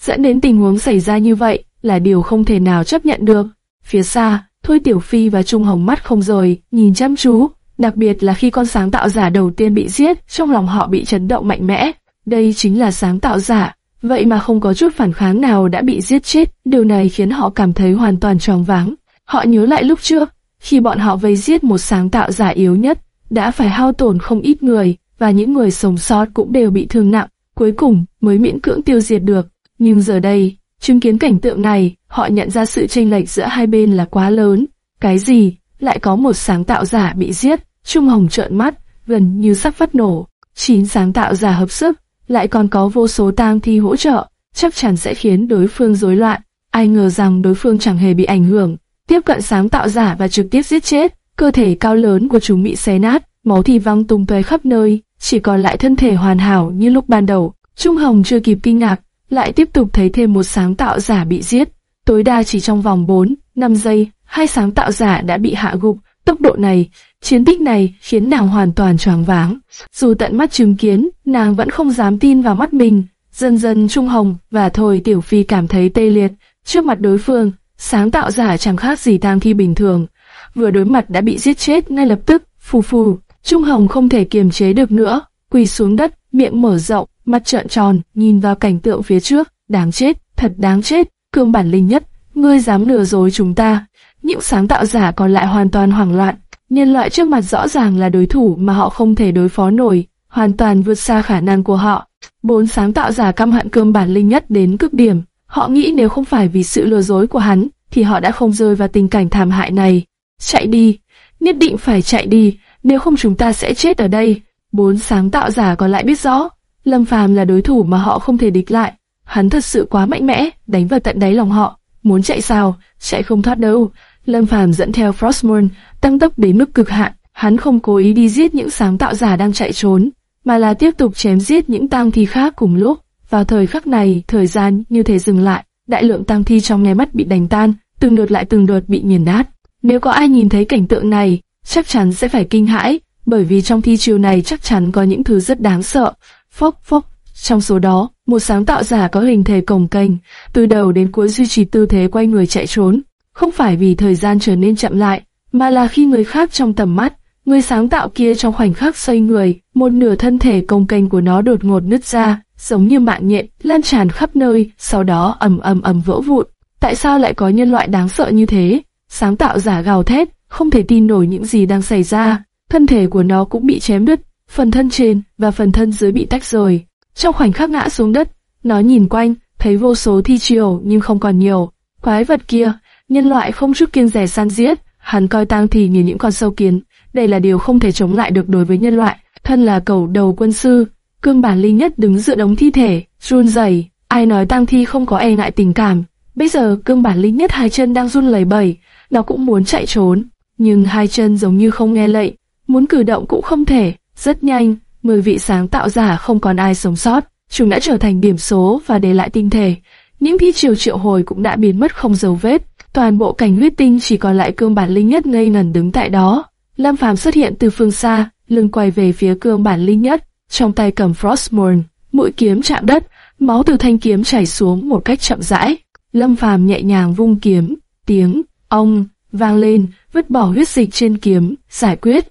dẫn đến tình huống xảy ra như vậy là điều không thể nào chấp nhận được. Phía xa, Thôi Tiểu Phi và Trung Hồng mắt không rời, nhìn chăm chú, đặc biệt là khi con sáng tạo giả đầu tiên bị giết, trong lòng họ bị chấn động mạnh mẽ. Đây chính là sáng tạo giả, vậy mà không có chút phản kháng nào đã bị giết chết, điều này khiến họ cảm thấy hoàn toàn tròn váng. Họ nhớ lại lúc trước, khi bọn họ vây giết một sáng tạo giả yếu nhất, đã phải hao tổn không ít người, và những người sống sót cũng đều bị thương nặng, cuối cùng mới miễn cưỡng tiêu diệt được. Nhưng giờ đây, chứng kiến cảnh tượng này, họ nhận ra sự chênh lệch giữa hai bên là quá lớn. Cái gì? Lại có một sáng tạo giả bị giết, Trung Hồng trợn mắt, gần như sắp phát nổ. Chín sáng tạo giả hợp sức, lại còn có vô số tang thi hỗ trợ, chắc chắn sẽ khiến đối phương rối loạn. Ai ngờ rằng đối phương chẳng hề bị ảnh hưởng, tiếp cận sáng tạo giả và trực tiếp giết chết. Cơ thể cao lớn của chúng bị xé nát, máu thì văng tung tóe khắp nơi, chỉ còn lại thân thể hoàn hảo như lúc ban đầu. Trung Hồng chưa kịp kinh ngạc, lại tiếp tục thấy thêm một sáng tạo giả bị giết. Tối đa chỉ trong vòng 4, 5 giây, hai sáng tạo giả đã bị hạ gục. Tốc độ này, chiến tích này khiến nàng hoàn toàn choáng váng. Dù tận mắt chứng kiến, nàng vẫn không dám tin vào mắt mình. Dần dần Trung Hồng và Thôi Tiểu Phi cảm thấy tê liệt. Trước mặt đối phương, sáng tạo giả chẳng khác gì tang thi bình thường. Vừa đối mặt đã bị giết chết ngay lập tức, phù phù. Trung Hồng không thể kiềm chế được nữa, quỳ xuống đất, miệng mở rộng, mắt trợn tròn, nhìn vào cảnh tượng phía trước, đáng chết, thật đáng chết, cương bản linh nhất, ngươi dám lừa dối chúng ta. Những sáng tạo giả còn lại hoàn toàn hoảng loạn, nhân loại trước mặt rõ ràng là đối thủ mà họ không thể đối phó nổi, hoàn toàn vượt xa khả năng của họ. Bốn sáng tạo giả căm hận cương bản linh nhất đến cực điểm, họ nghĩ nếu không phải vì sự lừa dối của hắn, thì họ đã không rơi vào tình cảnh thảm hại này. Chạy đi, nhất định phải chạy đi, nếu không chúng ta sẽ chết ở đây. Bốn sáng tạo giả còn lại biết rõ, Lâm Phàm là đối thủ mà họ không thể địch lại. Hắn thật sự quá mạnh mẽ, đánh vào tận đáy lòng họ. Muốn chạy sao, chạy không thoát đâu. Lâm Phàm dẫn theo Frostmourne, tăng tốc đến mức cực hạn. Hắn không cố ý đi giết những sáng tạo giả đang chạy trốn, mà là tiếp tục chém giết những tang thi khác cùng lúc. Vào thời khắc này, thời gian như thể dừng lại, đại lượng tang thi trong nháy mắt bị đánh tan, từng đợt lại từng đợt bị nghiền nát. Nếu có ai nhìn thấy cảnh tượng này, chắc chắn sẽ phải kinh hãi, bởi vì trong thi chiều này chắc chắn có những thứ rất đáng sợ. Phốc phốc, trong số đó, một sáng tạo giả có hình thể cồng kềnh, từ đầu đến cuối duy trì tư thế quay người chạy trốn. Không phải vì thời gian trở nên chậm lại, mà là khi người khác trong tầm mắt, người sáng tạo kia trong khoảnh khắc xoay người, một nửa thân thể cồng kềnh của nó đột ngột nứt ra, giống như mạng nhện, lan tràn khắp nơi, sau đó ầm ầm ầm vỡ vụn. Tại sao lại có nhân loại đáng sợ như thế? Sáng tạo giả gào thét, không thể tin nổi những gì đang xảy ra. Thân thể của nó cũng bị chém đứt, phần thân trên và phần thân dưới bị tách rời. Trong khoảnh khắc ngã xuống đất, nó nhìn quanh, thấy vô số thi triều nhưng không còn nhiều. Quái vật kia, nhân loại không chút kiêng dè san giết, hắn coi tang thì như những con sâu kiến. Đây là điều không thể chống lại được đối với nhân loại. Thân là cầu đầu quân sư, cương bản linh nhất đứng dựa đống thi thể, run rẩy. Ai nói tang thi không có e ngại tình cảm? Bây giờ cương bản linh nhất hai chân đang run lẩy bẩy, nó cũng muốn chạy trốn, nhưng hai chân giống như không nghe lệnh, muốn cử động cũng không thể. Rất nhanh, mười vị sáng tạo giả không còn ai sống sót, chúng đã trở thành điểm số và để lại tinh thể. Những thi triều triệu hồi cũng đã biến mất không dấu vết, toàn bộ cảnh huyết tinh chỉ còn lại cương bản linh nhất ngây ngẩn đứng tại đó. Lâm Phàm xuất hiện từ phương xa, lưng quay về phía cương bản linh nhất, trong tay cầm Frostmourne, mũi kiếm chạm đất, máu từ thanh kiếm chảy xuống một cách chậm rãi. Lâm Phàm nhẹ nhàng vung kiếm, tiếng ong vang lên, vứt bỏ huyết dịch trên kiếm, giải quyết.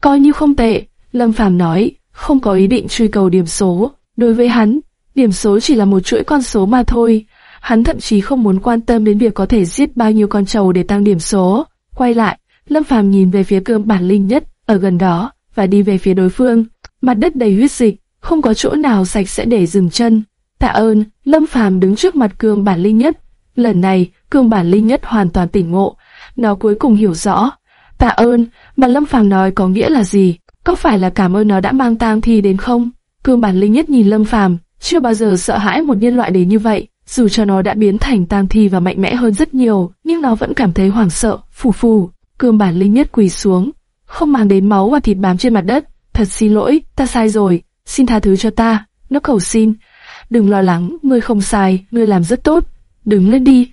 Coi như không tệ, Lâm Phàm nói, không có ý định truy cầu điểm số. Đối với hắn, điểm số chỉ là một chuỗi con số mà thôi. Hắn thậm chí không muốn quan tâm đến việc có thể giết bao nhiêu con trầu để tăng điểm số. Quay lại, Lâm Phàm nhìn về phía cương bản linh nhất ở gần đó và đi về phía đối phương. Mặt đất đầy huyết dịch, không có chỗ nào sạch sẽ để dừng chân. Tạ ơn, Lâm Phàm đứng trước mặt cương bản linh nhất. Lần này, cương bản linh nhất hoàn toàn tỉnh ngộ. Nó cuối cùng hiểu rõ. Tạ ơn, mà Lâm Phàm nói có nghĩa là gì? Có phải là cảm ơn nó đã mang tang thi đến không? Cương bản linh nhất nhìn Lâm Phàm, chưa bao giờ sợ hãi một nhân loại đến như vậy. Dù cho nó đã biến thành tang thi và mạnh mẽ hơn rất nhiều, nhưng nó vẫn cảm thấy hoảng sợ, phù phù. Cương bản linh nhất quỳ xuống, không mang đến máu và thịt bám trên mặt đất. Thật xin lỗi, ta sai rồi, xin tha thứ cho ta. Nó cầu xin. Đừng lo lắng, ngươi không sai, ngươi làm rất tốt. Đứng lên đi.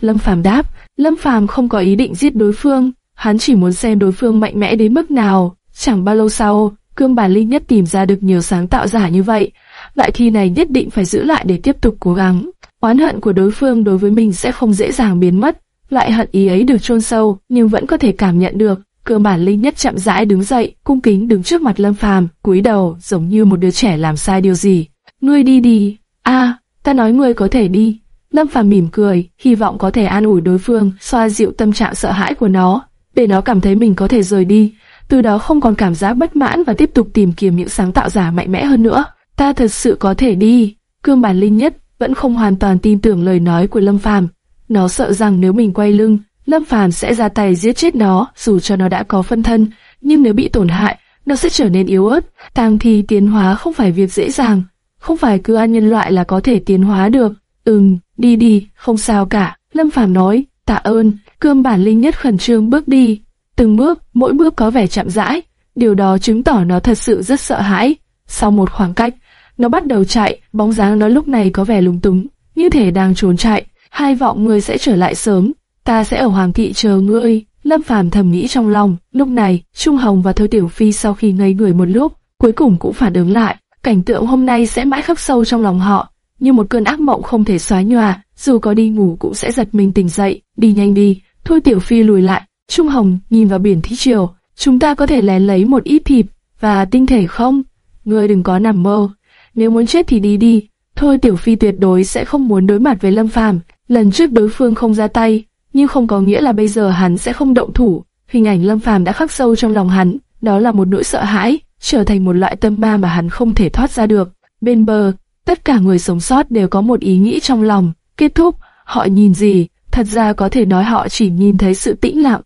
Lâm Phàm đáp, Lâm Phàm không có ý định giết đối phương, hắn chỉ muốn xem đối phương mạnh mẽ đến mức nào. Chẳng bao lâu sau, cương bản linh nhất tìm ra được nhiều sáng tạo giả như vậy. Loại thi này nhất định phải giữ lại để tiếp tục cố gắng. oán hận của đối phương đối với mình sẽ không dễ dàng biến mất. Loại hận ý ấy được chôn sâu, nhưng vẫn có thể cảm nhận được. cương bản linh nhất chậm rãi đứng dậy, cung kính đứng trước mặt Lâm Phàm, cúi đầu, giống như một đứa trẻ làm sai điều gì. Ngươi đi đi. A, ta nói ngươi có thể đi. Lâm Phàm mỉm cười, hy vọng có thể an ủi đối phương, xoa dịu tâm trạng sợ hãi của nó, để nó cảm thấy mình có thể rời đi, từ đó không còn cảm giác bất mãn và tiếp tục tìm kiếm những sáng tạo giả mạnh mẽ hơn nữa. Ta thật sự có thể đi. Cương bản linh nhất vẫn không hoàn toàn tin tưởng lời nói của Lâm Phàm. Nó sợ rằng nếu mình quay lưng, Lâm Phàm sẽ ra tay giết chết nó, dù cho nó đã có phân thân, nhưng nếu bị tổn hại, nó sẽ trở nên yếu ớt. Tang thi tiến hóa không phải việc dễ dàng, không phải cứ ăn nhân loại là có thể tiến hóa được. Ừm, đi đi, không sao cả. Lâm Phàm nói, tạ ơn. Cương bản linh nhất khẩn trương bước đi, từng bước, mỗi bước có vẻ chậm rãi. Điều đó chứng tỏ nó thật sự rất sợ hãi. Sau một khoảng cách, nó bắt đầu chạy, bóng dáng nó lúc này có vẻ lúng túng, như thể đang trốn chạy. Hai vọng người sẽ trở lại sớm, ta sẽ ở Hoàng thị chờ ngươi. Lâm Phàm thầm nghĩ trong lòng. Lúc này, Trung Hồng và Thôi Tiểu Phi sau khi ngây người một lúc, cuối cùng cũng phản ứng lại. Cảnh tượng hôm nay sẽ mãi khắc sâu trong lòng họ, như một cơn ác mộng không thể xóa nhòa. Dù có đi ngủ cũng sẽ giật mình tỉnh dậy. Đi nhanh đi. Thôi Tiểu Phi lùi lại. Trung Hồng nhìn vào biển thí triều. Chúng ta có thể lén lấy một ít thịt và tinh thể không? Ngươi đừng có nằm mơ. Nếu muốn chết thì đi đi. Thôi Tiểu Phi tuyệt đối sẽ không muốn đối mặt với Lâm Phàm. Lần trước đối phương không ra tay, nhưng không có nghĩa là bây giờ hắn sẽ không động thủ. Hình ảnh Lâm Phàm đã khắc sâu trong lòng hắn, đó là một nỗi sợ hãi, trở thành một loại tâm ma mà hắn không thể thoát ra được. Bên bờ, tất cả người sống sót đều có một ý nghĩ trong lòng. Kết thúc, họ nhìn gì? Thật ra có thể nói họ chỉ nhìn thấy sự tĩnh lặng,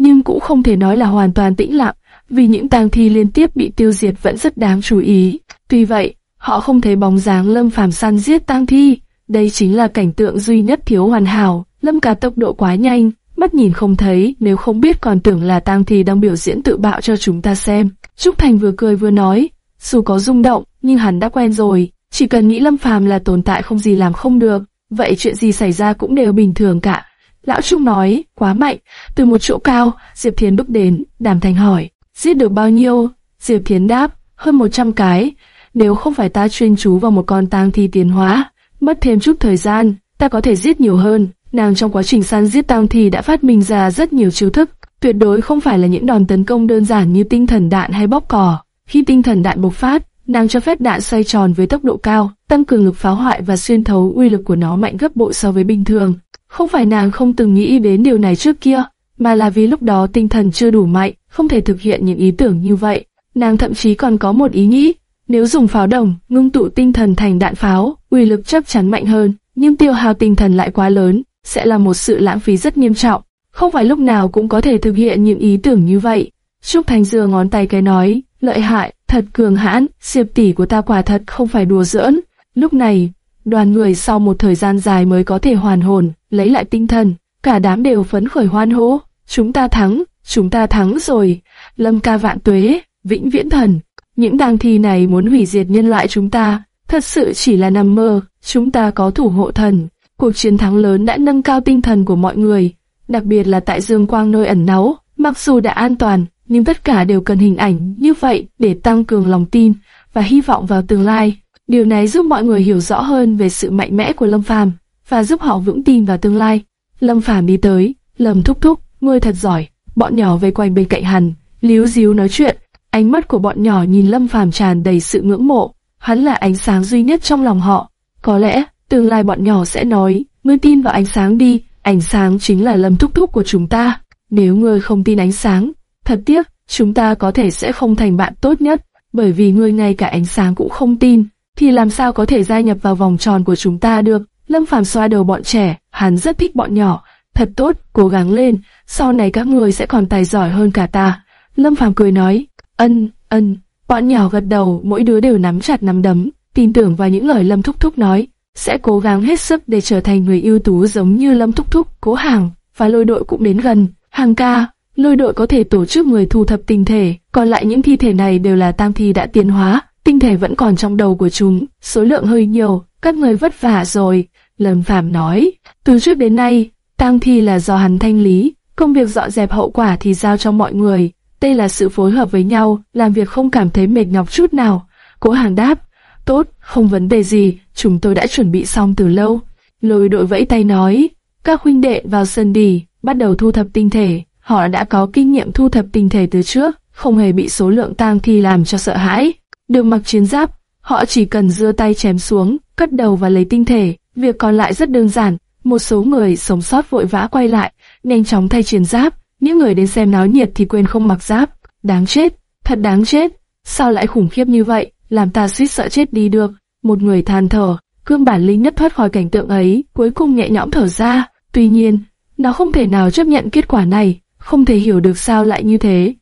nhưng cũng không thể nói là hoàn toàn tĩnh lặng, vì những tang thi liên tiếp bị tiêu diệt vẫn rất đáng chú ý. Tuy vậy, họ không thấy bóng dáng Lâm Phàm săn giết tang thi, đây chính là cảnh tượng duy nhất thiếu hoàn hảo. Lâm cả tốc độ quá nhanh, mắt nhìn không thấy, nếu không biết còn tưởng là tang thi đang biểu diễn tự bạo cho chúng ta xem. Trúc Thành vừa cười vừa nói, dù có rung động, nhưng hắn đã quen rồi, chỉ cần nghĩ Lâm Phàm là tồn tại không gì làm không được, vậy chuyện gì xảy ra cũng đều bình thường cả. Lão Trung nói, quá mạnh, từ một chỗ cao, Diệp Thiến bước đến, đàm thành hỏi, giết được bao nhiêu? Diệp Thiến đáp, hơn 100 cái, nếu không phải ta chuyên chú vào một con tang thi tiến hóa, mất thêm chút thời gian, ta có thể giết nhiều hơn. Nàng trong quá trình săn giết tang thi đã phát minh ra rất nhiều chiêu thức, tuyệt đối không phải là những đòn tấn công đơn giản như tinh thần đạn hay bóp cò. Khi tinh thần đạn bộc phát, nàng cho phép đạn xoay tròn với tốc độ cao, tăng cường lực phá hoại và xuyên thấu uy lực của nó mạnh gấp bội so với bình thường. Không phải nàng không từng nghĩ đến điều này trước kia, mà là vì lúc đó tinh thần chưa đủ mạnh, không thể thực hiện những ý tưởng như vậy. Nàng thậm chí còn có một ý nghĩ, nếu dùng pháo đồng, ngưng tụ tinh thần thành đạn pháo, uy lực chắc chắn mạnh hơn, nhưng tiêu hao tinh thần lại quá lớn, sẽ là một sự lãng phí rất nghiêm trọng. Không phải lúc nào cũng có thể thực hiện những ý tưởng như vậy. Trúc Thành dừa ngón tay cái nói, lợi hại, thật cường hãn, diệp tỷ của ta quả thật không phải đùa giỡn. Lúc này, đoàn người sau một thời gian dài mới có thể hoàn hồn, lấy lại tinh thần, cả đám đều phấn khởi hoan hô. Chúng ta thắng, chúng ta thắng rồi. Lâm ca vạn tuế, vĩnh viễn thần. Những đàng thi này muốn hủy diệt nhân loại chúng ta, thật sự chỉ là nằm mơ. Chúng ta có thủ hộ thần. Cuộc chiến thắng lớn đã nâng cao tinh thần của mọi người, đặc biệt là tại Dương Quang nơi ẩn náu. Mặc dù đã an toàn, nhưng tất cả đều cần hình ảnh như vậy để tăng cường lòng tin và hy vọng vào tương lai. Điều này giúp mọi người hiểu rõ hơn về sự mạnh mẽ của Lâm Phàm và giúp họ vững tin vào tương lai. Lâm Phàm đi tới, Lâm thúc thúc, ngươi thật giỏi. Bọn nhỏ vây quanh bên cạnh hắn, líu díu nói chuyện. Ánh mắt của bọn nhỏ nhìn Lâm Phàm tràn đầy sự ngưỡng mộ. Hắn là ánh sáng duy nhất trong lòng họ. Có lẽ tương lai bọn nhỏ sẽ nói, ngươi tin vào ánh sáng đi, ánh sáng chính là Lâm thúc thúc của chúng ta. Nếu ngươi không tin ánh sáng, thật tiếc, chúng ta có thể sẽ không thành bạn tốt nhất, bởi vì ngươi ngay cả ánh sáng cũng không tin thì làm sao có thể gia nhập vào vòng tròn của chúng ta được? Lâm Phàm xoa đầu bọn trẻ, hắn rất thích bọn nhỏ. Thật tốt, cố gắng lên, sau này các người sẽ còn tài giỏi hơn cả ta. Lâm Phàm cười nói, ân, ân. Bọn nhỏ gật đầu, mỗi đứa đều nắm chặt nắm đấm, tin tưởng vào những lời Lâm Thúc Thúc nói, sẽ cố gắng hết sức để trở thành người ưu tú giống như Lâm Thúc Thúc, Cố Hàng và lôi đội cũng đến gần. Hàng ca, lôi đội có thể tổ chức người thu thập tinh thể, còn lại những thi thể này đều là tam thi đã tiến hóa, tinh thể vẫn còn trong đầu của chúng, số lượng hơi nhiều, các người vất vả rồi. Lâm Phàm nói, từ trước đến nay, tang thi là do hắn thanh lý, công việc dọn dẹp hậu quả thì giao cho mọi người. Đây là sự phối hợp với nhau, làm việc không cảm thấy mệt nhọc chút nào. Cố hàng đáp, tốt, không vấn đề gì, chúng tôi đã chuẩn bị xong từ lâu. Lôi đội vẫy tay nói, các huynh đệ vào sân đi, bắt đầu thu thập tinh thể. Họ đã có kinh nghiệm thu thập tinh thể từ trước, không hề bị số lượng tang thi làm cho sợ hãi. Được mặc chiến giáp, họ chỉ cần giơ tay chém xuống, cất đầu và lấy tinh thể. Việc còn lại rất đơn giản. Một số người sống sót vội vã quay lại, nhanh chóng thay chiến giáp. Những người đến xem náo nhiệt thì quên không mặc giáp. Đáng chết, thật đáng chết. Sao lại khủng khiếp như vậy, làm ta suýt sợ chết đi được. Một người than thở, cương bản linh nhất thoát khỏi cảnh tượng ấy, cuối cùng nhẹ nhõm thở ra. Tuy nhiên, nó không thể nào chấp nhận kết quả này, không thể hiểu được sao lại như thế.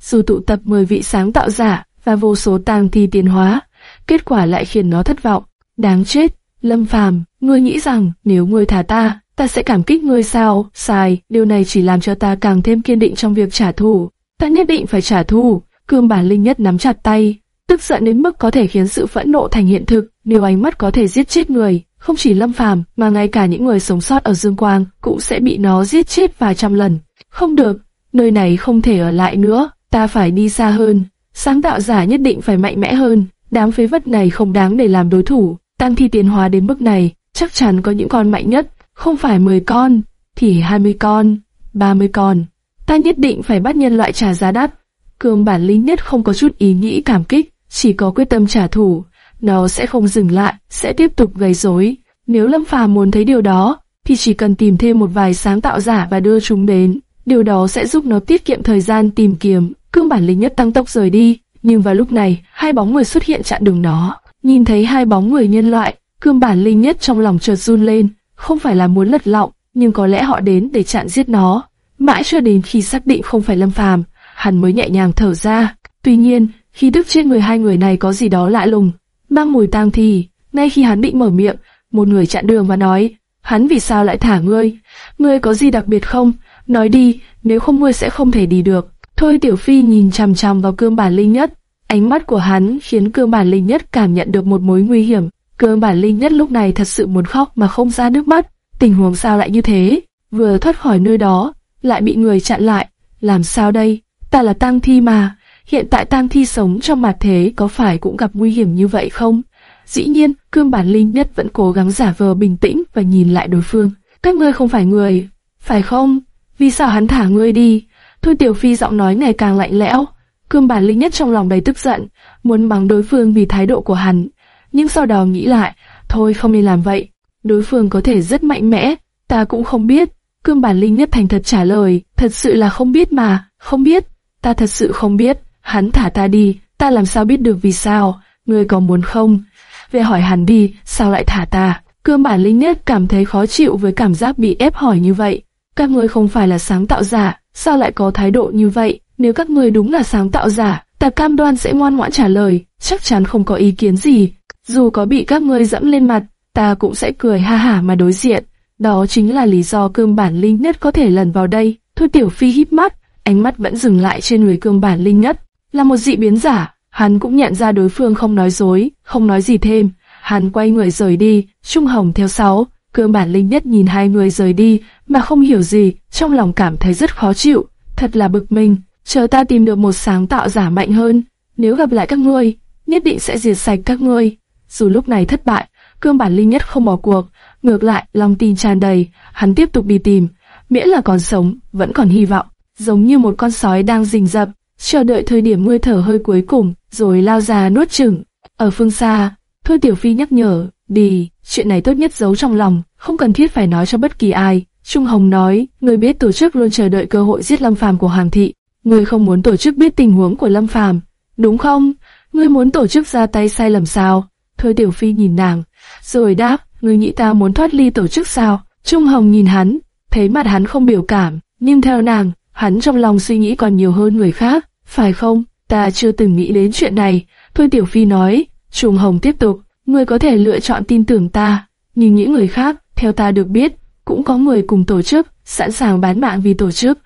Dù tụ tập 10 vị sáng tạo giả và vô số tang thi tiến hóa, kết quả lại khiến nó thất vọng. Đáng chết, Lâm Phàm, ngươi nghĩ rằng nếu ngươi thả ta, ta sẽ cảm kích ngươi sao? Sai, điều này chỉ làm cho ta càng thêm kiên định trong việc trả thù. Ta nhất định phải trả thù. Cương bản linh nhất nắm chặt tay, tức giận đến mức có thể khiến sự phẫn nộ thành hiện thực. Nếu ánh mắt có thể giết chết người, không chỉ Lâm Phàm mà ngay cả những người sống sót ở Dương Quang cũng sẽ bị nó giết chết vài trăm lần. Không được, nơi này không thể ở lại nữa, ta phải đi xa hơn. Sáng tạo giả nhất định phải mạnh mẽ hơn, đám phế vật này không đáng để làm đối thủ. Tăng thi tiến hóa đến mức này, chắc chắn có những con mạnh nhất, không phải 10 con, thì 20 con, 30 con. Ta nhất định phải bắt nhân loại trả giá đắt. Cương bản linh nhất không có chút ý nghĩ cảm kích, chỉ có quyết tâm trả thù. Nó sẽ không dừng lại, sẽ tiếp tục gây rối. Nếu Lâm Phàm muốn thấy điều đó, thì chỉ cần tìm thêm một vài sáng tạo giả và đưa chúng đến. Điều đó sẽ giúp nó tiết kiệm thời gian tìm kiếm. Cương bản linh nhất tăng tốc rời đi, nhưng vào lúc này, hai bóng người xuất hiện chặn đường nó. Nhìn thấy hai bóng người nhân loại, cương bản linh nhất trong lòng chợt run lên, không phải là muốn lật lọng, nhưng có lẽ họ đến để chặn giết nó. Mãi cho đến khi xác định không phải Lâm Phàm, hắn mới nhẹ nhàng thở ra. Tuy nhiên, khi đức trên người hai người này có gì đó lạ lùng, mang mùi tang thì ngay khi hắn định mở miệng, một người chặn đường và nói, hắn vì sao lại thả ngươi? Ngươi có gì đặc biệt không? Nói đi, nếu không ngươi sẽ không thể đi được. Thôi Tiểu Phi nhìn chằm chằm vào cương bản linh nhất, ánh mắt của hắn khiến cương bản linh nhất cảm nhận được một mối nguy hiểm. Cương bản linh nhất lúc này thật sự muốn khóc mà không ra nước mắt. Tình huống sao lại như thế? Vừa thoát khỏi nơi đó, lại bị người chặn lại. Làm sao đây? Ta là tang thi mà. Hiện tại tang thi sống trong mặt thế có phải cũng gặp nguy hiểm như vậy không? Dĩ nhiên, cương bản linh nhất vẫn cố gắng giả vờ bình tĩnh và nhìn lại đối phương. Các ngươi không phải người, phải không? Vì sao hắn thả ngươi đi? Thôi Tiểu Phi giọng nói ngày càng lạnh lẽo. Cương bản linh nhất trong lòng đầy tức giận, muốn bằng đối phương vì thái độ của hắn. Nhưng sau đó nghĩ lại, thôi không nên làm vậy. Đối phương có thể rất mạnh mẽ, ta cũng không biết. Cương bản linh nhất thành thật trả lời, thật sự là không biết mà, không biết. Ta thật sự không biết, hắn thả ta đi, ta làm sao biết được vì sao, ngươi có muốn không? Về hỏi hắn đi, sao lại thả ta? Cương bản linh nhất cảm thấy khó chịu với cảm giác bị ép hỏi như vậy. Các ngươi không phải là sáng tạo giả, sao lại có thái độ như vậy? Nếu các ngươi đúng là sáng tạo giả, ta cam đoan sẽ ngoan ngoãn trả lời, chắc chắn không có ý kiến gì. Dù có bị các ngươi dẫm lên mặt, ta cũng sẽ cười ha hả mà đối diện. Đó chính là lý do cương bản linh nhất có thể lần vào đây. Thôi tiểu phi híp mắt, ánh mắt vẫn dừng lại trên người cương bản linh nhất. Là một dị biến giả, hắn cũng nhận ra đối phương không nói dối, không nói gì thêm. Hắn quay người rời đi, Trung Hồng theo sau. Cương bản linh nhất nhìn hai người rời đi, mà không hiểu gì, trong lòng cảm thấy rất khó chịu, thật là bực mình. Chờ ta tìm được một sáng tạo giả mạnh hơn, nếu gặp lại các ngươi, nhất định sẽ diệt sạch các ngươi. Dù lúc này thất bại, cương bản linh nhất không bỏ cuộc, ngược lại lòng tin tràn đầy, hắn tiếp tục đi tìm, miễn là còn sống, vẫn còn hy vọng, giống như một con sói đang rình rập, chờ đợi thời điểm mưa thở hơi cuối cùng, rồi lao ra nuốt chửng. Ở phương xa, Thôi Tiểu Phi nhắc nhở, đi, chuyện này tốt nhất giấu trong lòng, không cần thiết phải nói cho bất kỳ ai. Trung Hồng nói, người biết tổ chức luôn chờ đợi cơ hội giết Lâm Phàm của Hoàng thị, người không muốn tổ chức biết tình huống của Lâm Phàm, đúng không? Ngươi muốn tổ chức ra tay sai lầm sao? Thôi Tiểu Phi nhìn nàng, rồi đáp, ngươi nghĩ ta muốn thoát ly tổ chức sao? Trung Hồng nhìn hắn, thấy mặt hắn không biểu cảm, nhưng theo nàng, hắn trong lòng suy nghĩ còn nhiều hơn người khác, phải không? Ta chưa từng nghĩ đến chuyện này. Thôi Tiểu Phi nói, Trung Hồng tiếp tục, ngươi có thể lựa chọn tin tưởng ta, nhưng những người khác, theo ta được biết, cũng có người cùng tổ chức, sẵn sàng bán mạng vì tổ chức,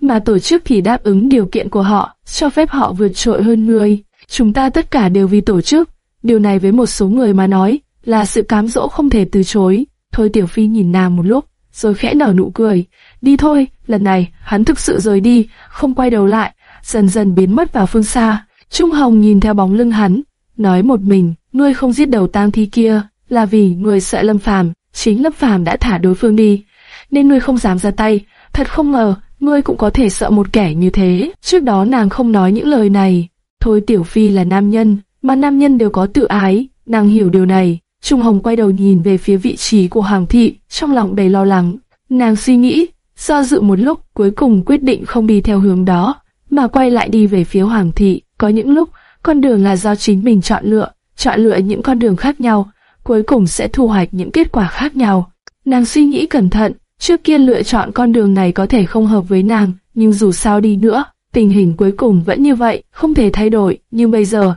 mà tổ chức thì đáp ứng điều kiện của họ, cho phép họ vượt trội hơn người. Chúng ta tất cả đều vì tổ chức, điều này với một số người mà nói, là sự cám dỗ không thể từ chối. Thôi Tiểu Phi nhìn nàng một lúc, rồi khẽ nở nụ cười. Đi thôi, lần này, hắn thực sự rời đi, không quay đầu lại, dần dần biến mất vào phương xa. Trung Hồng nhìn theo bóng lưng hắn, nói một mình, ngươi không giết đầu tang thi kia, là vì người sợ lâm phàm, chính Lâm Phàm đã thả đối phương đi, nên ngươi không dám ra tay. Thật không ngờ, ngươi cũng có thể sợ một kẻ như thế. Trước đó nàng không nói những lời này. Thôi Tiểu Phi là nam nhân, mà nam nhân đều có tự ái, nàng hiểu điều này. Trung Hồng quay đầu nhìn về phía vị trí của Hoàng thị, trong lòng đầy lo lắng. Nàng suy nghĩ, do dự một lúc, cuối cùng quyết định không đi theo hướng đó, mà quay lại đi về phía Hoàng thị. Có những lúc, con đường là do chính mình chọn lựa, chọn lựa những con đường khác nhau, cuối cùng sẽ thu hoạch những kết quả khác nhau. Nàng suy nghĩ cẩn thận, trước kia lựa chọn con đường này có thể không hợp với nàng, nhưng dù sao đi nữa, tình hình cuối cùng vẫn như vậy, không thể thay đổi, nhưng bây giờ,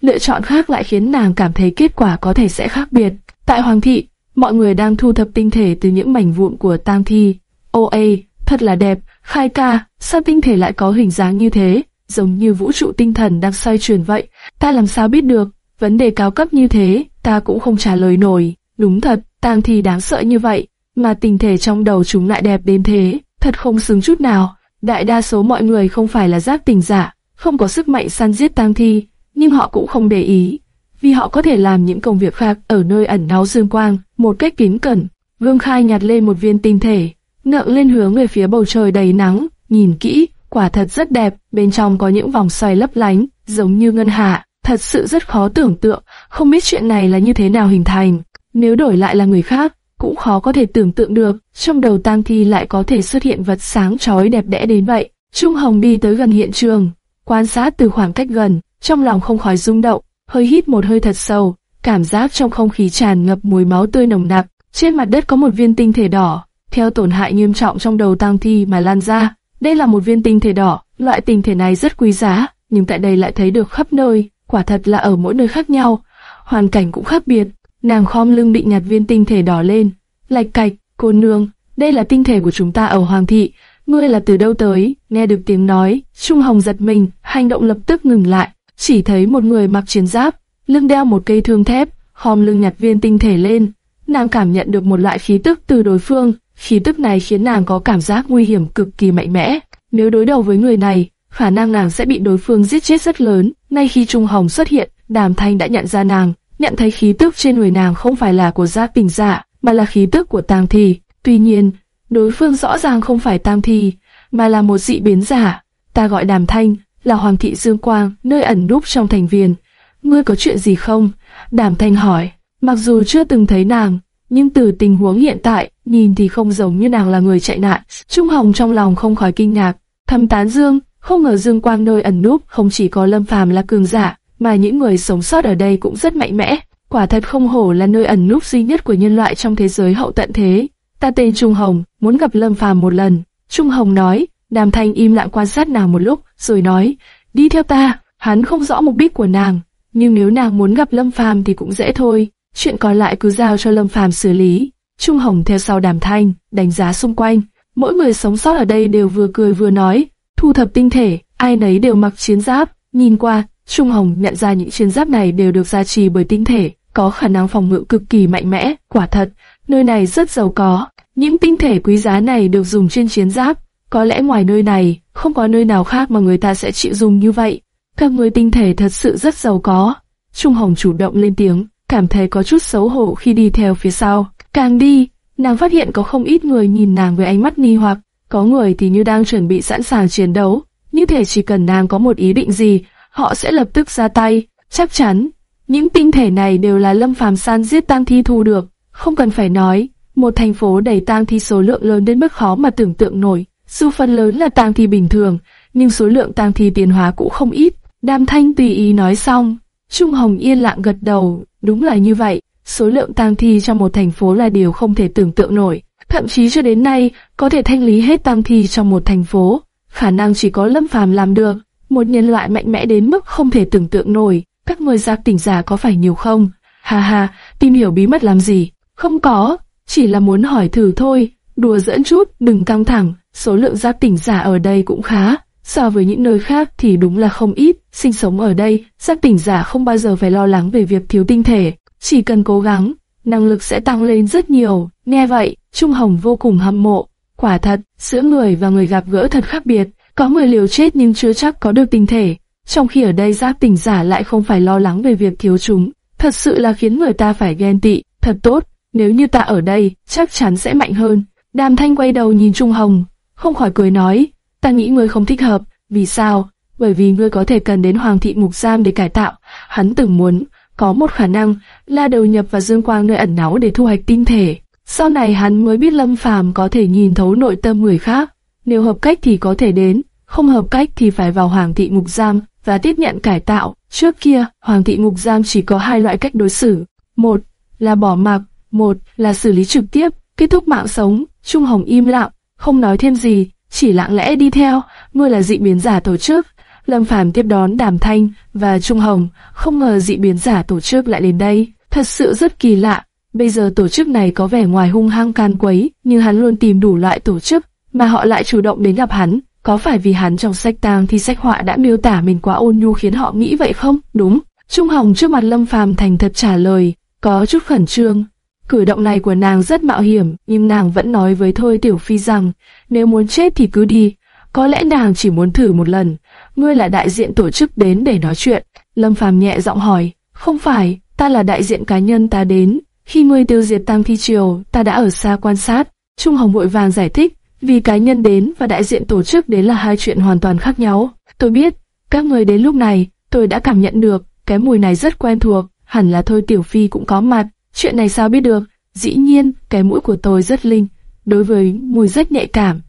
lựa chọn khác lại khiến nàng cảm thấy kết quả có thể sẽ khác biệt. Tại Hoàng thị, mọi người đang thu thập tinh thể từ những mảnh vụn của tang thi. Ô ê, thật là đẹp, khai ca, sao tinh thể lại có hình dáng như thế, giống như vũ trụ tinh thần đang xoay chuyển vậy, ta làm sao biết được, vấn đề cao cấp như thế, ta cũng không trả lời nổi. Đúng thật, tang thi đáng sợ như vậy, mà tình thể trong đầu chúng lại đẹp đến thế, thật không xứng chút nào. Đại đa số mọi người không phải là giác tình giả, không có sức mạnh săn giết tang thi, nhưng họ cũng không để ý, vì họ có thể làm những công việc khác ở nơi ẩn náu dương quang, một cách kín cẩn. Vương Khai nhặt lên một viên tinh thể, ngượng lên hướng về phía bầu trời đầy nắng, nhìn kỹ, quả thật rất đẹp, bên trong có những vòng xoay lấp lánh, giống như ngân hạ, thật sự rất khó tưởng tượng, không biết chuyện này là như thế nào hình thành. Nếu đổi lại là người khác, cũng khó có thể tưởng tượng được, trong đầu tang thi lại có thể xuất hiện vật sáng chói đẹp đẽ đến vậy. Trung Hồng đi tới gần hiện trường, quan sát từ khoảng cách gần, trong lòng không khỏi rung động, hơi hít một hơi thật sâu, cảm giác trong không khí tràn ngập mùi máu tươi nồng nặc. Trên mặt đất có một viên tinh thể đỏ, theo tổn hại nghiêm trọng trong đầu tang thi mà lan ra. Đây là một viên tinh thể đỏ, loại tinh thể này rất quý giá, nhưng tại đây lại thấy được khắp nơi, quả thật là ở mỗi nơi khác nhau, hoàn cảnh cũng khác biệt. Nàng khom lưng định nhặt viên tinh thể đỏ lên, lạch cạch, cô nương, đây là tinh thể của chúng ta ở Hoàng thị, ngươi là từ đâu tới? Nghe được tiếng nói, Trung Hồng giật mình, hành động lập tức ngừng lại, chỉ thấy một người mặc chiến giáp, lưng đeo một cây thương thép, khom lưng nhặt viên tinh thể lên. Nàng cảm nhận được một loại khí tức từ đối phương, khí tức này khiến nàng có cảm giác nguy hiểm cực kỳ mạnh mẽ. Nếu đối đầu với người này, khả năng nàng sẽ bị đối phương giết chết rất lớn. Ngay khi Trung Hồng xuất hiện, Đàm Thanh đã nhận ra nàng, nhận thấy khí tức trên người nàng không phải là của gia Bình giả, mà là khí tức của Tam thi. Tuy nhiên, đối phương rõ ràng không phải Tam thi, mà là một dị biến giả. Ta gọi Đàm Thanh, là Hoàng thị Dương Quang, nơi ẩn núp trong thành viên. Ngươi có chuyện gì không? Đàm Thanh hỏi. Mặc dù chưa từng thấy nàng, nhưng từ tình huống hiện tại, nhìn thì không giống như nàng là người chạy nạn. Trung Hồng trong lòng không khỏi kinh ngạc, thầm tán dương, không ngờ Dương Quang nơi ẩn núp không chỉ có Lâm Phàm là cường giả, mà những người sống sót ở đây cũng rất mạnh mẽ. Quả thật không hổ là nơi ẩn núp duy nhất của nhân loại trong thế giới hậu tận thế. Ta tên Trung Hồng, muốn gặp Lâm Phàm một lần. Trung Hồng nói, Đàm Thanh im lặng quan sát nàng một lúc, rồi nói, đi theo ta. Hắn không rõ mục đích của nàng, nhưng nếu nàng muốn gặp Lâm Phàm thì cũng dễ thôi. Chuyện còn lại cứ giao cho Lâm Phàm xử lý. Trung Hồng theo sau Đàm Thanh, đánh giá xung quanh. Mỗi người sống sót ở đây đều vừa cười vừa nói, thu thập tinh thể, ai nấy đều mặc chiến giáp. Nhìn qua, Trung Hồng nhận ra những chiến giáp này đều được gia trì bởi tinh thể, có khả năng phòng ngự cực kỳ mạnh mẽ. Quả thật, nơi này rất giàu có. Những tinh thể quý giá này được dùng trên chiến giáp. Có lẽ ngoài nơi này, không có nơi nào khác mà người ta sẽ chịu dùng như vậy. Các người tinh thể thật sự rất giàu có. Trung Hồng chủ động lên tiếng, cảm thấy có chút xấu hổ khi đi theo phía sau. Càng đi, nàng phát hiện có không ít người nhìn nàng với ánh mắt nghi hoặc, có người thì như đang chuẩn bị sẵn sàng chiến đấu, như thể chỉ cần nàng có một ý định gì, họ sẽ lập tức ra tay. Chắc chắn, những tinh thể này đều là Lâm Phàm san giết tang thi thu được, không cần phải nói, một thành phố đầy tang thi số lượng lớn đến mức khó mà tưởng tượng nổi. Dù phần lớn là tang thi bình thường, nhưng số lượng tang thi tiến hóa cũng không ít. Đàm Thanh tùy ý nói xong, Trung Hồng yên lặng gật đầu, đúng là như vậy, số lượng tang thi trong một thành phố là điều không thể tưởng tượng nổi. Thậm chí cho đến nay, có thể thanh lý hết tang thi trong một thành phố, khả năng chỉ có Lâm Phàm làm được. Một nhân loại mạnh mẽ đến mức không thể tưởng tượng nổi, các người giác tỉnh giả có phải nhiều không? Ha ha, tìm hiểu bí mật làm gì? Không có, chỉ là muốn hỏi thử thôi, đùa dẫn chút, đừng căng thẳng, số lượng giác tỉnh giả ở đây cũng khá. So với những nơi khác thì đúng là không ít, sinh sống ở đây, giác tỉnh giả không bao giờ phải lo lắng về việc thiếu tinh thể, chỉ cần cố gắng, năng lực sẽ tăng lên rất nhiều. Nghe vậy, Trung Hồng vô cùng hâm mộ. Quả thật, giữa người và người gặp gỡ thật khác biệt, có người liều chết nhưng chưa chắc có được tinh thể, trong khi ở đây giáp tình giả lại không phải lo lắng về việc thiếu chúng, thật sự là khiến người ta phải ghen tị. Thật tốt, nếu như ta ở đây, chắc chắn sẽ mạnh hơn. Đàm Thanh quay đầu nhìn Trung Hồng, không khỏi cười nói, ta nghĩ ngươi không thích hợp, vì sao? Bởi vì ngươi có thể cần đến Hoàng thị Mục Giam để cải tạo. Hắn từng muốn, có một khả năng là đầu nhập vào dương quang nơi ẩn náu để thu hoạch tinh thể. Sau này hắn mới biết Lâm Phàm có thể nhìn thấu nội tâm người khác. Nếu hợp cách thì có thể đến, không hợp cách thì phải vào Hoàng thị Ngục Giam và tiếp nhận cải tạo. Trước kia, Hoàng thị Ngục Giam chỉ có hai loại cách đối xử. Một là bỏ mặc, một là xử lý trực tiếp, kết thúc mạng sống. Trung Hồng im lặng, không nói thêm gì, chỉ lặng lẽ đi theo. Ngươi là dị biến giả tổ chức. Lâm Phàm tiếp đón Đàm Thanh và Trung Hồng, không ngờ dị biến giả tổ chức lại đến đây. Thật sự rất kỳ lạ. Bây giờ tổ chức này có vẻ ngoài hung hăng can quấy, nhưng hắn luôn tìm đủ loại tổ chức, mà họ lại chủ động đến gặp hắn. Có phải vì hắn trong sách tang thì sách họa đã miêu tả mình quá ôn nhu khiến họ nghĩ vậy không? Đúng. Trung Hồng trước mặt Lâm Phàm thành thật trả lời, có chút khẩn trương. Cử động này của nàng rất mạo hiểm, nhưng nàng vẫn nói với Thôi Tiểu Phi rằng, nếu muốn chết thì cứ đi. Có lẽ nàng chỉ muốn thử một lần. Ngươi là đại diện tổ chức đến để nói chuyện. Lâm Phàm nhẹ giọng hỏi, không phải, ta là đại diện cá nhân ta đến. Khi ngươi tiêu diệt Tăng Thi Triều, ta đã ở xa quan sát. Trung Hồng vội vàng giải thích, vì cá nhân đến và đại diện tổ chức đến là hai chuyện hoàn toàn khác nhau. Tôi biết, các người đến lúc này, tôi đã cảm nhận được, cái mùi này rất quen thuộc, hẳn là thôi Tiểu Phi cũng có mặt. Chuyện này sao biết được? Dĩ nhiên, cái mũi của tôi rất linh, đối với mùi rất nhạy cảm.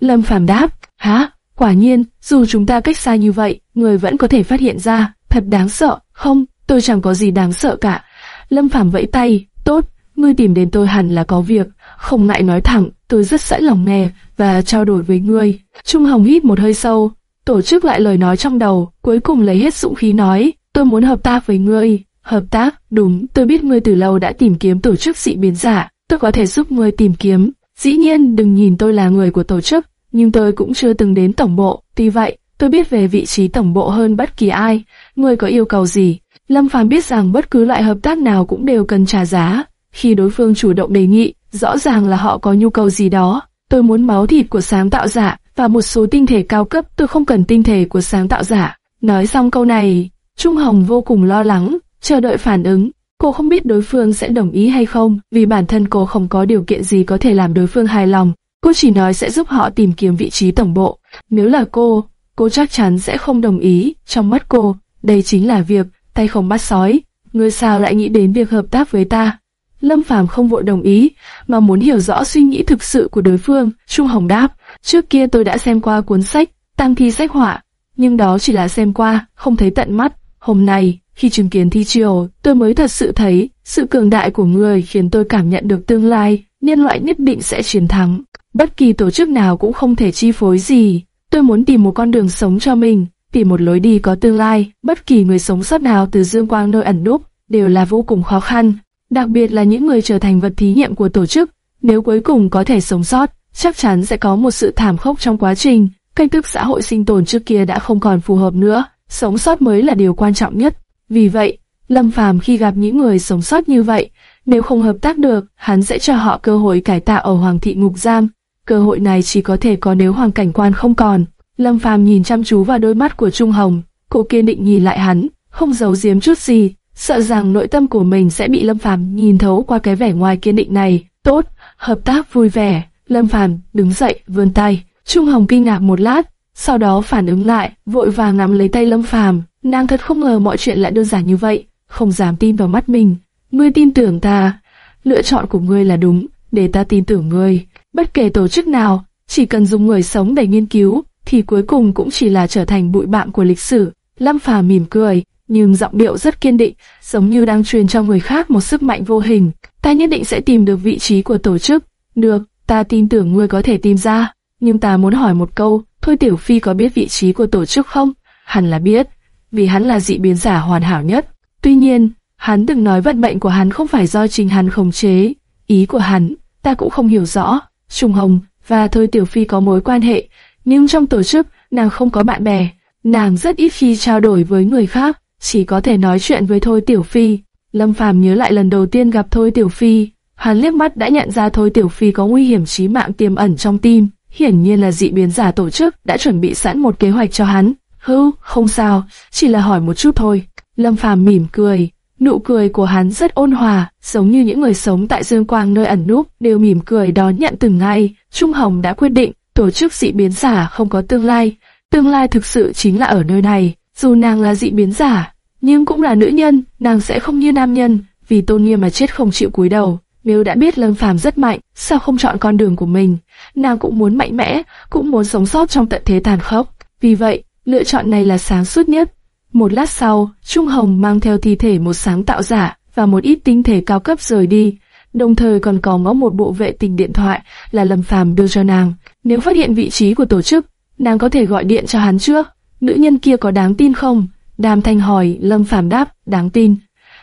Lâm Phàm đáp, hả? Quả nhiên, dù chúng ta cách xa như vậy, người vẫn có thể phát hiện ra, thật đáng sợ. Không, tôi chẳng có gì đáng sợ cả. Lâm Phàm vẫy tay, tốt, ngươi tìm đến tôi hẳn là có việc, không ngại nói thẳng, tôi rất sẵn lòng nghe và trao đổi với ngươi. Trung Hồng hít một hơi sâu, tổ chức lại lời nói trong đầu, cuối cùng lấy hết dũng khí nói, tôi muốn hợp tác với ngươi. Hợp tác, đúng, tôi biết ngươi từ lâu đã tìm kiếm tổ chức dị biến giả, tôi có thể giúp ngươi tìm kiếm. Dĩ nhiên, đừng nhìn tôi là người của tổ chức, nhưng tôi cũng chưa từng đến tổng bộ, tuy vậy, tôi biết về vị trí tổng bộ hơn bất kỳ ai. Ngươi có yêu cầu gì? Lâm Phàm biết rằng bất cứ loại hợp tác nào cũng đều cần trả giá. Khi đối phương chủ động đề nghị, rõ ràng là họ có nhu cầu gì đó. Tôi muốn máu thịt của sáng tạo giả và một số tinh thể cao cấp, tôi không cần tinh thể của sáng tạo giả. Nói xong câu này, Trung Hồng vô cùng lo lắng, chờ đợi phản ứng. Cô không biết đối phương sẽ đồng ý hay không, vì bản thân cô không có điều kiện gì có thể làm đối phương hài lòng. Cô chỉ nói sẽ giúp họ tìm kiếm vị trí tổng bộ. Nếu là cô, cô chắc chắn sẽ không đồng ý. Trong mắt cô, đây chính là việc tay không bắt sói. Ngươi sao lại nghĩ đến việc hợp tác với ta? Lâm Phàm không vội đồng ý, mà muốn hiểu rõ suy nghĩ thực sự của đối phương. Trung Hồng đáp, trước kia tôi đã xem qua cuốn sách, tăng thi sách họa, nhưng đó chỉ là xem qua, không thấy tận mắt. Hôm nay, khi chứng kiến thi triều, tôi mới thật sự thấy sự cường đại của người khiến tôi cảm nhận được tương lai, nhân loại nhất định sẽ chiến thắng. Bất kỳ tổ chức nào cũng không thể chi phối gì. Tôi muốn tìm một con đường sống cho mình, tìm một lối đi có tương lai. Bất kỳ người sống sót nào từ dương quang nơi ẩn núp đều là vô cùng khó khăn. Đặc biệt là những người trở thành vật thí nghiệm của tổ chức. Nếu cuối cùng có thể sống sót, chắc chắn sẽ có một sự thảm khốc trong quá trình. Cách thức xã hội sinh tồn trước kia đã không còn phù hợp nữa. Sống sót mới là điều quan trọng nhất. Vì vậy, Lâm Phàm khi gặp những người sống sót như vậy, nếu không hợp tác được, hắn sẽ cho họ cơ hội cải tạo ở Hoàng thị ngục giam. Cơ hội này chỉ có thể có nếu Hoàng cảnh quan không còn. Lâm Phàm nhìn chăm chú vào đôi mắt của Trung Hồng, cô kiên định nhìn lại hắn, không giấu giếm chút gì, sợ rằng nội tâm của mình sẽ bị Lâm Phàm nhìn thấu qua cái vẻ ngoài kiên định này. Tốt, hợp tác vui vẻ. Lâm Phàm đứng dậy, vươn tay. Trung Hồng kinh ngạc một lát, sau đó phản ứng lại, vội vàng nắm lấy tay Lâm Phàm. Nàng thật không ngờ mọi chuyện lại đơn giản như vậy, không dám tin vào mắt mình. Ngươi tin tưởng ta, lựa chọn của ngươi là đúng, để ta tin tưởng ngươi. Bất kể tổ chức nào, chỉ cần dùng người sống để nghiên cứu, thì cuối cùng cũng chỉ là trở thành bụi bạm của lịch sử. Lâm phà mỉm cười, nhưng giọng điệu rất kiên định, giống như đang truyền cho người khác một sức mạnh vô hình. Ta nhất định sẽ tìm được vị trí của tổ chức. Được, ta tin tưởng ngươi có thể tìm ra. Nhưng ta muốn hỏi một câu, Thôi Tiểu Phi có biết vị trí của tổ chức không? Hắn là biết, vì hắn là dị biến giả hoàn hảo nhất. Tuy nhiên, hắn từng nói vận mệnh của hắn không phải do chính hắn khống chế. Ý của hắn, ta cũng không hiểu rõ. Trung Hồng và Thôi Tiểu Phi có mối quan hệ, nhưng trong tổ chức, nàng không có bạn bè. Nàng rất ít khi trao đổi với người khác, chỉ có thể nói chuyện với Thôi Tiểu Phi. Lâm Phàm nhớ lại lần đầu tiên gặp Thôi Tiểu Phi, hắn liếc mắt đã nhận ra Thôi Tiểu Phi có nguy hiểm chí mạng tiềm ẩn trong tim. Hiển nhiên là dị biến giả tổ chức đã chuẩn bị sẵn một kế hoạch cho hắn. hừ không sao, chỉ là hỏi một chút thôi. Lâm Phàm mỉm cười, Nụ cười của hắn rất ôn hòa, giống như những người sống tại dương quang nơi ẩn núp đều mỉm cười đón nhận từng ngày. Trung Hồng đã quyết định, tổ chức dị biến giả không có tương lai. Tương lai thực sự chính là ở nơi này. Dù nàng là dị biến giả, nhưng cũng là nữ nhân, nàng sẽ không như nam nhân, vì tôn nghiêm mà chết không chịu cúi đầu. Nếu đã biết Lâm Phàm rất mạnh, sao không chọn con đường của mình? Nàng cũng muốn mạnh mẽ, cũng muốn sống sót trong tận thế tàn khốc. Vì vậy, lựa chọn này là sáng suốt nhất. Một lát sau, Trung Hồng mang theo thi thể một sáng tạo giả và một ít tinh thể cao cấp rời đi, đồng thời còn có ngõ một bộ vệ tinh điện thoại là Lâm Phàm đưa cho nàng. Nếu phát hiện vị trí của tổ chức, nàng có thể gọi điện cho hắn trước. Nữ nhân kia có đáng tin không? Đàm Thanh hỏi, Lâm Phàm đáp, đáng tin.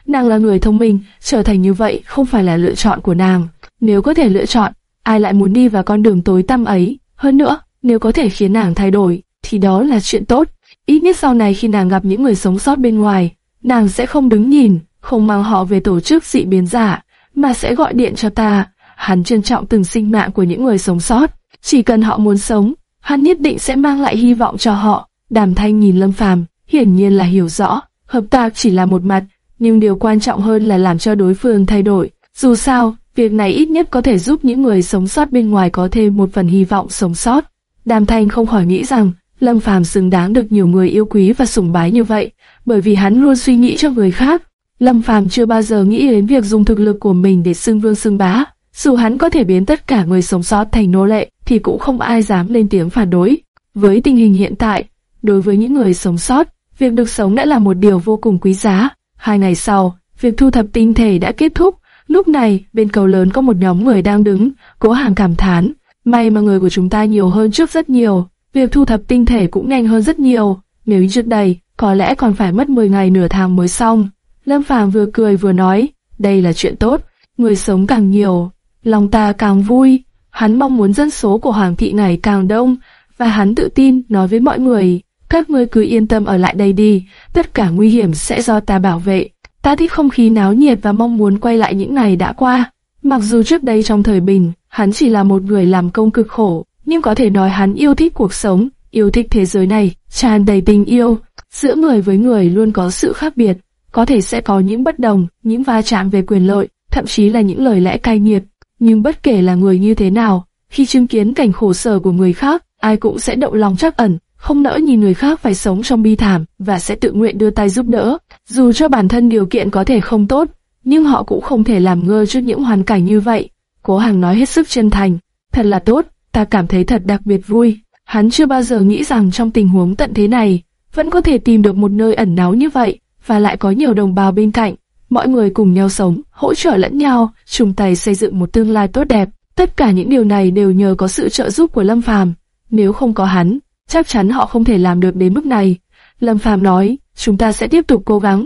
Nàng là người thông minh, trở thành như vậy không phải là lựa chọn của nàng. Nếu có thể lựa chọn, ai lại muốn đi vào con đường tối tăm ấy? Hơn nữa, nếu có thể khiến nàng thay đổi, thì đó là chuyện tốt. Ít nhất sau này khi nàng gặp những người sống sót bên ngoài, nàng sẽ không đứng nhìn, không mang họ về tổ chức dị biến giả, mà sẽ gọi điện cho ta. Hắn trân trọng từng sinh mạng của những người sống sót. Chỉ cần họ muốn sống, hắn nhất định sẽ mang lại hy vọng cho họ. Đàm thanh nhìn Lâm Phàm, hiển nhiên là hiểu rõ, hợp tác chỉ là một mặt, nhưng điều quan trọng hơn là làm cho đối phương thay đổi. Dù sao, việc này ít nhất có thể giúp những người sống sót bên ngoài có thêm một phần hy vọng sống sót. Đàm thanh không khỏi nghĩ rằng, Lâm Phàm xứng đáng được nhiều người yêu quý và sủng bái như vậy, bởi vì hắn luôn suy nghĩ cho người khác. Lâm Phàm chưa bao giờ nghĩ đến việc dùng thực lực của mình để xưng vương xưng bá. Dù hắn có thể biến tất cả người sống sót thành nô lệ, thì cũng không ai dám lên tiếng phản đối. Với tình hình hiện tại, đối với những người sống sót, việc được sống đã là một điều vô cùng quý giá. Hai ngày sau, việc thu thập tinh thể đã kết thúc. Lúc này, bên cầu lớn có một nhóm người đang đứng, cố hàng cảm thán. May mà người của chúng ta nhiều hơn trước rất nhiều. Việc thu thập tinh thể cũng nhanh hơn rất nhiều. Nếu như trước đây, có lẽ còn phải mất 10 ngày nửa tháng mới xong. Lâm Phàm vừa cười vừa nói, đây là chuyện tốt, người sống càng nhiều, lòng ta càng vui. Hắn mong muốn dân số của Hoàng thị ngày càng đông, và hắn tự tin nói với mọi người, các ngươi cứ yên tâm ở lại đây đi, tất cả nguy hiểm sẽ do ta bảo vệ. Ta thích không khí náo nhiệt và mong muốn quay lại những ngày đã qua. Mặc dù trước đây trong thời bình, hắn chỉ là một người làm công cực khổ, nhưng có thể nói hắn yêu thích cuộc sống, yêu thích thế giới này, tràn đầy tình yêu. Giữa người với người luôn có sự khác biệt, có thể sẽ có những bất đồng, những va chạm về quyền lợi, thậm chí là những lời lẽ cay nghiệt. Nhưng bất kể là người như thế nào, khi chứng kiến cảnh khổ sở của người khác, ai cũng sẽ động lòng chắc ẩn, không nỡ nhìn người khác phải sống trong bi thảm và sẽ tự nguyện đưa tay giúp đỡ. Dù cho bản thân điều kiện có thể không tốt, nhưng họ cũng không thể làm ngơ trước những hoàn cảnh như vậy. Cố Hàng nói hết sức chân thành, thật là tốt, ta cảm thấy thật đặc biệt vui. Hắn chưa bao giờ nghĩ rằng trong tình huống tận thế này, vẫn có thể tìm được một nơi ẩn náu như vậy, và lại có nhiều đồng bào bên cạnh. Mọi người cùng nhau sống, hỗ trợ lẫn nhau, chung tay xây dựng một tương lai tốt đẹp. Tất cả những điều này đều nhờ có sự trợ giúp của Lâm Phàm. Nếu không có hắn, chắc chắn họ không thể làm được đến mức này. Lâm Phàm nói, chúng ta sẽ tiếp tục cố gắng,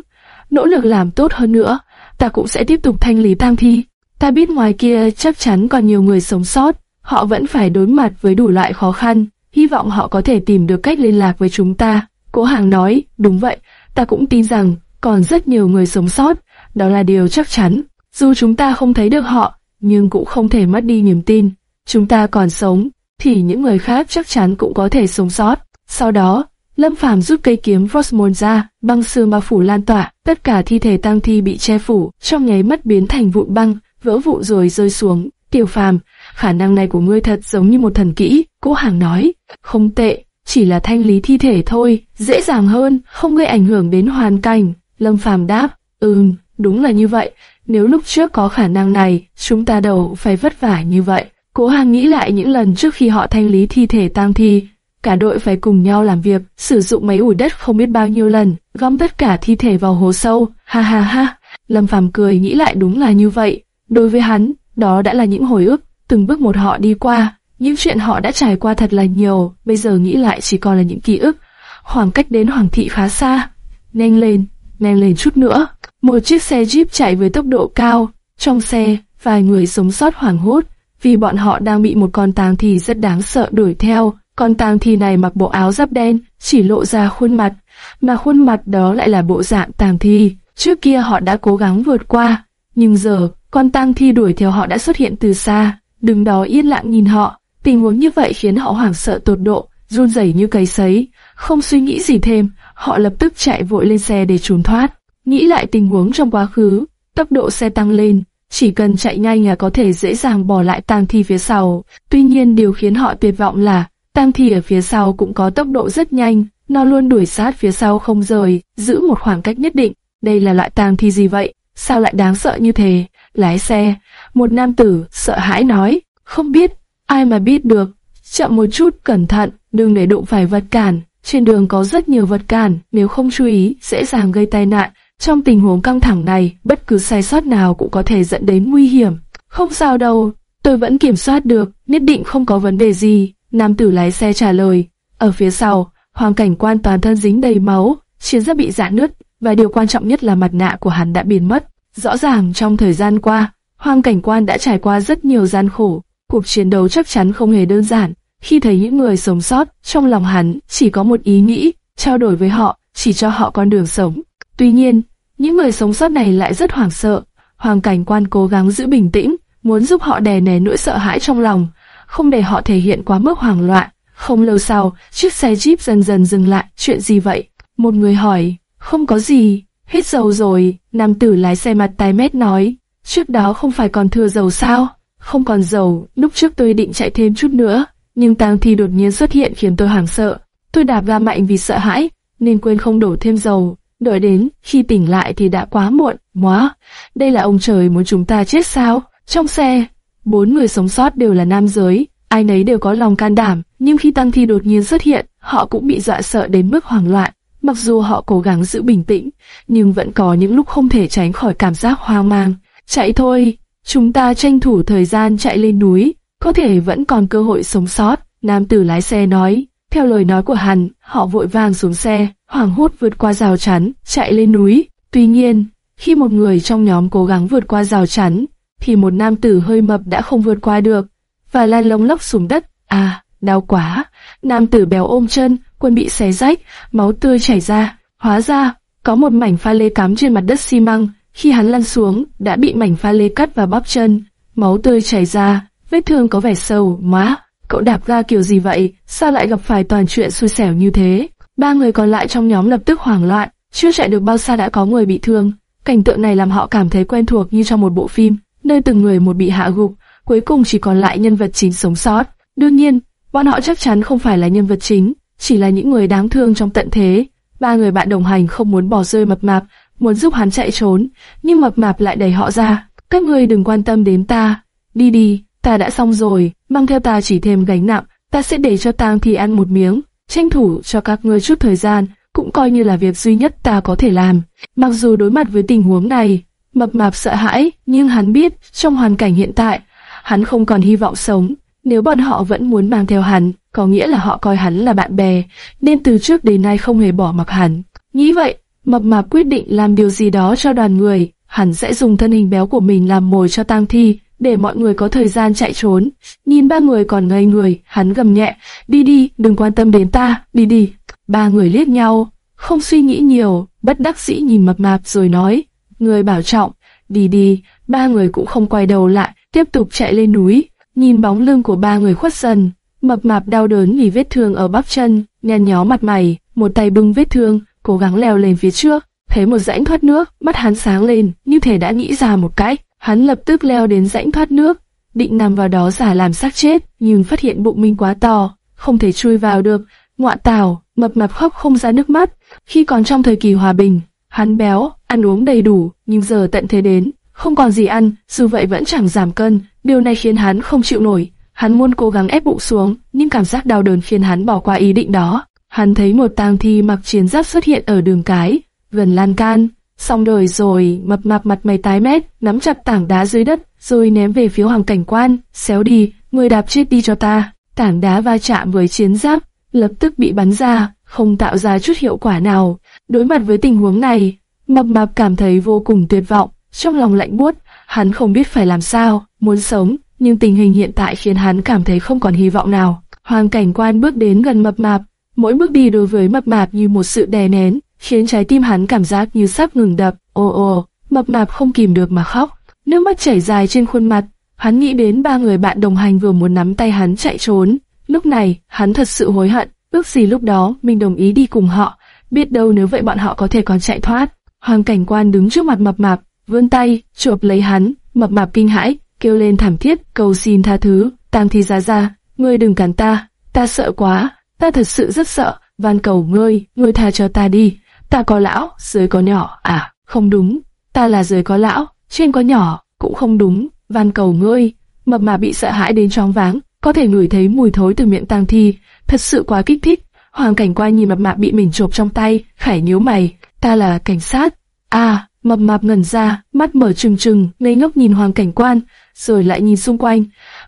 nỗ lực làm tốt hơn nữa. Ta cũng sẽ tiếp tục thanh lý tang thi. Ta biết ngoài kia chắc chắn còn nhiều người sống sót, họ vẫn phải đối mặt với đủ loại khó khăn. Hy vọng họ có thể tìm được cách liên lạc với chúng ta. Cố Hàng nói, đúng vậy, ta cũng tin rằng còn rất nhiều người sống sót, đó là điều chắc chắn. Dù chúng ta không thấy được họ, nhưng cũng không thể mất đi niềm tin. Chúng ta còn sống, thì những người khác chắc chắn cũng có thể sống sót. Sau đó, Lâm Phàm rút cây kiếm Rosmond ra, băng sương bao phủ lan tỏa, tất cả thi thể tang thi bị che phủ, trong nháy mắt biến thành vụn băng, vỡ vụn rồi rơi xuống. Tiểu Phàm, khả năng này của ngươi thật giống như một thần kỹ, Cố Hàng nói. Không tệ, chỉ là thanh lý thi thể thôi, dễ dàng hơn, không gây ảnh hưởng đến hoàn cảnh. Lâm Phàm đáp, ừm, đúng là như vậy. Nếu lúc trước có khả năng này, chúng ta đâu phải vất vả như vậy. Cố Hàng nghĩ lại những lần trước khi họ thanh lý thi thể tang thi, cả đội phải cùng nhau làm việc, sử dụng máy ủi đất không biết bao nhiêu lần, gom tất cả thi thể vào hố sâu. Ha ha ha. Lâm Phàm cười nghĩ lại đúng là như vậy. Đối với hắn, đó đã là những hồi ức, từng bước một họ đi qua. Những chuyện họ đã trải qua thật là nhiều, bây giờ nghĩ lại chỉ còn là những ký ức. Khoảng cách đến Hoàng thị khá xa. Nhanh lên, nhanh lên chút nữa. Một chiếc xe Jeep chạy với tốc độ cao. Trong xe, vài người sống sót hoảng hốt, vì bọn họ đang bị một con tang thi rất đáng sợ đuổi theo. Con tang thi này mặc bộ áo giáp đen, chỉ lộ ra khuôn mặt, mà khuôn mặt đó lại là bộ dạng tang thi. Trước kia họ đã cố gắng vượt qua, nhưng giờ, con tang thi đuổi theo họ đã xuất hiện từ xa, đứng đó yên lặng nhìn họ. Tình huống như vậy khiến họ hoảng sợ tột độ, run rẩy như cầy sấy, không suy nghĩ gì thêm, họ lập tức chạy vội lên xe để trốn thoát. nghĩ lại tình huống trong quá khứ, tốc độ xe tăng lên, chỉ cần chạy nhanh là có thể dễ dàng bỏ lại tang thi phía sau. Tuy nhiên điều khiến họ tuyệt vọng là, tang thi ở phía sau cũng có tốc độ rất nhanh, nó luôn đuổi sát phía sau không rời, giữ một khoảng cách nhất định. Đây là loại tang thi gì vậy? Sao lại đáng sợ như thế? Lái xe, một nam tử sợ hãi nói, không biết, ai mà biết được, chậm một chút cẩn thận, đừng để đụng phải vật cản. Trên đường có rất nhiều vật cản, nếu không chú ý, dễ dàng gây tai nạn. Trong tình huống căng thẳng này, bất cứ sai sót nào cũng có thể dẫn đến nguy hiểm. Không sao đâu, tôi vẫn kiểm soát được, nhất định không có vấn đề gì. Nam tử lái xe trả lời. Ở phía sau, hoàng cảnh quan toàn thân dính đầy máu, chiến giáp bị rạn nứt, và điều quan trọng nhất là mặt nạ của hắn đã biến mất. Rõ ràng trong thời gian qua, hoàng cảnh quan đã trải qua rất nhiều gian khổ. Cuộc chiến đấu chắc chắn không hề đơn giản. Khi thấy những người sống sót, trong lòng hắn chỉ có một ý nghĩ, trao đổi với họ, chỉ cho họ con đường sống. Tuy nhiên, những người sống sót này lại rất hoảng sợ. Hoàng cảnh quan cố gắng giữ bình tĩnh, muốn giúp họ đè nén nỗi sợ hãi trong lòng, không để họ thể hiện quá mức hoảng loạn. Không lâu sau, chiếc xe Jeep dần dần dừng lại, chuyện gì vậy? Một người hỏi, không có gì, hết dầu rồi, nam tử lái xe mặt tai mét nói, trước đó không phải còn thừa dầu sao? Không còn dầu, lúc trước tôi định chạy thêm chút nữa, nhưng tang thi đột nhiên xuất hiện khiến tôi hoảng sợ. Tôi đạp ga mạnh vì sợ hãi, nên quên không đổ thêm dầu. Đợi đến, khi tỉnh lại thì đã quá muộn. Móa, đây là ông trời muốn chúng ta chết sao? Trong xe, bốn người sống sót đều là nam giới, ai nấy đều có lòng can đảm, nhưng khi tăng thi đột nhiên xuất hiện, họ cũng bị dọa sợ đến mức hoảng loạn. Mặc dù họ cố gắng giữ bình tĩnh, nhưng vẫn có những lúc không thể tránh khỏi cảm giác hoang mang. Chạy thôi, chúng ta tranh thủ thời gian chạy lên núi, có thể vẫn còn cơ hội sống sót. Nam tử lái xe nói, theo lời nói của hắn, họ vội vàng xuống xe, hoảng hốt vượt qua rào chắn, chạy lên núi. Tuy nhiên, khi một người trong nhóm cố gắng vượt qua rào chắn, thì một nam tử hơi mập đã không vượt qua được, và lan lông lốc xuống đất. À, đau quá! Nam tử béo ôm chân, quần bị xé rách, máu tươi chảy ra. Hóa ra, có một mảnh pha lê cắm trên mặt đất xi măng. Khi hắn lăn xuống, đã bị mảnh pha lê cắt và bắp chân. Máu tươi chảy ra, vết thương có vẻ sâu, má. Cậu đạp ra kiểu gì vậy? Sao lại gặp phải toàn chuyện xui xẻo như thế? Ba người còn lại trong nhóm lập tức hoảng loạn, chưa chạy được bao xa đã có người bị thương. Cảnh tượng này làm họ cảm thấy quen thuộc như trong một bộ phim, nơi từng người một bị hạ gục, cuối cùng chỉ còn lại nhân vật chính sống sót. Đương nhiên, bọn họ chắc chắn không phải là nhân vật chính, chỉ là những người đáng thương trong tận thế. Ba người bạn đồng hành không muốn bỏ rơi mập mạp, muốn giúp hắn chạy trốn, nhưng mập mạp lại đẩy họ ra. Các ngươi đừng quan tâm đến ta, đi đi, ta đã xong rồi, mang theo ta chỉ thêm gánh nặng, ta sẽ để cho tang thì ăn một miếng, tranh thủ cho các ngươi chút thời gian, cũng coi như là việc duy nhất ta có thể làm. Mặc dù đối mặt với tình huống này, mập mạp sợ hãi, nhưng hắn biết trong hoàn cảnh hiện tại, hắn không còn hy vọng sống. Nếu bọn họ vẫn muốn mang theo hắn, có nghĩa là họ coi hắn là bạn bè, nên từ trước đến nay không hề bỏ mặc hắn. Nghĩ vậy, mập mạp quyết định làm điều gì đó cho đoàn người, hắn sẽ dùng thân hình béo của mình làm mồi cho tang thi, để mọi người có thời gian chạy trốn. Nhìn ba người còn ngây người, hắn gầm nhẹ, đi đi, đừng quan tâm đến ta, đi đi. Ba người liếc nhau, không suy nghĩ nhiều, bất đắc dĩ nhìn mập mạp rồi nói, người bảo trọng, đi đi, ba người cũng không quay đầu lại, tiếp tục chạy lên núi, nhìn bóng lưng của ba người khuất dần, mập mạp đau đớn vì vết thương ở bắp chân, nhăn nhó mặt mày, một tay bưng vết thương, cố gắng leo lên phía trước, thấy một rãnh thoát nước, mắt hắn sáng lên, như thể đã nghĩ ra một cách, hắn lập tức leo đến rãnh thoát nước, định nằm vào đó giả làm xác chết, nhưng phát hiện bụng mình quá to, không thể chui vào được, ngoạ tào, mập mạp khóc không ra nước mắt, khi còn trong thời kỳ hòa bình, hắn béo, ăn uống đầy đủ, nhưng giờ tận thế đến, không còn gì ăn, dù vậy vẫn chẳng giảm cân, điều này khiến hắn không chịu nổi. Hắn muốn cố gắng ép bụng xuống, nhưng cảm giác đau đớn khiến hắn bỏ qua ý định đó. Hắn thấy một tang thi mặc chiến giáp xuất hiện ở đường cái, gần lan can. Xong đời rồi, mập mạp mặt mày tái mét, nắm chặt tảng đá dưới đất, rồi ném về phía hoàng cảnh quan, xéo đi, người đạp chết đi cho ta. Tảng đá va chạm với chiến giáp, lập tức bị bắn ra, không tạo ra chút hiệu quả nào. Đối mặt với tình huống này, mập mạp cảm thấy vô cùng tuyệt vọng, trong lòng lạnh buốt, hắn không biết phải làm sao, muốn sống, nhưng tình hình hiện tại khiến hắn cảm thấy không còn hy vọng nào. Hoàng cảnh quan bước đến gần mập mạp, mỗi bước đi đối với mập mạp như một sự đè nén, khiến trái tim hắn cảm giác như sắp ngừng đập. Ồ ồ, mập mạp không kìm được mà khóc, nước mắt chảy dài trên khuôn mặt. Hắn nghĩ đến ba người bạn đồng hành vừa muốn nắm tay hắn chạy trốn. Lúc này, hắn thật sự hối hận, ước gì lúc đó mình đồng ý đi cùng họ, biết đâu nếu vậy bọn họ có thể còn chạy thoát. Hoàng cảnh quan đứng trước mặt mập mạp, vươn tay, chộp lấy hắn, mập mạp kinh hãi, kêu lên thảm thiết, cầu xin tha thứ, tang thi ra ra, ngươi đừng cản ta, ta sợ quá, ta thật sự rất sợ, van cầu ngươi, ngươi tha cho ta đi, ta có lão, dưới có nhỏ, à, không đúng, ta là dưới có lão, trên có nhỏ, cũng không đúng, van cầu ngươi, mập mạp bị sợ hãi đến choáng váng, có thể ngửi thấy mùi thối từ miệng tang thi, thật sự quá kích thích. Hoàng cảnh quan nhìn mập mạp bị mình chộp trong tay, khải nhíu mày, ta là cảnh sát. À, mập mạp ngẩn ra, mắt mở trừng trừng, ngây ngốc nhìn hoàng cảnh quan, rồi lại nhìn xung quanh.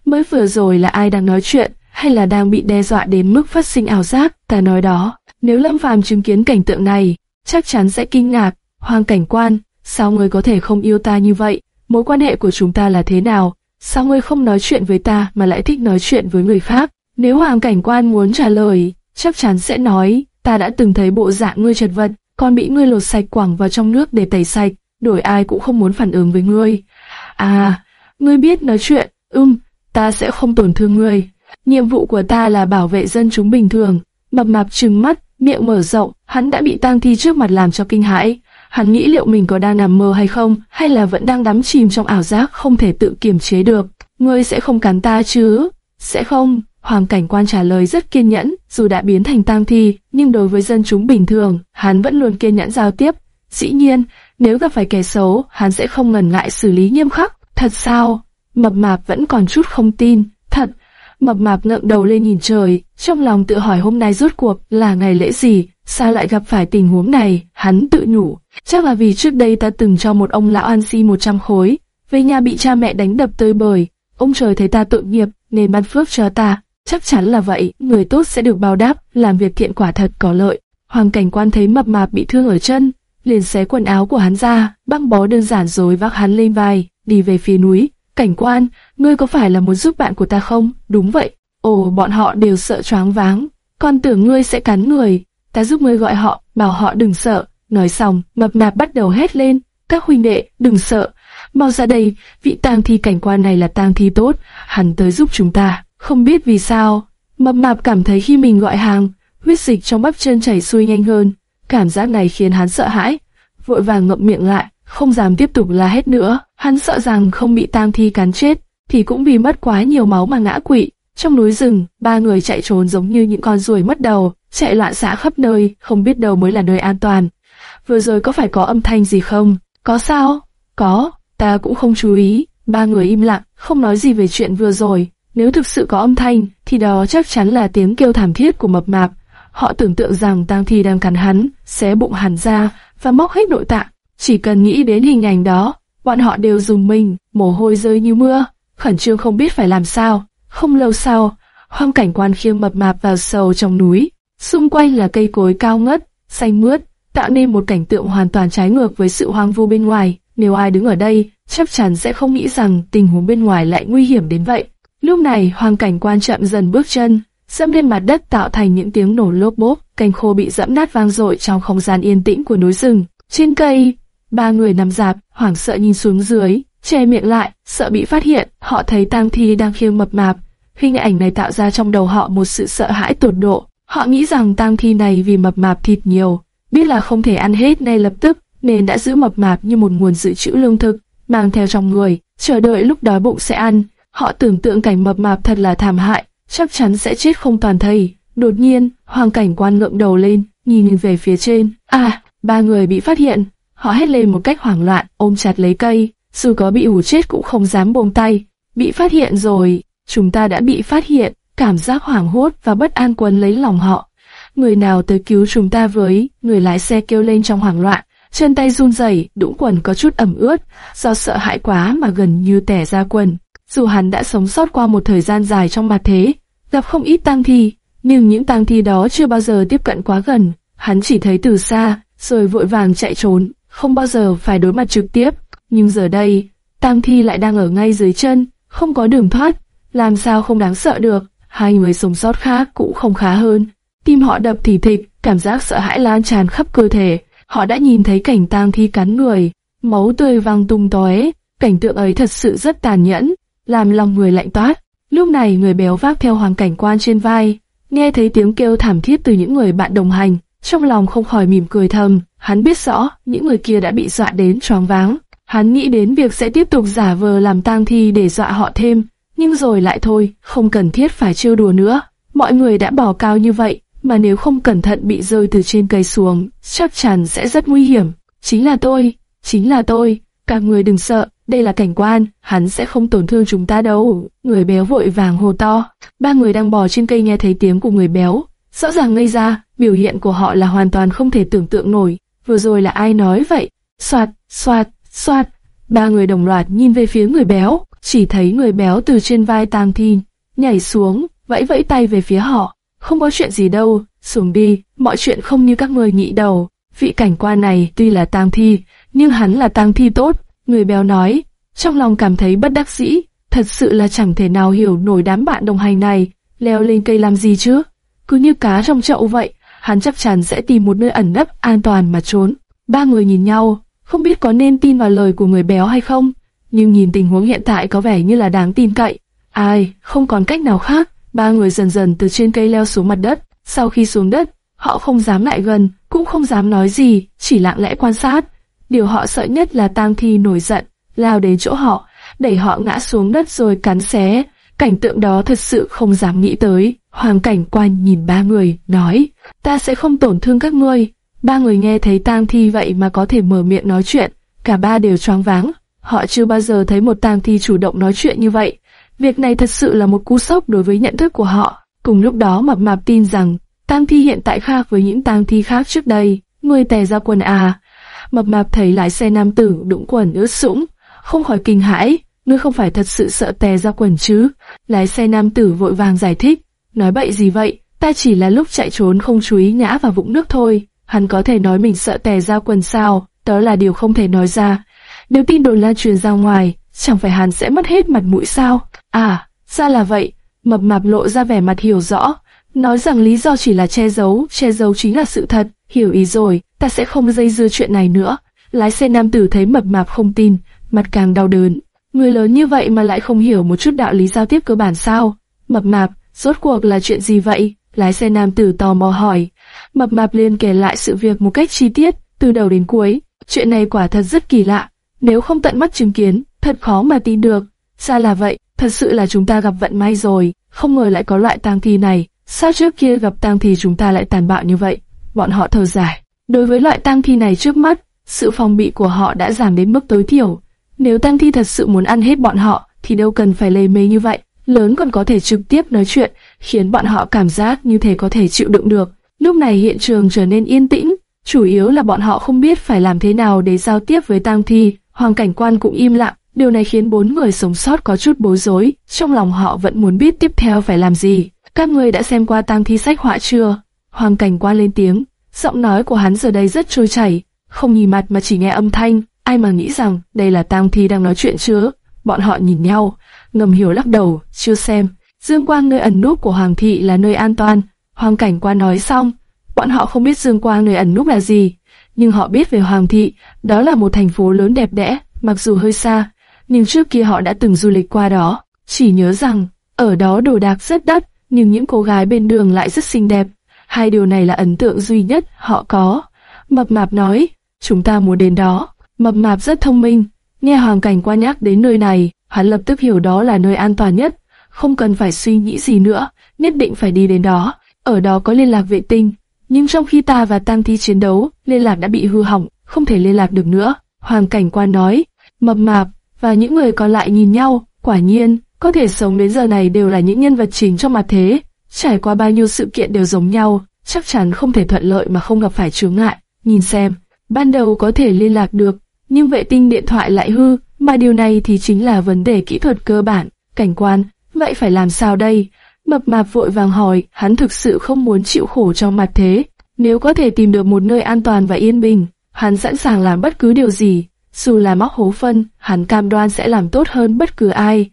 Mới vừa rồi là ai đang nói chuyện, hay là đang bị đe dọa đến mức phát sinh ảo giác? Ta nói đó, nếu Lâm Phàm chứng kiến cảnh tượng này, chắc chắn sẽ kinh ngạc. Hoàng cảnh quan, sao ngươi có thể không yêu ta như vậy? Mối quan hệ của chúng ta là thế nào? Sao ngươi không nói chuyện với ta mà lại thích nói chuyện với người khác? Nếu hoàng cảnh quan muốn trả lời, chắc chắn sẽ nói, ta đã từng thấy bộ dạng ngươi chật vật, còn bị ngươi lột sạch quẳng vào trong nước để tẩy sạch, đổi ai cũng không muốn phản ứng với ngươi. À, ngươi biết nói chuyện, ưm, ta sẽ không tổn thương ngươi. Nhiệm vụ của ta là bảo vệ dân chúng bình thường. Mập mạp trừng mắt, miệng mở rộng, hắn đã bị tang thi trước mặt làm cho kinh hãi. Hắn nghĩ liệu mình có đang nằm mơ hay không, hay là vẫn đang đắm chìm trong ảo giác không thể tự kiềm chế được. Ngươi sẽ không cắn ta chứ? Sẽ không. Hoàng cảnh quan trả lời rất kiên nhẫn, dù đã biến thành tang thi, nhưng đối với dân chúng bình thường, hắn vẫn luôn kiên nhẫn giao tiếp. Dĩ nhiên, nếu gặp phải kẻ xấu, hắn sẽ không ngần ngại xử lý nghiêm khắc. Thật sao? Mập mạp vẫn còn chút không tin. Thật. Mập mạp ngẩng đầu lên nhìn trời, trong lòng tự hỏi hôm nay rốt cuộc là ngày lễ gì, sao lại gặp phải tình huống này, hắn tự nhủ. Chắc là vì trước đây ta từng cho một ông lão ăn si 100 khối, về nhà bị cha mẹ đánh đập tơi bời. Ông trời thấy ta tội nghiệp, nên ban phước cho ta. Chắc chắn là vậy, người tốt sẽ được báo đáp, làm việc thiện quả thật có lợi. Hoàng cảnh quan thấy mập mạp bị thương ở chân, liền xé quần áo của hắn ra, băng bó đơn giản rồi vác hắn lên vai, đi về phía núi. Cảnh quan, ngươi có phải là muốn giúp bạn của ta không? Đúng vậy. Ồ, bọn họ đều sợ choáng váng. Con tưởng ngươi sẽ cắn người. Ta giúp ngươi gọi họ, bảo họ đừng sợ. Nói xong, mập mạp bắt đầu hét lên. Các huynh đệ, đừng sợ. Mau ra đây, vị tang thi cảnh quan này là tang thi tốt. Hắn tới giúp chúng ta. Không biết vì sao, mập mạp cảm thấy khi mình gọi hàng, huyết dịch trong bắp chân chảy xuôi nhanh hơn. Cảm giác này khiến hắn sợ hãi, vội vàng ngậm miệng lại, không dám tiếp tục la hết nữa. Hắn sợ rằng không bị tang thi cắn chết, thì cũng vì mất quá nhiều máu mà ngã quỵ. Trong núi rừng, ba người chạy trốn giống như những con ruồi mất đầu, chạy loạn xạ khắp nơi, không biết đâu mới là nơi an toàn. Vừa rồi có phải có âm thanh gì không? Có sao? Có, ta cũng không chú ý. Ba người im lặng, không nói gì về chuyện vừa rồi. Nếu thực sự có âm thanh, thì đó chắc chắn là tiếng kêu thảm thiết của mập mạp. Họ tưởng tượng rằng tang thi đang cắn hắn, xé bụng hắn ra và móc hết nội tạng. Chỉ cần nghĩ đến hình ảnh đó, bọn họ đều dùng mình, mồ hôi rơi như mưa, khẩn trương không biết phải làm sao. Không lâu sau, hoang cảnh quan khiêng mập mạp vào sâu trong núi. Xung quanh là cây cối cao ngất, xanh mướt, tạo nên một cảnh tượng hoàn toàn trái ngược với sự hoang vu bên ngoài. Nếu ai đứng ở đây, chắc chắn sẽ không nghĩ rằng tình huống bên ngoài lại nguy hiểm đến vậy. Lúc này, hoàng cảnh quan chậm dần bước chân, dẫm lên mặt đất tạo thành những tiếng nổ lốp bốp, cành khô bị dẫm nát vang dội trong không gian yên tĩnh của núi rừng. Trên cây, ba người nằm dạp, hoảng sợ nhìn xuống dưới, che miệng lại, sợ bị phát hiện. Họ thấy tang thi đang khiêng mập mạp. Hình ảnh này tạo ra trong đầu họ một sự sợ hãi tột độ. Họ nghĩ rằng tang thi này vì mập mạp thịt nhiều, biết là không thể ăn hết ngay lập tức, nên đã giữ mập mạp như một nguồn dự trữ lương thực, mang theo trong người, chờ đợi lúc đói bụng sẽ ăn. Họ tưởng tượng cảnh mập mạp thật là thảm hại, chắc chắn sẽ chết không toàn thây. Đột nhiên, hoàng cảnh quan ngượng đầu lên, nhìn về phía trên. À, ba người bị phát hiện. Họ hét lên một cách hoảng loạn, ôm chặt lấy cây. Dù có bị hủ chết cũng không dám buông tay. Bị phát hiện rồi, chúng ta đã bị phát hiện. Cảm giác hoảng hốt và bất an quấn lấy lòng họ. Người nào tới cứu chúng ta với, người lái xe kêu lên trong hoảng loạn. Chân tay run rẩy, đũng quần có chút ẩm ướt, do sợ hãi quá mà gần như tẻ ra quần. Dù hắn đã sống sót qua một thời gian dài trong mặt thế, gặp không ít tang thi, nhưng những tang thi đó chưa bao giờ tiếp cận quá gần. Hắn chỉ thấy từ xa, rồi vội vàng chạy trốn, không bao giờ phải đối mặt trực tiếp. Nhưng giờ đây, tang thi lại đang ở ngay dưới chân, không có đường thoát, làm sao không đáng sợ được. Hai người sống sót khác cũng không khá hơn. Tim họ đập thì thịch, cảm giác sợ hãi lan tràn khắp cơ thể. Họ đã nhìn thấy cảnh tang thi cắn người, máu tươi văng tung tóe. Cảnh tượng ấy thật sự rất tàn nhẫn làm lòng người lạnh toát. Lúc này người béo vác theo hoàng cảnh quan trên vai, nghe thấy tiếng kêu thảm thiết từ những người bạn đồng hành, trong lòng không khỏi mỉm cười thầm, hắn biết rõ, những người kia đã bị dọa đến choáng váng. Hắn nghĩ đến việc sẽ tiếp tục giả vờ làm tang thi để dọa họ thêm, nhưng rồi lại thôi, không cần thiết phải trêu đùa nữa. Mọi người đã bỏ cao như vậy, mà nếu không cẩn thận bị rơi từ trên cây xuống, chắc chắn sẽ rất nguy hiểm. Chính là tôi, chính là tôi, các người đừng sợ, đây là cảnh quan, hắn sẽ không tổn thương chúng ta đâu. Người béo vội vàng hồ to, ba người đang bò trên cây nghe thấy tiếng của người béo, rõ ràng ngây ra, biểu hiện của họ là hoàn toàn không thể tưởng tượng nổi. Vừa rồi là ai nói vậy? Soạt, soạt, soạt. Ba người đồng loạt nhìn về phía người béo, chỉ thấy người béo từ trên vai tang thi nhảy xuống, vẫy vẫy tay về phía họ. Không có chuyện gì đâu, xuống đi, mọi chuyện không như các người nghĩ đâu. Vị cảnh quan này tuy là tang thi, nhưng hắn là tang thi tốt, người béo nói. Trong lòng cảm thấy bất đắc dĩ, thật sự là chẳng thể nào hiểu nổi đám bạn đồng hành này, leo lên cây làm gì chứ? Cứ như cá trong chậu vậy, hắn chắc chắn sẽ tìm một nơi ẩn nấp an toàn mà trốn. Ba người nhìn nhau, không biết có nên tin vào lời của người béo hay không, nhưng nhìn tình huống hiện tại có vẻ như là đáng tin cậy. Ai, không còn cách nào khác, ba người dần dần từ trên cây leo xuống mặt đất. Sau khi xuống đất, họ không dám lại gần, cũng không dám nói gì, chỉ lặng lẽ quan sát. Điều họ sợ nhất là tang thi nổi giận, lao đến chỗ họ, đẩy họ ngã xuống đất rồi cắn xé. Cảnh tượng đó thật sự không dám nghĩ tới. Hoàng cảnh quan nhìn ba người, nói, ta sẽ không tổn thương các ngươi. Ba người nghe thấy tang thi vậy mà có thể mở miệng nói chuyện, cả ba đều choáng váng. Họ chưa bao giờ thấy một tang thi chủ động nói chuyện như vậy. Việc này thật sự là một cú sốc đối với nhận thức của họ. Cùng lúc đó mập mạp tin rằng, tang thi hiện tại khác với những tang thi khác trước đây. Người tè ra quần à. Mập mạp thấy lái xe nam tử đụng quần ướt sũng, không khỏi kinh hãi. Ngươi không phải thật sự sợ tè ra quần chứ? Lái xe nam tử vội vàng giải thích. Nói bậy gì vậy? Ta chỉ là lúc chạy trốn không chú ý ngã vào vũng nước thôi. Hắn có thể nói mình sợ tè ra quần sao? Đó là điều không thể nói ra. Nếu tin đồn lan truyền ra ngoài, chẳng phải hắn sẽ mất hết mặt mũi sao? À, ra là vậy. Mập mạp lộ ra vẻ mặt hiểu rõ, nói rằng lý do chỉ là che giấu, che giấu chính là sự thật. Hiểu ý rồi, ta sẽ không dây dưa chuyện này nữa. Lái xe nam tử thấy mập mạp không tin, mặt càng đau đớn. Người lớn như vậy mà lại không hiểu một chút đạo lý giao tiếp cơ bản sao? Mập mạp, rốt cuộc là chuyện gì vậy? Lái xe nam tử tò mò hỏi. Mập mạp liền kể lại sự việc một cách chi tiết, từ đầu đến cuối. Chuyện này quả thật rất kỳ lạ. Nếu không tận mắt chứng kiến, thật khó mà tin được. Ra là vậy? Thật sự là chúng ta gặp vận may rồi. Không ngờ lại có loại tang thi này. Sao trước kia gặp tang thi chúng ta lại tàn bạo như vậy? Bọn họ thở dài. Đối với loại tang thi này trước mắt, sự phòng bị của họ đã giảm đến mức tối thiểu. Nếu tang thi thật sự muốn ăn hết bọn họ, thì đâu cần phải lề mề như vậy. Lớn còn có thể trực tiếp nói chuyện, khiến bọn họ cảm giác như thể có thể chịu đựng được. Lúc này hiện trường trở nên yên tĩnh, chủ yếu là bọn họ không biết phải làm thế nào để giao tiếp với tang thi. Hoàng cảnh quan cũng im lặng, điều này khiến bốn người sống sót có chút bối rối, trong lòng họ vẫn muốn biết tiếp theo phải làm gì. Các người đã xem qua tang thi sách họa chưa? Hoàng cảnh quan lên tiếng, giọng nói của hắn giờ đây rất trôi chảy, không nhìn mặt mà chỉ nghe âm thanh, ai mà nghĩ rằng đây là tang thi đang nói chuyện chứ? Bọn họ nhìn nhau, ngầm hiểu lắc đầu, chưa xem. Dương quang nơi ẩn núp của Hoàng thị là nơi an toàn. Hoàng cảnh quan nói xong, bọn họ không biết Dương quang nơi ẩn núp là gì, nhưng họ biết về Hoàng thị, đó là một thành phố lớn đẹp đẽ, mặc dù hơi xa, nhưng trước kia họ đã từng du lịch qua đó. Chỉ nhớ rằng, ở đó đồ đạc rất đắt, nhưng những cô gái bên đường lại rất xinh đẹp. Hai điều này là ấn tượng duy nhất họ có. Mập mạp nói, chúng ta muốn đến đó. Mập mạp rất thông minh, nghe Hoàng cảnh quan nhắc đến nơi này, hắn lập tức hiểu đó là nơi an toàn nhất, không cần phải suy nghĩ gì nữa, nhất định phải đi đến đó. Ở đó có liên lạc vệ tinh, nhưng trong khi ta và Tam Thi chiến đấu, liên lạc đã bị hư hỏng, không thể liên lạc được nữa. Hoàng cảnh quan nói, mập mạp và những người còn lại nhìn nhau, quả nhiên, có thể sống đến giờ này đều là những nhân vật chính trong mặt thế. Trải qua bao nhiêu sự kiện đều giống nhau, chắc chắn không thể thuận lợi mà không gặp phải chướng ngại. Nhìn xem, ban đầu có thể liên lạc được, nhưng vệ tinh điện thoại lại hư, mà điều này thì chính là vấn đề kỹ thuật cơ bản. Cảnh quan, vậy phải làm sao đây? Mập mạp vội vàng hỏi, hắn thực sự không muốn chịu khổ trong mặt thế. Nếu có thể tìm được một nơi an toàn và yên bình, hắn sẵn sàng làm bất cứ điều gì. Dù là móc hố phân, hắn cam đoan sẽ làm tốt hơn bất cứ ai.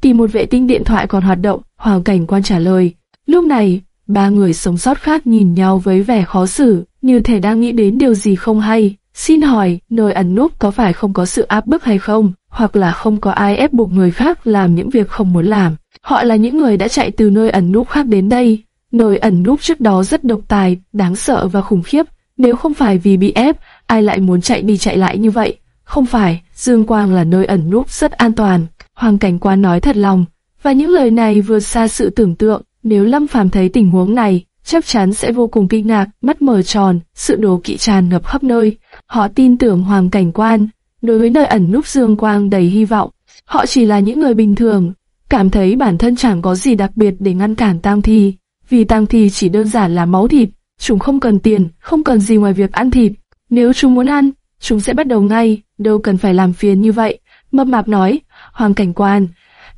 Tìm một vệ tinh điện thoại còn hoạt động, Hoàng Cảnh Quan trả lời. Lúc này, ba người sống sót khác nhìn nhau với vẻ khó xử, như thể đang nghĩ đến điều gì không hay. Xin hỏi, nơi ẩn núp có phải không có sự áp bức hay không, hoặc là không có ai ép buộc người khác làm những việc không muốn làm? Họ là những người đã chạy từ nơi ẩn núp khác đến đây. Nơi ẩn núp trước đó rất độc tài, đáng sợ và khủng khiếp. Nếu không phải vì bị ép, ai lại muốn chạy đi chạy lại như vậy? Không phải, Dương Quang là nơi ẩn núp rất an toàn. Hoàng Cảnh Quan nói thật lòng, và những lời này vượt xa sự tưởng tượng. Nếu Lâm Phàm thấy tình huống này, chắc chắn sẽ vô cùng kinh ngạc, mắt mở tròn, sự đố kỵ tràn ngập khắp nơi. Họ tin tưởng Hoàng Cảnh Quan, đối với nơi ẩn núp Dương Quang đầy hy vọng. Họ chỉ là những người bình thường, cảm thấy bản thân chẳng có gì đặc biệt để ngăn cản tang thi, vì tang thi chỉ đơn giản là máu thịt, chúng không cần tiền, không cần gì ngoài việc ăn thịt. Nếu chúng muốn ăn, chúng sẽ bắt đầu ngay, đâu cần phải làm phiền như vậy. Mập mạp nói, Hoàng Cảnh Quan,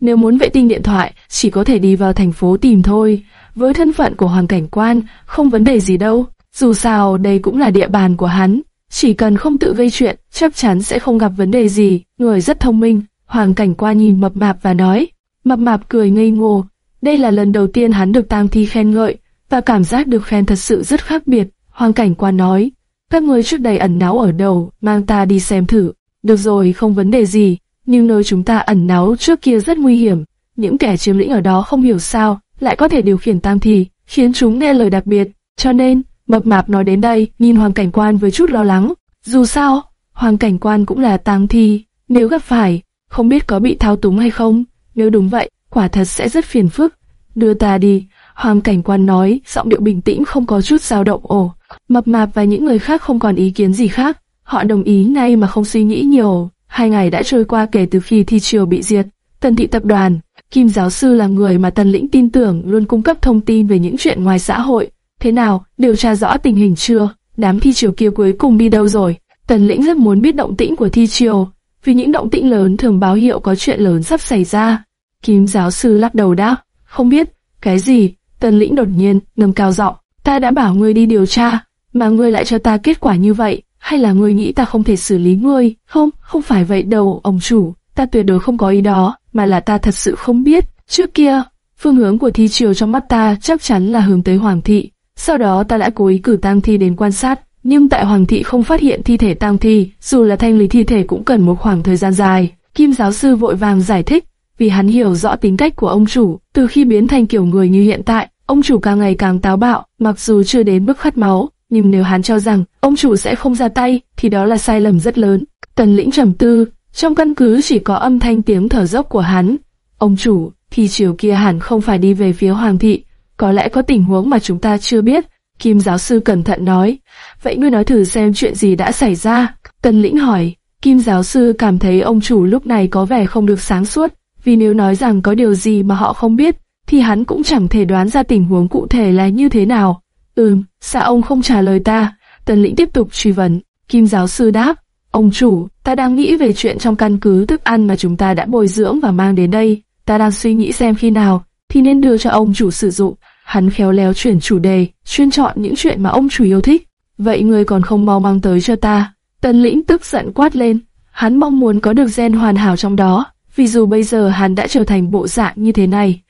nếu muốn vệ tinh điện thoại, chỉ có thể đi vào thành phố tìm thôi. Với thân phận của Hoàng Cảnh Quan, không vấn đề gì đâu. Dù sao, đây cũng là địa bàn của hắn. Chỉ cần không tự gây chuyện, chắc chắn sẽ không gặp vấn đề gì. Người rất thông minh. Hoàng Cảnh Quan nhìn mập mạp và nói. Mập mạp cười ngây ngô. Đây là lần đầu tiên hắn được Tam Thi khen ngợi, và cảm giác được khen thật sự rất khác biệt. Hoàng Cảnh Quan nói. Các người trước đây ẩn náu ở đầu, mang ta đi xem thử. Được rồi, không vấn đề gì nhưng nơi chúng ta ẩn náu trước kia rất nguy hiểm. Những kẻ chiếm lĩnh ở đó không hiểu sao, lại có thể điều khiển tam thi, khiến chúng nghe lời đặc biệt. Cho nên, mập mạp nói đến đây, nhìn hoàng cảnh quan với chút lo lắng. Dù sao, hoàng cảnh quan cũng là tam thi, nếu gặp phải, không biết có bị thao túng hay không. Nếu đúng vậy, quả thật sẽ rất phiền phức. Đưa ta đi, hoàng cảnh quan nói, giọng điệu bình tĩnh không có chút dao động ổ. Mập mạp và những người khác không còn ý kiến gì khác, họ đồng ý ngay mà không suy nghĩ nhiều. Hai ngày đã trôi qua kể từ khi thi triều bị diệt. Tần thị tập đoàn, Kim giáo sư là người mà Tần lĩnh tin tưởng luôn cung cấp thông tin về những chuyện ngoài xã hội. Thế nào, điều tra rõ tình hình chưa? Đám thi triều kia cuối cùng đi đâu rồi? Tần lĩnh rất muốn biết động tĩnh của thi triều, vì những động tĩnh lớn thường báo hiệu có chuyện lớn sắp xảy ra. Kim giáo sư lắc đầu đáp, không biết, cái gì? Tần lĩnh đột nhiên, nâng cao giọng, ta đã bảo ngươi đi điều tra, mà ngươi lại cho ta kết quả như vậy hay là ngươi nghĩ ta không thể xử lý ngươi? Không, không phải vậy đâu, ông chủ, ta tuyệt đối không có ý đó, mà là ta thật sự không biết. Trước kia, phương hướng của thi triều trong mắt ta chắc chắn là hướng tới Hoàng thị. Sau đó ta đã cố ý cử tang thi đến quan sát, nhưng tại Hoàng thị không phát hiện thi thể tang thi, dù là thanh lý thi thể cũng cần một khoảng thời gian dài. Kim giáo sư vội vàng giải thích, vì hắn hiểu rõ tính cách của ông chủ, từ khi biến thành kiểu người như hiện tại, ông chủ càng ngày càng táo bạo, mặc dù chưa đến bước khát máu, nhưng nếu hắn cho rằng ông chủ sẽ không ra tay, thì đó là sai lầm rất lớn. Tần lĩnh trầm tư, trong căn cứ chỉ có âm thanh tiếng thở dốc của hắn. Ông chủ, thì chiều kia hẳn không phải đi về phía hoàng thị, có lẽ có tình huống mà chúng ta chưa biết. Kim giáo sư cẩn thận nói, vậy ngươi nói thử xem chuyện gì đã xảy ra. Tần lĩnh hỏi, Kim giáo sư cảm thấy ông chủ lúc này có vẻ không được sáng suốt, vì nếu nói rằng có điều gì mà họ không biết, thì hắn cũng chẳng thể đoán ra tình huống cụ thể là như thế nào. Ừm, sao ông không trả lời ta? Tần lĩnh tiếp tục truy vấn. Kim giáo sư đáp, ông chủ, ta đang nghĩ về chuyện trong căn cứ thức ăn mà chúng ta đã bồi dưỡng và mang đến đây. Ta đang suy nghĩ xem khi nào thì nên đưa cho ông chủ sử dụng. Hắn khéo léo chuyển chủ đề, chuyên chọn những chuyện mà ông chủ yêu thích. Vậy người còn không mau mang tới cho ta. Tần lĩnh tức giận quát lên. Hắn mong muốn có được gen hoàn hảo trong đó, vì dù bây giờ hắn đã trở thành bộ dạng như thế này,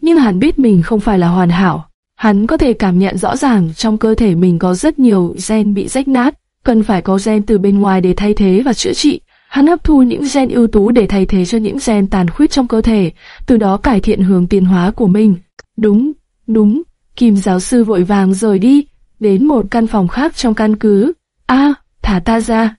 nhưng hắn biết mình không phải là hoàn hảo. Hắn có thể cảm nhận rõ ràng trong cơ thể mình có rất nhiều gen bị rách nát, cần phải có gen từ bên ngoài để thay thế và chữa trị. Hắn hấp thu những gen ưu tú để thay thế cho những gen tàn khuyết trong cơ thể, từ đó cải thiện hướng tiến hóa của mình. Đúng, đúng, Kim giáo sư vội vàng rời đi, đến một căn phòng khác trong căn cứ. A, thả ta ra.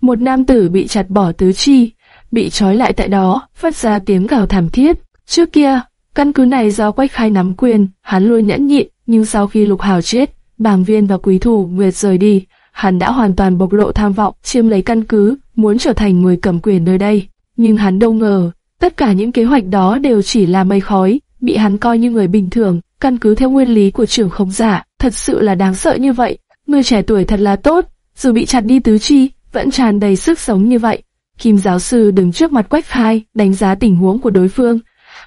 Một nam tử bị chặt bỏ tứ chi, bị trói lại tại đó, phát ra tiếng gào thảm thiết. Trước kia, Căn cứ này do Quách Khai nắm quyền, hắn luôn nhẫn nhịn, nhưng sau khi Lục Hào chết, Bàng Viên và Quý Thủ Nguyệt rời đi, hắn đã hoàn toàn bộc lộ tham vọng, chiếm lấy căn cứ, muốn trở thành người cầm quyền nơi đây. Nhưng hắn đâu ngờ, tất cả những kế hoạch đó đều chỉ là mây khói, bị hắn coi như người bình thường, căn cứ theo nguyên lý của trưởng không giả, thật sự là đáng sợ như vậy. Người trẻ tuổi thật là tốt, dù bị chặt đi tứ chi, vẫn tràn đầy sức sống như vậy. Kim giáo sư đứng trước mặt Quách Khai, đánh giá tình huống của đối phương,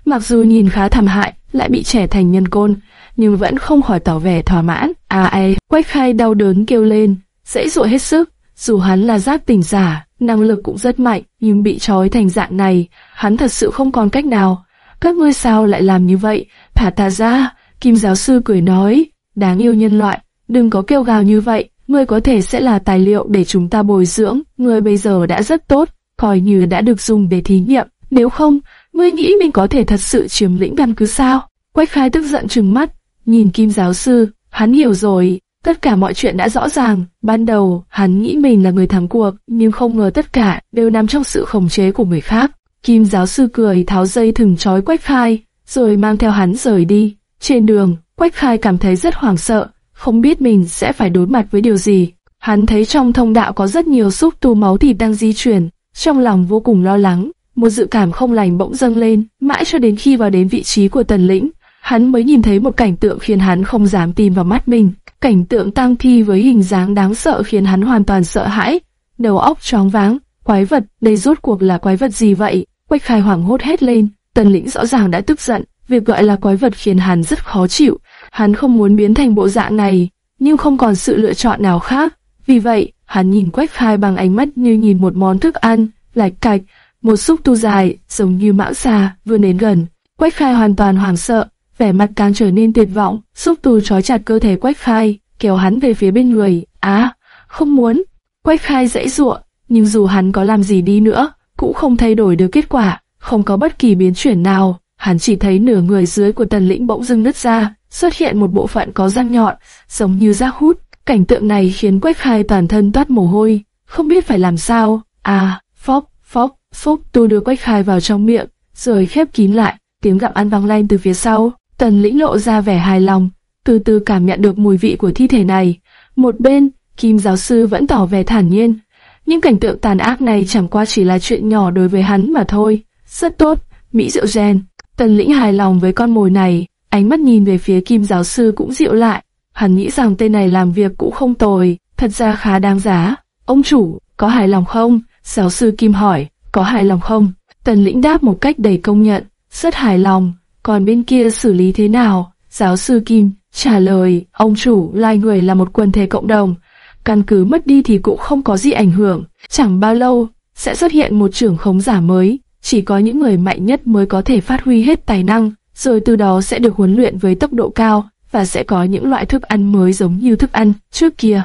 mặc dù nhìn khá thảm hại, lại bị trẻ thành nhân côn, nhưng vẫn không khỏi tỏ vẻ thỏa mãn. À ai, quách khai đau đớn kêu lên, dễ dụa hết sức, dù hắn là giác tỉnh giả, năng lực cũng rất mạnh, nhưng bị trói thành dạng này, hắn thật sự không còn cách nào. Các ngươi sao lại làm như vậy? Thả ta ra, Kim giáo sư cười nói, đáng yêu nhân loại, đừng có kêu gào như vậy, ngươi có thể sẽ là tài liệu để chúng ta bồi dưỡng, ngươi bây giờ đã rất tốt, coi như đã được dùng để thí nghiệm, nếu không, Ngươi nghĩ mình có thể thật sự chiếm lĩnh căn cứ sao? Quách khai tức giận trừng mắt, nhìn Kim giáo sư, hắn hiểu rồi, tất cả mọi chuyện đã rõ ràng. Ban đầu, hắn nghĩ mình là người thắng cuộc, nhưng không ngờ tất cả đều nằm trong sự khống chế của người khác. Kim giáo sư cười tháo dây thừng trói Quách Khai, rồi mang theo hắn rời đi. Trên đường, Quách Khai cảm thấy rất hoảng sợ, không biết mình sẽ phải đối mặt với điều gì. Hắn thấy trong thông đạo có rất nhiều xúc tu máu thịt đang di chuyển, trong lòng vô cùng lo lắng. Một dự cảm không lành bỗng dâng lên, mãi cho đến khi vào đến vị trí của tần lĩnh, hắn mới nhìn thấy một cảnh tượng khiến hắn không dám tin vào mắt mình. Cảnh tượng tang thi với hình dáng đáng sợ khiến hắn hoàn toàn sợ hãi, đầu óc choáng váng. Quái vật, đây rốt cuộc là quái vật gì vậy? Quách khai hoảng hốt hết lên, tần lĩnh rõ ràng đã tức giận, việc gọi là quái vật khiến hắn rất khó chịu. Hắn không muốn biến thành bộ dạng này, nhưng không còn sự lựa chọn nào khác. Vì vậy, hắn nhìn Quách khai bằng ánh mắt như nhìn một món thức ăn, lạch cạch, một xúc tu dài, giống như mãng xà, vừa đến gần. Quách khai hoàn toàn hoảng sợ, vẻ mặt càng trở nên tuyệt vọng, xúc tu trói chặt cơ thể Quách khai, kéo hắn về phía bên người. Á, không muốn. Quách khai dãy ruộng, nhưng dù hắn có làm gì đi nữa, cũng không thay đổi được kết quả, không có bất kỳ biến chuyển nào. Hắn chỉ thấy nửa người dưới của tần lĩnh bỗng dưng nứt ra, xuất hiện một bộ phận có răng nhọn, giống như rác hút. Cảnh tượng này khiến Quách khai toàn thân toát mồ hôi, không biết phải làm sao. À, phóc, phóc, phóc, tu đưa Quách khai vào trong miệng, rồi khép kín lại, tiếng gặm ăn vang lên từ phía sau. Tần lĩnh lộ ra vẻ hài lòng, từ từ cảm nhận được mùi vị của thi thể này. Một bên, Kim giáo sư vẫn tỏ vẻ thản nhiên. Nhưng cảnh tượng tàn ác này chẳng qua chỉ là chuyện nhỏ đối với hắn mà thôi. Rất tốt, Mỹ Diệu Gen. Tần lĩnh hài lòng với con mồi này, ánh mắt nhìn về phía Kim giáo sư cũng dịu lại. Hắn nghĩ rằng tên này làm việc cũng không tồi, thật ra khá đáng giá. Ông chủ, có hài lòng không? Giáo sư Kim hỏi, có hài lòng không? Tần lĩnh đáp một cách đầy công nhận, rất hài lòng. Còn bên kia xử lý thế nào? Giáo sư Kim trả lời, ông chủ, lai người là một quần thể cộng đồng. Căn cứ mất đi thì cũng không có gì ảnh hưởng. Chẳng bao lâu, sẽ xuất hiện một trưởng khống giả mới. Chỉ có những người mạnh nhất mới có thể phát huy hết tài năng, rồi từ đó sẽ được huấn luyện với tốc độ cao, và sẽ có những loại thức ăn mới giống như thức ăn trước kia.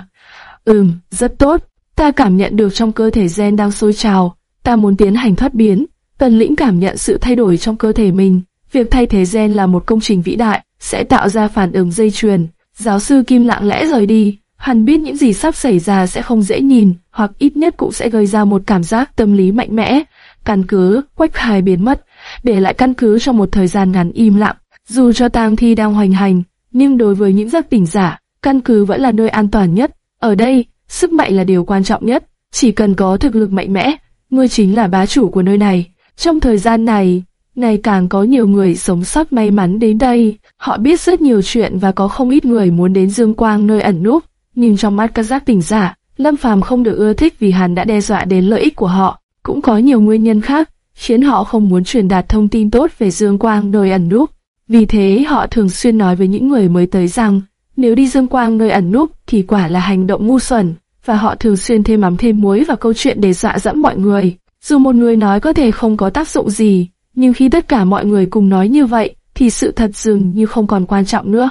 Ừm, rất tốt. Ta cảm nhận được trong cơ thể gen đang sôi trào. Ta muốn tiến hành thoát biến. Tần lĩnh cảm nhận sự thay đổi trong cơ thể mình. Việc thay thế gen là một công trình vĩ đại, sẽ tạo ra phản ứng dây chuyền. Giáo sư Kim lặng lẽ rời đi, hắn biết những gì sắp xảy ra sẽ không dễ nhìn, hoặc ít nhất cũng sẽ gây ra một cảm giác tâm lý mạnh mẽ. Căn cứ, quách khai biến mất, để lại căn cứ trong một thời gian ngắn im lặng. Dù cho tang thi đang hoành hành, nhưng đối với những giấc tỉnh giả, căn cứ vẫn là nơi an toàn nhất. Ở đây, sức mạnh là điều quan trọng nhất. Chỉ cần có thực lực mạnh mẽ, ngươi chính là bá chủ của nơi này. Trong thời gian này, ngày càng có nhiều người sống sót may mắn đến đây. Họ biết rất nhiều chuyện và có không ít người muốn đến Dương Quang nơi ẩn núp. Nhưng trong mắt các giác tỉnh giả, Lâm Phàm không được ưa thích vì hắn đã đe dọa đến lợi ích của họ. Cũng có nhiều nguyên nhân khác, khiến họ không muốn truyền đạt thông tin tốt về Dương Quang nơi ẩn núp. Vì thế họ thường xuyên nói với những người mới tới rằng, nếu đi Dương Quang nơi ẩn núp thì quả là hành động ngu xuẩn, và họ thường xuyên thêm mắm thêm muối vào câu chuyện để dọa dẫm mọi người. Dù một người nói có thể không có tác dụng gì, nhưng khi tất cả mọi người cùng nói như vậy, thì sự thật dường như không còn quan trọng nữa.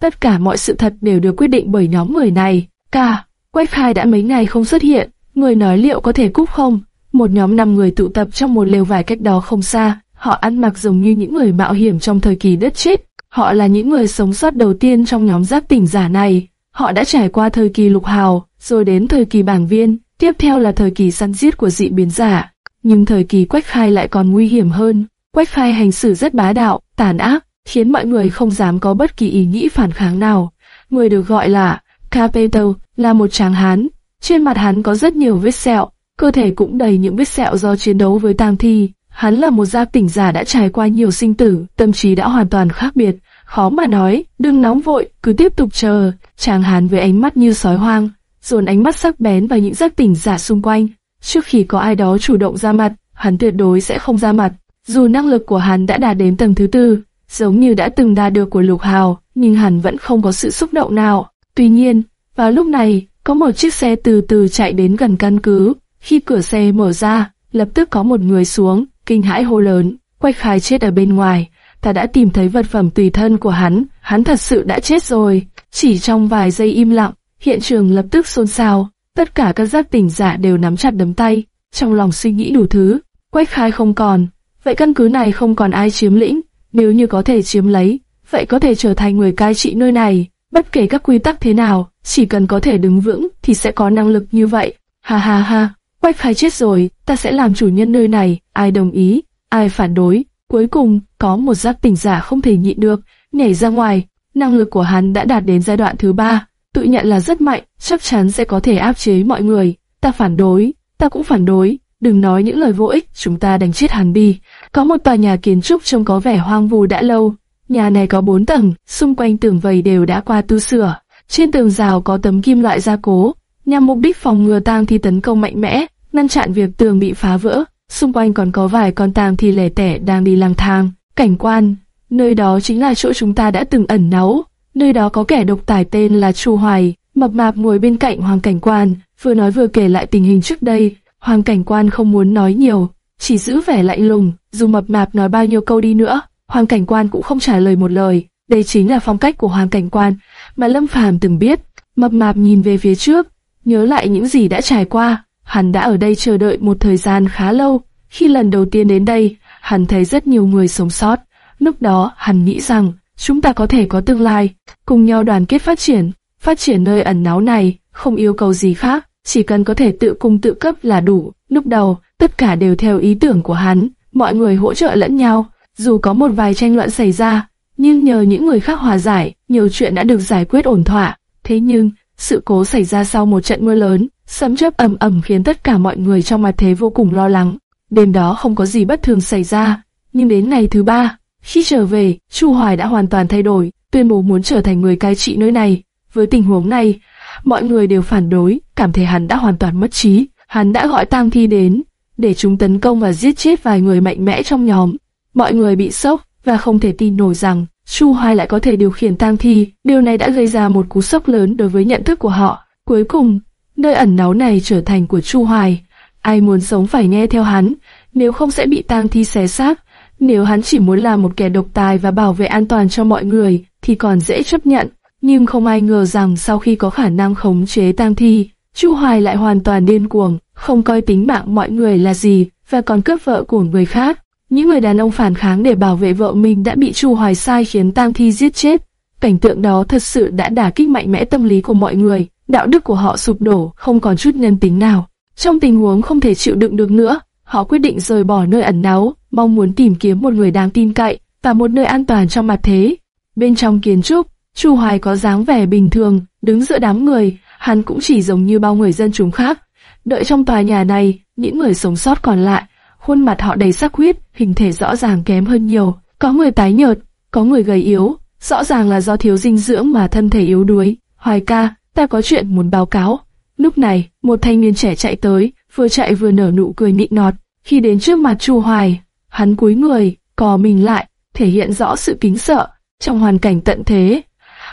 Tất cả mọi sự thật đều được quyết định bởi nhóm người này. Cả, Quách Khai đã mấy ngày không xuất hiện, người nói liệu có thể cúp không? Một nhóm năm người tụ tập trong một lều vải cách đó không xa, họ ăn mặc giống như những người mạo hiểm trong thời kỳ đất chết. Họ là những người sống sót đầu tiên trong nhóm giác tỉnh giả này. Họ đã trải qua thời kỳ lục hào, rồi đến thời kỳ bảng viên, tiếp theo là thời kỳ săn giết của dị biến giả. Nhưng thời kỳ Quách Khai lại còn nguy hiểm hơn. Quách Khai hành xử rất bá đạo, tàn ác, khiến mọi người không dám có bất kỳ ý nghĩ phản kháng nào. Người được gọi là Capeto là một tráng hán. Trên mặt hắn có rất nhiều vết sẹo, cơ thể cũng đầy những vết sẹo do chiến đấu với tang thi. Hắn là một gia tỉnh giả đã trải qua nhiều sinh tử, tâm trí đã hoàn toàn khác biệt. Khó mà nói, đừng nóng vội, cứ tiếp tục chờ. Tráng hán với ánh mắt như sói hoang, dồn ánh mắt sắc bén vào những giác tỉnh giả xung quanh. Trước khi có ai đó chủ động ra mặt, hắn tuyệt đối sẽ không ra mặt. Dù năng lực của hắn đã đạt đến tầng thứ tư, giống như đã từng đạt được của Lục Hào, nhưng hắn vẫn không có sự xúc động nào. Tuy nhiên, vào lúc này, có một chiếc xe từ từ chạy đến gần căn cứ. Khi cửa xe mở ra, lập tức có một người xuống, kinh hãi hô lớn, Quách Khai chết ở bên ngoài. Ta đã tìm thấy vật phẩm tùy thân của hắn, hắn thật sự đã chết rồi. Chỉ trong vài giây im lặng, hiện trường lập tức xôn xao. Tất cả các giác tỉnh giả đều nắm chặt đấm tay, trong lòng suy nghĩ đủ thứ. Quách khai không còn, vậy căn cứ này không còn ai chiếm lĩnh, nếu như có thể chiếm lấy, vậy có thể trở thành người cai trị nơi này. Bất kể các quy tắc thế nào, chỉ cần có thể đứng vững thì sẽ có năng lực như vậy. Ha ha ha, Quách khai chết rồi, ta sẽ làm chủ nhân nơi này, ai đồng ý, ai phản đối. Cuối cùng, có một giác tỉnh giả không thể nhịn được, nhảy ra ngoài. Năng lực của hắn đã đạt đến giai đoạn thứ ba, tự nhận là rất mạnh, chắc chắn sẽ có thể áp chế mọi người. Ta phản đối, ta cũng phản đối, đừng nói những lời vô ích, chúng ta đánh chết hắn đi. Có một tòa nhà kiến trúc trông có vẻ hoang vu đã lâu. Nhà này có bốn tầng, xung quanh tường vầy đều đã qua tu sửa. Trên tường rào có tấm kim loại gia cố, nhằm mục đích phòng ngừa tang thi tấn công mạnh mẽ, ngăn chặn việc tường bị phá vỡ. Xung quanh còn có vài con tang thi lẻ tẻ đang đi lang thang. Cảnh quan, nơi đó chính là chỗ chúng ta đã từng ẩn náu. Nơi đó có kẻ độc tài tên là Chu Hoài, mập mạp ngồi bên cạnh Hoàng Cảnh Quan, vừa nói vừa kể lại tình hình trước đây. Hoàng Cảnh Quan không muốn nói nhiều, chỉ giữ vẻ lạnh lùng, dù mập mạp nói bao nhiêu câu đi nữa, Hoàng Cảnh Quan cũng không trả lời một lời. Đây chính là phong cách của Hoàng Cảnh Quan mà Lâm Phàm từng biết. Mập mạp nhìn về phía trước, nhớ lại những gì đã trải qua. Hắn đã ở đây chờ đợi một thời gian khá lâu. Khi lần đầu tiên đến đây, hắn thấy rất nhiều người sống sót. Lúc đó, hắn nghĩ rằng chúng ta có thể có tương lai, cùng nhau đoàn kết phát triển. Phát triển nơi ẩn náu này, không yêu cầu gì khác, chỉ cần có thể tự cung tự cấp là đủ. Lúc đầu, tất cả đều theo ý tưởng của hắn, mọi người hỗ trợ lẫn nhau. Dù có một vài tranh luận xảy ra, nhưng nhờ những người khác hòa giải, nhiều chuyện đã được giải quyết ổn thỏa. Thế nhưng, sự cố xảy ra sau một trận mưa lớn, sấm chớp ầm ầm khiến tất cả mọi người trong mặt thế vô cùng lo lắng. Đêm đó không có gì bất thường xảy ra, nhưng đến ngày thứ ba, khi trở về, Chu Hoài đã hoàn toàn thay đổi, tuyên bố muốn trở thành người cai trị nơi này. Với tình huống này, mọi người đều phản đối, cảm thấy hắn đã hoàn toàn mất trí. Hắn đã gọi tang thi đến, để chúng tấn công và giết chết vài người mạnh mẽ trong nhóm. Mọi người bị sốc và không thể tin nổi rằng Chu Hoài lại có thể điều khiển tang thi. Điều này đã gây ra một cú sốc lớn đối với nhận thức của họ. Cuối cùng, nơi ẩn náu này trở thành của Chu Hoài. Ai muốn sống phải nghe theo hắn, nếu không sẽ bị tang thi xé xác. Nếu hắn chỉ muốn làm một kẻ độc tài và bảo vệ an toàn cho mọi người, thì còn dễ chấp nhận. Nhưng không ai ngờ rằng sau khi có khả năng khống chế tang thi, Chu Hoài lại hoàn toàn điên cuồng, không coi tính mạng mọi người là gì, và còn cướp vợ của người khác. Những người đàn ông phản kháng để bảo vệ vợ mình đã bị Chu Hoài sai khiến tang thi giết chết. Cảnh tượng đó thật sự đã đả kích mạnh mẽ tâm lý của mọi người, đạo đức của họ sụp đổ, không còn chút nhân tính nào. Trong tình huống không thể chịu đựng được nữa, họ quyết định rời bỏ nơi ẩn náu, mong muốn tìm kiếm một người đáng tin cậy và một nơi an toàn trong mặt thế. Bên trong kiến trúc, Chu Hoài có dáng vẻ bình thường, đứng giữa đám người, hắn cũng chỉ giống như bao người dân chúng khác. Đợi trong tòa nhà này, những người sống sót còn lại, khuôn mặt họ đầy sắc huyết, hình thể rõ ràng kém hơn nhiều. Có người tái nhợt, có người gầy yếu, rõ ràng là do thiếu dinh dưỡng mà thân thể yếu đuối. Hoài ca, ta có chuyện muốn báo cáo. Lúc này, một thanh niên trẻ chạy tới, vừa chạy vừa nở nụ cười mịn nọt. Khi đến trước mặt Chu Hoài, hắn cúi người, cò mình lại, thể hiện rõ sự kính sợ. Trong hoàn cảnh tận thế,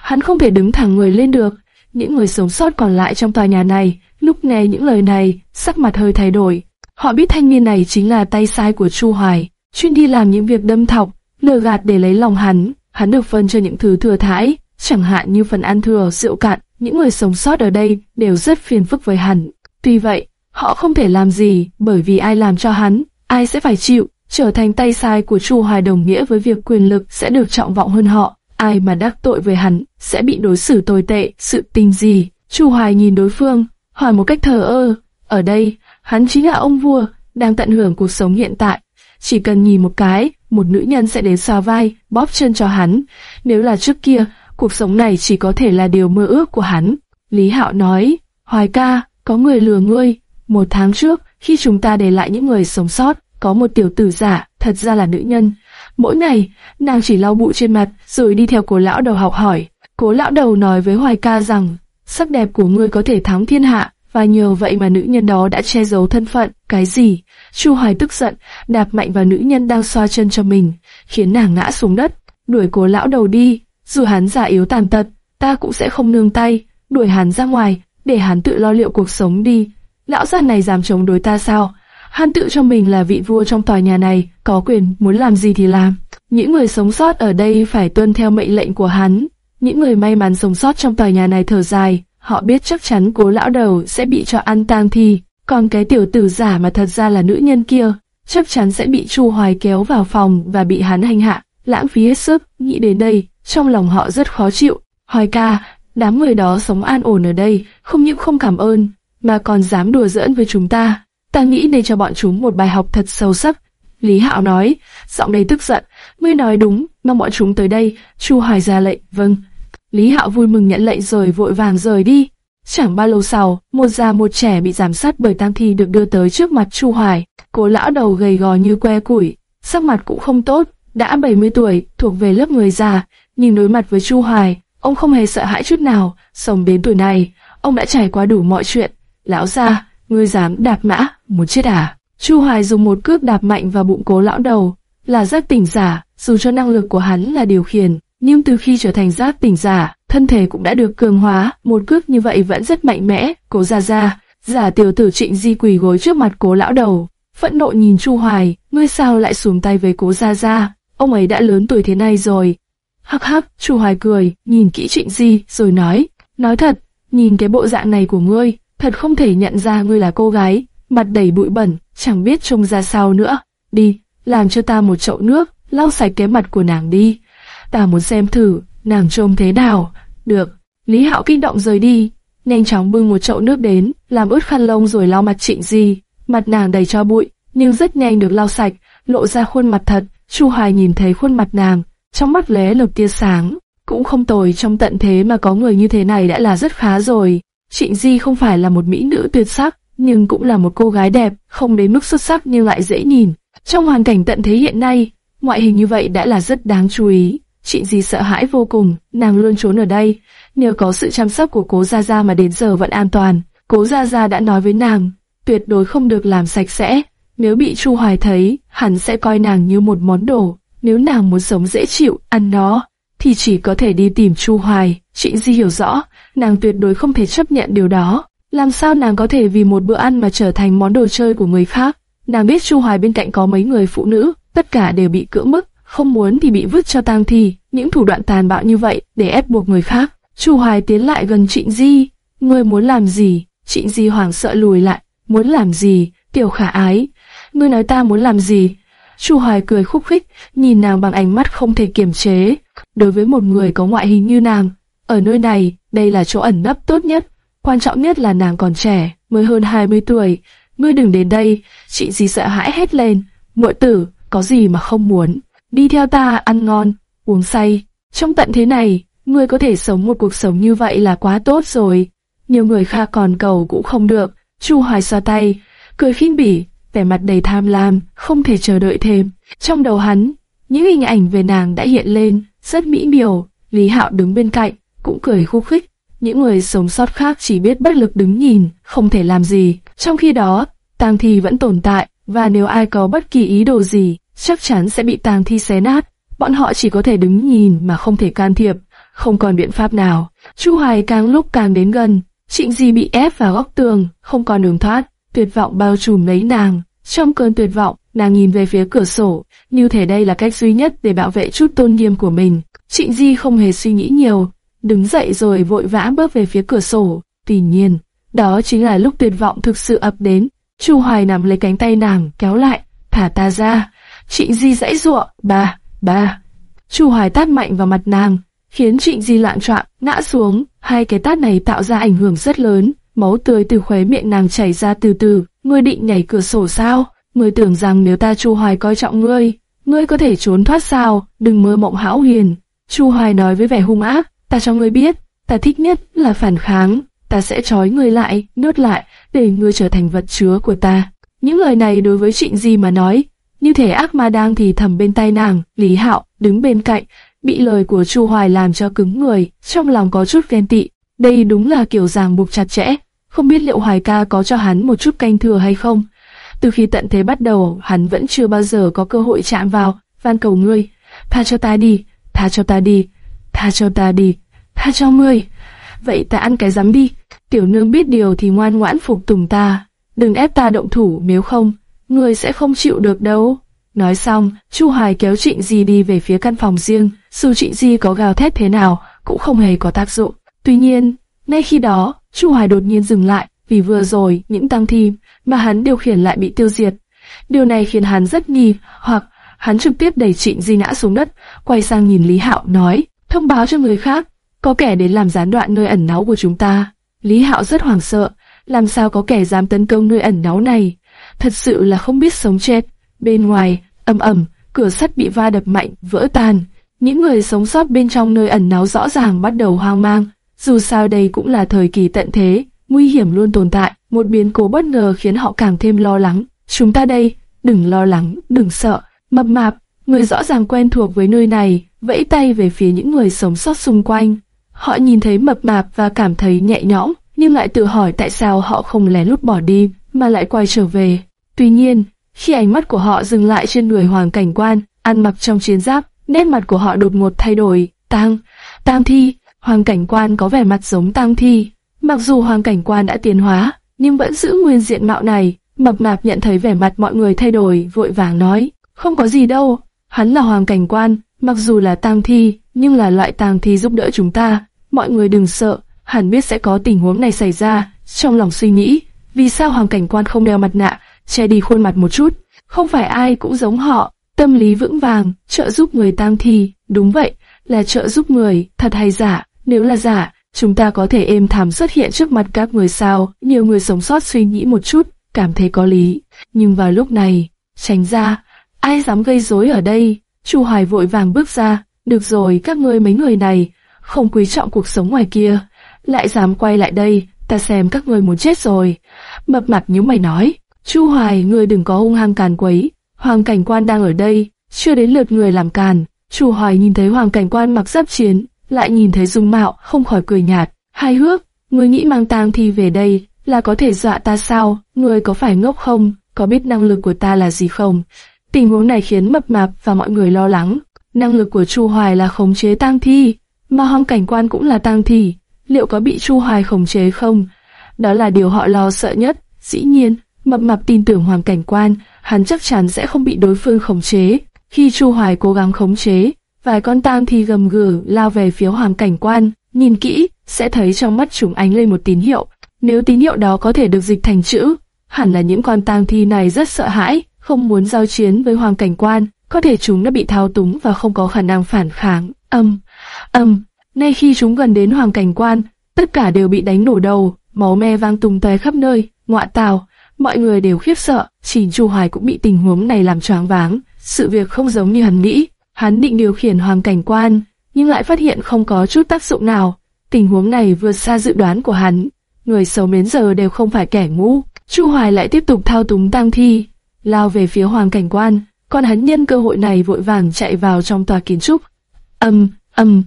hắn không thể đứng thẳng người lên được. Những người sống sót còn lại trong tòa nhà này, lúc nghe những lời này, sắc mặt hơi thay đổi. Họ biết thanh niên này chính là tay sai của Chu Hoài, chuyên đi làm những việc đâm thọc, lừa gạt để lấy lòng hắn. Hắn được phân cho những thứ thừa thãi, chẳng hạn như phần ăn thừa, rượu cạn. Những người sống sót ở đây đều rất phiền phức với hắn. Tuy vậy, họ không thể làm gì, bởi vì ai làm cho hắn, ai sẽ phải chịu. Trở thành tay sai của Chu Hoài đồng nghĩa với việc quyền lực sẽ được trọng vọng hơn họ. Ai mà đắc tội với hắn sẽ bị đối xử tồi tệ, sự tình gì. Chu Hoài nhìn đối phương, hỏi một cách thờ ơ. Ở đây, hắn chính là ông vua, đang tận hưởng cuộc sống hiện tại. Chỉ cần nhìn một cái, một nữ nhân sẽ đến xòa vai, bóp chân cho hắn. Nếu là trước kia, cuộc sống này chỉ có thể là điều mơ ước của hắn. Lý Hạo nói, Hoài ca, có người lừa ngươi. Một tháng trước, khi chúng ta để lại những người sống sót, có một tiểu tử giả, thật ra là nữ nhân. Mỗi ngày, nàng chỉ lau bụi trên mặt, rồi đi theo cố lão đầu học hỏi. Cố lão đầu nói với Hoài ca rằng, sắc đẹp của ngươi có thể thắng thiên hạ, và nhờ vậy mà nữ nhân đó đã che giấu thân phận. Cái gì? Chu Hoài tức giận, đạp mạnh vào nữ nhân đang xoa chân cho mình, khiến nàng ngã xuống đất, đuổi cố lão đầu đi. Dù hắn giả yếu tàn tật, ta cũng sẽ không nương tay, đuổi hắn ra ngoài, để hắn tự lo liệu cuộc sống đi. Lão già này dám chống đối ta sao? Hắn tự cho mình là vị vua trong tòa nhà này, có quyền muốn làm gì thì làm. Những người sống sót ở đây phải tuân theo mệnh lệnh của hắn. Những người may mắn sống sót trong tòa nhà này thở dài, họ biết chắc chắn cố lão đầu sẽ bị cho ăn tang thi, còn cái tiểu tử giả mà thật ra là nữ nhân kia, chắc chắn sẽ bị Chu Hoài kéo vào phòng và bị hắn hành hạ, lãng phí hết sức. Nghĩ đến đây, trong lòng họ rất khó chịu. Hoài ca, đám người đó sống an ổn ở đây, không những không cảm ơn, mà còn dám đùa giỡn với chúng ta. Ta nghĩ nên cho bọn chúng một bài học thật sâu sắc. Lý Hạo nói, giọng đầy tức giận, ngươi nói đúng, mong bọn chúng tới đây. Chu Hoài ra lệnh, vâng. Lý Hạo vui mừng nhận lệnh rồi vội vàng rời đi. Chẳng bao lâu sau, một già một trẻ bị giám sát bởi tang thi được đưa tới trước mặt Chu Hoài. Cố lão đầu gầy gò như que củi, sắc mặt cũng không tốt, đã 70 tuổi, thuộc về lớp người già, nhìn đối mặt với Chu Hoài, ông không hề sợ hãi chút nào. Sống đến tuổi này, ông đã trải qua đủ mọi chuyện. Lão gia, ngươi dám đạp mã, muốn chết à? Chu Hoài dùng một cước đạp mạnh vào bụng cố lão đầu, là giác tỉnh giả, dù cho năng lực của hắn là điều khiển, nhưng từ khi trở thành giác tỉnh giả, thân thể cũng đã được cường hóa, một cước như vậy vẫn rất mạnh mẽ. Cố gia gia, giả tiểu tử Trịnh Di quỳ gối trước mặt cố lão đầu, phẫn nộ nhìn Chu Hoài, ngươi sao lại xuống tay với cố gia gia? Ông ấy đã lớn tuổi thế này rồi. Hắc hắc, Chu Hoài cười, nhìn kỹ Trịnh Di, rồi nói, nói thật, nhìn cái bộ dạng này của ngươi, thật không thể nhận ra ngươi là cô gái, mặt đầy bụi bẩn, chẳng biết trông ra sao nữa. Đi, làm cho ta một chậu nước, lau sạch cái mặt của nàng đi. Ta muốn xem thử, nàng trông thế nào. Được, Lý Hạo kinh động rời đi, nhanh chóng bưng một chậu nước đến, làm ướt khăn lông rồi lau mặt Trịnh Di. Mặt nàng đầy cho bụi, nhưng rất nhanh được lau sạch, lộ ra khuôn mặt thật. Chu Hoài nhìn thấy khuôn mặt nàng, trong mắt lóe lục tia sáng, cũng không tồi trong tận thế mà có người như thế này đã là rất khá rồi. Trịnh Di không phải là một mỹ nữ tuyệt sắc, nhưng cũng là một cô gái đẹp, không đến mức xuất sắc nhưng lại dễ nhìn. Trong hoàn cảnh tận thế hiện nay, ngoại hình như vậy đã là rất đáng chú ý. Chị Di sợ hãi vô cùng, nàng luôn trốn ở đây, Nếu có sự chăm sóc của cố Gia Gia mà đến giờ vẫn an toàn. Cố Gia Gia đã nói với nàng, tuyệt đối không được làm sạch sẽ. Nếu bị Chu Hoài thấy, hắn sẽ coi nàng như một món đồ. Nếu nàng muốn sống dễ chịu, ăn nó, thì chỉ có thể đi tìm Chu Hoài. Chị Di hiểu rõ, nàng tuyệt đối không thể chấp nhận điều đó. Làm sao nàng có thể vì một bữa ăn mà trở thành món đồ chơi của người khác? Nàng biết Chu Hoài bên cạnh có mấy người phụ nữ, tất cả đều bị cưỡng bức, không muốn thì bị vứt cho tang thi. Những thủ đoạn tàn bạo như vậy để ép buộc người khác. Chu Hoài tiến lại gần Trịnh Di, ngươi muốn làm gì? Trịnh Di hoảng sợ lùi lại, muốn làm gì? Tiểu khả ái, ngươi nói ta muốn làm gì? Chu Hoài cười khúc khích, nhìn nàng bằng ánh mắt không thể kiềm chế. Đối với một người có ngoại hình như nàng, ở nơi này, đây là chỗ ẩn nấp tốt nhất. Quan trọng nhất là nàng còn trẻ, mới hơn 20 tuổi. Ngươi đừng đến đây, chị gì sợ hãi hết lên. Muội tử, có gì mà không muốn. Đi theo ta ăn ngon, uống say. Trong tận thế này, ngươi có thể sống một cuộc sống như vậy là quá tốt rồi. Nhiều người khác còn cầu cũng không được. Chu Hoài xoa tay, cười khinh bỉ, vẻ mặt đầy tham lam, không thể chờ đợi thêm. Trong đầu hắn, những hình ảnh về nàng đã hiện lên, rất mỹ miều. Lý Hạo đứng bên cạnh, cũng cười khúc khích. Những người sống sót khác chỉ biết bất lực đứng nhìn, không thể làm gì. Trong khi đó, tang thi vẫn tồn tại, và nếu ai có bất kỳ ý đồ gì, chắc chắn sẽ bị tang thi xé nát. Bọn họ chỉ có thể đứng nhìn mà không thể can thiệp, không còn biện pháp nào. Chu Hoài càng lúc càng đến gần, Trịnh Di bị ép vào góc tường, không còn đường thoát, tuyệt vọng bao trùm lấy nàng. Trong cơn tuyệt vọng, nàng nhìn về phía cửa sổ, như thể đây là cách duy nhất để bảo vệ chút tôn nghiêm của mình. Trịnh Di không hề suy nghĩ nhiều, đứng dậy rồi vội vã bước về phía cửa sổ. Tuy nhiên, đó chính là lúc tuyệt vọng thực sự ập đến. Chu Hoài nắm lấy cánh tay nàng, kéo lại, thả ta ra. Trịnh Di dãy giụa, ba, ba. Chu Hoài tát mạnh vào mặt nàng, khiến Trịnh Di loạn trọng, ngã xuống. Hai cái tát này tạo ra ảnh hưởng rất lớn, máu tươi từ khóe miệng nàng chảy ra từ từ. Ngươi định nhảy cửa sổ sao? Ngươi tưởng rằng nếu ta Chu Hoài coi trọng ngươi, ngươi có thể trốn thoát sao? Đừng mơ mộng hão huyền. Chu Hoài nói với vẻ hung ác. Ta cho ngươi biết, ta thích nhất là phản kháng, ta sẽ trói ngươi lại, nuốt lại, để ngươi trở thành vật chứa của ta. Những lời này đối với Trịnh gì mà nói, như thể ác ma đang thì thầm bên tai nàng, Lý Hạo đứng bên cạnh, bị lời của Chu Hoài làm cho cứng người, trong lòng có chút ghen tị. Đây đúng là kiểu ràng buộc chặt chẽ, không biết liệu Hoài ca có cho hắn một chút canh thừa hay không. Từ khi tận thế bắt đầu, hắn vẫn chưa bao giờ có cơ hội chạm vào, van cầu ngươi, tha cho ta đi, tha cho ta đi, tha cho ta đi tha cho ngươi. Vậy ta ăn cái rắm đi. Tiểu nương biết điều thì ngoan ngoãn phục tùng ta. Đừng ép ta động thủ nếu không, ngươi sẽ không chịu được đâu. Nói xong, Chu Hoài kéo Trịnh Di đi về phía căn phòng riêng. Dù Trịnh Di có gào thét thế nào, cũng không hề có tác dụng. Tuy nhiên, ngay khi đó, Chu Hoài đột nhiên dừng lại, vì vừa rồi những tăng thi mà hắn điều khiển lại bị tiêu diệt. Điều này khiến hắn rất nghi, hoặc hắn trực tiếp đẩy Trịnh Di ngã xuống đất, quay sang nhìn Lý Hạo nói, thông báo cho người khác, có kẻ đến làm gián đoạn nơi ẩn náu của chúng ta. Lý Hạo rất hoảng sợ, làm sao có kẻ dám tấn công nơi ẩn náu này? Thật sự là không biết sống chết. Bên ngoài, ầm ầm, cửa sắt bị va đập mạnh, vỡ tan. Những người sống sót bên trong nơi ẩn náu rõ ràng bắt đầu hoang mang. Dù sao đây cũng là thời kỳ tận thế, nguy hiểm luôn tồn tại. Một biến cố bất ngờ khiến họ càng thêm lo lắng. Chúng ta đây, đừng lo lắng, đừng sợ. Mập mạp, người rõ ràng quen thuộc với nơi này, vẫy tay về phía những người sống sót xung quanh. Họ nhìn thấy mập mạp và cảm thấy nhẹ nhõm, nhưng lại tự hỏi tại sao họ không lén lút bỏ đi, mà lại quay trở về. Tuy nhiên, khi ánh mắt của họ dừng lại trên người hoàng cảnh quan, ăn mặc trong chiến giáp, nét mặt của họ đột ngột thay đổi. Tang, Tang Thi, hoàng cảnh quan có vẻ mặt giống Tang Thi. Mặc dù hoàng cảnh quan đã tiến hóa, nhưng vẫn giữ nguyên diện mạo này. Mập mạp nhận thấy vẻ mặt mọi người thay đổi, vội vàng nói, không có gì đâu, hắn là hoàng cảnh quan, mặc dù là tang thi, nhưng là loại tang thi giúp đỡ chúng ta. Mọi người đừng sợ, hẳn biết sẽ có tình huống này xảy ra. Trong lòng suy nghĩ, vì sao hoàng cảnh quan không đeo mặt nạ, che đi khuôn mặt một chút? Không phải ai cũng giống họ, tâm lý vững vàng, trợ giúp người tang thi. Đúng vậy, là trợ giúp người, thật hay giả? Nếu là giả, chúng ta có thể êm thảm xuất hiện trước mặt các người sao? Nhiều người sống sót suy nghĩ một chút, cảm thấy có lý. Nhưng vào lúc này, tránh ra, ai dám gây rối ở đây? Chu Hoài vội vàng bước ra, được rồi, các ngươi mấy người này, không quý trọng cuộc sống ngoài kia, lại dám quay lại đây, ta xem các ngươi muốn chết rồi. Mập mặt nhíu mày nói, Chu Hoài, ngươi đừng có hung hăng càn quấy, Hoàng cảnh quan đang ở đây, chưa đến lượt người làm càn. Chu Hoài nhìn thấy Hoàng cảnh quan mặc giáp chiến, lại nhìn thấy dung mạo, không khỏi cười nhạt. Hai hước, ngươi nghĩ mang tang thi về đây là có thể dọa ta sao? Ngươi có phải ngốc không? Có biết năng lực của ta là gì không? Tình huống này khiến mập mạp và mọi người lo lắng. Năng lực của Chu Hoài là khống chế tang thi, mà Hoàng cảnh quan cũng là tang thi. Liệu có bị Chu Hoài khống chế không? Đó là điều họ lo sợ nhất. Dĩ nhiên, mập mạp tin tưởng Hoàng cảnh quan, hắn chắc chắn sẽ không bị đối phương khống chế. Khi Chu Hoài cố gắng khống chế, vài con tang thi gầm gừ lao về phía Hoàng cảnh quan. Nhìn kỹ, sẽ thấy trong mắt chúng ánh lên một tín hiệu. Nếu tín hiệu đó có thể được dịch thành chữ, hẳn là những con tang thi này rất sợ hãi, không muốn giao chiến với hoàng cảnh quan, có thể chúng đã bị thao túng và không có khả năng phản kháng. Âm, âm, nay khi chúng gần đến hoàng cảnh quan, tất cả đều bị đánh nổ đầu, máu me vang tung tóe khắp nơi, ngọa tào, mọi người đều khiếp sợ, chỉ Chu Hoài cũng bị tình huống này làm choáng váng, sự việc không giống như hắn nghĩ, hắn định điều khiển hoàng cảnh quan, nhưng lại phát hiện không có chút tác dụng nào, tình huống này vượt xa dự đoán của hắn, người xấu đến giờ đều không phải kẻ ngu. Chu Hoài lại tiếp tục thao túng tang thi, lao về phía hoàng cảnh quan, còn hắn nhân cơ hội này vội vàng chạy vào trong tòa kiến trúc. Âm, âm,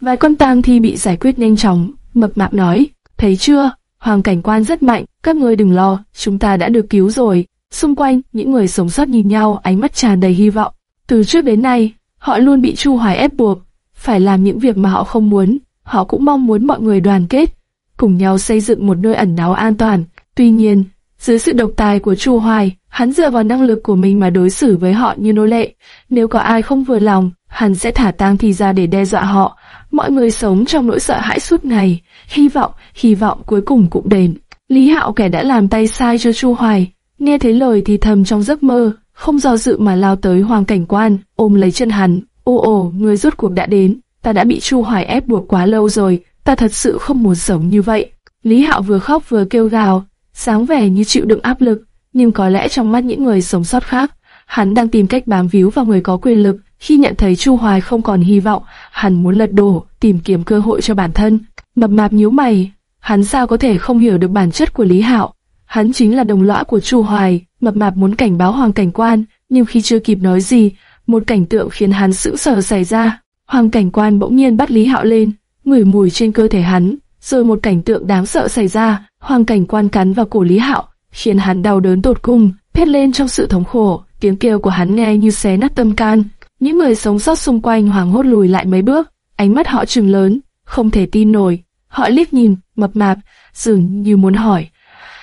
vài con tang thi bị giải quyết nhanh chóng, mập mạp nói, thấy chưa, hoàng cảnh quan rất mạnh, các ngươi đừng lo, chúng ta đã được cứu rồi. Xung quanh, những người sống sót nhìn nhau, ánh mắt tràn đầy hy vọng. Từ trước đến nay, họ luôn bị Chu Hoài ép buộc, phải làm những việc mà họ không muốn. Họ cũng mong muốn mọi người đoàn kết, cùng nhau xây dựng một nơi ẩn náu an toàn. Tuy nhiên, dưới sự độc tài của Chu Hoài, hắn dựa vào năng lực của mình mà đối xử với họ như nô lệ. Nếu có ai không vừa lòng, hắn sẽ thả tang thi ra để đe dọa họ. Mọi người sống trong nỗi sợ hãi suốt ngày, hy vọng, hy vọng cuối cùng cũng đến. Lý Hạo kẻ đã làm tay sai cho Chu Hoài, nghe thấy lời thì thầm trong giấc mơ, không do dự mà lao tới hoàng cảnh quan, ôm lấy chân hắn. Ô ồ, người rốt cuộc đã đến, ta đã bị Chu Hoài ép buộc quá lâu rồi, ta thật sự không muốn sống như vậy. Lý Hạo vừa khóc vừa kêu gào, sáng vẻ như chịu đựng áp lực, nhưng có lẽ trong mắt những người sống sót khác, hắn đang tìm cách bám víu vào người có quyền lực. Khi nhận thấy Chu Hoài không còn hy vọng, hắn muốn lật đổ, tìm kiếm cơ hội cho bản thân. Mập mạp nhíu mày, hắn sao có thể không hiểu được bản chất của Lý Hạo? Hắn chính là đồng lõa của Chu Hoài. Mập mạp muốn cảnh báo Hoàng Cảnh Quan, nhưng khi chưa kịp nói gì, một cảnh tượng khiến hắn sững sờ xảy ra. Hoàng Cảnh Quan bỗng nhiên bắt Lý Hạo lên, ngửi mùi trên cơ thể hắn, rồi một cảnh tượng đáng sợ xảy ra. Hoàng Cảnh Quan cắn vào cổ Lý Hạo, khiến hắn đau đớn tột cùng, thét lên trong sự thống khổ, tiếng kêu của hắn nghe như xé nát tâm can. Những người sống sót xung quanh hoảng hốt lùi lại mấy bước, ánh mắt họ trừng lớn, không thể tin nổi. Họ liếc nhìn, mập mạp, dường như muốn hỏi.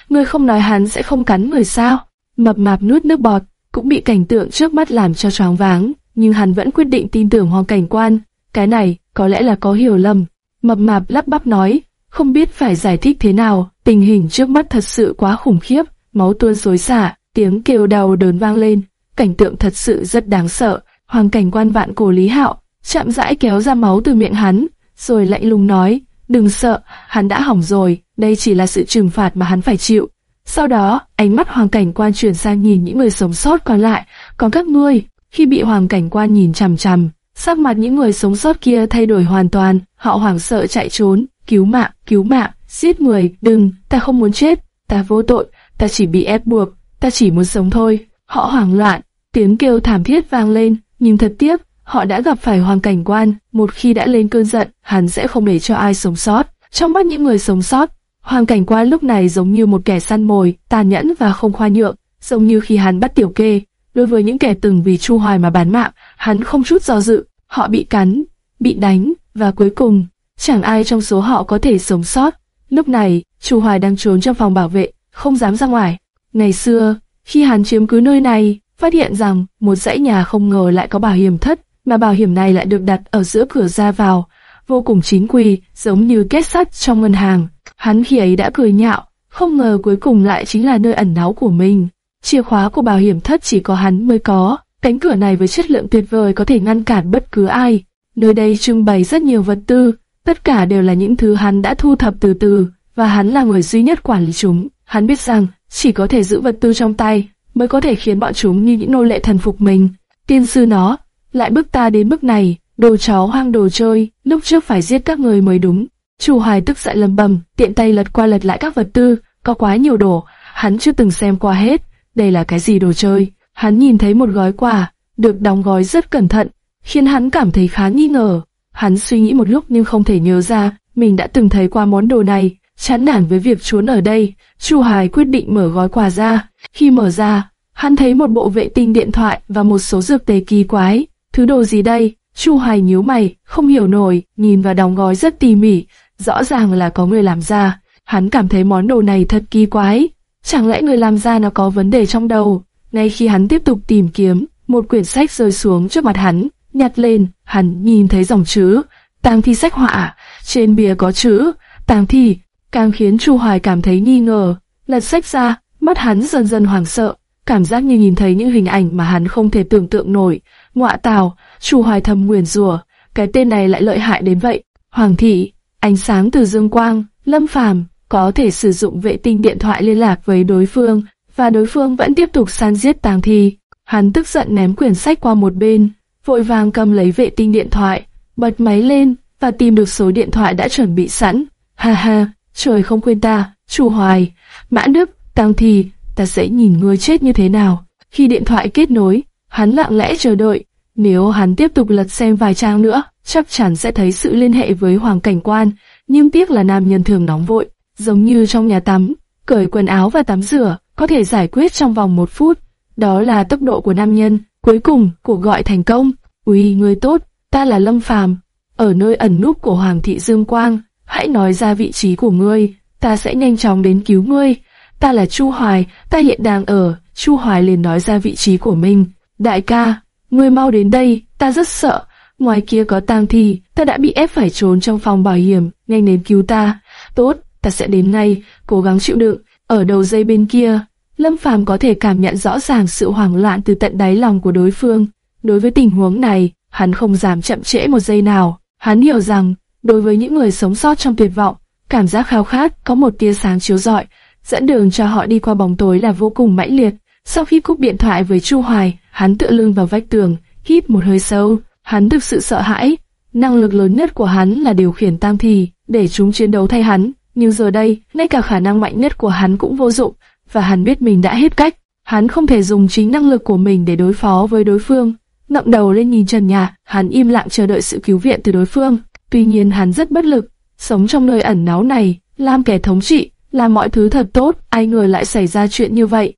Người không nói hắn sẽ không cắn người sao? Mập mạp nuốt nước bọt, cũng bị cảnh tượng trước mắt làm cho choáng váng, nhưng hắn vẫn quyết định tin tưởng hoàng cảnh quan. Cái này, có lẽ là có hiểu lầm. Mập mạp lắp bắp nói, không biết phải giải thích thế nào, tình hình trước mắt thật sự quá khủng khiếp, máu tuôn xối xả, tiếng kêu đau đớn vang lên, cảnh tượng thật sự rất đáng sợ. Hoàng cảnh quan vạn cổ Lý Hạo, chạm rãi kéo ra máu từ miệng hắn, rồi lạnh lùng nói, đừng sợ, hắn đã hỏng rồi, đây chỉ là sự trừng phạt mà hắn phải chịu. Sau đó, ánh mắt hoàng cảnh quan chuyển sang nhìn những người sống sót còn lại, còn các ngươi, khi bị hoàng cảnh quan nhìn chằm chằm, sắc mặt những người sống sót kia thay đổi hoàn toàn, họ hoảng sợ chạy trốn, cứu mạng, cứu mạng, giết người, đừng, ta không muốn chết, ta vô tội, ta chỉ bị ép buộc, ta chỉ muốn sống thôi. Họ hoảng loạn, tiếng kêu thảm thiết vang lên, nhưng thật tiếc, họ đã gặp phải hoàng cảnh quan, một khi đã lên cơn giận, hắn sẽ không để cho ai sống sót. Trong mắt những người sống sót, hoàng cảnh quan lúc này giống như một kẻ săn mồi, tàn nhẫn và không khoa nhượng, giống như khi hắn bắt tiểu kê. Đối với những kẻ từng vì Chu Hoài mà bán mạng, hắn không chút do dự, họ bị cắn, bị đánh, và cuối cùng, chẳng ai trong số họ có thể sống sót. Lúc này, Chu Hoài đang trốn trong phòng bảo vệ, không dám ra ngoài. Ngày xưa, khi hắn chiếm cứ nơi này, phát hiện rằng một dãy nhà không ngờ lại có bảo hiểm thất, mà bảo hiểm này lại được đặt ở giữa cửa ra vào, vô cùng chính quy, giống như kết sắt trong ngân hàng. Hắn khi ấy đã cười nhạo, không ngờ cuối cùng lại chính là nơi ẩn náu của mình. Chìa khóa của bảo hiểm thất chỉ có hắn mới có, cánh cửa này với chất lượng tuyệt vời có thể ngăn cản bất cứ ai. Nơi đây trưng bày rất nhiều vật tư, tất cả đều là những thứ hắn đã thu thập từ từ, và hắn là người duy nhất quản lý chúng. Hắn biết rằng, chỉ có thể giữ vật tư trong tay, mới có thể khiến bọn chúng như những nô lệ thần phục mình. Tiên sư nó, lại bước ta đến bước này, đồ chó hoang đồ chơi, lúc trước phải giết các người mới đúng. Chu Hoài tức giận lầm bầm, tiện tay lật qua lật lại các vật tư, có quá nhiều đồ, hắn chưa từng xem qua hết. Đây là cái gì đồ chơi? Hắn nhìn thấy một gói quà, được đóng gói rất cẩn thận, khiến hắn cảm thấy khá nghi ngờ. Hắn suy nghĩ một lúc nhưng không thể nhớ ra, mình đã từng thấy qua món đồ này. Chán nản với việc trốn ở đây, Chu Hải quyết định mở gói quà ra. Khi mở ra, hắn thấy một bộ vệ tinh điện thoại và một số dược tề kỳ quái. Thứ đồ gì đây? Chu Hải nhíu mày, không hiểu nổi, nhìn vào đóng gói rất tỉ mỉ, rõ ràng là có người làm ra. Hắn cảm thấy món đồ này thật kỳ quái. Chẳng lẽ người làm ra nó có vấn đề trong đầu? Ngay khi hắn tiếp tục tìm kiếm, một quyển sách rơi xuống trước mặt hắn, nhặt lên, hắn nhìn thấy dòng chữ, tang thi sách họa, trên bìa có chữ, tang thi, càng khiến Chu Hoài cảm thấy nghi ngờ. Lật sách ra, mắt hắn dần dần hoảng sợ, cảm giác như nhìn thấy những hình ảnh mà hắn không thể tưởng tượng nổi. Ngọa tào, Chu Hoài thầm nguyền rủa, cái tên này lại lợi hại đến vậy. Hoàng thị, ánh sáng từ dương quang, lâm phàm, có thể sử dụng vệ tinh điện thoại liên lạc với đối phương, và đối phương vẫn tiếp tục san giết tàng thi. Hắn tức giận ném quyển sách qua một bên, vội vàng cầm lấy vệ tinh điện thoại, bật máy lên và tìm được số điện thoại đã chuẩn bị sẵn. Ha ha, trời không quên ta, chủ hoài, mãn đức, tàng thi, ta sẽ nhìn ngươi chết như thế nào. Khi điện thoại kết nối, hắn lặng lẽ chờ đợi. Nếu hắn tiếp tục lật xem vài trang nữa, chắc chắn sẽ thấy sự liên hệ với hoàng cảnh quan. Nhưng tiếc là nam nhân thường nóng vội, giống như trong nhà tắm, cởi quần áo và tắm rửa, có thể giải quyết trong vòng một phút. Đó là tốc độ của nam nhân. Cuối cùng, cuộc gọi thành công. Uy, người tốt, ta là Lâm Phàm, ở nơi ẩn núp của Hoàng thị Dương Quang. Hãy nói ra vị trí của ngươi, ta sẽ nhanh chóng đến cứu ngươi. Ta là Chu Hoài, ta hiện đang ở. Chu Hoài liền nói ra vị trí của mình. Đại ca, ngươi mau đến đây, ta rất sợ. Ngoài kia có tang thi, ta đã bị ép phải trốn trong phòng bảo hiểm, nhanh đến cứu ta. Tốt, ta sẽ đến ngay, cố gắng chịu đựng. Ở đầu dây bên kia, Lâm Phàm có thể cảm nhận rõ ràng sự hoảng loạn từ tận đáy lòng của đối phương. Đối với tình huống này, hắn không dám chậm trễ một giây nào. Hắn hiểu rằng, đối với những người sống sót trong tuyệt vọng, cảm giác khao khát có một tia sáng chiếu rọi, dẫn đường cho họ đi qua bóng tối là vô cùng mãnh liệt. Sau khi cúp điện thoại với Chu Hoài, hắn tựa lưng vào vách tường, hít một hơi sâu. Hắn thực sự sợ hãi. Năng lực lớn nhất của hắn là điều khiển tam thì để chúng chiến đấu thay hắn. Nhưng giờ đây, ngay cả khả năng mạnh nhất của hắn cũng vô dụng, và hắn biết mình đã hết cách. Hắn không thể dùng chính năng lực của mình để đối phó với đối phương. Ngậm đầu lên nhìn trần nhà, hắn im lặng chờ đợi sự cứu viện từ đối phương. Tuy nhiên hắn rất bất lực, sống trong nơi ẩn náu này, làm kẻ thống trị, làm mọi thứ thật tốt, ai ngờ lại xảy ra chuyện như vậy.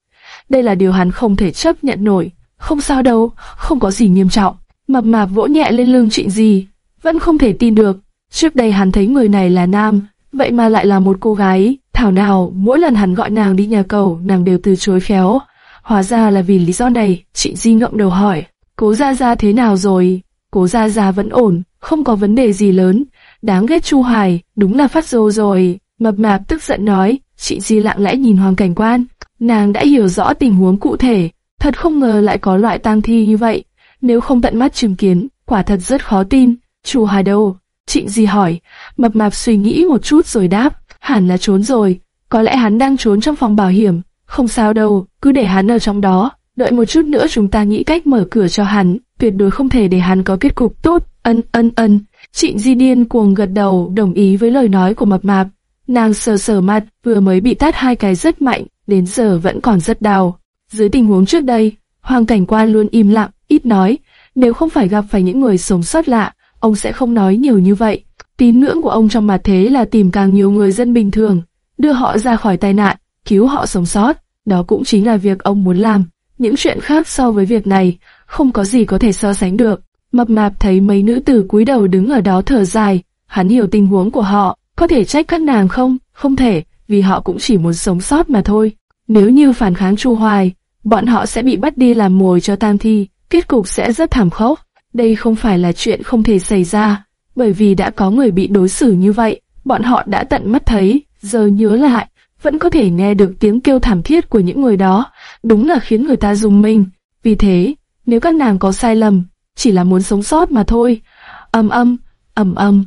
Đây là điều hắn không thể chấp nhận nổi. Không sao đâu, không có gì nghiêm trọng. Mập mạp vỗ nhẹ lên lưng trịnh gì, vẫn không thể tin được. Trước đây hắn thấy người này là nam, vậy mà lại là một cô gái. Thảo nào, mỗi lần hắn gọi nàng đi nhà cầu, nàng đều từ chối khéo. Hóa ra là vì lý do này, chị Di ngậm đầu hỏi, cố Gia Gia thế nào rồi? Cố Gia Gia vẫn ổn, không có vấn đề gì lớn. Đáng ghét Chu Hải, đúng là phát dô rồi. Mập mạp tức giận nói, chị Di lặng lẽ nhìn Hoàng Cảnh Quan. Nàng đã hiểu rõ tình huống cụ thể, thật không ngờ lại có loại tang thi như vậy. Nếu không tận mắt chứng kiến, quả thật rất khó tin. Chu Hoài đâu? Trịnh Di hỏi. Mập mạp suy nghĩ một chút rồi đáp, hẳn là trốn rồi. Có lẽ hắn đang trốn trong phòng bảo hiểm. Không sao đâu, cứ để hắn ở trong đó. Đợi một chút nữa chúng ta nghĩ cách mở cửa cho hắn. Tuyệt đối không thể để hắn có kết cục tốt. Ân ân ân. Trịnh Di điên cuồng gật đầu, đồng ý với lời nói của mập mạp. Nàng sờ sờ mặt, vừa mới bị tát hai cái rất mạnh, đến giờ vẫn còn rất đau. Dưới tình huống trước đây, Hoàng Cảnh Quan luôn im lặng, ít nói. Nếu không phải gặp phải những người sống sót lạ, ông sẽ không nói nhiều như vậy. Tín ngưỡng của ông trong mặt thế là tìm càng nhiều người dân bình thường, đưa họ ra khỏi tai nạn, cứu họ sống sót. Đó cũng chính là việc ông muốn làm. Những chuyện khác so với việc này, không có gì có thể so sánh được. Mập mạp thấy mấy nữ tử cúi đầu đứng ở đó thở dài, hắn hiểu tình huống của họ, có thể trách các nàng không? Không thể, vì họ cũng chỉ muốn sống sót mà thôi. Nếu như phản kháng Chu Hoài, bọn họ sẽ bị bắt đi làm mồi cho tam thi, kết cục sẽ rất thảm khốc. Đây không phải là chuyện không thể xảy ra, bởi vì đã có người bị đối xử như vậy, bọn họ đã tận mắt thấy, giờ nhớ lại, vẫn có thể nghe được tiếng kêu thảm thiết của những người đó, đúng là khiến người ta dùng mình. Vì thế, nếu các nàng có sai lầm, chỉ là muốn sống sót mà thôi. Âm âm, ầm ầm.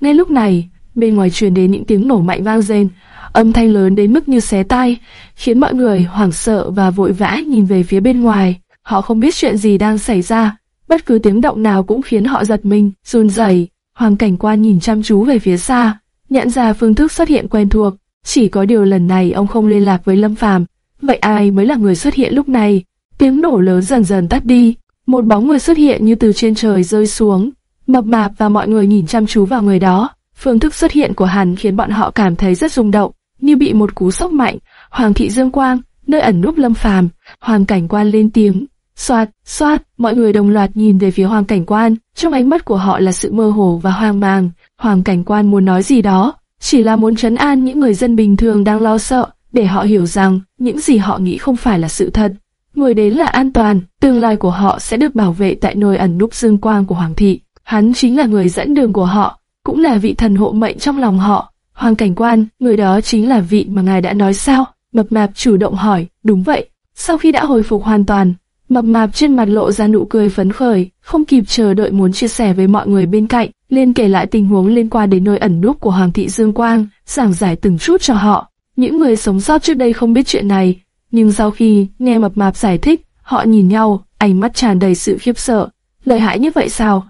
Ngay lúc này, bên ngoài truyền đến những tiếng nổ mạnh vang rền, âm thanh lớn đến mức như xé tai, khiến mọi người hoảng sợ và vội vã nhìn về phía bên ngoài. Họ không biết chuyện gì đang xảy ra, bất cứ tiếng động nào cũng khiến họ giật mình, run rẩy. Hoàng cảnh quan nhìn chăm chú về phía xa, nhận ra phương thức xuất hiện quen thuộc. Chỉ có điều lần này ông không liên lạc với Lâm Phàm. Vậy ai mới là người xuất hiện lúc này? Tiếng nổ lớn dần dần tắt đi, một bóng người xuất hiện như từ trên trời rơi xuống. Mập mạp và mọi người nhìn chăm chú vào người đó. Phương thức xuất hiện của hắn khiến bọn họ cảm thấy rất rung động, như bị một cú sốc mạnh. Hoàng thị Dương Quang, nơi ẩn núp Lâm Phàm, Hoàng cảnh quan lên tiếng, Xoát, xoát, mọi người đồng loạt nhìn về phía hoàng cảnh quan, trong ánh mắt của họ là sự mơ hồ và hoang mang. Hoàng cảnh quan muốn nói gì đó, chỉ là muốn trấn an những người dân bình thường đang lo sợ, để họ hiểu rằng những gì họ nghĩ không phải là sự thật. Người đến là an toàn, tương lai của họ sẽ được bảo vệ tại nơi ẩn núp dương quang của hoàng thị. Hắn chính là người dẫn đường của họ, cũng là vị thần hộ mệnh trong lòng họ. Hoàng cảnh quan, người đó chính là vị mà ngài đã nói sao? Mập mạp chủ động hỏi, đúng vậy. Sau khi đã hồi phục hoàn toàn, Mập mạp trên mặt lộ ra nụ cười phấn khởi, không kịp chờ đợi muốn chia sẻ với mọi người bên cạnh, liền kể lại tình huống liên quan đến nơi ẩn núp của Hoàng thị Dương Quang, giảng giải từng chút cho họ. Những người sống sót trước đây không biết chuyện này, nhưng sau khi nghe mập mạp giải thích, họ nhìn nhau, ánh mắt tràn đầy sự khiếp sợ. Lợi hại như vậy sao?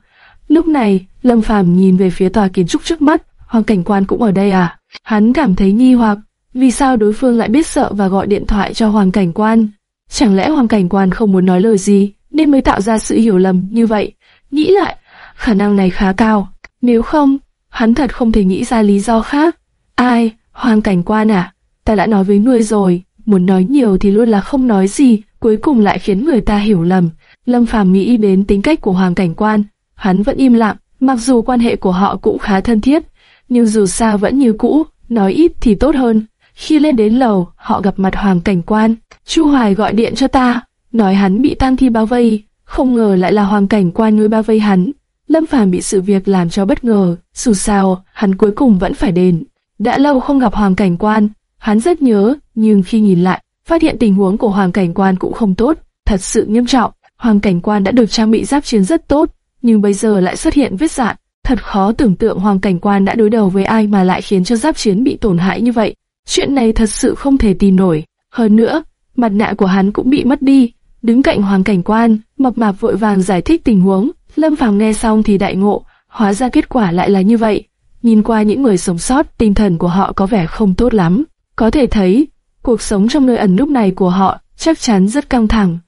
Lúc này, Lâm Phàm nhìn về phía tòa kiến trúc trước mắt, Hoàng cảnh quan cũng ở đây à? Hắn cảm thấy nghi hoặc, vì sao đối phương lại biết sợ và gọi điện thoại cho Hoàng cảnh quan? Chẳng lẽ Hoàng Cảnh Quan không muốn nói lời gì, nên mới tạo ra sự hiểu lầm như vậy? Nghĩ lại, khả năng này khá cao. Nếu không, hắn thật không thể nghĩ ra lý do khác. Ai, Hoàng Cảnh Quan à? Ta đã nói với ngươi rồi, muốn nói nhiều thì luôn là không nói gì, cuối cùng lại khiến người ta hiểu lầm. Lâm Phàm nghĩ đến tính cách của Hoàng Cảnh Quan, hắn vẫn im lặng, mặc dù quan hệ của họ cũng khá thân thiết, nhưng dù sao vẫn như cũ, nói ít thì tốt hơn. Khi lên đến lầu, họ gặp mặt Hoàng Cảnh Quan. Chu Hoài gọi điện cho ta, nói hắn bị tang thi bao vây, không ngờ lại là Hoàng Cảnh Quan nuôi bao vây hắn. Lâm Phàm bị sự việc làm cho bất ngờ, dù sao, hắn cuối cùng vẫn phải đến. Đã lâu không gặp Hoàng Cảnh Quan, hắn rất nhớ, nhưng khi nhìn lại, phát hiện tình huống của Hoàng Cảnh Quan cũng không tốt, thật sự nghiêm trọng. Hoàng Cảnh Quan đã được trang bị giáp chiến rất tốt, nhưng bây giờ lại xuất hiện vết dạn. Thật khó tưởng tượng Hoàng Cảnh Quan đã đối đầu với ai mà lại khiến cho giáp chiến bị tổn hại như vậy. Chuyện này thật sự không thể tin nổi. Hơn nữa, mặt nạ của hắn cũng bị mất đi. Đứng cạnh hoàng cảnh quan, mập mạp vội vàng giải thích tình huống. Lâm Phàm nghe xong thì đại ngộ, hóa ra kết quả lại là như vậy. Nhìn qua những người sống sót, tinh thần của họ có vẻ không tốt lắm. Có thể thấy, cuộc sống trong nơi ẩn núp này của họ chắc chắn rất căng thẳng.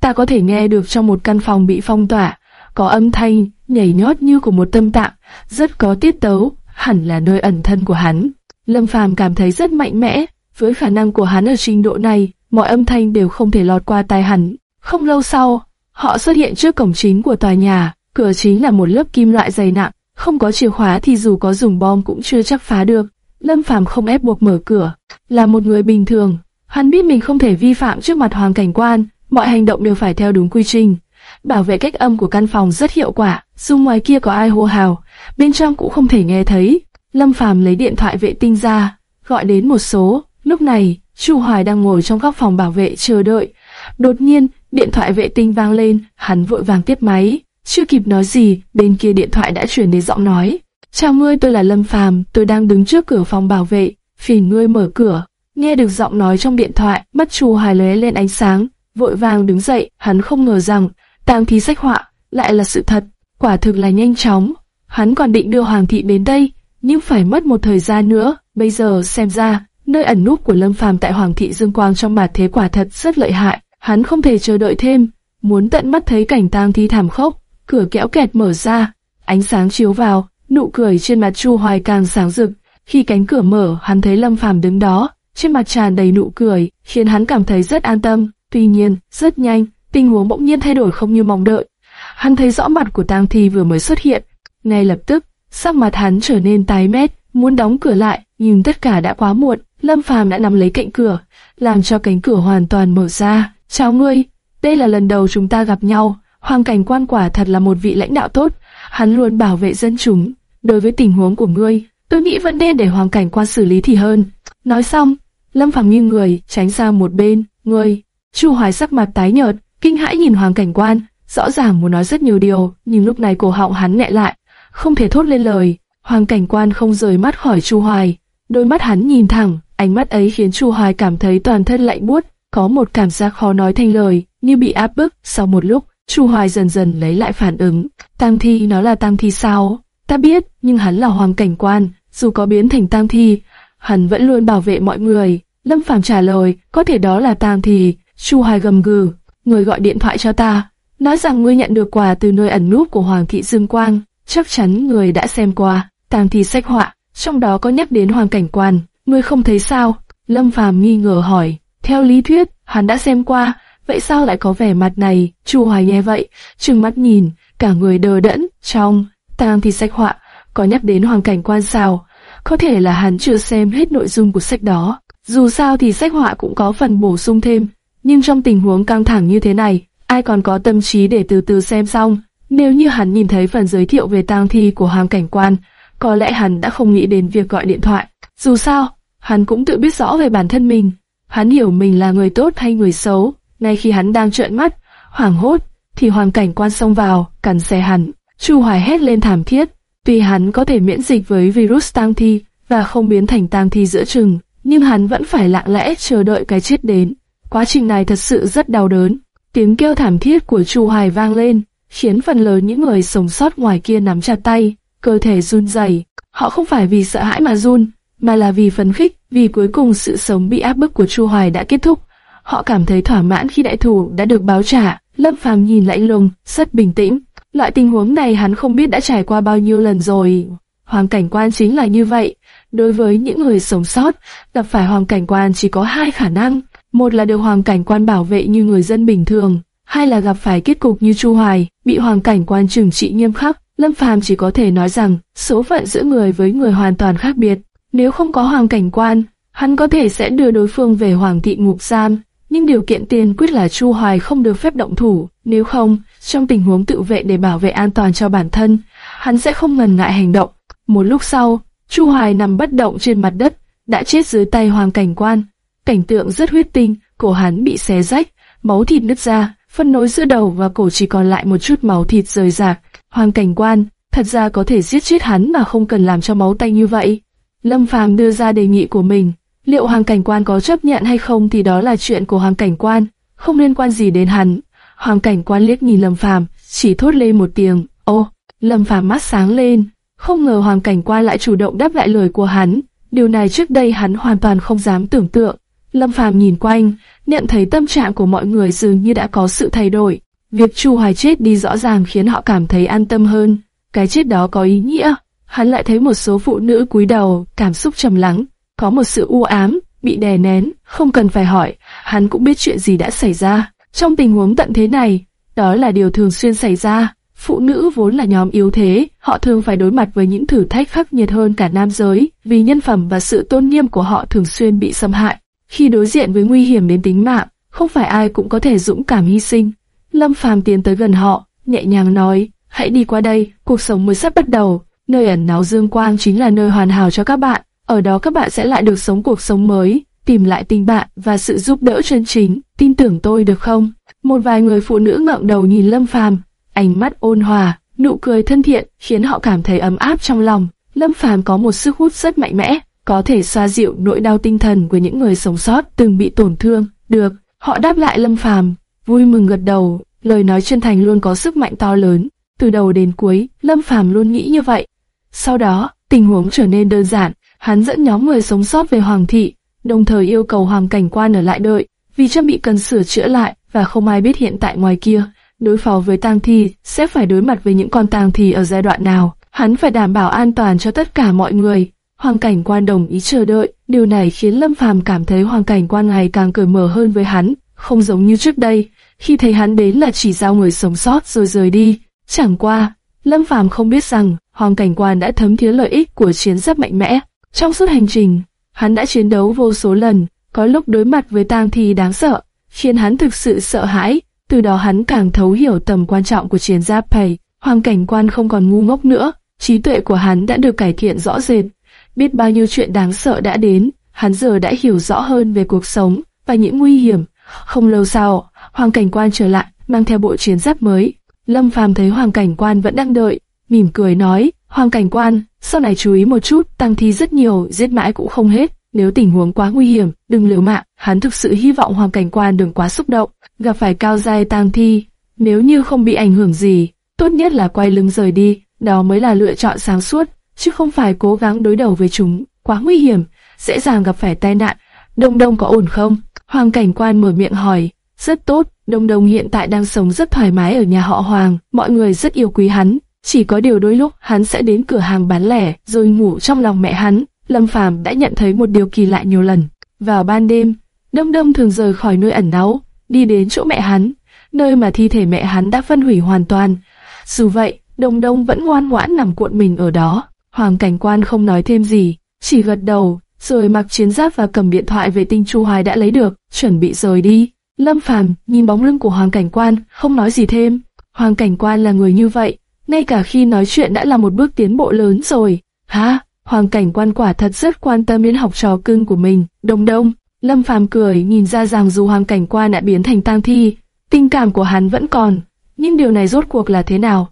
Ta có thể nghe được trong một căn phòng bị phong tỏa, có âm thanh nhảy nhót như của một tâm tạng, rất có tiết tấu, hẳn là nơi ẩn thân của hắn. Lâm Phàm cảm thấy rất mạnh mẽ, với khả năng của hắn ở trình độ này, mọi âm thanh đều không thể lọt qua tai hắn. Không lâu sau, họ xuất hiện trước cổng chính của tòa nhà, cửa chính là một lớp kim loại dày nặng, không có chìa khóa thì dù có dùng bom cũng chưa chắc phá được. Lâm Phàm không ép buộc mở cửa, là một người bình thường, hắn biết mình không thể vi phạm trước mặt hoàng cảnh quan, mọi hành động đều phải theo đúng quy trình. Bảo vệ cách âm của căn phòng rất hiệu quả, dù ngoài kia có ai hô hào, bên trong cũng không thể nghe thấy. Lâm Phàm lấy điện thoại vệ tinh ra, gọi đến một số. Lúc này, Chu Hoài đang ngồi trong góc phòng bảo vệ chờ đợi. Đột nhiên, điện thoại vệ tinh vang lên, hắn vội vàng tiếp máy. chưa kịp nói gì, bên kia điện thoại đã chuyển đến giọng nói. Chào ngươi, tôi là Lâm Phàm, tôi đang đứng trước cửa phòng bảo vệ, phiền ngươi mở cửa. Nghe được giọng nói trong điện thoại, mắt Chu Hoài lóe lên ánh sáng, vội vàng đứng dậy, hắn không ngờ rằng tang thi sách họa lại là sự thật, quả thực là nhanh chóng. Hắn còn định đưa Hoàng thị đến đây, nhưng phải mất một thời gian nữa. Bây giờ xem ra, nơi ẩn núp của Lâm Phàm tại Hoàng thị Dương Quang trong mặt thế quả thật rất lợi hại. Hắn không thể chờ đợi thêm, muốn tận mắt thấy cảnh tang thi thảm khốc. Cửa kéo kẹt mở ra, ánh sáng chiếu vào, nụ cười trên mặt Chu Hoài càng sáng rực. Khi cánh cửa mở, hắn thấy Lâm Phàm đứng đó, trên mặt tràn đầy nụ cười, khiến hắn cảm thấy rất an tâm. Tuy nhiên, rất nhanh, tình huống bỗng nhiên thay đổi không như mong đợi. Hắn thấy rõ mặt của tang thi vừa mới xuất hiện, ngay lập tức, sắc mặt hắn trở nên tái mét, muốn đóng cửa lại, nhưng tất cả đã quá muộn. Lâm Phàm đã nắm lấy cạnh cửa, làm cho cánh cửa hoàn toàn mở ra. Chào ngươi, đây là lần đầu chúng ta gặp nhau. Hoàng cảnh quan quả thật là một vị lãnh đạo tốt, hắn luôn bảo vệ dân chúng. Đối với tình huống của ngươi, tôi nghĩ vẫn nên để hoàng cảnh quan xử lý thì hơn. Nói xong, Lâm Phàm nghiêng người, tránh sang một bên. Ngươi, Chu Hoài sắc mặt tái nhợt, kinh hãi nhìn hoàng cảnh quan, rõ ràng muốn nói rất nhiều điều, nhưng lúc này cổ họng hắn nghẹn lại, không thể thốt lên lời. Hoàng cảnh quan không rời mắt khỏi Chu Hoài, đôi mắt hắn nhìn thẳng, ánh mắt ấy khiến Chu Hoài cảm thấy toàn thân lạnh buốt, có một cảm giác khó nói thành lời, như bị áp bức. Sau một lúc, Chu Hoài dần dần lấy lại phản ứng. Tang thi nó là tang thi sao? Ta biết, nhưng hắn là hoàng cảnh quan, dù có biến thành tang thi, hắn vẫn luôn bảo vệ mọi người. Lâm Phàm trả lời, có thể đó là tang thi. Chu Hoài gầm gừ, người gọi điện thoại cho ta, nói rằng ngươi nhận được quà từ nơi ẩn núp của Hoàng thị Dương Quang, chắc chắn người đã xem qua. Tang thi sách họa, trong đó có nhắc đến hoàng cảnh quan, ngươi không thấy sao? Lâm Phàm nghi ngờ hỏi. Theo lý thuyết, hắn đã xem qua, vậy sao lại có vẻ mặt này? Chu Hoài nghe vậy, trừng mắt nhìn, cả người đờ đẫn. Trong tang thi sách họa có nhắc đến hoàng cảnh quan sao? Có thể là hắn chưa xem hết nội dung của sách đó. Dù sao thì sách họa cũng có phần bổ sung thêm, nhưng trong tình huống căng thẳng như thế này, ai còn có tâm trí để từ từ xem xong? Nếu như hắn nhìn thấy phần giới thiệu về tang thi của hoàng cảnh quan, có lẽ hắn đã không nghĩ đến việc gọi điện thoại. Dù sao, hắn cũng tự biết rõ về bản thân mình. Hắn hiểu mình là người tốt hay người xấu. Ngay khi hắn đang trợn mắt, hoảng hốt, thì hoàng cảnh quan xông vào, cắn xe hắn. Chu Hoài hét lên thảm thiết. Tuy hắn có thể miễn dịch với virus tang thi và không biến thành tang thi giữa chừng, nhưng hắn vẫn phải lặng lẽ chờ đợi cái chết đến. Quá trình này thật sự rất đau đớn. Tiếng kêu thảm thiết của Chu Hoài vang lên, khiến phần lớn những người sống sót ngoài kia nắm chặt tay, cơ thể run rẩy. Họ không phải vì sợ hãi mà run, mà là vì phấn khích, vì cuối cùng sự sống bị áp bức của Chu Hoài đã kết thúc. Họ cảm thấy thỏa mãn khi đại thủ đã được báo trả. Lâm Phàm nhìn lạnh lùng, rất bình tĩnh. Loại tình huống này hắn không biết đã trải qua bao nhiêu lần rồi. Hoàng cảnh quan chính là như vậy. Đối với những người sống sót, gặp phải hoàng cảnh quan chỉ có hai khả năng. Một là được hoàng cảnh quan bảo vệ như người dân bình thường, hai là gặp phải kết cục như Chu Hoài, bị hoàng cảnh quan trừng trị nghiêm khắc. Lâm Phàm chỉ có thể nói rằng, số phận giữa người với người hoàn toàn khác biệt. Nếu không có hoàng cảnh quan, hắn có thể sẽ đưa đối phương về hoàng thị ngục giam, nhưng điều kiện tiên quyết là Chu Hoài không được phép động thủ, nếu không, trong tình huống tự vệ để bảo vệ an toàn cho bản thân, hắn sẽ không ngần ngại hành động. Một lúc sau, Chu Hoài nằm bất động trên mặt đất, đã chết dưới tay hoàng cảnh quan. Cảnh tượng rất huyết tinh, cổ hắn bị xé rách, máu thịt nứt ra, phân nối giữa đầu và cổ chỉ còn lại một chút máu thịt rời rạc. Hoàng cảnh quan, thật ra có thể giết chết hắn mà không cần làm cho máu tanh như vậy. Lâm Phàm đưa ra đề nghị của mình, liệu hoàng cảnh quan có chấp nhận hay không thì đó là chuyện của hoàng cảnh quan, không liên quan gì đến hắn. Hoàng cảnh quan liếc nhìn Lâm Phàm, chỉ thốt lên một tiếng, ô, Lâm Phàm mắt sáng lên, không ngờ hoàng cảnh quan lại chủ động đáp lại lời của hắn, điều này trước đây hắn hoàn toàn không dám tưởng tượng. Lâm Phàm nhìn quanh, nhận thấy tâm trạng của mọi người dường như đã có sự thay đổi. Việc Chu Hoài chết đi rõ ràng khiến họ cảm thấy an tâm hơn. Cái chết đó có ý nghĩa. Hắn lại thấy một số phụ nữ cúi đầu, cảm xúc trầm lắng, có một sự u ám, bị đè nén, không cần phải hỏi, hắn cũng biết chuyện gì đã xảy ra. Trong tình huống tận thế này, đó là điều thường xuyên xảy ra. Phụ nữ vốn là nhóm yếu thế, họ thường phải đối mặt với những thử thách khắc nghiệt hơn cả nam giới, vì nhân phẩm và sự tôn nghiêm của họ thường xuyên bị xâm hại. Khi đối diện với nguy hiểm đến tính mạng, không phải ai cũng có thể dũng cảm hy sinh. Lâm Phàm tiến tới gần họ, nhẹ nhàng nói, hãy đi qua đây, cuộc sống mới sắp bắt đầu. Nơi ẩn náu dương quang chính là nơi hoàn hảo cho các bạn. Ở đó các bạn sẽ lại được sống cuộc sống mới, tìm lại tình bạn và sự giúp đỡ chân chính. Tin tưởng tôi được không? Một vài người phụ nữ ngẩng đầu nhìn Lâm Phàm, ánh mắt ôn hòa, nụ cười thân thiện khiến họ cảm thấy ấm áp trong lòng. Lâm Phàm có một sức hút rất mạnh mẽ, có thể xoa dịu nỗi đau tinh thần của những người sống sót từng bị tổn thương. Được, họ đáp lại Lâm Phàm, vui mừng gật đầu, lời nói chân thành luôn có sức mạnh to lớn. Từ đầu đến cuối, Lâm Phàm luôn nghĩ như vậy. Sau đó, tình huống trở nên đơn giản, hắn dẫn nhóm người sống sót về Hoàng thị, đồng thời yêu cầu Hoàng cảnh quan ở lại đợi, vì trang bị cần sửa chữa lại và không ai biết hiện tại ngoài kia. Đối phó với tang thi sẽ phải đối mặt với những con tang thi ở giai đoạn nào, hắn phải đảm bảo an toàn cho tất cả mọi người. Hoàng cảnh quan đồng ý chờ đợi, điều này khiến Lâm Phàm cảm thấy hoàng cảnh quan ngày càng cởi mở hơn với hắn, không giống như trước đây, khi thấy hắn đến là chỉ giao người sống sót rồi rời đi. Chẳng qua, Lâm Phàm không biết rằng hoàng cảnh quan đã thấm thía lợi ích của chiến giáp mạnh mẽ. Trong suốt hành trình, hắn đã chiến đấu vô số lần, có lúc đối mặt với tang thi đáng sợ, khiến hắn thực sự sợ hãi. Từ đó hắn càng thấu hiểu tầm quan trọng của chiến giáp pầy. Hoàng cảnh quan không còn ngu ngốc nữa, trí tuệ của hắn đã được cải thiện rõ rệt. Biết bao nhiêu chuyện đáng sợ đã đến, hắn giờ đã hiểu rõ hơn về cuộc sống và những nguy hiểm. Không lâu sau, Hoàng cảnh quan trở lại, mang theo bộ chiến giáp mới. Lâm Phàm thấy Hoàng cảnh quan vẫn đang đợi, mỉm cười nói, Hoàng cảnh quan, sau này chú ý một chút, tăng thi rất nhiều, giết mãi cũng không hết. Nếu tình huống quá nguy hiểm, đừng liều mạng. Hắn thực sự hy vọng Hoàng cảnh quan đừng quá xúc động, gặp phải cao giai tang thi. Nếu như không bị ảnh hưởng gì, tốt nhất là quay lưng rời đi, đó mới là lựa chọn sáng suốt, chứ không phải cố gắng đối đầu với chúng. Quá nguy hiểm, dễ dàng gặp phải tai nạn. Đông Đông có ổn không? Hoàng cảnh quan mở miệng hỏi. Rất tốt, Đông Đông hiện tại đang sống rất thoải mái ở nhà họ Hoàng, mọi người rất yêu quý hắn. Chỉ có điều đôi lúc hắn sẽ đến cửa hàng bán lẻ rồi ngủ trong lòng mẹ hắn. Lâm Phàm đã nhận thấy một điều kỳ lạ nhiều lần. Vào ban đêm, Đông Đông thường rời khỏi nơi ẩn náu, đi đến chỗ mẹ hắn, nơi mà thi thể mẹ hắn đã phân hủy hoàn toàn. Dù vậy, Đông Đông vẫn ngoan ngoãn nằm cuộn mình ở đó. Hoàng cảnh quan không nói thêm gì, chỉ gật đầu, rồi mặc chiến giáp và cầm điện thoại về tinh Chu Hoài đã lấy được, chuẩn bị rời đi. Lâm Phàm nhìn bóng lưng của Hoàng cảnh quan, không nói gì thêm. Hoàng cảnh quan là người như vậy, ngay cả khi nói chuyện đã là một bước tiến bộ lớn rồi. Hả? Hoàng cảnh quan quả thật rất quan tâm đến học trò cưng của mình. Đông đông, Lâm Phàm cười nhìn ra rằng dù hoàng cảnh quan đã biến thành tang thi, tình cảm của hắn vẫn còn. Nhưng điều này rốt cuộc là thế nào?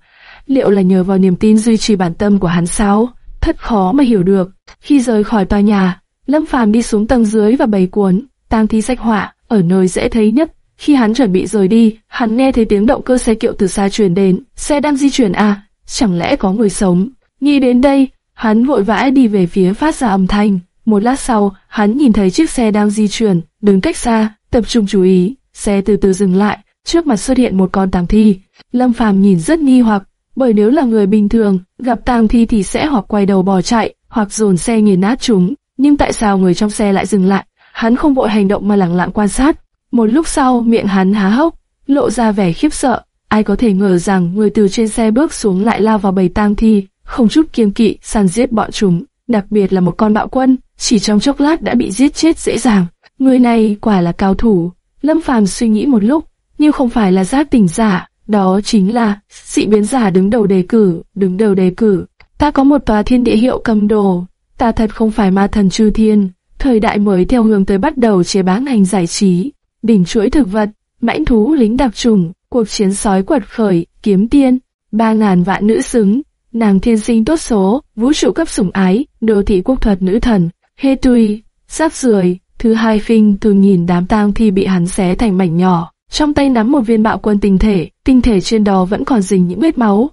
Liệu là nhờ vào niềm tin duy trì bản tâm của hắn sao? Thật khó mà hiểu được. Khi rời khỏi tòa nhà, Lâm Phàm đi xuống tầng dưới và bày cuốn, tang thi sách họa, ở nơi dễ thấy nhất. Khi hắn chuẩn bị rời đi, hắn nghe thấy tiếng động cơ xe kiệu từ xa truyền đến, xe đang di chuyển à, chẳng lẽ có người sống? Nghĩ đến đây, hắn vội vã đi về phía phát ra âm thanh. Một lát sau, hắn nhìn thấy chiếc xe đang di chuyển, đứng cách xa, tập trung chú ý, xe từ từ dừng lại, trước mặt xuất hiện một con tang thi. Lâm Phàm nhìn rất nghi hoặc, bởi nếu là người bình thường, gặp tang thi thì sẽ hoặc quay đầu bỏ chạy, hoặc dồn xe nghiền nát chúng. Nhưng tại sao người trong xe lại dừng lại? Hắn không vội hành động mà lặng lặng quan sát. Một lúc sau, miệng hắn há hốc, lộ ra vẻ khiếp sợ. Ai có thể ngờ rằng người từ trên xe bước xuống lại lao vào bầy tang thi, không chút kiêng kỵ, săn giết bọn chúng. Đặc biệt là một con bạo quân, chỉ trong chốc lát đã bị giết chết dễ dàng. Người này quả là cao thủ. Lâm Phàm suy nghĩ một lúc, nhưng không phải là giác tỉnh giả, đó chính là dị biến giả đứng đầu đề cử, đứng đầu đề cử. Ta có một tòa thiên địa hiệu cầm đồ, ta thật không phải ma thần chư thiên. Thời đại mới theo hướng tới bắt đầu chế bá ngành giải trí, đỉnh chuỗi thực vật, mãnh thú lính đặc trùng, cuộc chiến sói quật khởi, kiếm tiên, ba ngàn vạn nữ xứng, nàng thiên sinh tốt số, vũ trụ cấp sủng ái, đô thị quốc thuật nữ thần, hê tùy, sát rưởi. Thứ hai phinh từ nhìn đám tang thi bị hắn xé thành mảnh nhỏ, trong tay nắm một viên bạo quân tinh thể, tinh thể trên đó vẫn còn dính những vết máu.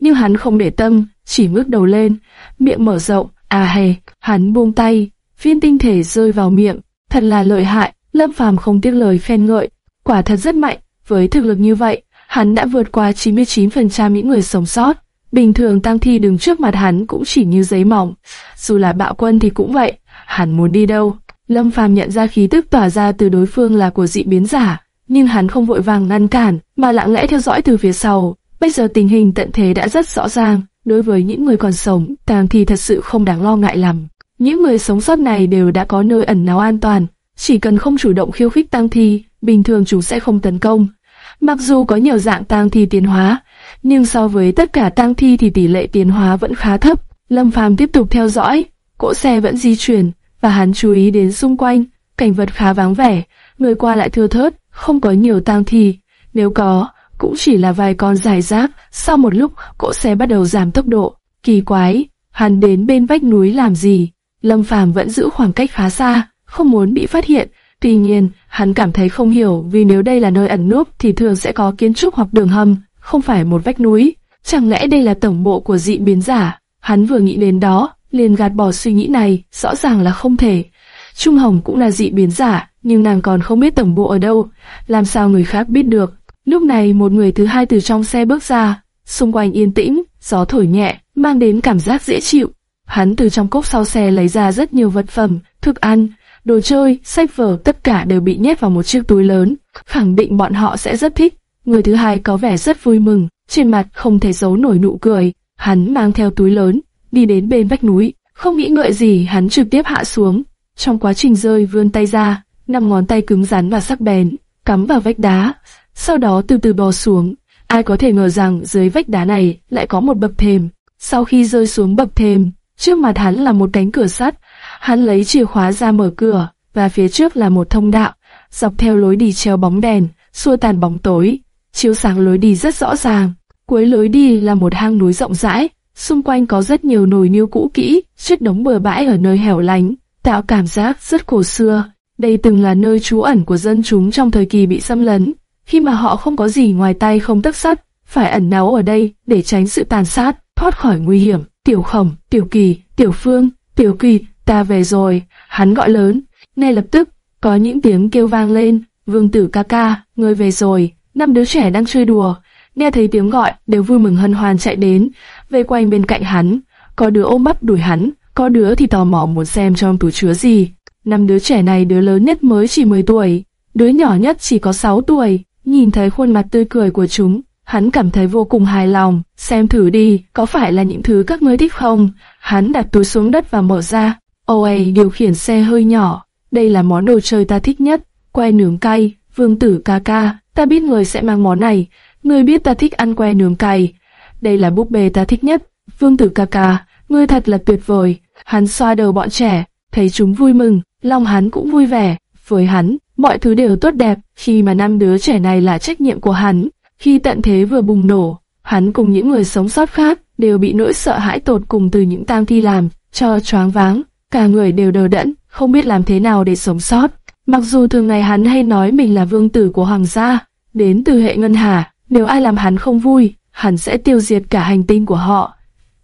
Nhưng hắn không để tâm, chỉ ngước đầu lên, miệng mở rộng, à hề, hắn buông tay, viên tinh thể rơi vào miệng, thật là lợi hại, Lâm Phàm không tiếc lời khen ngợi, quả thật rất mạnh, với thực lực như vậy, hắn đã vượt qua 99% những người sống sót. Bình thường tăng thi đứng trước mặt hắn cũng chỉ như giấy mỏng, dù là bạo quân thì cũng vậy, hắn muốn đi đâu. Lâm Phàm nhận ra khí tức tỏa ra từ đối phương là của dị biến giả, nhưng hắn không vội vàng ngăn cản, mà lặng lẽ theo dõi từ phía sau. Bây giờ tình hình tận thế đã rất rõ ràng, đối với những người còn sống, tang thi thật sự không đáng lo ngại lắm. Những người sống sót này đều đã có nơi ẩn náu an toàn, chỉ cần không chủ động khiêu khích tang thi, bình thường chúng sẽ không tấn công. Mặc dù có nhiều dạng tang thi tiến hóa, nhưng so với tất cả tang thi thì tỷ lệ tiến hóa vẫn khá thấp. Lâm Phàm tiếp tục theo dõi, cỗ xe vẫn di chuyển, và hắn chú ý đến xung quanh, cảnh vật khá vắng vẻ, người qua lại thưa thớt, không có nhiều tang thi. Nếu có, cũng chỉ là vài con dài rác. Sau một lúc, cỗ xe bắt đầu giảm tốc độ. Kỳ quái, hắn đến bên vách núi làm gì? Lâm Phàm vẫn giữ khoảng cách khá xa, không muốn bị phát hiện. Tuy nhiên, hắn cảm thấy không hiểu vì nếu đây là nơi ẩn núp thì thường sẽ có kiến trúc hoặc đường hầm, không phải một vách núi. Chẳng lẽ đây là tổng bộ của dị biến giả? Hắn vừa nghĩ đến đó, liền gạt bỏ suy nghĩ này, rõ ràng là không thể. Trung Hồng cũng là dị biến giả, nhưng nàng còn không biết tổng bộ ở đâu, làm sao người khác biết được. Lúc này một người thứ hai từ trong xe bước ra, xung quanh yên tĩnh, gió thổi nhẹ, mang đến cảm giác dễ chịu. Hắn từ trong cốc sau xe lấy ra rất nhiều vật phẩm, thức ăn, đồ chơi, sách vở, tất cả đều bị nhét vào một chiếc túi lớn, khẳng định bọn họ sẽ rất thích. Người thứ hai có vẻ rất vui mừng, trên mặt không thể giấu nổi nụ cười. Hắn mang theo túi lớn, đi đến bên vách núi, không nghĩ ngợi gì hắn trực tiếp hạ xuống. Trong quá trình rơi vươn tay ra, năm ngón tay cứng rắn và sắc bén, cắm vào vách đá, sau đó từ từ bò xuống. Ai có thể ngờ rằng dưới vách đá này lại có một bậc thềm. Sau khi rơi xuống bậc thềm, trước mặt hắn là một cánh cửa sắt. Hắn lấy chìa khóa ra mở cửa, và phía trước là một thông đạo. Dọc theo lối đi treo bóng đèn, xua tàn bóng tối, chiếu sáng lối đi rất rõ ràng. Cuối lối đi là một hang núi rộng rãi, xung quanh có rất nhiều nồi niêu cũ kỹ, chất đống bừa bãi ở nơi hẻo lánh, tạo cảm giác rất cổ xưa. Đây từng là nơi trú ẩn của dân chúng trong thời kỳ bị xâm lấn, khi mà họ không có gì ngoài tay không tấc sắt, phải ẩn náu ở đây để tránh sự tàn sát, thoát khỏi nguy hiểm. Tiểu Khổng, Tiểu Kỳ, Tiểu Phương, Tiểu Kỳ, ta về rồi, hắn gọi lớn. Ngay lập tức, có những tiếng kêu vang lên, vương tử ca ca, ngươi về rồi, năm đứa trẻ đang chơi đùa. Nghe thấy tiếng gọi, đều vui mừng hân hoan chạy đến, vây quanh bên cạnh hắn. Có đứa ôm bắp đuổi hắn, có đứa thì tò mò muốn xem trong túi chứa gì. Năm đứa trẻ này đứa lớn nhất mới chỉ 10 tuổi, đứa nhỏ nhất chỉ có 6 tuổi. Nhìn thấy khuôn mặt tươi cười của chúng, hắn cảm thấy vô cùng hài lòng. Xem thử đi, có phải là những thứ các ngươi thích không? Hắn đặt túi xuống đất và mở ra. OA điều khiển xe hơi nhỏ. Đây là món đồ chơi ta thích nhất. Que nướng cay, vương tử ca ca. Ta biết người sẽ mang món này. Người biết ta thích ăn que nướng cay. Đây là búp bê ta thích nhất. Vương tử ca ca, ngươi thật là tuyệt vời. Hắn xoa đầu bọn trẻ, thấy chúng vui mừng, lòng hắn cũng vui vẻ. Với hắn, mọi thứ đều tốt đẹp, khi mà năm đứa trẻ này là trách nhiệm của hắn. Khi tận thế vừa bùng nổ, hắn cùng những người sống sót khác đều bị nỗi sợ hãi tột cùng từ những tang thi làm, cho choáng váng, cả người đều đờ đẫn, không biết làm thế nào để sống sót. Mặc dù thường ngày hắn hay nói mình là vương tử của hoàng gia, đến từ hệ ngân hà, nếu ai làm hắn không vui, hắn sẽ tiêu diệt cả hành tinh của họ.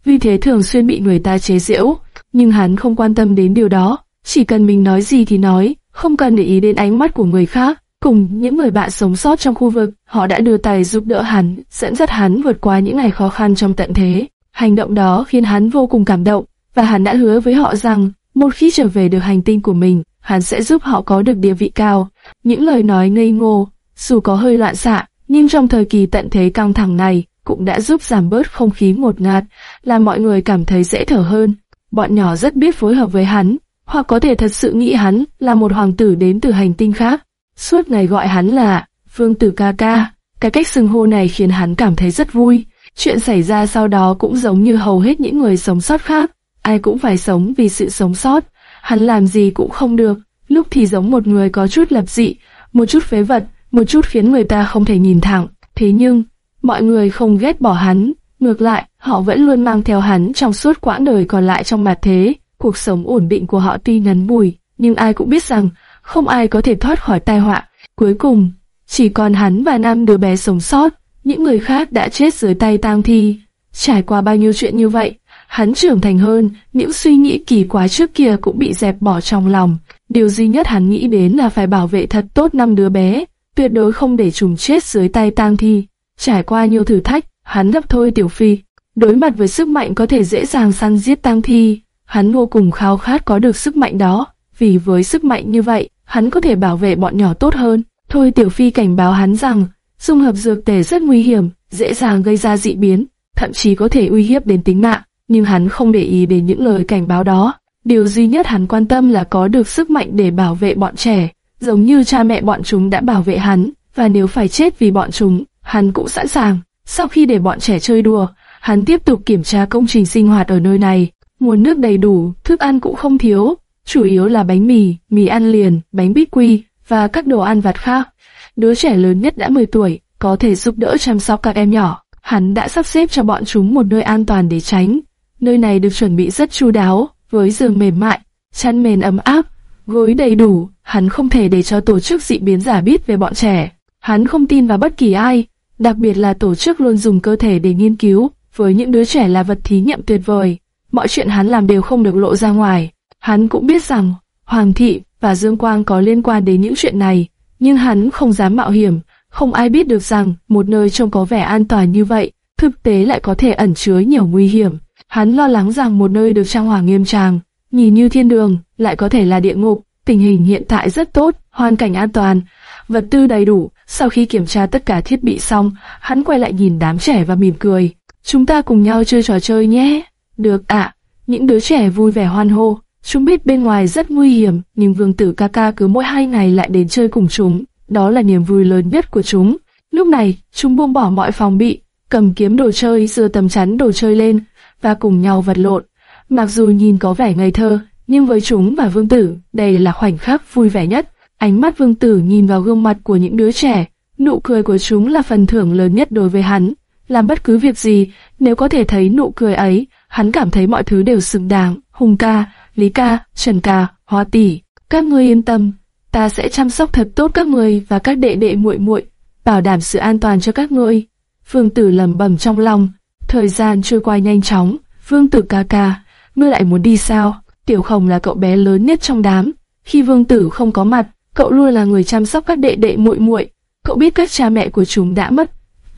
Vì thế thường xuyên bị người ta chế giễu, nhưng hắn không quan tâm đến điều đó, chỉ cần mình nói gì thì nói, không cần để ý đến ánh mắt của người khác. Cùng những người bạn sống sót trong khu vực, họ đã đưa tay giúp đỡ hắn, dẫn dắt hắn vượt qua những ngày khó khăn trong tận thế. Hành động đó khiến hắn vô cùng cảm động, và hắn đã hứa với họ rằng, một khi trở về được hành tinh của mình, hắn sẽ giúp họ có được địa vị cao. Những lời nói ngây ngô, dù có hơi loạn xạ, nhưng trong thời kỳ tận thế căng thẳng này, cũng đã giúp giảm bớt không khí ngột ngạt, làm mọi người cảm thấy dễ thở hơn. Bọn nhỏ rất biết phối hợp với hắn, hoặc có thể thật sự nghĩ hắn là một hoàng tử đến từ hành tinh khác. Suốt ngày gọi hắn là Vương tử ca ca, cái cách xưng hô này khiến hắn cảm thấy rất vui. Chuyện xảy ra sau đó cũng giống như hầu hết những người sống sót khác, ai cũng phải sống vì sự sống sót. Hắn làm gì cũng không được, lúc thì giống một người có chút lập dị, một chút phế vật, một chút khiến người ta không thể nhìn thẳng. Thế nhưng, mọi người không ghét bỏ hắn, ngược lại, họ vẫn luôn mang theo hắn trong suốt quãng đời còn lại trong mặt thế. Cuộc sống ổn định của họ tuy ngắn ngủi, nhưng ai cũng biết rằng không ai có thể thoát khỏi tai họa. Cuối cùng, chỉ còn hắn và năm đứa bé sống sót, những người khác đã chết dưới tay tang thi. Trải qua bao nhiêu chuyện như vậy, hắn trưởng thành hơn, những suy nghĩ kỳ quái trước kia cũng bị dẹp bỏ trong lòng. Điều duy nhất hắn nghĩ đến là phải bảo vệ thật tốt năm đứa bé, tuyệt đối không để chúng chết dưới tay tang thi. Trải qua nhiều thử thách, hắn gấp thôi Tiểu Phi. Đối mặt với sức mạnh có thể dễ dàng săn giết tang thi, hắn vô cùng khao khát có được sức mạnh đó, vì với sức mạnh như vậy, hắn có thể bảo vệ bọn nhỏ tốt hơn. Thôi Tiểu Phi cảnh báo hắn rằng, dung hợp dược tề rất nguy hiểm, dễ dàng gây ra dị biến, thậm chí có thể uy hiếp đến tính mạng, nhưng hắn không để ý đến những lời cảnh báo đó. Điều duy nhất hắn quan tâm là có được sức mạnh để bảo vệ bọn trẻ, giống như cha mẹ bọn chúng đã bảo vệ hắn, và nếu phải chết vì bọn chúng, hắn cũng sẵn sàng. Sau khi để bọn trẻ chơi đùa, hắn tiếp tục kiểm tra công trình sinh hoạt ở nơi này. Nguồn nước đầy đủ, thức ăn cũng không thiếu, chủ yếu là bánh mì, mì ăn liền, bánh bít quy và các đồ ăn vặt khác. Đứa trẻ lớn nhất đã 10 tuổi, có thể giúp đỡ chăm sóc các em nhỏ. Hắn đã sắp xếp cho bọn chúng một nơi an toàn để tránh. Nơi này được chuẩn bị rất chu đáo, với giường mềm mại, chăn mền ấm áp, gối đầy đủ. Hắn không thể để cho tổ chức dị biến giả biết về bọn trẻ. Hắn không tin vào bất kỳ ai, đặc biệt là tổ chức luôn dùng cơ thể để nghiên cứu, với những đứa trẻ là vật thí nghiệm tuyệt vời. Mọi chuyện hắn làm đều không được lộ ra ngoài. Hắn cũng biết rằng Hoàng thị và Dương Quang có liên quan đến những chuyện này, nhưng hắn không dám mạo hiểm. Không ai biết được rằng một nơi trông có vẻ an toàn như vậy, thực tế lại có thể ẩn chứa nhiều nguy hiểm. Hắn lo lắng rằng một nơi được trang hoàng nghiêm trang, nhìn như thiên đường, lại có thể là địa ngục. Tình hình hiện tại rất tốt, hoàn cảnh an toàn, vật tư đầy đủ. Sau khi kiểm tra tất cả thiết bị xong, hắn quay lại nhìn đám trẻ và mỉm cười. Chúng ta cùng nhau chơi trò chơi nhé. Được ạ. Những đứa trẻ vui vẻ hoan hô. Chúng biết bên ngoài rất nguy hiểm, nhưng vương tử ca ca cứ mỗi hai ngày lại đến chơi cùng chúng. Đó là niềm vui lớn nhất của chúng. Lúc này, chúng buông bỏ mọi phòng bị, cầm kiếm đồ chơi, dưa tầm chắn đồ chơi lên, và cùng nhau vật lộn. Mặc dù nhìn có vẻ ngây thơ, nhưng với chúng và vương tử, đây là khoảnh khắc vui vẻ nhất. Ánh mắt vương tử nhìn vào gương mặt của những đứa trẻ, nụ cười của chúng là phần thưởng lớn nhất đối với hắn. Làm bất cứ việc gì, nếu có thể thấy nụ cười ấy, hắn cảm thấy mọi thứ đều xứng đáng. Hùng ca, Lý ca, Trần ca, Hoa tỷ, các ngươi yên tâm, ta sẽ chăm sóc thật tốt các ngươi và các đệ đệ muội muội, bảo đảm sự an toàn cho các ngươi. Phương tử lẩm bẩm trong lòng, thời gian trôi qua nhanh chóng. Vương tử ca ca, ngươi lại muốn đi sao? Tiểu Khổng là cậu bé lớn nhất trong đám. Khi Vương tử không có mặt, cậu luôn là người chăm sóc các đệ đệ muội muội. Cậu biết các cha mẹ của chúng đã mất,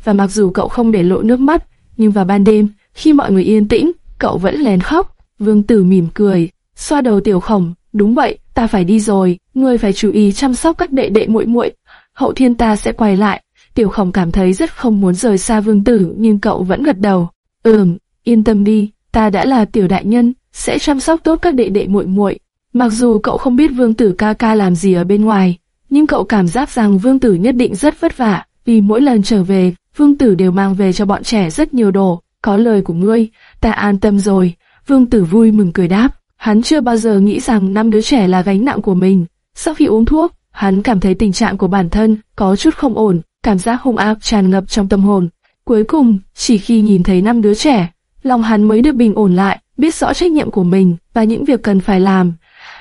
và mặc dù cậu không để lộ nước mắt, nhưng vào ban đêm, khi mọi người yên tĩnh, cậu vẫn lén khóc. Vương tử mỉm cười, xoa đầu tiểu khổng, đúng vậy, ta phải đi rồi, ngươi phải chú ý chăm sóc các đệ đệ muội muội. Hậu thiên ta sẽ quay lại. Tiểu khổng cảm thấy rất không muốn rời xa vương tử, nhưng cậu vẫn gật đầu. Ừm, yên tâm đi, ta đã là tiểu đại nhân, sẽ chăm sóc tốt các đệ đệ muội muội. Mặc dù cậu không biết vương tử ca ca làm gì ở bên ngoài, nhưng cậu cảm giác rằng vương tử nhất định rất vất vả, vì mỗi lần trở về, vương tử đều mang về cho bọn trẻ rất nhiều đồ. Có lời của ngươi, ta an tâm rồi. Vương tử vui mừng cười đáp. Hắn chưa bao giờ nghĩ rằng năm đứa trẻ là gánh nặng của mình. Sau khi uống thuốc, hắn cảm thấy tình trạng của bản thân có chút không ổn, cảm giác hung ác tràn ngập trong tâm hồn. Cuối cùng, chỉ khi nhìn thấy năm đứa trẻ, lòng hắn mới được bình ổn lại, biết rõ trách nhiệm của mình và những việc cần phải làm.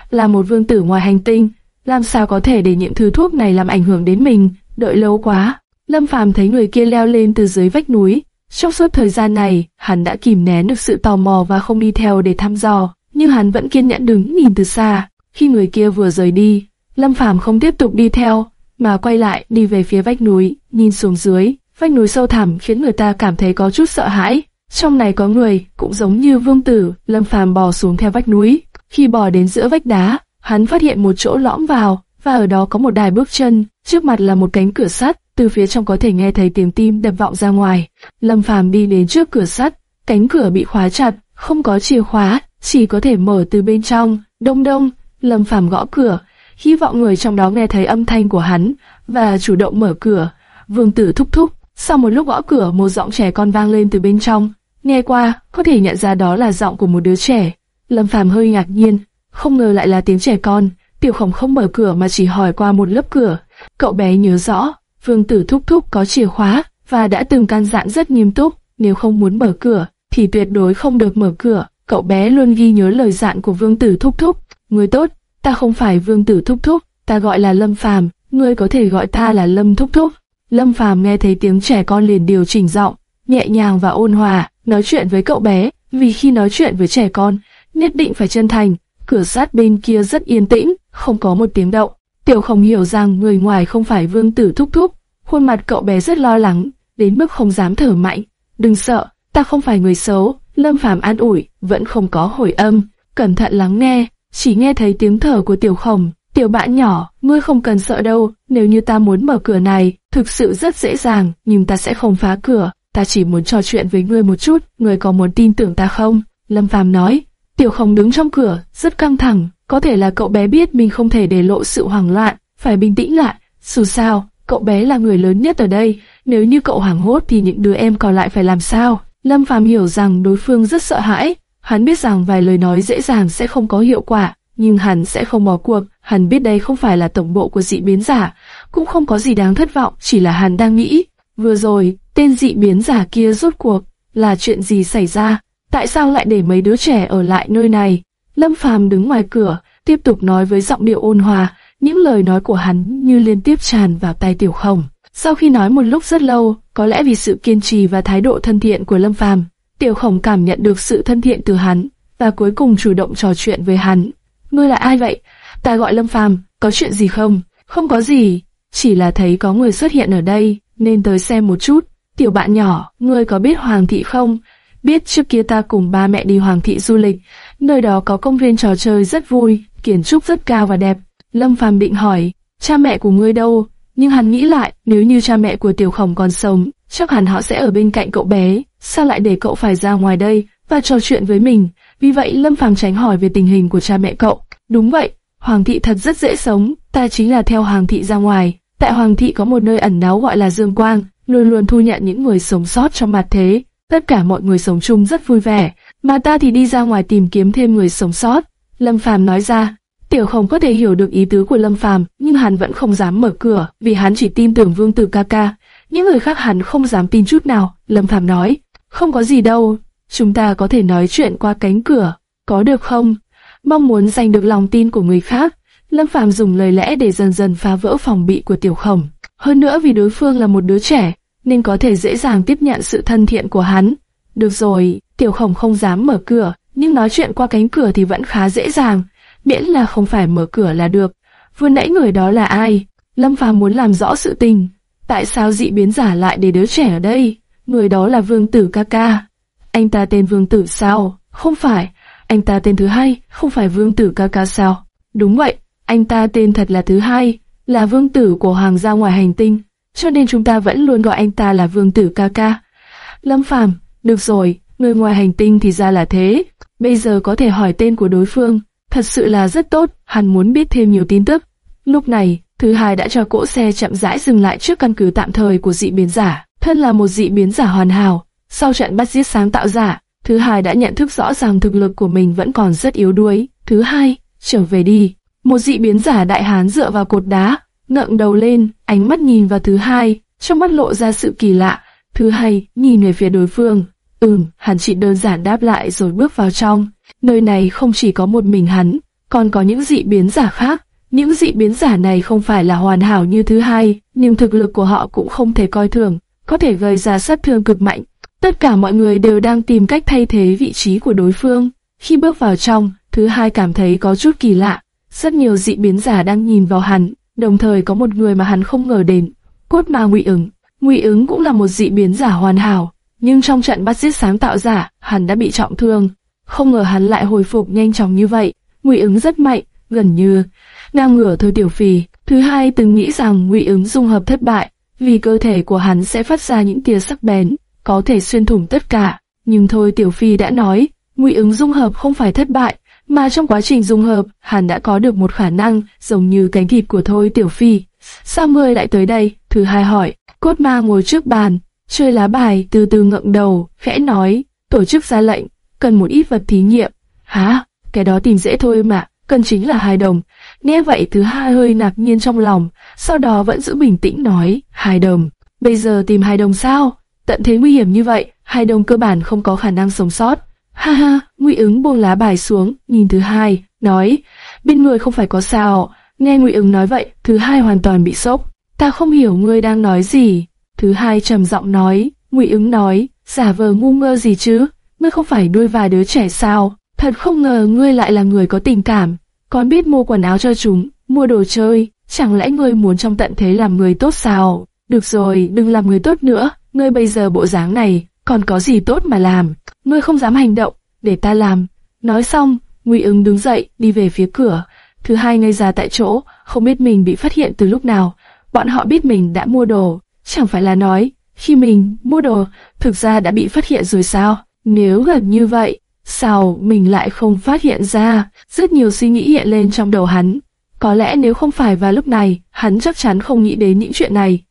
Là một vương tử ngoài hành tinh, làm sao có thể để những thứ thuốc này làm ảnh hưởng đến mình, đợi lâu quá. Lâm Phàm thấy người kia leo lên từ dưới vách núi. Trong suốt thời gian này, hắn đã kìm nén được sự tò mò và không đi theo để thăm dò, nhưng hắn vẫn kiên nhẫn đứng nhìn từ xa. Khi người kia vừa rời đi, Lâm Phàm không tiếp tục đi theo, mà quay lại đi về phía vách núi, nhìn xuống dưới. Vách núi sâu thẳm khiến người ta cảm thấy có chút sợ hãi. Trong này có người, cũng giống như vương tử, Lâm Phàm bò xuống theo vách núi. Khi bò đến giữa vách đá, hắn phát hiện một chỗ lõm vào, và ở đó có một đài bước chân, trước mặt là một cánh cửa sắt, từ phía trong có thể nghe thấy tiếng tim đập vọng ra ngoài. Lâm Phàm đi đến trước cửa sắt, cánh cửa bị khóa chặt, không có chìa khóa, chỉ có thể mở từ bên trong. Đông đông, Lâm Phàm gõ cửa, hy vọng người trong đó nghe thấy âm thanh của hắn và chủ động mở cửa. Vương Tử thúc thúc, sau một lúc gõ cửa, một giọng trẻ con vang lên từ bên trong. Nghe qua, có thể nhận ra đó là giọng của một đứa trẻ. Lâm Phàm hơi ngạc nhiên, không ngờ lại là tiếng trẻ con. Tiểu Khổng không mở cửa mà chỉ hỏi qua một lớp cửa. Cậu bé nhớ rõ, Vương Tử thúc thúc có chìa khóa và đã từng can dặn rất nghiêm túc, nếu không muốn mở cửa thì tuyệt đối không được mở cửa. Cậu bé luôn ghi nhớ lời dặn của Vương Tử thúc thúc. Người tốt, ta không phải Vương Tử thúc thúc, ta gọi là Lâm Phàm, ngươi có thể gọi ta là Lâm thúc thúc. Lâm Phàm nghe thấy tiếng trẻ con liền điều chỉnh giọng, nhẹ nhàng và ôn hòa, nói chuyện với cậu bé, vì khi nói chuyện với trẻ con, nhất định phải chân thành. Cửa sắt bên kia rất yên tĩnh, không có một tiếng động. Tiểu không hiểu rằng người ngoài không phải vương tử thúc thúc, khuôn mặt cậu bé rất lo lắng, đến mức không dám thở mạnh. Đừng sợ, ta không phải người xấu, Lâm Phàm an ủi, vẫn không có hồi âm, cẩn thận lắng nghe, chỉ nghe thấy tiếng thở của tiểu khổng. Tiểu bạn nhỏ, ngươi không cần sợ đâu, nếu như ta muốn mở cửa này, thực sự rất dễ dàng, nhưng ta sẽ không phá cửa, ta chỉ muốn trò chuyện với ngươi một chút, ngươi có muốn tin tưởng ta không? Lâm Phàm nói, tiểu khổng đứng trong cửa, rất căng thẳng, có thể là cậu bé biết mình không thể để lộ sự hoảng loạn, phải bình tĩnh lại, dù sao, cậu bé là người lớn nhất ở đây, nếu như cậu hoảng hốt thì những đứa em còn lại phải làm sao? Lâm Phàm hiểu rằng đối phương rất sợ hãi, hắn biết rằng vài lời nói dễ dàng sẽ không có hiệu quả, nhưng hắn sẽ không bỏ cuộc, hắn biết đây không phải là tổng bộ của dị biến giả, cũng không có gì đáng thất vọng, chỉ là hắn đang nghĩ, vừa rồi, tên dị biến giả kia rốt cuộc, là chuyện gì xảy ra? Tại sao lại để mấy đứa trẻ ở lại nơi này? Lâm Phàm đứng ngoài cửa, tiếp tục nói với giọng điệu ôn hòa, những lời nói của hắn như liên tiếp tràn vào tai Tiểu Khổng. Sau khi nói một lúc rất lâu, có lẽ vì sự kiên trì và thái độ thân thiện của Lâm Phàm, Tiểu Khổng cảm nhận được sự thân thiện từ hắn, và cuối cùng chủ động trò chuyện với hắn. Ngươi là ai vậy? Ta gọi Lâm Phàm, có chuyện gì không? Không có gì, chỉ là thấy có người xuất hiện ở đây, nên tới xem một chút. Tiểu bạn nhỏ, ngươi có biết Hoàng thị không? Biết trước kia ta cùng ba mẹ đi Hoàng thị du lịch, nơi đó có công viên trò chơi rất vui, kiến trúc rất cao và đẹp. Lâm Phàm định hỏi, cha mẹ của ngươi đâu? Nhưng hắn nghĩ lại, nếu như cha mẹ của Tiểu Khổng còn sống, chắc hẳn họ sẽ ở bên cạnh cậu bé. Sao lại để cậu phải ra ngoài đây và trò chuyện với mình? Vì vậy Lâm Phàm tránh hỏi về tình hình của cha mẹ cậu. Đúng vậy, Hoàng thị thật rất dễ sống, ta chính là theo Hoàng thị ra ngoài. Tại Hoàng thị có một nơi ẩn náu gọi là Dương Quang, luôn luôn thu nhận những người sống sót trong mặt thế. Tất cả mọi người sống chung rất vui vẻ, mà ta thì đi ra ngoài tìm kiếm thêm người sống sót. Lâm Phàm nói ra, Tiểu Không có thể hiểu được ý tứ của Lâm Phàm, nhưng hắn vẫn không dám mở cửa, vì hắn chỉ tin tưởng Vương Tử ca ca. Những người khác hắn không dám tin chút nào. Lâm Phàm nói, không có gì đâu, chúng ta có thể nói chuyện qua cánh cửa, có được không? Mong muốn giành được lòng tin của người khác, Lâm Phàm dùng lời lẽ để dần dần phá vỡ phòng bị của Tiểu Khổng. Hơn nữa vì đối phương là một đứa trẻ, nên có thể dễ dàng tiếp nhận sự thân thiện của hắn. Được rồi, Tiểu Khổng không dám mở cửa, nhưng nói chuyện qua cánh cửa thì vẫn khá dễ dàng, miễn là không phải mở cửa là được. Vừa nãy người đó là ai? Lâm Phàm muốn làm rõ sự tình. Tại sao dị biến giả lại để đứa trẻ ở đây? Người đó là Vương Tử ca ca. Anh ta tên Vương Tử sao? Không phải. Anh ta tên thứ hai, không phải Vương Tử ca ca sao? Đúng vậy, anh ta tên thật là thứ hai, là Vương Tử của Hoàng gia ngoài hành tinh, cho nên chúng ta vẫn luôn gọi anh ta là Vương Tử ca ca. Lâm Phàm, được rồi, người ngoài hành tinh thì ra là thế. Bây giờ có thể hỏi tên của đối phương, thật sự là rất tốt, hắn muốn biết thêm nhiều tin tức. Lúc này, thứ hai đã cho cỗ xe chậm rãi dừng lại trước căn cứ tạm thời của dị biến giả. Thân là một dị biến giả hoàn hảo, sau trận bắt giết sáng tạo giả, thứ hai đã nhận thức rõ ràng thực lực của mình vẫn còn rất yếu đuối. Thứ hai, trở về đi. Một dị biến giả đại hán dựa vào cột đá, ngẩng đầu lên, ánh mắt nhìn vào thứ hai, trong mắt lộ ra sự kỳ lạ. Thứ hai, nhìn về phía đối phương. Ừm, hắn chỉ đơn giản đáp lại rồi bước vào trong. Nơi này không chỉ có một mình hắn, còn có những dị biến giả khác. Những dị biến giả này không phải là hoàn hảo như thứ hai, nhưng thực lực của họ cũng không thể coi thường, có thể gây ra sát thương cực mạnh. Tất cả mọi người đều đang tìm cách thay thế vị trí của đối phương. Khi bước vào trong, thứ hai cảm thấy có chút kỳ lạ. Rất nhiều dị biến giả đang nhìn vào hắn, đồng thời có một người mà hắn không ngờ đến. Cốt ma ngụy ứng. Ngụy ứng cũng là một dị biến giả hoàn hảo, nhưng trong trận bắt giết sáng tạo giả, hắn đã bị trọng thương. Không ngờ hắn lại hồi phục nhanh chóng như vậy. Ngụy ứng rất mạnh, gần như ngang ngửa thôi tiểu phì. Thứ hai từng nghĩ rằng ngụy ứng dung hợp thất bại, vì cơ thể của hắn sẽ phát ra những tia sắc bén, có thể xuyên thủng tất cả. Nhưng thôi tiểu phi đã nói, ngụy ứng dung hợp không phải thất bại, mà trong quá trình dung hợp, hắn đã có được một khả năng giống như cánh thịt của thôi tiểu phi. Sao ngươi lại tới đây? Thứ hai hỏi. Cốt ma ngồi trước bàn, chơi lá bài, từ từ ngậm đầu, khẽ nói, tổ chức ra lệnh, cần một ít vật thí nghiệm. Hả? Cái đó tìm dễ thôi mà, cần chính là hai đồng. Nghe vậy thứ hai hơi ngạc nhiên trong lòng, sau đó vẫn giữ bình tĩnh nói, hai đồng. Bây giờ tìm hai đồng sao? Tận thế nguy hiểm như vậy, hai đồng cơ bản không có khả năng sống sót. Ha ha, Ngụy ứng buông lá bài xuống, nhìn thứ hai, nói, bên người không phải có sao. Nghe Ngụy ứng nói vậy, thứ hai hoàn toàn bị sốc. Ta không hiểu ngươi đang nói gì. Thứ hai trầm giọng nói, Ngụy ứng nói, giả vờ ngu ngơ gì chứ, ngươi không phải nuôi vài đứa trẻ sao? Thật không ngờ ngươi lại là người có tình cảm, còn biết mua quần áo cho chúng, mua đồ chơi, chẳng lẽ ngươi muốn trong tận thế làm người tốt sao? Được rồi, đừng làm người tốt nữa, ngươi bây giờ bộ dáng này, còn có gì tốt mà làm, ngươi không dám hành động, để ta làm. Nói xong, Ngụy ứng đứng dậy, đi về phía cửa. Thứ hai ngây ra tại chỗ, không biết mình bị phát hiện từ lúc nào. Bọn họ biết mình đã mua đồ, chẳng phải là nói, khi mình mua đồ, thực ra đã bị phát hiện rồi sao? Nếu gần như vậy, sao mình lại không phát hiện ra? Rất nhiều suy nghĩ hiện lên trong đầu hắn. Có lẽ nếu không phải vào lúc này, hắn chắc chắn không nghĩ đến những chuyện này.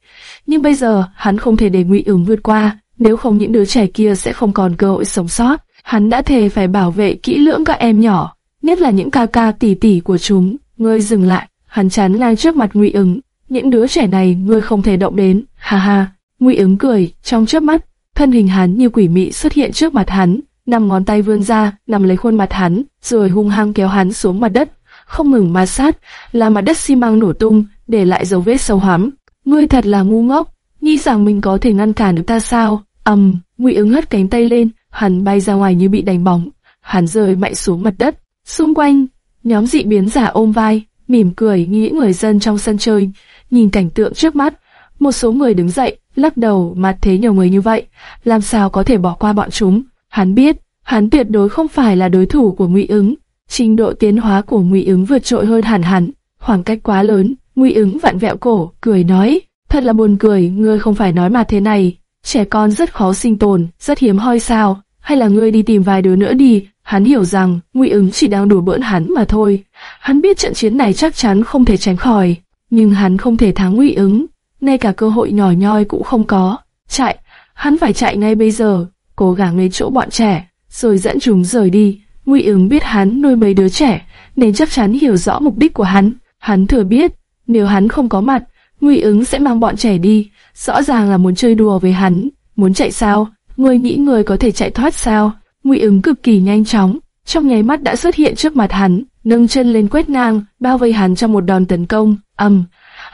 Nhưng bây giờ, hắn không thể để Ngụy ứng vượt qua, nếu không những đứa trẻ kia sẽ không còn cơ hội sống sót. Hắn đã thề phải bảo vệ kỹ lưỡng các em nhỏ, nhất là những ca ca tỷ tỷ của chúng. Ngươi dừng lại, hắn chắn ngang trước mặt Ngụy ứng. Những đứa trẻ này ngươi không thể động đến, ha ha. Ngụy ứng cười, trong chớp mắt, thân hình hắn như quỷ mị xuất hiện trước mặt hắn, năm ngón tay vươn ra, nằm lấy khuôn mặt hắn, rồi hung hăng kéo hắn xuống mặt đất, không ngừng ma sát, làm mặt đất xi măng nổ tung, để lại dấu vết sâu hoắm. Ngươi thật là ngu ngốc, nghĩ rằng mình có thể ngăn cản được ta sao? ầm, um, Ngụy ứng hất cánh tay lên, hắn bay ra ngoài như bị đánh bóng, hắn rơi mạnh xuống mặt đất. Xung quanh, nhóm dị biến giả ôm vai, mỉm cười nghĩ những người dân trong sân chơi, nhìn cảnh tượng trước mắt. Một số người đứng dậy, lắc đầu, mà thế nhiều người như vậy, làm sao có thể bỏ qua bọn chúng? Hắn biết, hắn tuyệt đối không phải là đối thủ của Ngụy Ứng. Trình độ tiến hóa của Ngụy Ứng vượt trội hơn hẳn hẳn, khoảng cách quá lớn. Ngụy Ứng vặn vẹo cổ, cười nói, thật là buồn cười, ngươi không phải nói mà thế này, trẻ con rất khó sinh tồn, rất hiếm hoi sao? Hay là ngươi đi tìm vài đứa nữa đi? Hắn hiểu rằng Ngụy Ứng chỉ đang đùa bỡn hắn mà thôi. Hắn biết trận chiến này chắc chắn không thể tránh khỏi, nhưng hắn không thể thắng Ngụy Ứng, ngay cả cơ hội nhỏ nhoi cũng không có. Chạy, hắn phải chạy ngay bây giờ, cố gắng đến chỗ bọn trẻ, rồi dẫn chúng rời đi. Ngụy Ứng biết hắn nuôi mấy đứa trẻ, nên chắc chắn hiểu rõ mục đích của hắn. Hắn thừa biết, nếu hắn không có mặt, Ngụy Ứng sẽ mang bọn trẻ đi, rõ ràng là muốn chơi đùa với hắn. Muốn chạy sao? Ngươi nghĩ người có thể chạy thoát sao? Ngụy Ứng cực kỳ nhanh chóng, trong nháy mắt đã xuất hiện trước mặt hắn, nâng chân lên quét ngang, bao vây hắn trong một đòn tấn công. ầm,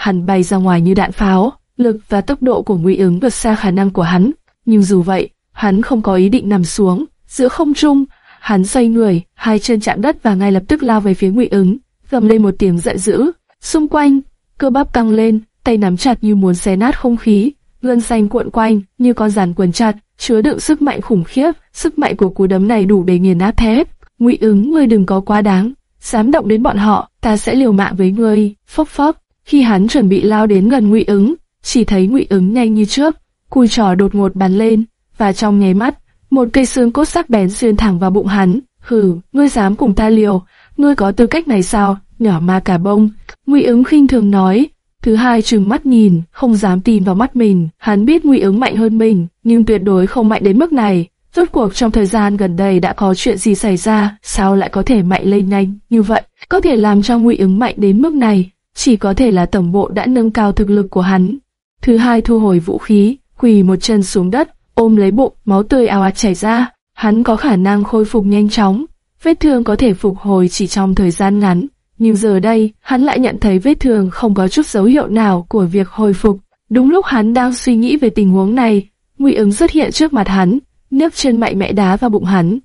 hắn bay ra ngoài như đạn pháo. Lực và tốc độ của Ngụy Ứng vượt xa khả năng của hắn, nhưng dù vậy, hắn không có ý định nằm xuống. Giữa không trung, hắn xoay người, hai chân chạm đất và ngay lập tức lao về phía Ngụy Ứng, gầm lên một tiếng giận dữ. Xung quanh, cơ bắp căng lên, tay nắm chặt như muốn xé nát không khí, gân xanh cuộn quanh như con rắn quấn chặt, chứa đựng sức mạnh khủng khiếp. Sức mạnh của cú đấm này đủ để nghiền nát thép. Ngụy Ứng, ngươi đừng có quá đáng, dám động đến bọn họ, ta sẽ liều mạng với ngươi. Phốc phốc, khi hắn chuẩn bị lao đến gần Ngụy Ứng, chỉ thấy Ngụy Ứng nhanh như trước, cùi trò đột ngột bắn lên, và trong nháy mắt, một cây xương cốt sắc bén xuyên thẳng vào bụng hắn. Hừ, ngươi dám cùng ta liều, ngươi có tư cách này sao? Nhỏ ma cả bông. Ngụy Ứng khinh thường nói. Thứ hai trừng mắt nhìn, không dám tin vào mắt mình. Hắn biết Ngụy Ứng mạnh hơn mình, nhưng tuyệt đối không mạnh đến mức này. Rốt cuộc trong thời gian gần đây đã có chuyện gì xảy ra, sao lại có thể mạnh lên nhanh như vậy? Có thể làm cho Ngụy Ứng mạnh đến mức này, chỉ có thể là tổng bộ đã nâng cao thực lực của hắn. Thứ hai thu hồi vũ khí, quỳ một chân xuống đất, ôm lấy bụng, máu tươi ào ạt chảy ra. Hắn có khả năng khôi phục nhanh chóng, vết thương có thể phục hồi chỉ trong thời gian ngắn. Nhưng giờ đây, hắn lại nhận thấy vết thương không có chút dấu hiệu nào của việc hồi phục. Đúng lúc hắn đang suy nghĩ về tình huống này, Ngụy ứng xuất hiện trước mặt hắn, nhấc chân mạnh mẽ đá vào bụng hắn.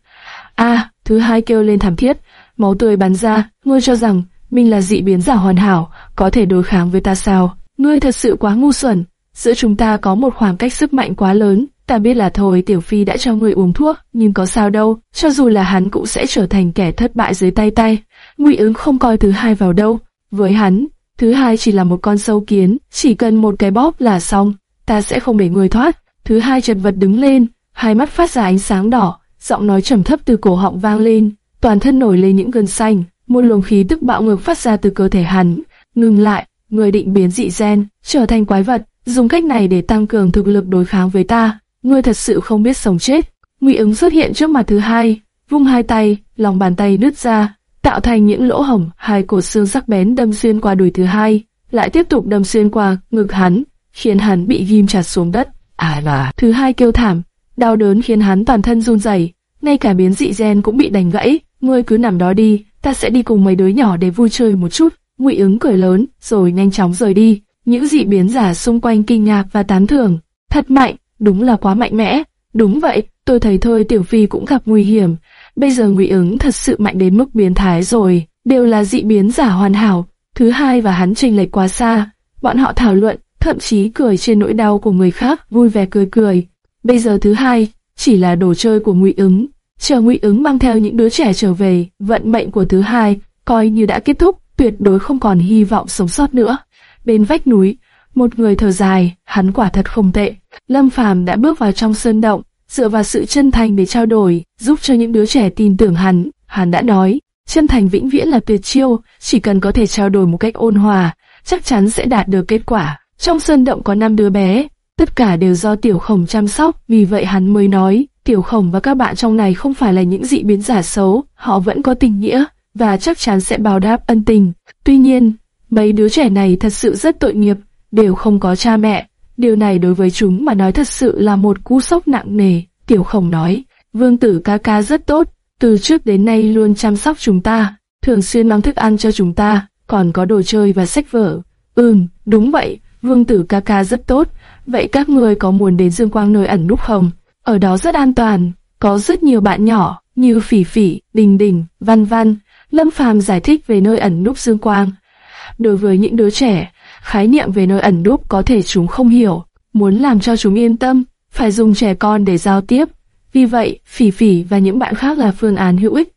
A, thứ hai kêu lên thảm thiết, máu tươi bắn ra, ngươi cho rằng mình là dị biến giả hoàn hảo, có thể đối kháng với ta sao? Ngươi thật sự quá ngu xuẩn, giữa chúng ta có một khoảng cách sức mạnh quá lớn. Ta biết là thôi Tiểu Phi đã cho ngươi uống thuốc, nhưng có sao đâu, cho dù là hắn cũng sẽ trở thành kẻ thất bại dưới tay tay. Ngụy ứng không coi thứ hai vào đâu. Với hắn, thứ hai chỉ là một con sâu kiến, chỉ cần một cái bóp là xong, ta sẽ không để ngươi thoát. Thứ hai chật vật đứng lên, hai mắt phát ra ánh sáng đỏ, giọng nói trầm thấp từ cổ họng vang lên, toàn thân nổi lên những gân xanh, một luồng khí tức bạo ngược phát ra từ cơ thể hắn. Ngừng lại, người định biến dị gen, trở thành quái vật, dùng cách này để tăng cường thực lực đối kháng với ta. Ngươi thật sự không biết sống chết. Ngụy ứng xuất hiện trước mặt thứ hai, vung hai tay, lòng bàn tay nứt ra, tạo thành những lỗ hổng, hai cột xương sắc bén đâm xuyên qua đùi thứ hai, lại tiếp tục đâm xuyên qua ngực hắn, khiến hắn bị ghim chặt xuống đất. À là, thứ hai kêu thảm, đau đớn khiến hắn toàn thân run rẩy, ngay cả biến dị gen cũng bị đánh gãy. Ngươi cứ nằm đó đi, ta sẽ đi cùng mấy đứa nhỏ để vui chơi một chút. Ngụy ứng cười lớn, rồi nhanh chóng rời đi. Những dị biến giả xung quanh kinh ngạc và tán thưởng. Thật mạnh, đúng là quá mạnh mẽ. Đúng vậy, tôi thấy thôi Tiểu Phi cũng gặp nguy hiểm. Bây giờ Ngụy ứng thật sự mạnh đến mức biến thái rồi. Đều là dị biến giả hoàn hảo. Thứ hai và hắn trình lệch quá xa. Bọn họ thảo luận, thậm chí cười trên nỗi đau của người khác, vui vẻ cười cười. Bây giờ thứ hai, chỉ là đồ chơi của Ngụy ứng. Chờ Ngụy ứng mang theo những đứa trẻ trở về, vận mệnh của thứ hai coi như đã kết thúc, tuyệt đối không còn hy vọng sống sót nữa. Bên vách núi, một người thở dài, hắn quả thật không tệ. Lâm Phàm đã bước vào trong sơn động, dựa vào sự chân thành để trao đổi, giúp cho những đứa trẻ tin tưởng hắn. Hắn đã nói, chân thành vĩnh viễn là tuyệt chiêu, chỉ cần có thể trao đổi một cách ôn hòa, chắc chắn sẽ đạt được kết quả. Trong sơn động có năm đứa bé, tất cả đều do Tiểu Khổng chăm sóc, vì vậy hắn mới nói, Tiểu Khổng và các bạn trong này không phải là những dị biến giả xấu, họ vẫn có tình nghĩa, và chắc chắn sẽ báo đáp ân tình. Tuy nhiên, mấy đứa trẻ này thật sự rất tội nghiệp, đều không có cha mẹ, Điều này đối với chúng mà nói thật sự là một cú sốc nặng nề. Tiểu khổng nói, vương tử ca ca rất tốt, từ trước đến nay luôn chăm sóc chúng ta, thường xuyên mang thức ăn cho chúng ta, còn có đồ chơi và sách vở. Ừm, đúng vậy, vương tử ca ca rất tốt. Vậy các người có muốn đến Dương Quang nơi ẩn núp không? Ở đó rất an toàn, có rất nhiều bạn nhỏ, như Phỉ Phỉ, Đình Đình, Văn Văn. Lâm Phàm giải thích về nơi ẩn núp Dương Quang. Đối với những đứa trẻ, khái niệm về nơi ẩn núp có thể chúng không hiểu. Muốn làm cho chúng yên tâm, phải dùng trẻ con để giao tiếp. Vì vậy, Phỉ Phỉ và những bạn khác là phương án hữu ích.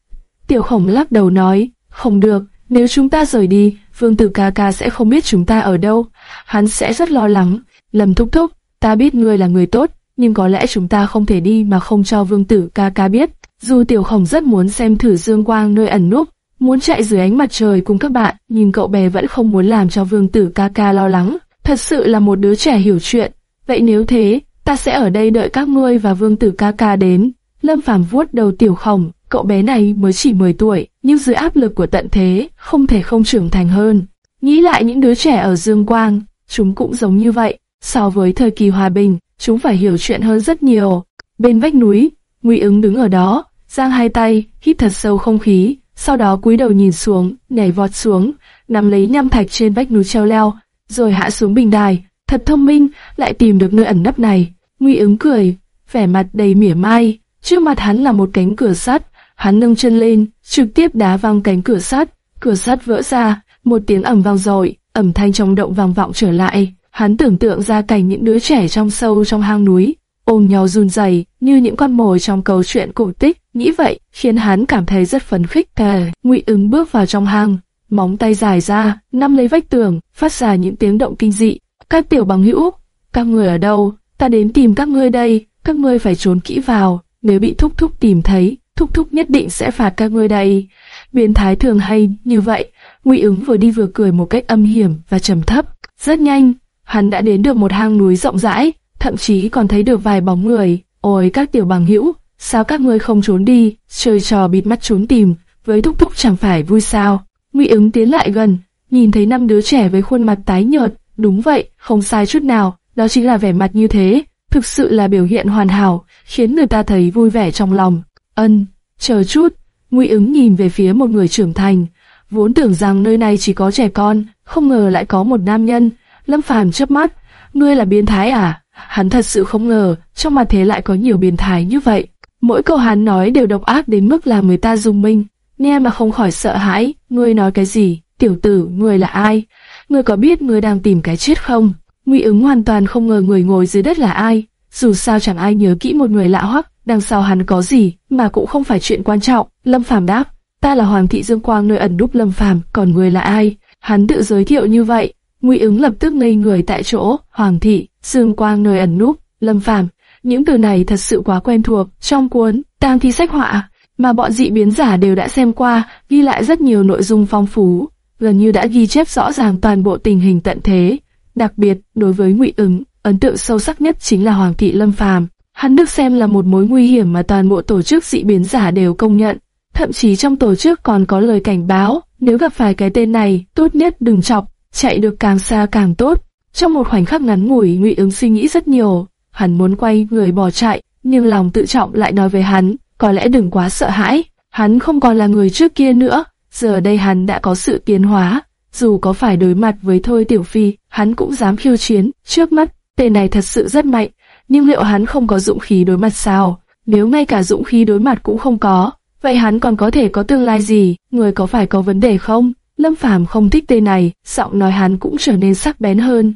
Tiểu khổng lắc đầu nói, không được, nếu chúng ta rời đi, Vương Tử ca ca sẽ không biết chúng ta ở đâu. Hắn sẽ rất lo lắng. Lâm thúc thúc, ta biết ngươi là người tốt, nhưng có lẽ chúng ta không thể đi mà không cho Vương Tử ca ca biết. Dù Tiểu Khổng rất muốn xem thử dương quang nơi ẩn núp, muốn chạy dưới ánh mặt trời cùng các bạn, nhưng cậu bé vẫn không muốn làm cho Vương Tử ca ca lo lắng. Thật sự là một đứa trẻ hiểu chuyện. Vậy nếu thế, ta sẽ ở đây đợi các ngươi và Vương Tử ca ca đến. Lâm Phàm vuốt đầu Tiểu Khổng, cậu bé này mới chỉ 10 tuổi, nhưng dưới áp lực của tận thế, không thể không trưởng thành hơn. Nghĩ lại những đứa trẻ ở Dương Quang, chúng cũng giống như vậy. So với thời kỳ hòa bình, chúng phải hiểu chuyện hơn rất nhiều. Bên vách núi, Ngụy ứng đứng ở đó, giang hai tay, hít thật sâu không khí, sau đó cúi đầu nhìn xuống, nhảy vọt xuống, nắm lấy nham thạch trên vách núi treo leo, rồi hạ xuống bình đài. Thật thông minh, lại tìm được nơi ẩn nấp này. Ngụy ứng cười, vẻ mặt đầy mỉa mai. Trước mặt hắn là một cánh cửa sắt, hắn nâng chân lên, trực tiếp đá văng cánh cửa sắt. Cửa sắt vỡ ra, một tiếng ầm vang dội, ẩm thanh trong động vang vọng trở lại. Hắn tưởng tượng ra cảnh những đứa trẻ trong sâu trong hang núi, ôm nhau run rẩy như những con mồi trong câu chuyện cổ tích. Nghĩ vậy khiến hắn cảm thấy rất phấn khích. thề Ngụy ứng bước vào trong hang, móng tay dài ra, nắm lấy vách tường, phát ra những tiếng động kinh dị. Các tiểu bằng hữu, các người ở đâu? Ta đến tìm các ngươi đây. Các ngươi phải trốn kỹ vào. Nếu bị thúc thúc tìm thấy, thúc thúc nhất định sẽ phạt các ngươi đây. Biến thái thường hay như vậy. Ngụy ứng vừa đi vừa cười một cách âm hiểm và trầm thấp. Rất nhanh, hắn đã đến được một hang núi rộng rãi, thậm chí còn thấy được vài bóng người. Ôi các tiểu bằng hữu, sao các ngươi không trốn đi, chơi trò bịt mắt trốn tìm, với thúc thúc chẳng phải vui sao? Ngụy ứng tiến lại gần, nhìn thấy năm đứa trẻ với khuôn mặt tái nhợt, đúng vậy, không sai chút nào, đó chính là vẻ mặt như thế, thực sự là biểu hiện hoàn hảo, khiến người ta thấy vui vẻ trong lòng. Ân, chờ chút, Ngụy ứng nhìn về phía một người trưởng thành, vốn tưởng rằng nơi này chỉ có trẻ con, không ngờ lại có một nam nhân. Lâm Phàm chớp mắt, ngươi là biến thái à? Hắn thật sự không ngờ, trong mặt thế lại có nhiều biến thái như vậy. Mỗi câu hắn nói đều độc ác đến mức làm người ta rung minh. Nghe mà không khỏi sợ hãi, ngươi nói cái gì? Tiểu tử, ngươi là ai? Ngươi có biết ngươi đang tìm cái chết không? Ngụy ứng hoàn toàn không ngờ người ngồi dưới đất là ai. Dù sao chẳng ai nhớ kỹ một người lạ hoắc, đằng sau hắn có gì, mà cũng không phải chuyện quan trọng. Lâm Phàm đáp, ta là Hoàng thị Dương Quang nơi ẩn núp Lâm Phàm, còn ngươi là ai? Hắn tự giới thiệu như vậy, Ngụy ứng lập tức ngây người tại chỗ, Hoàng thị, Dương Quang nơi ẩn núp, Lâm Phàm, những từ này thật sự quá quen thuộc. Trong cuốn tam thi sách họa mà bọn dị biến giả đều đã xem qua, ghi lại rất nhiều nội dung phong phú, gần như đã ghi chép rõ ràng toàn bộ tình hình tận thế. Đặc biệt, đối với Ngụy ứng, ấn tượng sâu sắc nhất chính là Hoàng thị Lâm Phàm. Hắn được xem là một mối nguy hiểm mà toàn bộ tổ chức dị biến giả đều công nhận. Thậm chí trong tổ chức còn có lời cảnh báo, nếu gặp phải cái tên này, tốt nhất đừng chọc, chạy được càng xa càng tốt. Trong một khoảnh khắc ngắn ngủi, Ngụy Ứng suy nghĩ rất nhiều, hắn muốn quay người bỏ chạy, nhưng lòng tự trọng lại nói với hắn, có lẽ đừng quá sợ hãi, hắn không còn là người trước kia nữa, giờ đây hắn đã có sự tiến hóa, dù có phải đối mặt với Thôi Tiểu Phi, hắn cũng dám khiêu chiến, trước mắt, tên này thật sự rất mạnh, nhưng liệu hắn không có dũng khí đối mặt sao? Nếu ngay cả dũng khí đối mặt cũng không có, vậy hắn còn có thể có tương lai gì? Người có phải có vấn đề không? Lâm Phàm không thích tên này, giọng nói hắn cũng trở nên sắc bén hơn.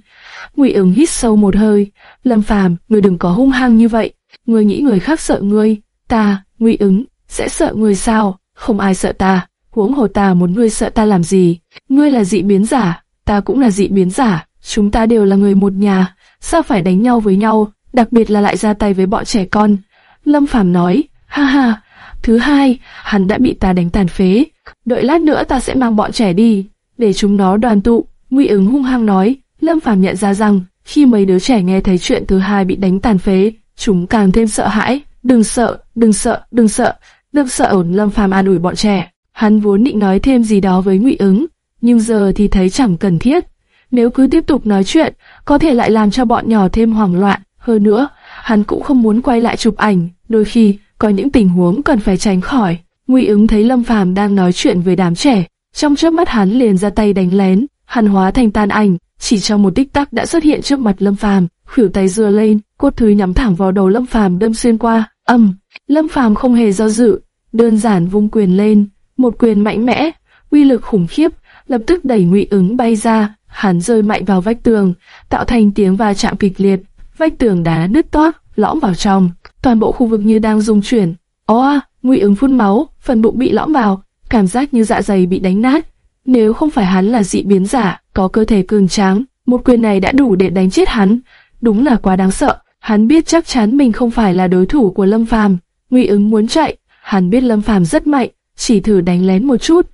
Ngụy Ứng hít sâu một hơi, Lâm Phàm, ngươi đừng có hung hăng như vậy, ngươi nghĩ người khác sợ ngươi, ta, Ngụy Ứng, sẽ sợ ngươi sao? Không ai sợ ta, huống hồ ta muốn ngươi sợ ta làm gì? Ngươi là dị biến giả, ta cũng là dị biến giả, chúng ta đều là người một nhà, sao phải đánh nhau với nhau, đặc biệt là lại ra tay với bọn trẻ con? Lâm Phàm nói, ha ha. Thứ hai, hắn đã bị ta đánh tàn phế, đợi lát nữa ta sẽ mang bọn trẻ đi, để chúng nó đoàn tụ. Ngụy ứng hung hăng nói, Lâm Phàm nhận ra rằng, khi mấy đứa trẻ nghe thấy chuyện thứ hai bị đánh tàn phế, chúng càng thêm sợ hãi. Đừng sợ, đừng sợ, đừng sợ, đừng sợ ổn Lâm Phàm an ủi bọn trẻ. Hắn vốn định nói thêm gì đó với Ngụy ứng, nhưng giờ thì thấy chẳng cần thiết. Nếu cứ tiếp tục nói chuyện, có thể lại làm cho bọn nhỏ thêm hoảng loạn. Hơn nữa, hắn cũng không muốn quay lại chụp ảnh, đôi khi có những tình huống cần phải tránh khỏi. Ngụy ứng thấy Lâm Phàm đang nói chuyện với đám trẻ, trong chớp mắt hắn liền ra tay đánh lén, hắn hóa thành tan ảnh, chỉ trong một tích tắc đã xuất hiện trước mặt Lâm Phàm, khuỷu tay giơ lên, cốt thứ nhắm thẳng vào đầu Lâm Phàm đâm xuyên qua, ầm! Lâm Phàm không hề do dự, đơn giản vung quyền lên, một quyền mạnh mẽ, uy lực khủng khiếp, lập tức đẩy Ngụy ứng bay ra, hắn rơi mạnh vào vách tường, tạo thành tiếng va chạm kịch liệt, vách tường đá nứt toác, lõm vào trong, toàn bộ khu vực như đang rung chuyển. Oa, Ngụy ứng phun máu, phần bụng bị lõm vào, cảm giác như dạ dày bị đánh nát. Nếu không phải hắn là dị biến giả, có cơ thể cường tráng, một quyền này đã đủ để đánh chết hắn. Đúng là quá đáng sợ. Hắn biết chắc chắn mình không phải là đối thủ của Lâm Phàm. Ngụy ứng muốn chạy, hắn biết Lâm Phàm rất mạnh, chỉ thử đánh lén một chút.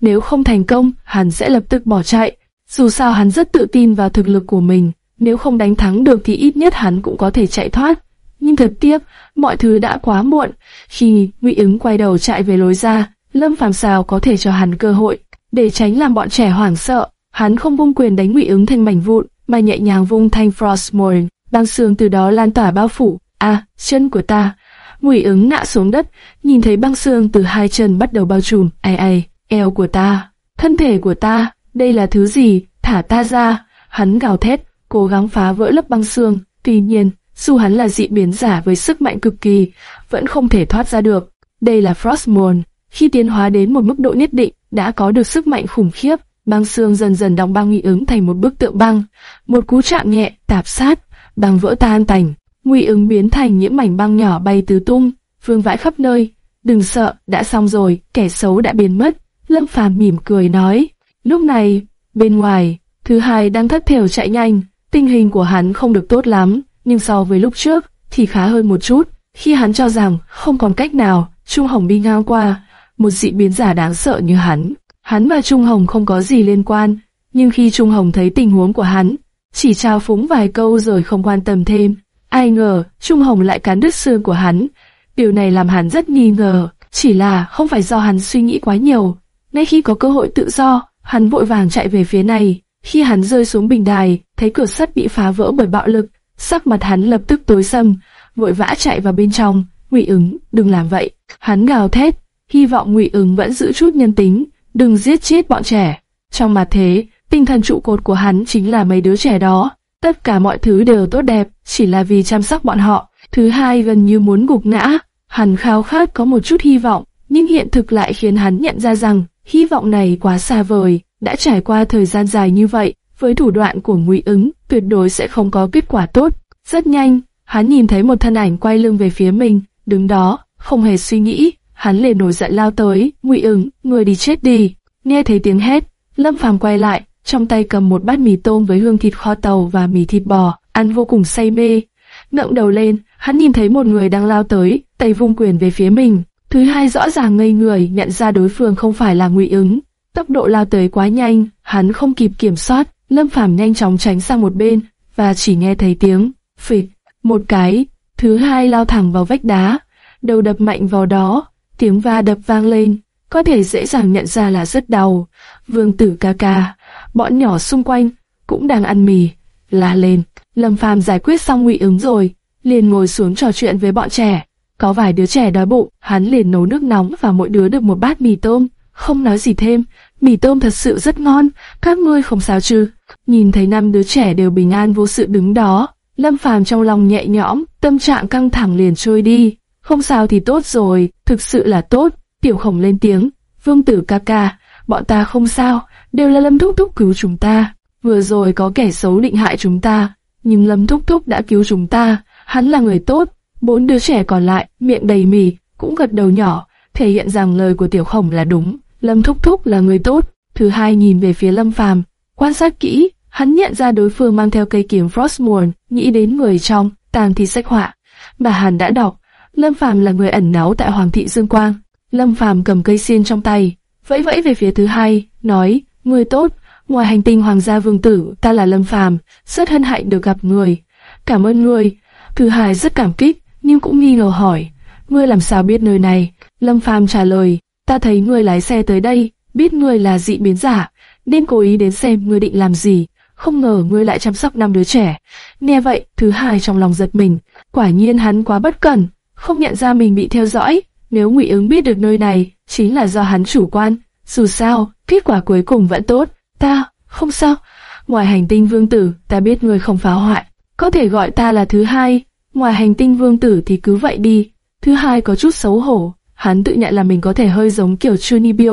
Nếu không thành công, hắn sẽ lập tức bỏ chạy. Dù sao hắn rất tự tin vào thực lực của mình, nếu không đánh thắng được thì ít nhất hắn cũng có thể chạy thoát. Nhưng thật tiếc, mọi thứ đã quá muộn. Khi Ngụy ứng quay đầu chạy về lối ra, Lâm Phàm sao có thể cho hắn cơ hội để tránh làm bọn trẻ hoảng sợ. Hắn không vung quyền đánh Ngụy ứng thành mảnh vụn, mà nhẹ nhàng vung thanh Frostmourne, băng sương từ đó lan tỏa bao phủ. À, chân của ta. Ngụy ứng ngã xuống đất, nhìn thấy băng sương từ hai chân bắt đầu bao trùm. Ai ai, eo của ta, thân thể của ta, đây là thứ gì? Thả ta ra. Hắn gào thét, cố gắng phá vỡ lớp băng sương. Tuy nhiên, dù hắn là dị biến giả với sức mạnh cực kỳ, vẫn không thể thoát ra được. Đây là Frostmourne, khi tiến hóa đến một mức độ nhất định, đã có được sức mạnh khủng khiếp, băng xương dần dần đóng băng ngụy ứng thành một bức tượng băng. Một cú chạm nhẹ, tạp sát, băng vỡ tan tành, ngụy ứng biến thành những mảnh băng nhỏ bay tứ tung, vương vãi khắp nơi. Đừng sợ, đã xong rồi, kẻ xấu đã biến mất. Lâm Phàm mỉm cười nói. Lúc này, bên ngoài, thứ hai đang thất thểu chạy nhanh, tình hình của hắn không được tốt lắm, nhưng so với lúc trước thì khá hơn một chút. Khi hắn cho rằng không còn cách nào, Trung Hồng đi ngang qua, một dị biến giả đáng sợ như hắn. Hắn và Trung Hồng không có gì liên quan, nhưng khi Trung Hồng thấy tình huống của hắn, chỉ trao phúng vài câu rồi không quan tâm thêm. Ai ngờ, Trung Hồng lại cắn đứt xương của hắn. Điều này làm hắn rất nghi ngờ, chỉ là không phải do hắn suy nghĩ quá nhiều. Ngay khi có cơ hội tự do, hắn vội vàng chạy về phía này. Khi hắn rơi xuống bình đài, thấy cửa sắt bị phá vỡ bởi bạo lực, sắc mặt hắn lập tức tối sầm, vội vã chạy vào bên trong. Ngụy ứng, đừng làm vậy. Hắn gào thét, hy vọng Ngụy ứng vẫn giữ chút nhân tính, đừng giết chết bọn trẻ. Trong mặt thế, tinh thần trụ cột của hắn chính là mấy đứa trẻ đó. Tất cả mọi thứ đều tốt đẹp, chỉ là vì chăm sóc bọn họ. Thứ hai gần như muốn gục ngã, hắn khao khát có một chút hy vọng, nhưng hiện thực lại khiến hắn nhận ra rằng hy vọng này quá xa vời. Đã trải qua thời gian dài như vậy, với thủ đoạn của Ngụy ứng, tuyệt đối sẽ không có kết quả tốt. Rất nhanh, hắn nhìn thấy một thân ảnh quay lưng về phía mình, đứng đó, không hề suy nghĩ, hắn liền nổi giận lao tới, ngụy ứng, người đi chết đi. Nghe thấy tiếng hét, Lâm Phàm quay lại, trong tay cầm một bát mì tôm với hương thịt kho tàu và mì thịt bò, ăn vô cùng say mê. Ngẩng đầu lên, hắn nhìn thấy một người đang lao tới, tay vung quyền về phía mình. Thứ hai rõ ràng ngây người, nhận ra đối phương không phải là ngụy ứng. Tốc độ lao tới quá nhanh, hắn không kịp kiểm soát, Lâm Phàm nhanh chóng tránh sang một bên, và chỉ nghe thấy tiếng phịch, một cái. Thứ hai lao thẳng vào vách đá, đầu đập mạnh vào đó, tiếng va đập vang lên, có thể dễ dàng nhận ra là rất đau. Vương tử ca ca, bọn nhỏ xung quanh cũng đang ăn mì, la lên. Lâm Phàm giải quyết xong ngụy ứng rồi, liền ngồi xuống trò chuyện với bọn trẻ. Có vài đứa trẻ đói bụng, hắn liền nấu nước nóng và mỗi đứa được một bát mì tôm. Không nói gì thêm, mì tôm thật sự rất ngon, các ngươi không sao chứ? Nhìn thấy năm đứa trẻ đều bình an vô sự đứng đó, Lâm Phàm trong lòng nhẹ nhõm, tâm trạng căng thẳng liền trôi đi. Không sao thì tốt rồi, thực sự là tốt. Tiểu khổng lên tiếng, vương tử ca ca, bọn ta không sao, đều là Lâm Thúc Thúc cứu chúng ta. Vừa rồi có kẻ xấu định hại chúng ta, nhưng Lâm Thúc Thúc đã cứu chúng ta, hắn là người tốt. Bốn đứa trẻ còn lại, miệng đầy mì, cũng gật đầu nhỏ, thể hiện rằng lời của tiểu khổng là đúng. Lâm Thúc Thúc là người tốt. Thứ hai nhìn về phía Lâm Phàm, quan sát kỹ, hắn nhận ra đối phương mang theo cây kiếm Frostmourne, nghĩ đến người trong tàng thì sách họa mà hắn đã đọc. Lâm Phàm là người ẩn náu tại Hoàng thị Dương Quang. Lâm Phàm cầm cây xiên trong tay, vẫy vẫy về phía thứ hai, nói: người tốt, ngoài hành tinh Hoàng gia Vương tử, ta là Lâm Phàm, rất hân hạnh được gặp người. Cảm ơn người. Thứ hai rất cảm kích, nhưng cũng nghi ngờ hỏi: ngươi làm sao biết nơi này? Lâm Phàm trả lời: ta thấy ngươi lái xe tới đây, biết ngươi là dị biến giả, nên cố ý đến xem ngươi định làm gì. không ngờ ngươi lại chăm sóc năm đứa trẻ. Nghe vậy, thứ hai trong lòng giật mình, quả nhiên hắn quá bất cẩn, không nhận ra mình bị theo dõi. Nếu Ngụy Ứng biết được nơi này, chính là do hắn chủ quan. Dù sao, kết quả cuối cùng vẫn tốt. Ta, không sao. Ngoài hành tinh vương tử, ta biết ngươi không phá hoại. Có thể gọi ta là thứ hai. Ngoài hành tinh vương tử thì cứ vậy đi. Thứ hai có chút xấu hổ. Hắn tự nhận là mình có thể hơi giống kiểu Chunibyo.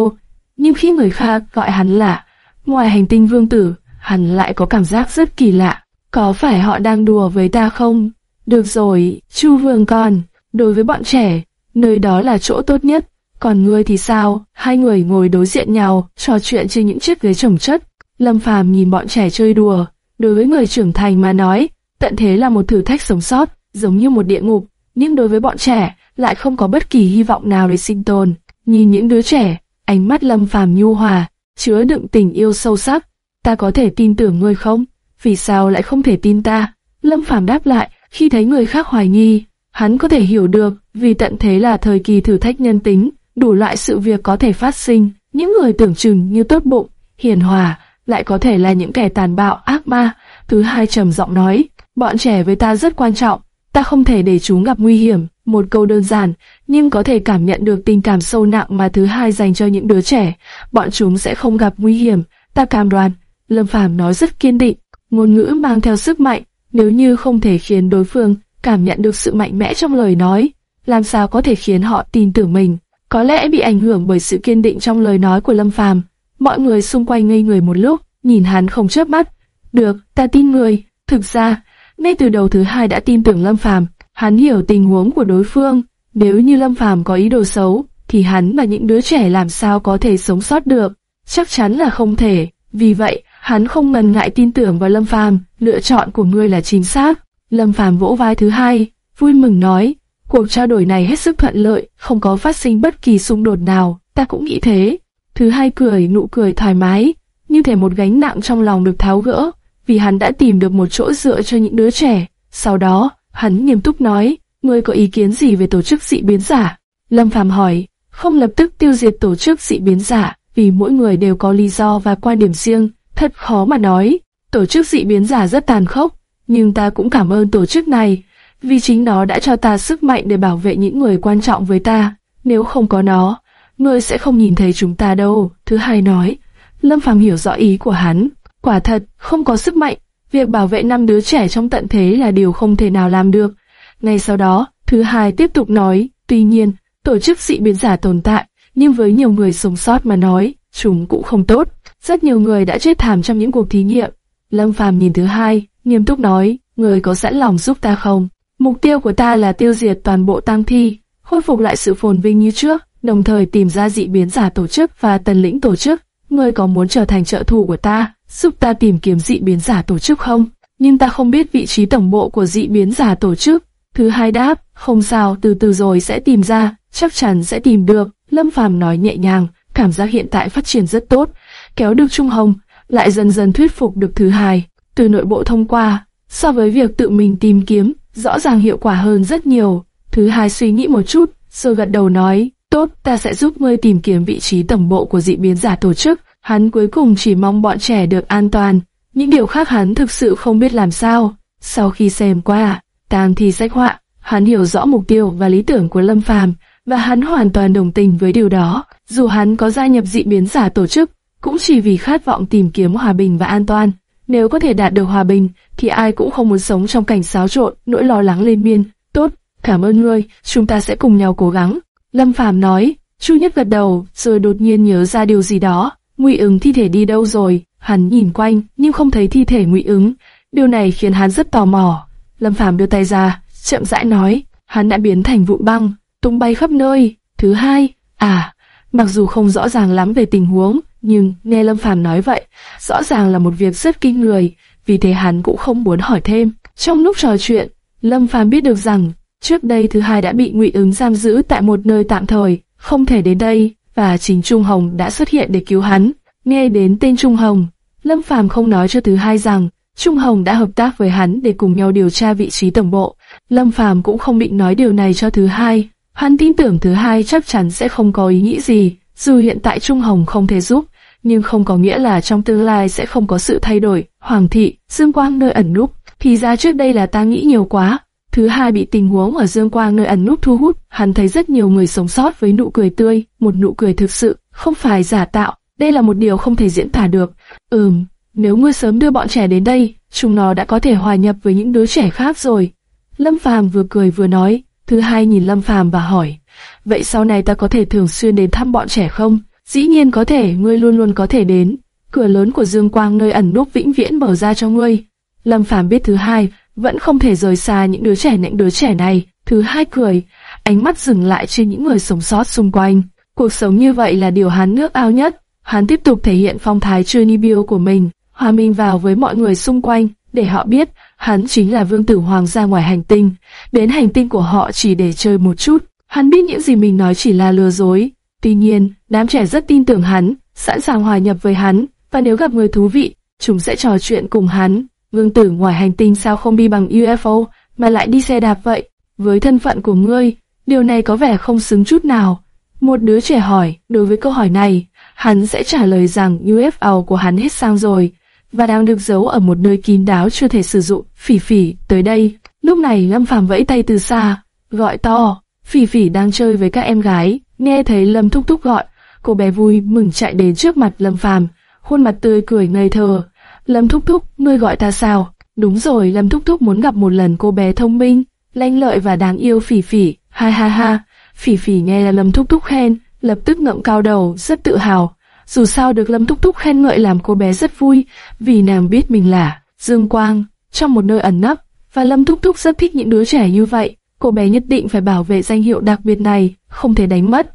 Nhưng khi người khác gọi hắn là ngoài hành tinh vương tử, hắn lại có cảm giác rất kỳ lạ. Có phải họ đang đùa với ta không? Được rồi, Chu Vương con, đối với bọn trẻ, nơi đó là chỗ tốt nhất. Còn ngươi thì sao? Hai người ngồi đối diện nhau, trò chuyện trên những chiếc ghế trồng chất. Lâm Phàm nhìn bọn trẻ chơi đùa. Đối với người trưởng thành mà nói, tận thế là một thử thách sống sót, giống như một địa ngục. Nhưng đối với bọn trẻ, lại không có bất kỳ hy vọng nào để sinh tồn. Nhìn những đứa trẻ, ánh mắt Lâm Phàm nhu hòa, chứa đựng tình yêu sâu sắc. Ta có thể tin tưởng ngươi không? Vì sao lại không thể tin ta? Lâm Phàm đáp lại, khi thấy người khác hoài nghi, hắn có thể hiểu được, vì tận thế là thời kỳ thử thách nhân tính, đủ loại sự việc có thể phát sinh. Những người tưởng chừng như tốt bụng, hiền hòa, lại có thể là những kẻ tàn bạo, ác ma. Thứ hai trầm giọng nói, bọn trẻ với ta rất quan trọng, ta không thể để chúng gặp nguy hiểm. Một câu đơn giản, nhưng có thể cảm nhận được tình cảm sâu nặng mà thứ hai dành cho những đứa trẻ. Bọn chúng sẽ không gặp nguy hiểm, ta cam đoan. Lâm Phàm nói rất kiên định, ngôn ngữ mang theo sức mạnh, nếu như không thể khiến đối phương cảm nhận được sự mạnh mẽ trong lời nói, làm sao có thể khiến họ tin tưởng mình? Có lẽ bị ảnh hưởng bởi sự kiên định trong lời nói của Lâm Phàm. Mọi người xung quanh ngây người một lúc, nhìn hắn không chớp mắt. Được, ta tin người. Thực ra, ngay từ đầu thứ hai đã tin tưởng Lâm Phàm. Hắn hiểu tình huống của đối phương. Nếu như Lâm Phàm có ý đồ xấu, thì hắn và những đứa trẻ làm sao có thể sống sót được? Chắc chắn là không thể. Vì vậy, hắn không ngần ngại tin tưởng vào Lâm Phàm. Lựa chọn của ngươi là chính xác. Lâm Phàm vỗ vai thứ hai, vui mừng nói, cuộc trao đổi này hết sức thuận lợi, không có phát sinh bất kỳ xung đột nào. Ta cũng nghĩ thế. Thứ hai cười nụ cười thoải mái, như thể một gánh nặng trong lòng được tháo gỡ, vì hắn đã tìm được một chỗ dựa cho những đứa trẻ. Sau đó, hắn nghiêm túc nói, ngươi có ý kiến gì về tổ chức dị biến giả? Lâm Phàm hỏi, không lập tức tiêu diệt tổ chức dị biến giả, vì mỗi người đều có lý do và quan điểm riêng, thật khó mà nói. Tổ chức dị biến giả rất tàn khốc, nhưng ta cũng cảm ơn tổ chức này, vì chính nó đã cho ta sức mạnh để bảo vệ những người quan trọng với ta. Nếu không có nó, ngươi sẽ không nhìn thấy chúng ta đâu. Thứ hai nói, Lâm Phàm hiểu rõ ý của hắn. Quả thật, không có sức mạnh, việc bảo vệ năm đứa trẻ trong tận thế là điều không thể nào làm được. Ngay sau đó, thứ hai tiếp tục nói, tuy nhiên, tổ chức dị biến giả tồn tại, nhưng với nhiều người sống sót mà nói, chúng cũng không tốt. Rất nhiều người đã chết thảm trong những cuộc thí nghiệm. Lâm Phàm nhìn thứ hai, nghiêm túc nói, người có sẵn lòng giúp ta không? Mục tiêu của ta là tiêu diệt toàn bộ tang thi, khôi phục lại sự phồn vinh như trước, đồng thời tìm ra dị biến giả tổ chức và tần lĩnh tổ chức. Ngươi có muốn trở thành trợ thủ của ta, giúp ta tìm kiếm dị biến giả tổ chức không? Nhưng ta không biết vị trí tổng bộ của dị biến giả tổ chức. Thứ hai đáp, không sao, từ từ rồi sẽ tìm ra, chắc chắn sẽ tìm được. Lâm Phàm nói nhẹ nhàng, cảm giác hiện tại phát triển rất tốt, kéo được Trung Hồng, lại dần dần thuyết phục được thứ hai, từ nội bộ thông qua, so với việc tự mình tìm kiếm, rõ ràng hiệu quả hơn rất nhiều. Thứ hai suy nghĩ một chút, rồi gật đầu nói, tốt, ta sẽ giúp ngươi tìm kiếm vị trí tổng bộ của dị biến giả tổ chức. Hắn cuối cùng chỉ mong bọn trẻ được an toàn, những điều khác hắn thực sự không biết làm sao. Sau khi xem qua, Tam thi sách họa, hắn hiểu rõ mục tiêu và lý tưởng của Lâm Phàm và hắn hoàn toàn đồng tình với điều đó. Dù hắn có gia nhập dị biến giả tổ chức, cũng chỉ vì khát vọng tìm kiếm hòa bình và an toàn. Nếu có thể đạt được hòa bình, thì ai cũng không muốn sống trong cảnh xáo trộn, nỗi lo lắng lên miên. Tốt, cảm ơn ngươi, chúng ta sẽ cùng nhau cố gắng. Lâm Phàm nói, Chu Nhất gật đầu, rồi đột nhiên nhớ ra điều gì đó. Ngụy ứng thi thể đi đâu rồi? Hắn nhìn quanh, nhưng không thấy thi thể Ngụy ứng. Điều này khiến hắn rất tò mò. Lâm Phàm đưa tay ra, chậm rãi nói, hắn đã biến thành vụ băng, tung bay khắp nơi. Thứ hai, à, mặc dù không rõ ràng lắm về tình huống, nhưng nghe Lâm Phàm nói vậy, rõ ràng là một việc rất kinh người, vì thế hắn cũng không muốn hỏi thêm. Trong lúc trò chuyện, Lâm Phàm biết được rằng trước đây thứ hai đã bị Ngụy ứng giam giữ tại một nơi tạm thời, không thể đến đây, và chính Trung Hồng đã xuất hiện để cứu hắn. Nghe đến tên Trung Hồng, Lâm Phàm không nói cho thứ hai rằng Trung Hồng đã hợp tác với hắn để cùng nhau điều tra vị trí tổng bộ. Lâm Phàm cũng không định nói điều này cho thứ hai. Hắn tin tưởng thứ hai chắc chắn sẽ không có ý nghĩ gì, dù hiện tại Trung Hồng không thể giúp, nhưng không có nghĩa là trong tương lai sẽ không có sự thay đổi. Hoàng thị, Dương Quang nơi ẩn núp, thì ra trước đây là ta nghĩ nhiều quá. Thứ hai bị tình huống ở Dương Quang nơi ẩn núp thu hút, hắn thấy rất nhiều người sống sót với nụ cười tươi, một nụ cười thực sự, không phải giả tạo. Đây là một điều không thể diễn tả được. Ừm, nếu ngươi sớm đưa bọn trẻ đến đây, chúng nó đã có thể hòa nhập với những đứa trẻ khác rồi. Lâm Phàm vừa cười vừa nói, thứ hai nhìn Lâm Phàm và hỏi, vậy sau này ta có thể thường xuyên đến thăm bọn trẻ không? Dĩ nhiên có thể, ngươi luôn luôn có thể đến. Cửa lớn của Dương Quang nơi ẩn núp vĩnh viễn mở ra cho ngươi. Lâm Phàm biết thứ hai, vẫn không thể rời xa những đứa trẻ những đứa trẻ này. Thứ hai cười, ánh mắt dừng lại trên những người sống sót xung quanh. Cuộc sống như vậy là điều hắn nước ao nhất. Hắn tiếp tục thể hiện phong thái Chernobyl của mình, hòa minh vào với mọi người xung quanh, để họ biết hắn chính là vương tử hoàng gia ngoài hành tinh. Đến hành tinh của họ chỉ để chơi một chút. Hắn biết những gì mình nói chỉ là lừa dối. Tuy nhiên, đám trẻ rất tin tưởng hắn, sẵn sàng hòa nhập với hắn, và nếu gặp người thú vị, chúng sẽ trò chuyện cùng hắn. Vương tử ngoài hành tinh sao không đi bằng UFO, mà lại đi xe đạp vậy? Với thân phận của ngươi, điều này có vẻ không xứng chút nào. Một đứa trẻ hỏi, đối với câu hỏi này, hắn sẽ trả lời rằng UFO của hắn hết sang rồi, và đang được giấu ở một nơi kín đáo chưa thể sử dụng. Phỉ phỉ, tới đây. Lúc này Lâm Phàm vẫy tay từ xa, gọi to. Phỉ phỉ đang chơi với các em gái, nghe thấy Lâm Thúc Thúc gọi, cô bé vui mừng chạy đến trước mặt Lâm Phàm, khuôn mặt tươi cười ngây thơ. Lâm Thúc Thúc, ngươi gọi ta sao? Đúng rồi, Lâm Thúc Thúc muốn gặp một lần cô bé thông minh, lanh lợi và đáng yêu phỉ phỉ. Ha ha ha, phỉ phỉ nghe là Lâm Thúc Thúc khen, lập tức ngậm cao đầu, rất tự hào. Dù sao được Lâm Thúc Thúc khen ngợi làm cô bé rất vui, vì nàng biết mình là Dương Quang, trong một nơi ẩn nấp, và Lâm Thúc Thúc rất thích những đứa trẻ như vậy. Cô bé nhất định phải bảo vệ danh hiệu đặc biệt này, không thể đánh mất.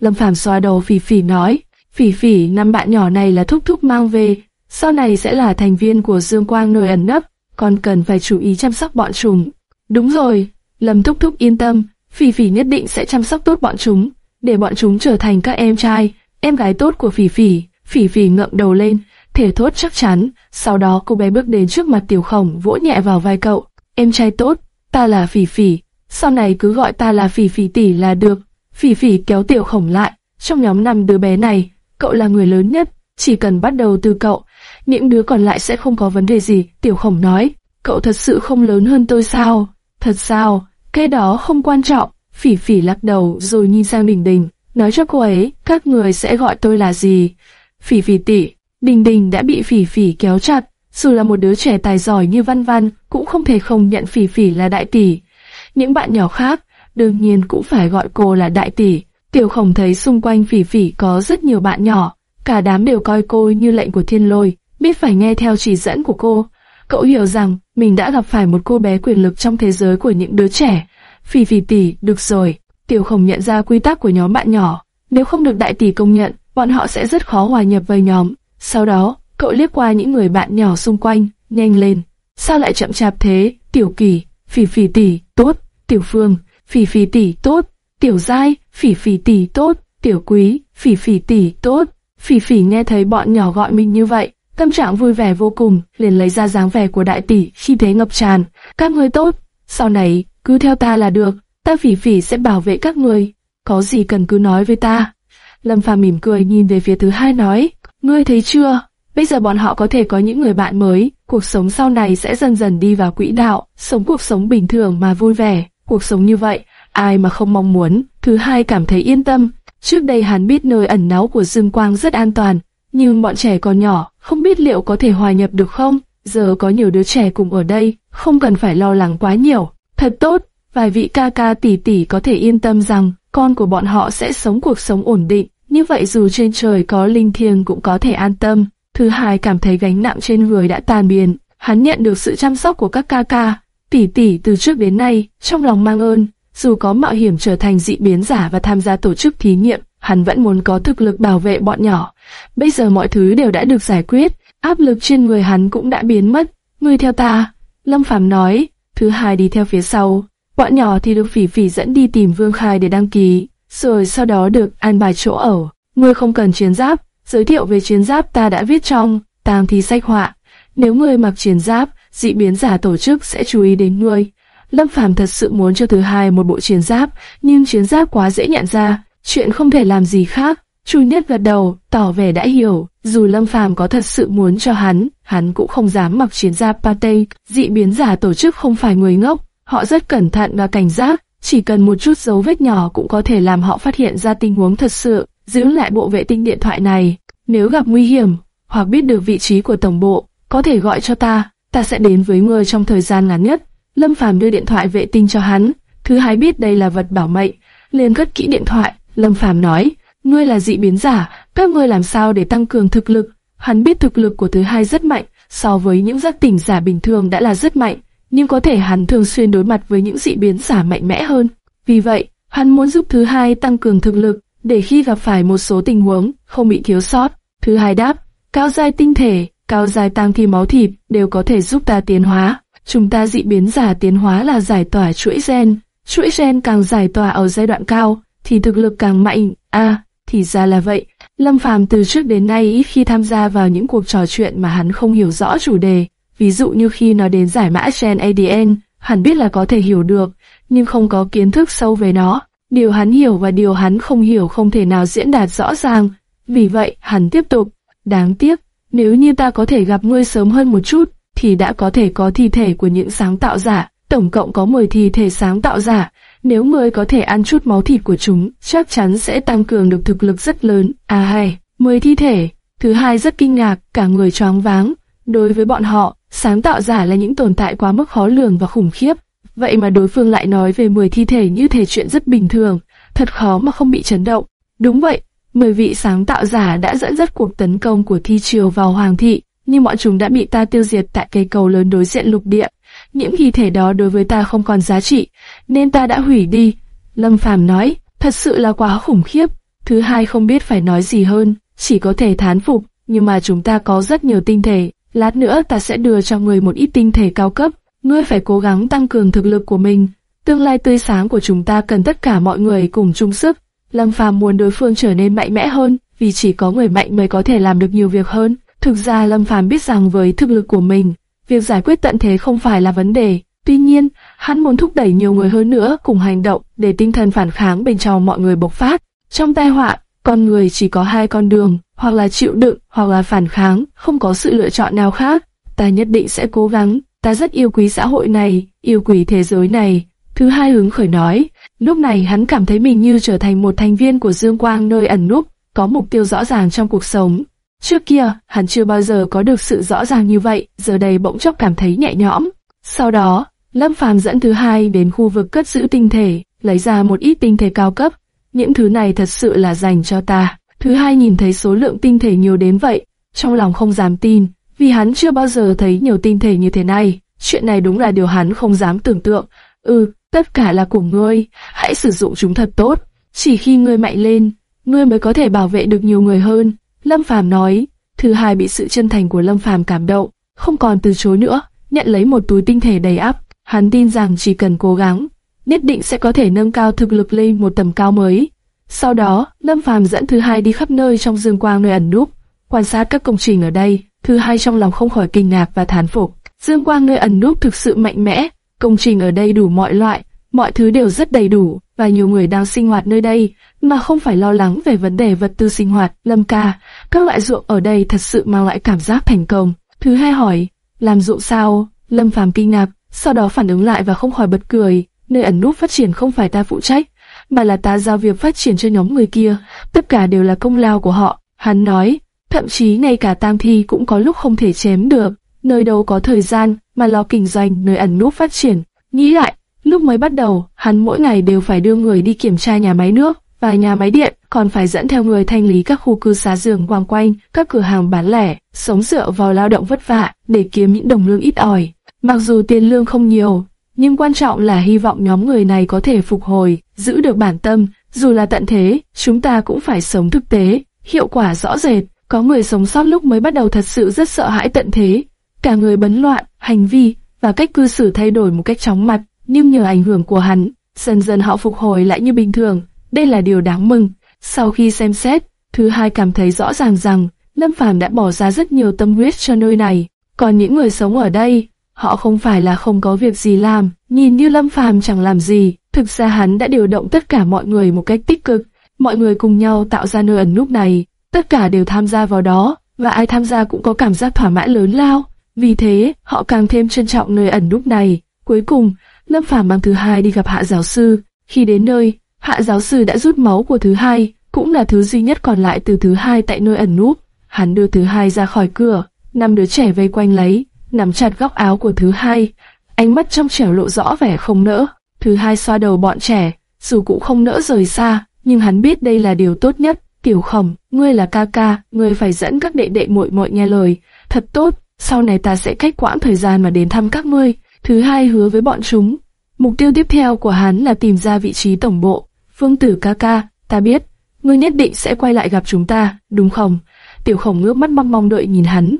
Lâm Phàm xoa đầu Phỉ Phỉ nói, Phỉ Phỉ năm bạn nhỏ này là Thúc Thúc mang về, sau này sẽ là thành viên của Dương Quang nơi ẩn nấp, còn cần phải chú ý chăm sóc bọn chúng. Đúng rồi, Lâm Thúc Thúc yên tâm, Phỉ Phỉ nhất định sẽ chăm sóc tốt bọn chúng, để bọn chúng trở thành các em trai, em gái tốt của Phỉ Phỉ. Phỉ Phỉ ngậm đầu lên, thể thốt chắc chắn. Sau đó cô bé bước đến trước mặt Tiểu Khổng, vỗ nhẹ vào vai cậu. Em trai tốt, ta là Phỉ Phỉ, sau này cứ gọi ta là Phỉ Phỉ tỷ là được. Phỉ Phỉ kéo Tiểu Khổng lại. Trong nhóm năm đứa bé này, cậu là người lớn nhất, chỉ cần bắt đầu từ cậu, những đứa còn lại sẽ không có vấn đề gì. Tiểu Khổng nói, cậu thật sự không lớn hơn tôi sao? Thật sao? Cái đó không quan trọng. Phỉ Phỉ lắc đầu rồi nhìn sang Đình Đình, nói cho cô ấy, các người sẽ gọi tôi là gì? Phỉ Phỉ tỷ. Đình Đình đã bị Phỉ Phỉ kéo chặt, dù là một đứa trẻ tài giỏi như Văn Văn, cũng không thể không nhận Phỉ Phỉ là đại tỷ. Những bạn nhỏ khác, đương nhiên cũng phải gọi cô là đại tỷ. Tiểu Khổng thấy xung quanh Phỉ Phỉ có rất nhiều bạn nhỏ, cả đám đều coi cô như lệnh của thiên lôi, biết phải nghe theo chỉ dẫn của cô. Cậu hiểu rằng mình đã gặp phải một cô bé quyền lực trong thế giới của những đứa trẻ. Phỉ Phỉ tỷ, được rồi. Tiểu Khổng nhận ra quy tắc của nhóm bạn nhỏ, nếu không được đại tỷ công nhận, bọn họ sẽ rất khó hòa nhập với nhóm. Sau đó, cậu liếc qua những người bạn nhỏ xung quanh, nhanh lên. Sao lại chậm chạp thế? Tiểu Kỳ, Phỉ Phỉ tỷ, tốt. Tiểu Phương, Phỉ Phỉ tỷ tốt. Tiểu Giai, Phỉ Phỉ tỷ tốt. Tiểu Quý, Phỉ Phỉ tỷ tốt. Phỉ Phỉ nghe thấy bọn nhỏ gọi mình như vậy, tâm trạng vui vẻ vô cùng, liền lấy ra dáng vẻ của đại tỷ khi thế ngập tràn. Các ngươi tốt, sau này cứ theo ta là được, ta Phỉ Phỉ sẽ bảo vệ các ngươi. Có gì cần cứ nói với ta. Lâm Phàm mỉm cười nhìn về phía thứ hai nói, ngươi thấy chưa? Bây giờ bọn họ có thể có những người bạn mới, cuộc sống sau này sẽ dần dần đi vào quỹ đạo, sống cuộc sống bình thường mà vui vẻ. Cuộc sống như vậy, ai mà không mong muốn. Thứ hai cảm thấy yên tâm. Trước đây hắn biết nơi ẩn náu của Dương Quang rất an toàn, nhưng bọn trẻ còn nhỏ, không biết liệu có thể hòa nhập được không. Giờ có nhiều đứa trẻ cùng ở đây, không cần phải lo lắng quá nhiều. Thật tốt, vài vị ca ca tỷ tỷ có thể yên tâm rằng con của bọn họ sẽ sống cuộc sống ổn định. Như vậy dù trên trời có linh thiêng cũng có thể an tâm. Thứ hai cảm thấy gánh nặng trên người đã tan biến. Hắn nhận được sự chăm sóc của các ca ca, tỷ tỷ từ trước đến nay, trong lòng mang ơn. Dù có mạo hiểm trở thành dị biến giả và tham gia tổ chức thí nghiệm, hắn vẫn muốn có thực lực bảo vệ bọn nhỏ. Bây giờ mọi thứ đều đã được giải quyết, áp lực trên người hắn cũng đã biến mất. Ngươi theo ta, Lâm Phàm nói. Thứ hai đi theo phía sau, bọn nhỏ thì được phỉ phỉ dẫn đi tìm Vương Khai để đăng ký, rồi sau đó được an bài chỗ ở. Ngươi không cần chiến giáp, giới thiệu về chiến giáp ta đã viết trong tàng thì sách họa. Nếu ngươi mặc chiến giáp, dị biến giả tổ chức sẽ chú ý đến ngươi. Lâm Phàm thật sự muốn cho thứ hai một bộ chiến giáp, nhưng chiến giáp quá dễ nhận ra, chuyện không thể làm gì khác. Chu Nhất gật đầu, tỏ vẻ đã hiểu, dù Lâm Phàm có thật sự muốn cho hắn, hắn cũng không dám mặc chiến gia pate. Dị biến giả tổ chức không phải người ngốc, họ rất cẩn thận và cảnh giác, chỉ cần một chút dấu vết nhỏ cũng có thể làm họ phát hiện ra tình huống thật sự. Giữ lại bộ vệ tinh điện thoại này, nếu gặp nguy hiểm hoặc biết được vị trí của tổng bộ, có thể gọi cho ta, ta sẽ đến với ngươi trong thời gian ngắn nhất. Lâm Phàm đưa điện thoại vệ tinh cho hắn, thứ hai biết đây là vật bảo mệnh, liền cất kỹ điện thoại. Lâm Phàm nói, ngươi là dị biến giả, các ngươi làm sao để tăng cường thực lực? Hắn biết thực lực của thứ hai rất mạnh, so với những giác tỉnh giả bình thường đã là rất mạnh, nhưng có thể hắn thường xuyên đối mặt với những dị biến giả mạnh mẽ hơn. Vì vậy, hắn muốn giúp thứ hai tăng cường thực lực, để khi gặp phải một số tình huống không bị thiếu sót. Thứ hai đáp, cao giai tinh thể, cao giai tăng thi máu thịt đều có thể giúp ta tiến hóa. Chúng ta dị biến giả tiến hóa là giải tỏa chuỗi gen, chuỗi gen càng giải tỏa ở giai đoạn cao thì thực lực càng mạnh. A, thì ra là vậy. Lâm Phàm từ trước đến nay ít khi tham gia vào những cuộc trò chuyện mà hắn không hiểu rõ chủ đề. Ví dụ như khi nói đến giải mã gen ADN, hắn biết là có thể hiểu được, nhưng không có kiến thức sâu về nó. Điều hắn hiểu và điều hắn không hiểu không thể nào diễn đạt rõ ràng. Vì vậy, hắn tiếp tục. Đáng tiếc, nếu như ta có thể gặp ngươi sớm hơn một chút, thì đã có thể có thi thể của những sáng tạo giả. Tổng cộng có 10 thi thể sáng tạo giả. Nếu mười có thể ăn chút máu thịt của chúng, chắc chắn sẽ tăng cường được thực lực rất lớn. À hay, 10 thi thể. Thứ hai rất kinh ngạc, cả người choáng váng. Đối với bọn họ, sáng tạo giả là những tồn tại quá mức khó lường và khủng khiếp. Vậy mà đối phương lại nói về 10 thi thể như thể chuyện rất bình thường, thật khó mà không bị chấn động. Đúng vậy, 10 vị sáng tạo giả đã dẫn dắt cuộc tấn công của thi triều vào Hoàng thị, nhưng bọn chúng đã bị ta tiêu diệt tại cây cầu lớn đối diện lục địa. Những thi thể đó đối với ta không còn giá trị, nên ta đã hủy đi. Lâm Phàm nói, thật sự là quá khủng khiếp. Thứ hai không biết phải nói gì hơn, chỉ có thể thán phục, nhưng mà chúng ta có rất nhiều tinh thể. Lát nữa ta sẽ đưa cho người một ít tinh thể cao cấp, ngươi phải cố gắng tăng cường thực lực của mình. Tương lai tươi sáng của chúng ta cần tất cả mọi người cùng chung sức. Lâm Phàm muốn đối phương trở nên mạnh mẽ hơn, vì chỉ có người mạnh mới có thể làm được nhiều việc hơn. Thực ra Lâm Phàm biết rằng với thực lực của mình, việc giải quyết tận thế không phải là vấn đề. Tuy nhiên, hắn muốn thúc đẩy nhiều người hơn nữa cùng hành động để tinh thần phản kháng bên trong mọi người bộc phát. Trong tai họa, con người chỉ có hai con đường, hoặc là chịu đựng, hoặc là phản kháng, không có sự lựa chọn nào khác. Ta nhất định sẽ cố gắng, ta rất yêu quý xã hội này, yêu quý thế giới này. Thứ hai hướng khởi nói, lúc này hắn cảm thấy mình như trở thành một thành viên của Dương Quang nơi ẩn núp, có mục tiêu rõ ràng trong cuộc sống. Trước kia, hắn chưa bao giờ có được sự rõ ràng như vậy, giờ đây bỗng chốc cảm thấy nhẹ nhõm. Sau đó, Lâm Phàm dẫn thứ hai đến khu vực cất giữ tinh thể, lấy ra một ít tinh thể cao cấp. Những thứ này thật sự là dành cho ta. Thứ hai nhìn thấy số lượng tinh thể nhiều đến vậy, trong lòng không dám tin, vì hắn chưa bao giờ thấy nhiều tinh thể như thế này. Chuyện này đúng là điều hắn không dám tưởng tượng. Ừ, tất cả là của ngươi, hãy sử dụng chúng thật tốt. Chỉ khi ngươi mạnh lên, ngươi mới có thể bảo vệ được nhiều người hơn. Lâm Phàm nói, thứ hai bị sự chân thành của Lâm Phàm cảm động, không còn từ chối nữa, nhận lấy một túi tinh thể đầy ắp. Hắn tin rằng chỉ cần cố gắng, nhất định sẽ có thể nâng cao thực lực lên một tầm cao mới. Sau đó, Lâm Phàm dẫn thứ hai đi khắp nơi trong dương quang nơi ẩn núp, quan sát các công trình ở đây. Thứ hai trong lòng không khỏi kinh ngạc và thán phục. Dương quang nơi ẩn núp thực sự mạnh mẽ, công trình ở đây đủ mọi loại, mọi thứ đều rất đầy đủ, và nhiều người đang sinh hoạt nơi đây, mà không phải lo lắng về vấn đề vật tư sinh hoạt. Lâm ca, các loại ruộng ở đây thật sự mang lại cảm giác thành công. Thứ hai hỏi, làm ruộng sao? Lâm phàm kinh ngạc, sau đó phản ứng lại và không khỏi bật cười. Nơi ẩn núp phát triển không phải ta phụ trách, mà là ta giao việc phát triển cho nhóm người kia, tất cả đều là công lao của họ. Hắn nói, thậm chí ngay cả tam thi cũng có lúc không thể chém được, nơi đâu có thời gian mà lo kinh doanh nơi ẩn núp phát triển. Nghĩ lại, lúc mới bắt đầu, hắn mỗi ngày đều phải đưa người đi kiểm tra nhà máy nước và nhà máy điện, còn phải dẫn theo người thanh lý các khu cư xá giường quanh quanh, các cửa hàng bán lẻ, sống dựa vào lao động vất vả để kiếm những đồng lương ít ỏi. Mặc dù tiền lương không nhiều, nhưng quan trọng là hy vọng nhóm người này có thể phục hồi, giữ được bản tâm, dù là tận thế, chúng ta cũng phải sống thực tế, hiệu quả rõ rệt. Có người sống sót lúc mới bắt đầu thật sự rất sợ hãi tận thế, cả người bấn loạn, hành vi và cách cư xử thay đổi một cách chóng mặt, nhưng nhờ ảnh hưởng của hắn, dần dần họ phục hồi lại như bình thường. Đây là điều đáng mừng. Sau khi xem xét, thứ hai cảm thấy rõ ràng rằng Lâm Phàm đã bỏ ra rất nhiều tâm huyết cho nơi này. Còn những người sống ở đây, họ không phải là không có việc gì làm, nhìn như Lâm Phàm chẳng làm gì, thực ra hắn đã điều động tất cả mọi người một cách tích cực, mọi người cùng nhau tạo ra nơi ẩn núp này, tất cả đều tham gia vào đó, và ai tham gia cũng có cảm giác thỏa mãn lớn lao. Vì thế, họ càng thêm trân trọng nơi ẩn núp này. Cuối cùng, Lâm Phàm mang thứ hai đi gặp hạ giáo sư. Khi đến nơi, hạ giáo sư đã rút máu của thứ hai, cũng là thứ duy nhất còn lại từ thứ hai tại nơi ẩn núp. Hắn đưa thứ hai ra khỏi cửa, năm đứa trẻ vây quanh lấy, nắm chặt góc áo của thứ hai, ánh mắt trong trẻo lộ rõ vẻ không nỡ. Thứ hai xoa đầu bọn trẻ, dù cũng không nỡ rời xa, nhưng hắn biết đây là điều tốt nhất. Tiểu khổng, ngươi là ca ca, ngươi phải dẫn các đệ đệ muội muội nghe lời. Thật tốt, sau này ta sẽ cách quãng thời gian mà đến thăm các ngươi. Thứ hai hứa với bọn chúng. Mục tiêu tiếp theo của hắn là tìm ra vị trí tổng bộ. Phương tử ca ca, ta biết, ngươi nhất định sẽ quay lại gặp chúng ta, đúng không? Tiểu khổng ngước mắt mong mong đợi nhìn hắn.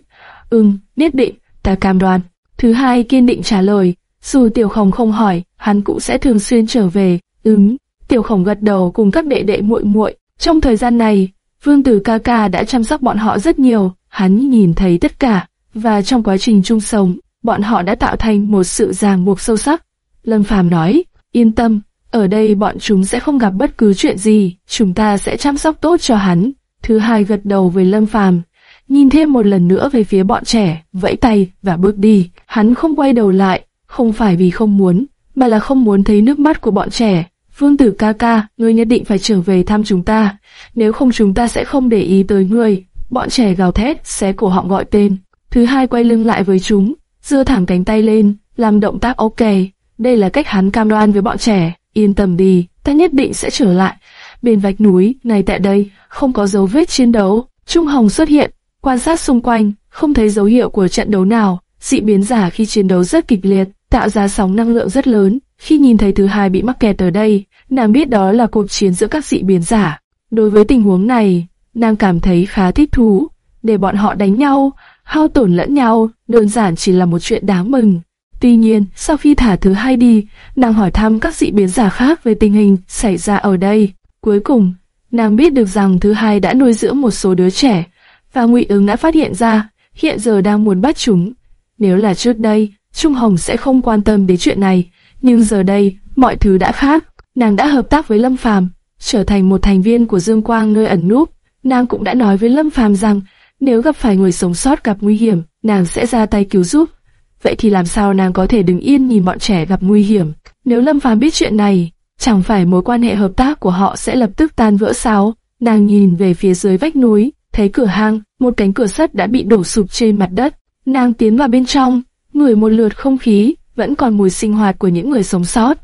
Ừm, nhất định, ta cam đoan. Thứ hai kiên định trả lời, dù tiểu khổng không hỏi, hắn cũng sẽ thường xuyên trở về. Ừm, tiểu khổng gật đầu cùng các đệ đệ muội muội. Trong thời gian này, Vương Tử ca ca đã chăm sóc bọn họ rất nhiều, hắn nhìn thấy tất cả, và trong quá trình chung sống, bọn họ đã tạo thành một sự ràng buộc sâu sắc. Lâm Phàm nói, yên tâm, ở đây bọn chúng sẽ không gặp bất cứ chuyện gì, chúng ta sẽ chăm sóc tốt cho hắn. Thứ hai gật đầu với Lâm Phàm, nhìn thêm một lần nữa về phía bọn trẻ, vẫy tay và bước đi. Hắn không quay đầu lại, không phải vì không muốn, mà là không muốn thấy nước mắt của bọn trẻ. Vương tử ca ca, ngươi nhất định phải trở về thăm chúng ta, nếu không chúng ta sẽ không để ý tới ngươi. Bọn trẻ gào thét, xé cổ họng gọi tên. Thứ hai quay lưng lại với chúng, dưa thẳng cánh tay lên, làm động tác ok. Đây là cách hắn cam đoan với bọn trẻ, yên tâm đi, ta nhất định sẽ trở lại. Bên vách núi, này tại đây, không có dấu vết chiến đấu. Trung Hồng xuất hiện, quan sát xung quanh, không thấy dấu hiệu của trận đấu nào. Dị biến giả khi chiến đấu rất kịch liệt, tạo ra sóng năng lượng rất lớn. Khi nhìn thấy thứ hai bị mắc kẹt ở đây, nàng biết đó là cuộc chiến giữa các dị biến giả. Đối với tình huống này, nàng cảm thấy khá thích thú. Để bọn họ đánh nhau, hao tổn lẫn nhau, đơn giản chỉ là một chuyện đáng mừng. Tuy nhiên, sau khi thả thứ hai đi, nàng hỏi thăm các dị biến giả khác về tình hình xảy ra ở đây. Cuối cùng, nàng biết được rằng thứ hai đã nuôi dưỡng một số đứa trẻ, và ngụy ứng đã phát hiện ra, hiện giờ đang muốn bắt chúng. Nếu là trước đây, Trung Hồng sẽ không quan tâm đến chuyện này, nhưng giờ đây, mọi thứ đã khác. Nàng đã hợp tác với Lâm Phàm, trở thành một thành viên của Dương Quang nơi ẩn núp. Nàng cũng đã nói với Lâm Phàm rằng, nếu gặp phải người sống sót gặp nguy hiểm, nàng sẽ ra tay cứu giúp. Vậy thì làm sao nàng có thể đứng yên nhìn bọn trẻ gặp nguy hiểm? Nếu Lâm Phàm biết chuyện này, chẳng phải mối quan hệ hợp tác của họ sẽ lập tức tan vỡ sao? Nàng nhìn về phía dưới vách núi, thấy cửa hang, một cánh cửa sắt đã bị đổ sụp trên mặt đất. Nàng tiến vào bên trong, ngửi một lượt không khí, vẫn còn mùi sinh hoạt của những người sống sót.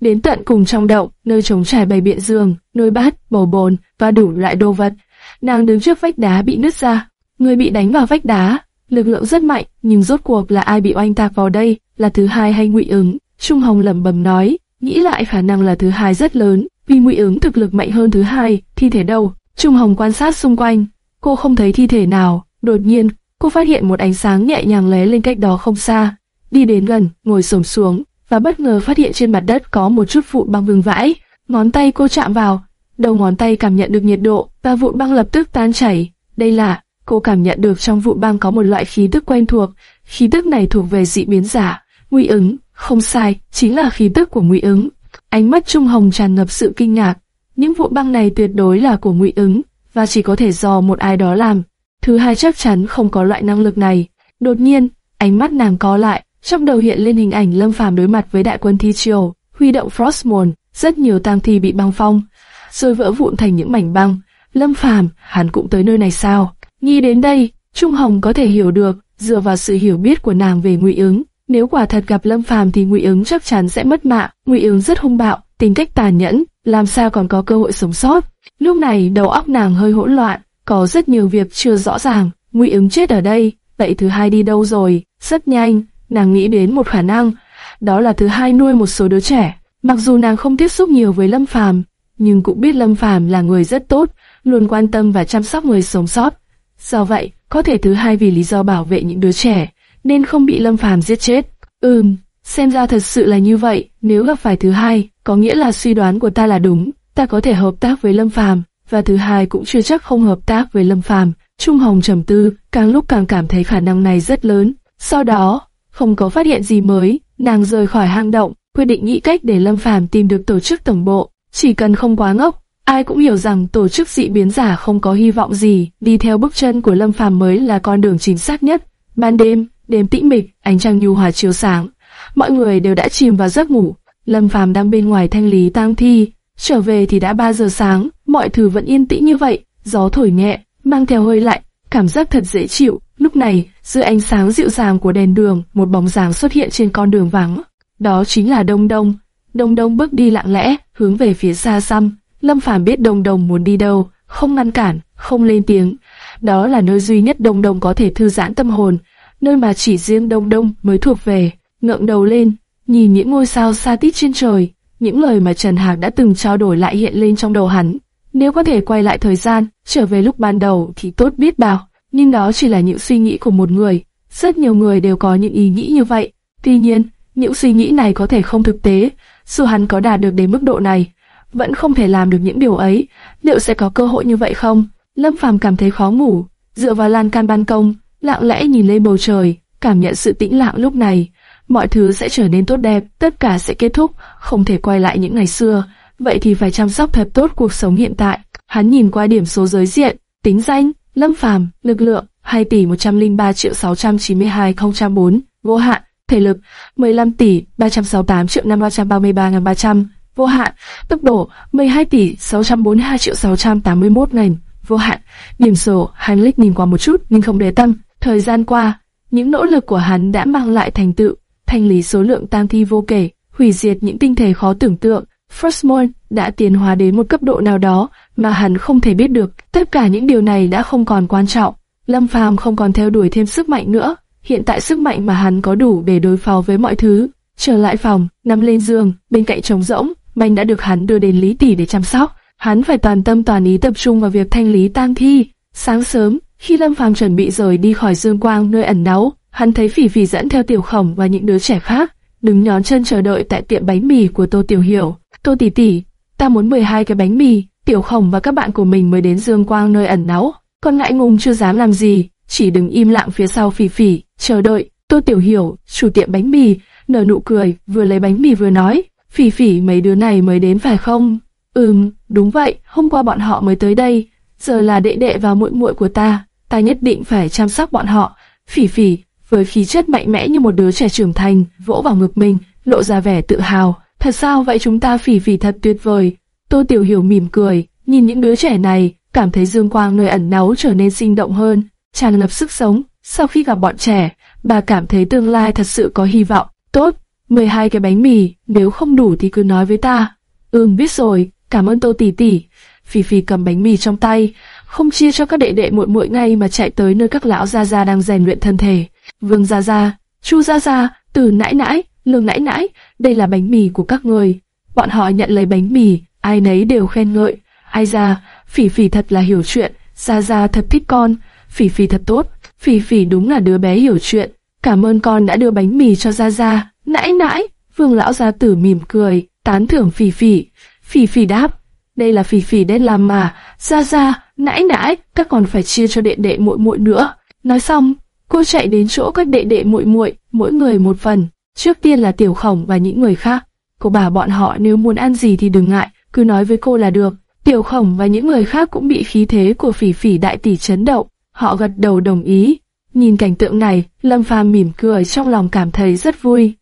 Đến tận cùng trong động, nơi trống trải bày biện giường, nồi bát, bầu bồn và đủ loại đồ vật. Nàng đứng trước vách đá bị nứt ra, người bị đánh vào vách đá, lực lượng rất mạnh, nhưng rốt cuộc là ai bị oanh tạc vào đây, là thứ hai hay ngụy ứng? Trung Hồng lẩm bẩm nói, nghĩ lại khả năng là thứ hai rất lớn, vì ngụy ứng thực lực mạnh hơn thứ hai, thi thể đâu? Trung Hồng quan sát xung quanh, cô không thấy thi thể nào, đột nhiên, cô phát hiện một ánh sáng nhẹ nhàng lóe lên cách đó không xa, đi đến gần, ngồi xổm xuống, và bất ngờ phát hiện trên mặt đất có một chút vụn băng vương vãi. Ngón tay cô chạm vào, đầu ngón tay cảm nhận được nhiệt độ, và vụn băng lập tức tan chảy. Đây là, cô cảm nhận được trong vụ băng có một loại khí tức quen thuộc, khí tức này thuộc về dị biến giả, nguy ứng, không sai, chính là khí tức của nguy ứng. Ánh mắt Trung Hồng tràn ngập sự kinh ngạc, những vụ băng này tuyệt đối là của nguy ứng, và chỉ có thể do một ai đó làm. Thứ hai chắc chắn không có loại năng lực này. Đột nhiên, ánh mắt nàng co lại, trong đầu hiện lên hình ảnh Lâm Phàm đối mặt với đại quân Thi Triều, huy động Frostmourne, rất nhiều tang thi bị băng phong, rồi vỡ vụn thành những mảnh băng. Lâm Phàm, hắn cũng tới nơi này sao? Nghĩ đến đây, Trung Hồng có thể hiểu được, dựa vào sự hiểu biết của nàng về Ngụy Ứng, nếu quả thật gặp Lâm Phàm thì Ngụy Ứng chắc chắn sẽ mất mạng. Ngụy Ứng rất hung bạo, tính cách tàn nhẫn, làm sao còn có cơ hội sống sót? Lúc này đầu óc nàng hơi hỗn loạn, có rất nhiều việc chưa rõ ràng. Ngụy Ứng chết ở đây, vậy thứ hai đi đâu rồi? Rất nhanh, nàng nghĩ đến một khả năng, đó là thứ hai nuôi một số đứa trẻ. Mặc dù nàng không tiếp xúc nhiều với Lâm Phàm, nhưng cũng biết Lâm Phàm là người rất tốt, luôn quan tâm và chăm sóc người sống sót. Do vậy, có thể thứ hai vì lý do bảo vệ những đứa trẻ, nên không bị Lâm Phàm giết chết. Ừm, xem ra thật sự là như vậy, nếu gặp phải thứ hai, có nghĩa là suy đoán của ta là đúng, ta có thể hợp tác với Lâm Phàm, và thứ hai cũng chưa chắc không hợp tác với Lâm Phàm. Trung Hồng trầm tư, càng lúc càng cảm thấy khả năng này rất lớn. Sau đó, không có phát hiện gì mới, nàng rời khỏi hang động, quyết định nghĩ cách để Lâm Phàm tìm được tổ chức tổng bộ. Chỉ cần không quá ngốc, Ai cũng hiểu rằng tổ chức dị biến giả không có hy vọng gì, đi theo bước chân của Lâm Phàm mới là con đường chính xác nhất. Ban đêm, đêm tĩnh mịch, ánh trăng nhu hòa chiếu sáng, mọi người đều đã chìm vào giấc ngủ. Lâm Phàm đang bên ngoài thanh lý tang thi, trở về thì đã 3 giờ sáng, mọi thứ vẫn yên tĩnh như vậy, gió thổi nhẹ, mang theo hơi lạnh, cảm giác thật dễ chịu. Lúc này, dưới ánh sáng dịu dàng của đèn đường, một bóng dáng xuất hiện trên con đường vắng. Đó chính là Đông Đông. Đông Đông bước đi lặng lẽ, hướng về phía xa xăm. Lâm Phàm biết Đồng Đồng muốn đi đâu, không ngăn cản, không lên tiếng. Đó là nơi duy nhất Đồng Đồng có thể thư giãn tâm hồn, nơi mà chỉ riêng Đông Đông mới thuộc về. Ngượng đầu lên, nhìn những ngôi sao xa tít trên trời, những lời mà Trần Hạc đã từng trao đổi lại hiện lên trong đầu hắn. Nếu có thể quay lại thời gian, trở về lúc ban đầu thì tốt biết bao, nhưng đó chỉ là những suy nghĩ của một người. Rất nhiều người đều có những ý nghĩ như vậy. Tuy nhiên, những suy nghĩ này có thể không thực tế, dù hắn có đạt được đến mức độ này, vẫn không thể làm được những điều ấy. Liệu sẽ có cơ hội như vậy không? Lâm Phàm cảm thấy khó ngủ, dựa vào lan can ban công, lặng lẽ nhìn lên bầu trời, cảm nhận sự tĩnh lặng lúc này. Mọi thứ sẽ trở nên tốt đẹp, tất cả sẽ kết thúc, không thể quay lại những ngày xưa. Vậy thì phải chăm sóc thật tốt cuộc sống hiện tại. Hắn nhìn qua điểm số giới diện, tính danh, Lâm Phàm, lực lượng 2 tỷ 103 triệu 692 004, vô hạn, thể lực 15 tỷ 368 triệu 533 300, vô hạn, tốc độ 12 tỷ 642 triệu 681 ngày vô hạn. Điểm số, hắn Lịch nhìn qua một chút nhưng không để tâm. Thời gian qua, những nỗ lực của hắn đã mang lại thành tựu, thanh lý số lượng tang thi vô kể, hủy diệt những tinh thể khó tưởng tượng. Frostmourne đã tiến hóa đến một cấp độ nào đó mà hắn không thể biết được. Tất cả những điều này đã không còn quan trọng. Lâm Phàm không còn theo đuổi thêm sức mạnh nữa. Hiện tại sức mạnh mà hắn có đủ để đối phó với mọi thứ. Trở lại phòng, nằm lên giường, bên cạnh trống rỗng, Manh đã được hắn đưa đến Lý Tỷ để chăm sóc. Hắn phải toàn tâm toàn ý tập trung vào việc thanh lý tang thi. Sáng sớm, khi Lâm Phàm chuẩn bị rời đi khỏi Dương Quang nơi ẩn náu, hắn thấy Phỉ Phỉ dẫn theo Tiểu Khổng và những đứa trẻ khác, đứng nhón chân chờ đợi tại tiệm bánh mì của Tô Tiểu Hiểu. Tô tỷ tỷ, ta muốn 12 cái bánh mì. Tiểu Khổng và các bạn của mình mới đến Dương Quang nơi ẩn náu, còn ngại ngùng chưa dám làm gì, chỉ đứng im lặng phía sau Phỉ Phỉ, chờ đợi. Tô Tiểu Hiểu, chủ tiệm bánh mì, nở nụ cười, vừa lấy bánh mì vừa nói, Phỉ Phỉ mấy đứa này mới đến phải không? Ừm, đúng vậy, hôm qua bọn họ mới tới đây, giờ là đệ đệ và muội muội của ta, ta nhất định phải chăm sóc bọn họ. Phỉ Phỉ, với khí chất mạnh mẽ như một đứa trẻ trưởng thành, vỗ vào ngực mình, lộ ra vẻ tự hào. Thật sao vậy chúng ta Phỉ Phỉ thật tuyệt vời. Tô Tiểu Hiểu mỉm cười, nhìn những đứa trẻ này, cảm thấy dương quang nơi ẩn náu trở nên sinh động hơn, tràn ngập sức sống. Sau khi gặp bọn trẻ, bà cảm thấy tương lai thật sự có hy vọng. Tốt, 12 cái bánh mì, nếu không đủ thì cứ nói với ta. Ừm biết rồi, cảm ơn Tô tỷ tỷ. Phi Phi cầm bánh mì trong tay, không chia cho các đệ đệ muội muội ngay mà chạy tới nơi các lão gia gia đang rèn luyện thân thể. Vương gia gia, Chu gia gia, Từ nãi nãi, Lương nãi nãi, đây là bánh mì của các người. Bọn họ nhận lấy bánh mì, ai nấy đều khen ngợi. Ai ra, Phỉ Phỉ thật là hiểu chuyện, Gia Gia thật thích con, Phỉ Phỉ thật tốt, Phỉ Phỉ đúng là đứa bé hiểu chuyện. Cảm ơn con đã đưa bánh mì cho Gia Gia. Nãi nãi, Vương lão gia tử mỉm cười, tán thưởng Phỉ Phỉ. Phỉ Phỉ đáp, đây là Phỉ Phỉ nên làm mà, Gia Gia, nãi nãi, các còn phải chia cho đệ đệ muội muội nữa. Nói xong, cô chạy đến chỗ các đệ đệ muội muội, mỗi người một phần. Trước tiên là Tiểu Khổng và những người khác. Cô bảo bọn họ nếu muốn ăn gì thì đừng ngại, cứ nói với cô là được. Tiểu Khổng và những người khác cũng bị khí thế của Phỉ Phỉ đại tỷ chấn động. Họ gật đầu đồng ý. Nhìn cảnh tượng này, Lâm Phàm mỉm cười trong lòng cảm thấy rất vui.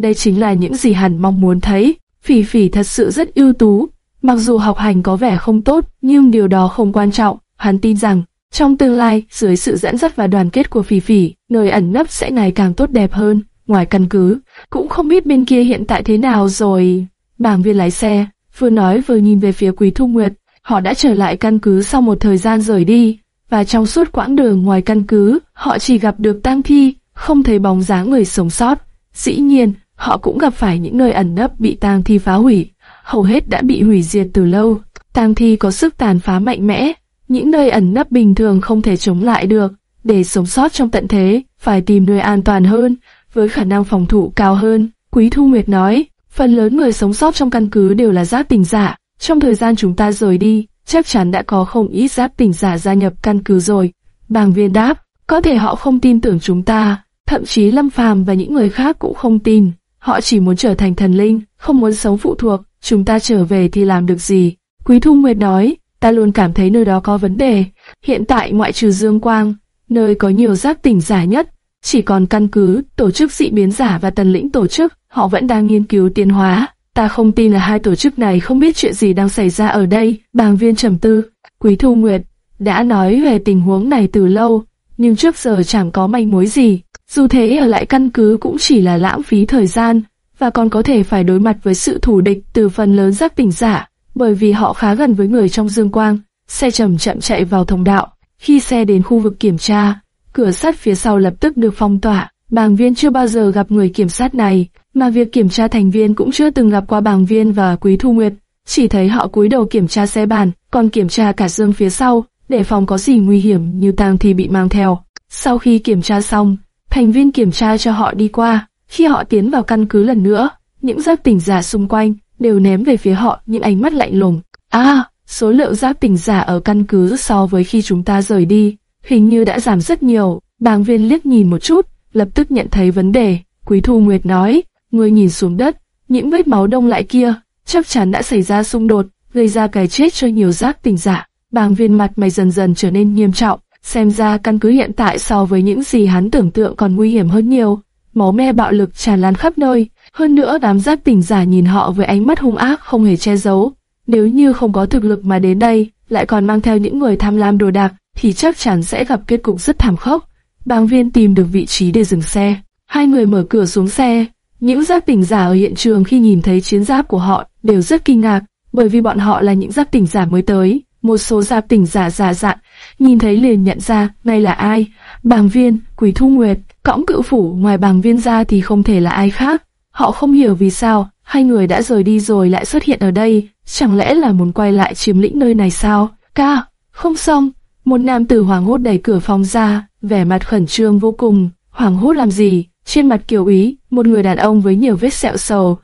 Đây chính là những gì hắn mong muốn thấy. Phỉ Phỉ thật sự rất ưu tú. Mặc dù học hành có vẻ không tốt, nhưng điều đó không quan trọng. Hắn tin rằng, trong tương lai, dưới sự dẫn dắt và đoàn kết của Phỉ Phỉ, nơi ẩn nấp sẽ ngày càng tốt đẹp hơn. Ngoài căn cứ, cũng không biết bên kia hiện tại thế nào rồi. Bảng viên lái xe, vừa nói vừa nhìn về phía Quý Thu Nguyệt. Họ đã trở lại căn cứ sau một thời gian rời đi, và trong suốt quãng đường ngoài căn cứ, họ chỉ gặp được tang thi, không thấy bóng dáng người sống sót. Dĩ nhiên, họ cũng gặp phải những nơi ẩn nấp bị tang thi phá hủy, hầu hết đã bị hủy diệt từ lâu. Tang thi có sức tàn phá mạnh mẽ, những nơi ẩn nấp bình thường không thể chống lại được. Để sống sót trong tận thế, phải tìm nơi an toàn hơn, với khả năng phòng thủ cao hơn. Quý Thu Nguyệt nói, phần lớn người sống sót trong căn cứ đều là giáp tình giả. Trong thời gian chúng ta rời đi, chắc chắn đã có không ít giáp tình giả gia nhập căn cứ rồi. Bàng viên đáp, có thể họ không tin tưởng chúng ta, thậm chí Lâm Phàm và những người khác cũng không tin. Họ chỉ muốn trở thành thần linh, không muốn sống phụ thuộc, chúng ta trở về thì làm được gì? Quý Thu Nguyệt nói, ta luôn cảm thấy nơi đó có vấn đề. Hiện tại ngoại trừ Dương Quang, nơi có nhiều giác tỉnh giả nhất, chỉ còn căn cứ, tổ chức dị biến giả và tần lĩnh tổ chức, họ vẫn đang nghiên cứu tiến hóa. Ta không tin là hai tổ chức này không biết chuyện gì đang xảy ra ở đây. Bàng viên trầm tư, Quý Thu Nguyệt đã nói về tình huống này từ lâu, nhưng trước giờ chẳng có manh mối gì. Dù thế ở lại căn cứ cũng chỉ là lãng phí thời gian, và còn có thể phải đối mặt với sự thù địch từ phần lớn giác tỉnh giả, bởi vì họ khá gần với người trong dương quang. Xe chậm chậm chạy vào thông đạo. Khi xe đến khu vực kiểm tra, cửa sắt phía sau lập tức được phong tỏa. Bàng viên chưa bao giờ gặp người kiểm sát này, mà việc kiểm tra thành viên cũng chưa từng gặp qua bàng viên và quý thu nguyệt. Chỉ thấy họ cúi đầu kiểm tra xe bàn, còn kiểm tra cả dương phía sau, để phòng có gì nguy hiểm như tang thì bị mang theo. Sau khi kiểm tra xong, thành viên kiểm tra cho họ đi qua. Khi họ tiến vào căn cứ lần nữa, những giáp tỉnh giả xung quanh đều ném về phía họ những ánh mắt lạnh lùng. À, số lượng giáp tỉnh giả ở căn cứ so với khi chúng ta rời đi, hình như đã giảm rất nhiều. Bàng viên liếc nhìn một chút, lập tức nhận thấy vấn đề. Quý Thu Nguyệt nói, người nhìn xuống đất, những vết máu đông lại kia, chắc chắn đã xảy ra xung đột, gây ra cái chết cho nhiều giáp tỉnh giả. Bàng viên mặt mày dần dần trở nên nghiêm trọng, xem ra căn cứ hiện tại so với những gì hắn tưởng tượng còn nguy hiểm hơn nhiều. Máu me bạo lực tràn lan khắp nơi, hơn nữa đám giáp tỉnh giả nhìn họ với ánh mắt hung ác không hề che giấu. Nếu như không có thực lực mà đến đây, lại còn mang theo những người tham lam đồ đạc, thì chắc chắn sẽ gặp kết cục rất thảm khốc. bang viên tìm được vị trí để dừng xe. Hai người mở cửa xuống xe. Những giáp tỉnh giả ở hiện trường khi nhìn thấy chiến giáp của họ đều rất kinh ngạc, bởi vì bọn họ là những giáp tỉnh giả mới tới. Một số gia tỉnh giả giả dạn, nhìn thấy liền nhận ra ngay là ai. Bàng viên, Quỷ Thu Nguyệt, cõng cự phủ ngoài bàng viên ra thì không thể là ai khác. Họ không hiểu vì sao hai người đã rời đi rồi lại xuất hiện ở đây, chẳng lẽ là muốn quay lại chiếm lĩnh nơi này sao? Ca, không xong. Một nam tử hoàng hốt đẩy cửa phòng ra, vẻ mặt khẩn trương vô cùng. Hoàng hốt làm gì? Trên mặt kiều ý, một người đàn ông với nhiều vết sẹo sầu.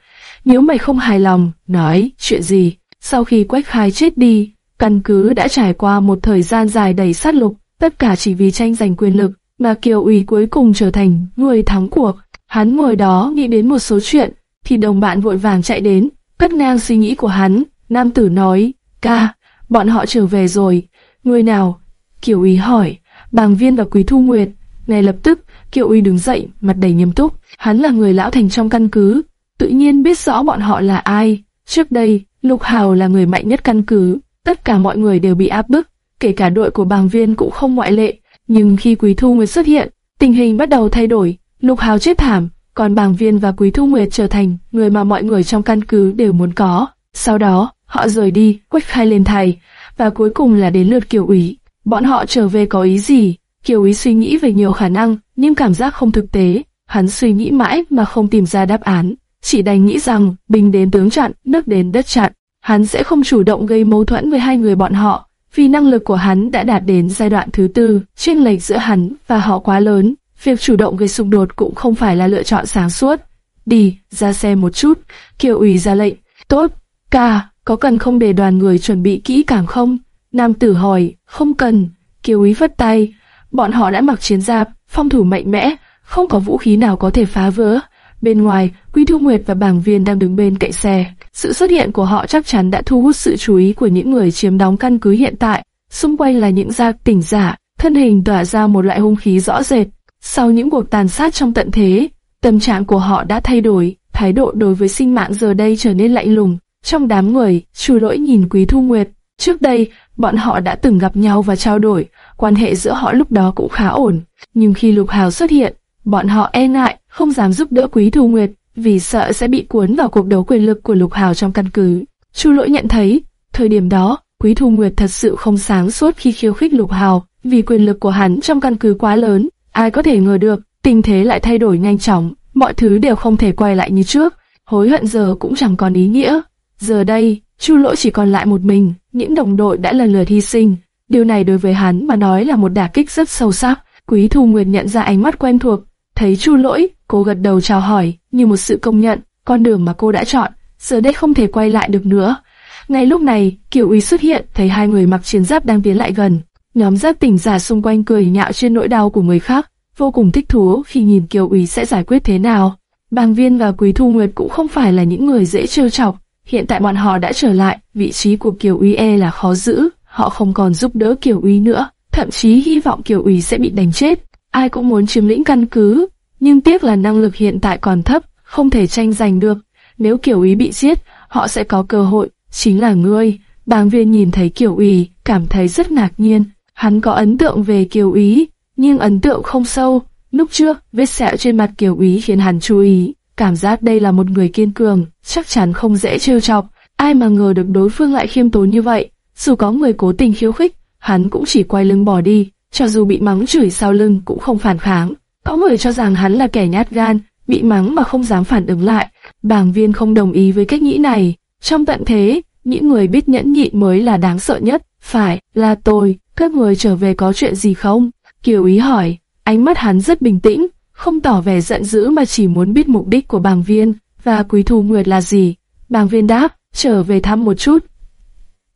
Nếu mày không hài lòng, nói, chuyện gì? Sau khi Quách Khai chết đi, căn cứ đã trải qua một thời gian dài đầy sát lục, tất cả chỉ vì tranh giành quyền lực, mà Kiều Uy cuối cùng trở thành người thắng cuộc. Hắn ngồi đó nghĩ đến một số chuyện, thì đồng bạn vội vàng chạy đến, cắt ngang suy nghĩ của hắn. Nam tử nói, ca, bọn họ trở về rồi. Người nào? Kiều Uy hỏi. Bàng Viên và Quý Thu Nguyệt. Ngay lập tức, Kiều Uy đứng dậy, mặt đầy nghiêm túc. Hắn là người lão thành trong căn cứ, tự nhiên biết rõ bọn họ là ai. Trước đây, Lục Hào là người mạnh nhất căn cứ, tất cả mọi người đều bị áp bức, kể cả đội của Bàng Viên cũng không ngoại lệ. Nhưng khi Quý Thu Nguyệt xuất hiện, tình hình bắt đầu thay đổi. Lục Hào chết thảm, còn Bàng Viên và Quý Thu Nguyệt trở thành người mà mọi người trong căn cứ đều muốn có. Sau đó, họ rời đi, quách khai lên thầy, và cuối cùng là đến lượt Kiều Úy. Bọn họ trở về có ý gì? Kiều Úy suy nghĩ về nhiều khả năng, nhưng cảm giác không thực tế. Hắn suy nghĩ mãi mà không tìm ra đáp án, chỉ đành nghĩ rằng binh đến tướng chặn, nước đến đất chặn. Hắn sẽ không chủ động gây mâu thuẫn với hai người bọn họ, vì năng lực của hắn đã đạt đến giai đoạn thứ tư, chênh lệch giữa hắn và họ quá lớn. Việc chủ động gây xung đột cũng không phải là lựa chọn sáng suốt. Đi, ra xe một chút, Kiều ủy ra lệnh. Tốt, ca, có cần không để đoàn người chuẩn bị kỹ càng không? Nam tử hỏi, không cần. Kiều ủy vất tay. Bọn họ đã mặc chiến giáp, phong thủ mạnh mẽ, không có vũ khí nào có thể phá vỡ. Bên ngoài, Quý Thu Nguyệt và bảng Viên đang đứng bên cạnh xe. Sự xuất hiện của họ chắc chắn đã thu hút sự chú ý của những người chiếm đóng căn cứ hiện tại. Xung quanh là những gia tỉnh giả, thân hình tỏa ra một loại hung khí rõ rệt. Sau những cuộc tàn sát trong tận thế, tâm trạng của họ đã thay đổi, thái độ đối với sinh mạng giờ đây trở nên lạnh lùng. Trong đám người, chủ lỗi nhìn Quý Thu Nguyệt. Trước đây, bọn họ đã từng gặp nhau và trao đổi, quan hệ giữa họ lúc đó cũng khá ổn. Nhưng khi Lục Hào xuất hiện, bọn họ e ngại, không dám giúp đỡ Quý Thu Nguyệt, vì sợ sẽ bị cuốn vào cuộc đấu quyền lực của Lục Hào trong căn cứ. Chu Lỗi nhận thấy, thời điểm đó, Quý Thu Nguyệt thật sự không sáng suốt khi khiêu khích Lục Hào, vì quyền lực của hắn trong căn cứ quá lớn, ai có thể ngờ được, tình thế lại thay đổi nhanh chóng, mọi thứ đều không thể quay lại như trước, hối hận giờ cũng chẳng còn ý nghĩa. Giờ đây, Chu Lỗi chỉ còn lại một mình, những đồng đội đã lần lượt hy sinh, điều này đối với hắn mà nói là một đả kích rất sâu sắc. Quý Thu Nguyệt nhận ra ánh mắt quen thuộc, thấy Chu Lỗi, cô gật đầu chào hỏi, như một sự công nhận, con đường mà cô đã chọn, giờ đây không thể quay lại được nữa. Ngay lúc này, Kiều Uy xuất hiện, thấy hai người mặc chiến giáp đang tiến lại gần. Nhóm giáp tỉnh giả xung quanh cười nhạo trên nỗi đau của người khác, vô cùng thích thú khi nhìn Kiều Uy sẽ giải quyết thế nào. Bàng Viên và Quý Thu Nguyệt cũng không phải là những người dễ trêu chọc, hiện tại bọn họ đã trở lại, vị trí của Kiều Uy e là khó giữ, họ không còn giúp đỡ Kiều Uy nữa, thậm chí hy vọng Kiều Uy sẽ bị đánh chết. Ai cũng muốn chiếm lĩnh căn cứ, nhưng tiếc là năng lực hiện tại còn thấp, không thể tranh giành được. Nếu Kiều Uy bị giết, họ sẽ có cơ hội, chính là ngươi. Bàng viên nhìn thấy Kiều Uy, cảm thấy rất ngạc nhiên. Hắn có ấn tượng về Kiều Uy, nhưng ấn tượng không sâu. Lúc trước, vết sẹo trên mặt Kiều Uy khiến hắn chú ý. Cảm giác đây là một người kiên cường, chắc chắn không dễ trêu chọc. Ai mà ngờ được đối phương lại khiêm tốn như vậy. Dù có người cố tình khiêu khích, hắn cũng chỉ quay lưng bỏ đi. Cho dù bị mắng chửi sau lưng cũng không phản kháng. Có người cho rằng hắn là kẻ nhát gan, bị mắng mà không dám phản ứng lại. Bàng viên không đồng ý với cách nghĩ này. Trong tận thế, những người biết nhẫn nhịn mới là đáng sợ nhất. Phải, là tôi, các người trở về có chuyện gì không? Kiều ý hỏi, ánh mắt hắn rất bình tĩnh, không tỏ vẻ giận dữ mà chỉ muốn biết mục đích của bàng viên và quý thu nguyệt là gì. Bàng viên đáp, trở về thăm một chút.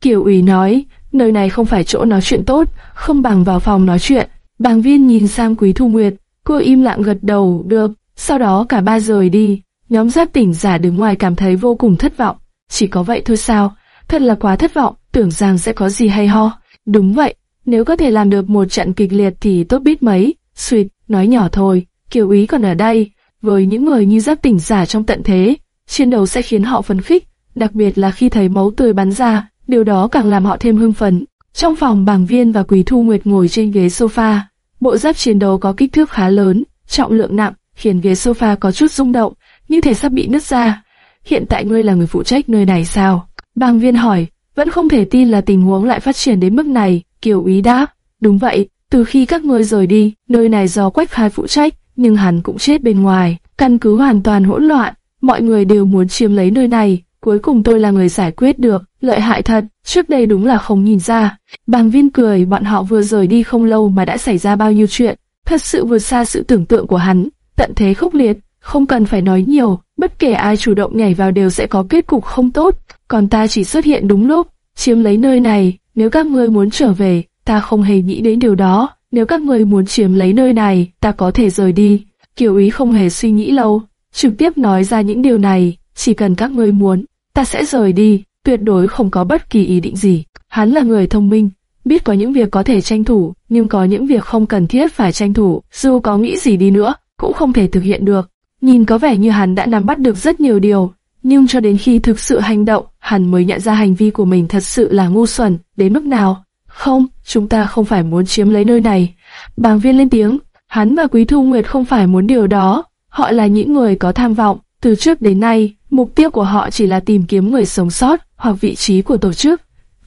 Kiều ý nói, nơi này không phải chỗ nói chuyện tốt, không bằng vào phòng nói chuyện. Bàng viên nhìn sang quý thu nguyệt, cô im lặng gật đầu, được, sau đó cả ba rời đi. Nhóm giáp tỉnh giả đứng ngoài cảm thấy vô cùng thất vọng. Chỉ có vậy thôi sao? Thật là quá thất vọng, tưởng rằng sẽ có gì hay ho. Đúng vậy, nếu có thể làm được một trận kịch liệt thì tốt biết mấy. Suyệt, nói nhỏ thôi, kiều ý còn ở đây. Với những người như giáp tỉnh giả trong tận thế, chiến đấu sẽ khiến họ phấn khích, đặc biệt là khi thấy máu tươi bắn ra, điều đó càng làm họ thêm hưng phấn. Trong phòng bàng viên và quý thu nguyệt ngồi trên ghế sofa, bộ giáp chiến đấu có kích thước khá lớn, trọng lượng nặng, khiến ghế sofa có chút rung động, như thể sắp bị nứt ra. Hiện tại ngươi là người phụ trách nơi này sao? Bàng viên hỏi, vẫn không thể tin là tình huống lại phát triển đến mức này, Kiều Ý đáp, đúng vậy, từ khi các ngươi rời đi, nơi này do Quách Khai phụ trách, nhưng hắn cũng chết bên ngoài, căn cứ hoàn toàn hỗn loạn, mọi người đều muốn chiếm lấy nơi này, cuối cùng tôi là người giải quyết được, lợi hại thật, trước đây đúng là không nhìn ra. Bàng viên cười, bọn họ vừa rời đi không lâu mà đã xảy ra bao nhiêu chuyện, thật sự vượt xa sự tưởng tượng của hắn, tận thế khốc liệt, không cần phải nói nhiều, bất kể ai chủ động nhảy vào đều sẽ có kết cục không tốt, còn ta chỉ xuất hiện đúng lúc, chiếm lấy nơi này, nếu các ngươi muốn trở về, ta không hề nghĩ đến điều đó, nếu các ngươi muốn chiếm lấy nơi này, ta có thể rời đi. Kiều ý không hề suy nghĩ lâu, trực tiếp nói ra những điều này, chỉ cần các ngươi muốn, ta sẽ rời đi, tuyệt đối không có bất kỳ ý định gì. Hắn là người thông minh, biết có những việc có thể tranh thủ, nhưng có những việc không cần thiết phải tranh thủ, dù có nghĩ gì đi nữa, cũng không thể thực hiện được. Nhìn có vẻ như hắn đã nắm bắt được rất nhiều điều, nhưng cho đến khi thực sự hành động, hắn mới nhận ra hành vi của mình thật sự là ngu xuẩn, đến mức nào. Không, chúng ta không phải muốn chiếm lấy nơi này. Bàng viên lên tiếng, hắn và Quý Thu Nguyệt không phải muốn điều đó, họ là những người có tham vọng. Từ trước đến nay, mục tiêu của họ chỉ là tìm kiếm người sống sót hoặc vị trí của tổ chức.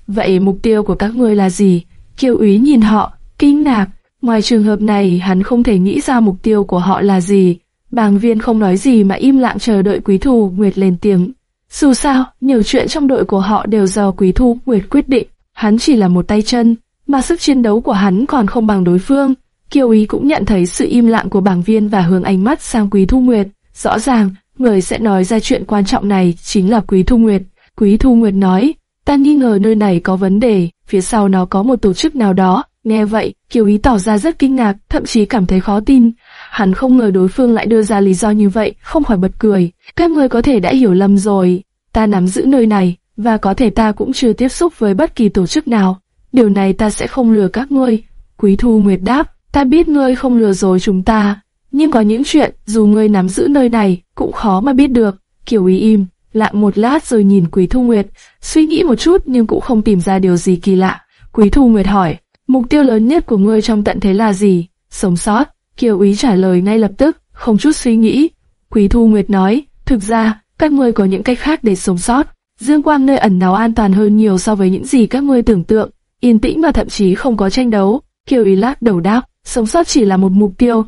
Vậy mục tiêu của các ngươi là gì? Kiều úy nhìn họ, kinh ngạc. Ngoài trường hợp này, hắn không thể nghĩ ra mục tiêu của họ là gì. Bàng viên không nói gì mà im lặng chờ đợi Quý Thù Nguyệt lên tiếng. Dù sao, nhiều chuyện trong đội của họ đều do Quý Thu Nguyệt quyết định. Hắn chỉ là một tay chân, mà sức chiến đấu của hắn còn không bằng đối phương. Kiều Ý cũng nhận thấy sự im lặng của bảng viên và hướng ánh mắt sang Quý Thu Nguyệt. Rõ ràng, người sẽ nói ra chuyện quan trọng này chính là Quý Thu Nguyệt. Quý Thu Nguyệt nói, ta nghi ngờ nơi này có vấn đề, phía sau nó có một tổ chức nào đó. Nghe vậy, Kiều Ý tỏ ra rất kinh ngạc, thậm chí cảm thấy khó tin. Hắn không ngờ đối phương lại đưa ra lý do như vậy, không khỏi bật cười. Các người có thể đã hiểu lầm rồi. Ta nắm giữ nơi này, và có thể ta cũng chưa tiếp xúc với bất kỳ tổ chức nào. Điều này ta sẽ không lừa các ngươi. Quý Thu Nguyệt đáp, ta biết ngươi không lừa dối chúng ta, nhưng có những chuyện dù ngươi nắm giữ nơi này cũng khó mà biết được. Kiều Ý im, lặng một lát rồi nhìn Quý Thu Nguyệt, suy nghĩ một chút nhưng cũng không tìm ra điều gì kỳ lạ. Quý Thu Nguyệt hỏi, mục tiêu lớn nhất của ngươi trong tận thế là gì? Sống sót. Kiều Ý trả lời ngay lập tức, không chút suy nghĩ. Quý Thu Nguyệt nói, thực ra, các ngươi có những cách khác để sống sót. Dương quang nơi ẩn náu an toàn hơn nhiều so với những gì các ngươi tưởng tượng, yên tĩnh và thậm chí không có tranh đấu. Kiều Ý lắc đầu đáp, sống sót chỉ là một mục tiêu.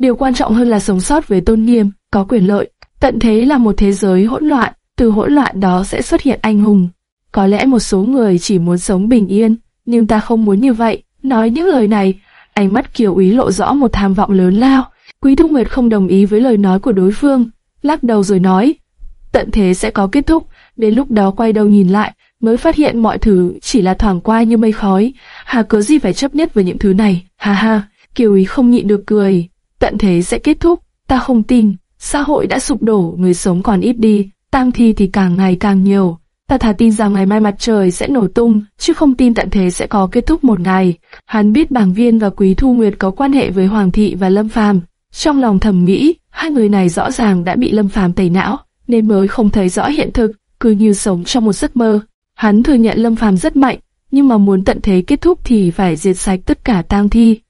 Điều quan trọng hơn là sống sót với tôn nghiêm, có quyền lợi. Tận thế là một thế giới hỗn loạn, từ hỗn loạn đó sẽ xuất hiện anh hùng. Có lẽ một số người chỉ muốn sống bình yên, nhưng ta không muốn như vậy. Nói những lời này, ánh mắt Kiều Úy lộ rõ một tham vọng lớn lao. Quý Thu Nguyệt không đồng ý với lời nói của đối phương, lắc đầu rồi nói, tận thế sẽ có kết thúc, đến lúc đó quay đầu nhìn lại, mới phát hiện mọi thứ chỉ là thoảng qua như mây khói, hà cớ gì phải chấp nhất với những thứ này, ha ha, Kiều Úy không nhịn được cười, tận thế sẽ kết thúc, ta không tin, xã hội đã sụp đổ, người sống còn ít đi, tang thi thì càng ngày càng nhiều. Ta thà tin rằng ngày mai mặt trời sẽ nổ tung, chứ không tin tận thế sẽ có kết thúc một ngày. Hắn biết bảng viên và quý thu nguyệt có quan hệ với Hoàng thị và Lâm Phàm. Trong lòng thầm nghĩ, hai người này rõ ràng đã bị Lâm Phàm tẩy não, nên mới không thấy rõ hiện thực, cứ như sống trong một giấc mơ. Hắn thừa nhận Lâm Phàm rất mạnh, nhưng mà muốn tận thế kết thúc thì phải diệt sạch tất cả tang thi.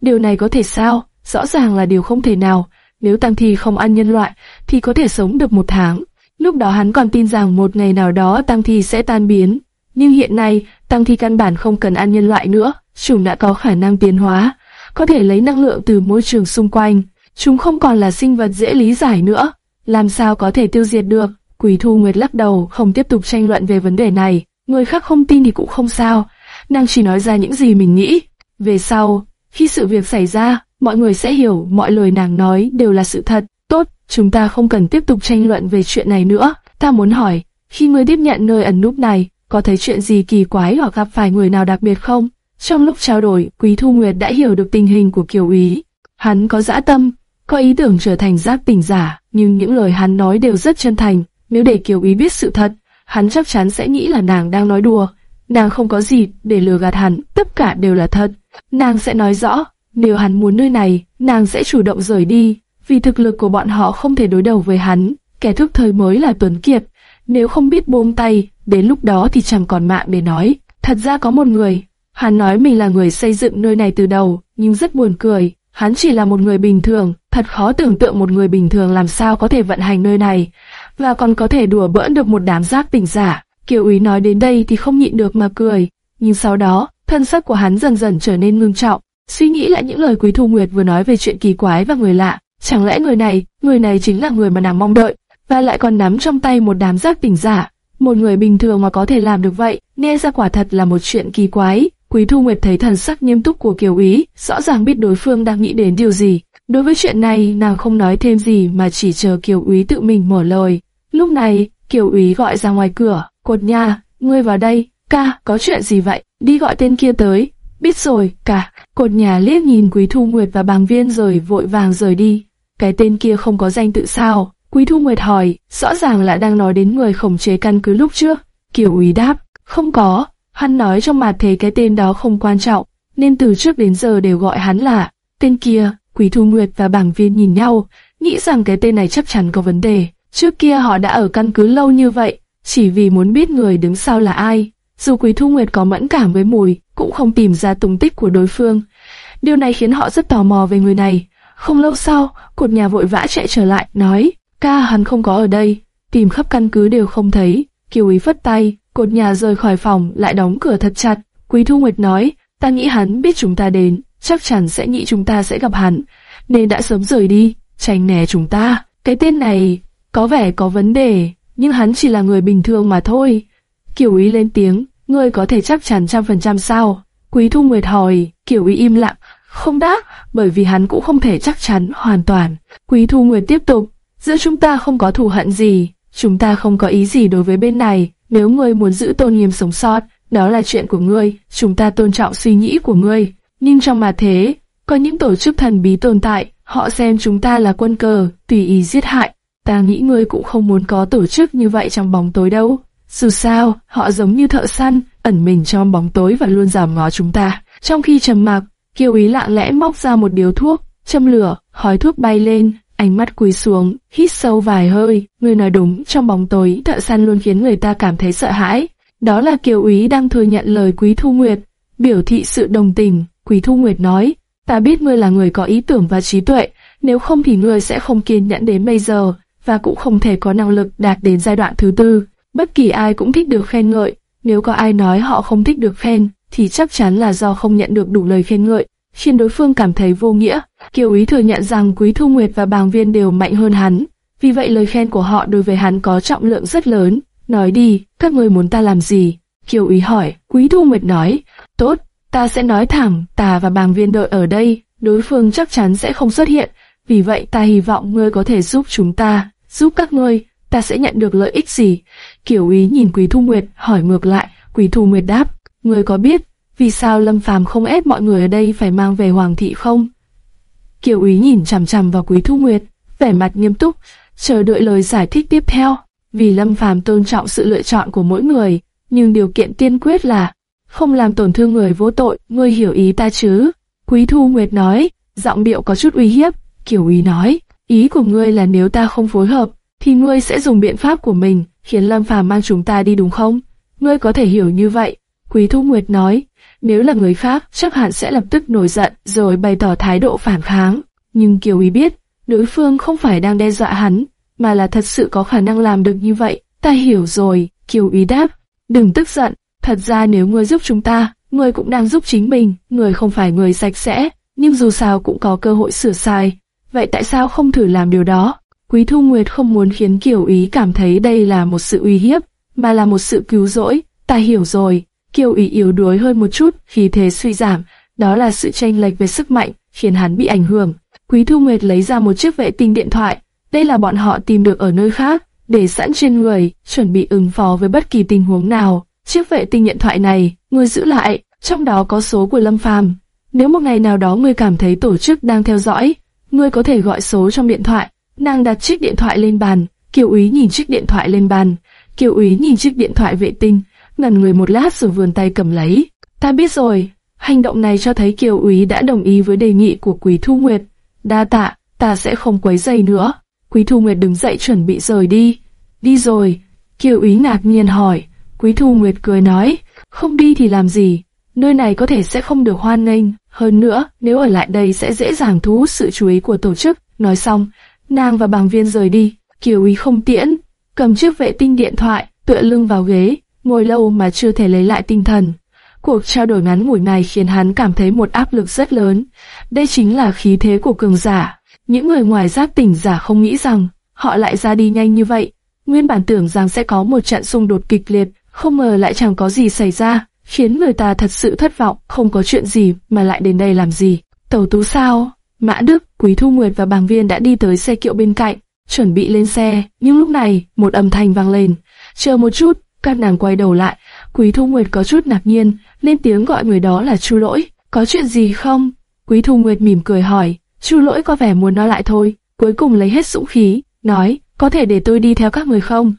Điều này có thể sao? Rõ ràng là điều không thể nào. Nếu tang thi không ăn nhân loại, thì có thể sống được một tháng. Lúc đó hắn còn tin rằng một ngày nào đó tang thi sẽ tan biến. Nhưng hiện nay, tang thi căn bản không cần ăn nhân loại nữa. Chúng đã có khả năng tiến hóa, có thể lấy năng lượng từ môi trường xung quanh. Chúng không còn là sinh vật dễ lý giải nữa. Làm sao có thể tiêu diệt được? Quỷ Thu Nguyệt lắc đầu, không tiếp tục tranh luận về vấn đề này. Người khác không tin thì cũng không sao. Nàng chỉ nói ra những gì mình nghĩ. Về sau, khi sự việc xảy ra, mọi người sẽ hiểu mọi lời nàng nói đều là sự thật. Tốt, chúng ta không cần tiếp tục tranh luận về chuyện này nữa. Ta muốn hỏi, khi ngươi tiếp nhận nơi ẩn núp này, có thấy chuyện gì kỳ quái hoặc gặp phải người nào đặc biệt không? Trong lúc trao đổi, Quý Thu Nguyệt đã hiểu được tình hình của Kiều Ý. Hắn có dã tâm, có ý tưởng trở thành giáp tỉnh giả, nhưng những lời hắn nói đều rất chân thành. Nếu để Kiều Ý biết sự thật, hắn chắc chắn sẽ nghĩ là nàng đang nói đùa. Nàng không có gì để lừa gạt hắn, tất cả đều là thật. Nàng sẽ nói rõ, nếu hắn muốn nơi này, nàng sẽ chủ động rời đi, vì thực lực của bọn họ không thể đối đầu với hắn. Kẻ thức thời mới là Tuấn Kiệt, nếu không biết buông tay, đến lúc đó thì chẳng còn mạng để nói. Thật ra có một người, hắn nói mình là người xây dựng nơi này từ đầu, nhưng rất buồn cười. Hắn chỉ là một người bình thường, thật khó tưởng tượng một người bình thường làm sao có thể vận hành nơi này, và còn có thể đùa bỡn được một đám giác tỉnh giả. Kiều Úy nói đến đây thì không nhịn được mà cười, nhưng sau đó, thân sắc của hắn dần dần trở nên ngưng trọng, suy nghĩ lại những lời Quý Thu Nguyệt vừa nói về chuyện kỳ quái và người lạ. Chẳng lẽ người này, người này chính là người mà nàng mong đợi, và lại còn nắm trong tay một đám giác tỉnh giả. Một người bình thường mà có thể làm được vậy, nghe ra quả thật là một chuyện kỳ quái. Quý Thu Nguyệt thấy thần sắc nghiêm túc của Kiều Ý, rõ ràng biết đối phương đang nghĩ đến điều gì. Đối với chuyện này, nàng không nói thêm gì mà chỉ chờ Kiều Ý tự mình mở lời. Lúc này, Kiều Ý gọi ra ngoài cửa, cột nha, ngươi vào đây, ca, có chuyện gì vậy, đi gọi tên kia tới. Biết rồi, cả, cột nhà liếc nhìn Quý Thu Nguyệt và bàng viên rồi vội vàng rời đi. Cái tên kia không có danh tự sao? Quý Thu Nguyệt hỏi, rõ ràng là đang nói đến người khống chế căn cứ lúc trước. Kiều úy đáp, không có, hắn nói trong mặt thế cái tên đó không quan trọng, nên từ trước đến giờ đều gọi hắn là tên kia. Quý Thu Nguyệt và bảng viên nhìn nhau, nghĩ rằng cái tên này chắc chắn có vấn đề. Trước kia họ đã ở căn cứ lâu như vậy, chỉ vì muốn biết người đứng sau là ai. Dù Quý Thu Nguyệt có mẫn cảm với mùi, cũng không tìm ra tung tích của đối phương. Điều này khiến họ rất tò mò về người này. Không lâu sau, cột nhà vội vã chạy trở lại, nói, ca hắn không có ở đây, tìm khắp căn cứ đều không thấy. Kiều ý phất tay, cột nhà rời khỏi phòng, lại đóng cửa thật chặt. Quý Thu Nguyệt nói, ta nghĩ hắn biết chúng ta đến, chắc chắn sẽ nghĩ chúng ta sẽ gặp hắn, nên đã sớm rời đi, tránh né chúng ta. Cái tên này có vẻ có vấn đề, nhưng hắn chỉ là người bình thường mà thôi. Kiều Ý lên tiếng, ngươi có thể chắc chắn trăm phần trăm sao? Quý Thu Nguyệt hỏi, kiểu Ý im lặng, không đáp, bởi vì hắn cũng không thể chắc chắn hoàn toàn. Quý Thu Nguyệt tiếp tục, giữa chúng ta không có thù hận gì, chúng ta không có ý gì đối với bên này, nếu ngươi muốn giữ tôn nghiêm sống sót, đó là chuyện của ngươi, chúng ta tôn trọng suy nghĩ của ngươi. Nhưng trong mà thế, có những tổ chức thần bí tồn tại, họ xem chúng ta là quân cờ, tùy ý giết hại. Ta nghĩ ngươi cũng không muốn có tổ chức như vậy trong bóng tối đâu. Dù sao, họ giống như thợ săn, ẩn mình trong bóng tối và luôn giảm ngó chúng ta. Trong khi trầm mặc, Kiều Ý lặng lẽ móc ra một điếu thuốc, châm lửa, khói thuốc bay lên, ánh mắt cúi xuống, hít sâu vài hơi. Người nói đúng, trong bóng tối, thợ săn luôn khiến người ta cảm thấy sợ hãi. Đó là Kiều Ý đang thừa nhận lời Quý Thu Nguyệt, biểu thị sự đồng tình. Quý Thu Nguyệt nói, ta biết ngươi là người có ý tưởng và trí tuệ, nếu không thì ngươi sẽ không kiên nhẫn đến bây giờ, và cũng không thể có năng lực đạt đến giai đoạn thứ tư. Bất kỳ ai cũng thích được khen ngợi, nếu có ai nói họ không thích được khen, thì chắc chắn là do không nhận được đủ lời khen ngợi, khiến đối phương cảm thấy vô nghĩa. Kiều Ý thừa nhận rằng Quý Thu Nguyệt và Bàng Viên đều mạnh hơn hắn, vì vậy lời khen của họ đối với hắn có trọng lượng rất lớn. Nói đi, các người muốn ta làm gì? Kiều Ý hỏi, Quý Thu Nguyệt nói, tốt, ta sẽ nói thẳng, ta và Bàng Viên đợi ở đây, đối phương chắc chắn sẽ không xuất hiện, vì vậy ta hy vọng ngươi có thể giúp chúng ta, giúp các ngươi, ta sẽ nhận được lợi ích gì? Kiều Ý nhìn Quý Thu Nguyệt, hỏi ngược lại, Quý Thu Nguyệt đáp, người có biết vì sao Lâm Phàm không ép mọi người ở đây phải mang về Hoàng thị không? Kiều Ý nhìn chằm chằm vào Quý Thu Nguyệt, vẻ mặt nghiêm túc, chờ đợi lời giải thích tiếp theo. vì Lâm Phàm tôn trọng sự lựa chọn của mỗi người, nhưng điều kiện tiên quyết là không làm tổn thương người vô tội, ngươi hiểu ý ta chứ? Quý Thu Nguyệt nói, giọng điệu có chút uy hiếp, Kiều Ý nói, ý của ngươi là nếu ta không phối hợp, thì ngươi sẽ dùng biện pháp của mình, khiến Lâm Phàm mang chúng ta đi đúng không? Ngươi có thể hiểu như vậy. Quý Thu Nguyệt nói, nếu là người khác, chắc hẳn sẽ lập tức nổi giận, rồi bày tỏ thái độ phản kháng. Nhưng Kiều Ý biết, đối phương không phải đang đe dọa hắn, mà là thật sự có khả năng làm được như vậy. Ta hiểu rồi, Kiều Ý đáp, đừng tức giận, thật ra nếu ngươi giúp chúng ta, ngươi cũng đang giúp chính mình, ngươi không phải người sạch sẽ, nhưng dù sao cũng có cơ hội sửa sai. Vậy tại sao không thử làm điều đó? Quý Thu Nguyệt không muốn khiến Kiều Ý cảm thấy đây là một sự uy hiếp, mà là một sự cứu rỗi. Ta hiểu rồi, Kiều Ý yếu đuối hơn một chút, khi thế suy giảm, đó là sự tranh lệch về sức mạnh, khiến hắn bị ảnh hưởng. Quý Thu Nguyệt lấy ra một chiếc vệ tinh điện thoại, đây là bọn họ tìm được ở nơi khác, để sẵn trên người, chuẩn bị ứng phó với bất kỳ tình huống nào. Chiếc vệ tinh điện thoại này, ngươi giữ lại, trong đó có số của Lâm Phàm. Nếu một ngày nào đó ngươi cảm thấy tổ chức đang theo dõi, ngươi có thể gọi số trong điện thoại. Nàng đặt chiếc điện thoại lên bàn, Kiều Úy nhìn chiếc điện thoại lên bàn, Kiều Úy nhìn chiếc điện thoại vệ tinh, ngẩn người một lát rồi vươn tay cầm lấy. Ta biết rồi, hành động này cho thấy Kiều Úy đã đồng ý với đề nghị của Quý Thu Nguyệt. Đa tạ, ta sẽ không quấy rầy nữa. Quý Thu Nguyệt đứng dậy chuẩn bị rời đi. Đi rồi. Kiều Úy ngạc nhiên hỏi. Quý Thu Nguyệt cười nói, không đi thì làm gì? Nơi này có thể sẽ không được hoan nghênh. Hơn nữa, nếu ở lại đây sẽ dễ dàng thu hút sự chú ý của tổ chức. Nói xong, nàng và bàng viên rời đi. Kiều Úy không tiễn, cầm chiếc vệ tinh điện thoại, tựa lưng vào ghế, ngồi lâu mà chưa thể lấy lại tinh thần. Cuộc trao đổi ngắn ngủi này khiến hắn cảm thấy một áp lực rất lớn. Đây chính là khí thế của cường giả. Những người ngoài giáp tỉnh giả không nghĩ rằng họ lại ra đi nhanh như vậy. Nguyên bản tưởng rằng sẽ có một trận xung đột kịch liệt, không ngờ lại chẳng có gì xảy ra, khiến người ta thật sự thất vọng, không có chuyện gì mà lại đến đây làm gì. tẩu tú sao? Mã Đức, Quý Thu Nguyệt và Bàng Viên đã đi tới xe kiệu bên cạnh, chuẩn bị lên xe, nhưng lúc này, một âm thanh vang lên. Chờ một chút, các nàng quay đầu lại, Quý Thu Nguyệt có chút ngạc nhiên, lên tiếng gọi người đó là Chu Lỗi. Có chuyện gì không? Quý Thu Nguyệt mỉm cười hỏi. Chu Lỗi có vẻ muốn nói lại thôi, cuối cùng lấy hết dũng khí, nói, có thể để tôi đi theo các người không?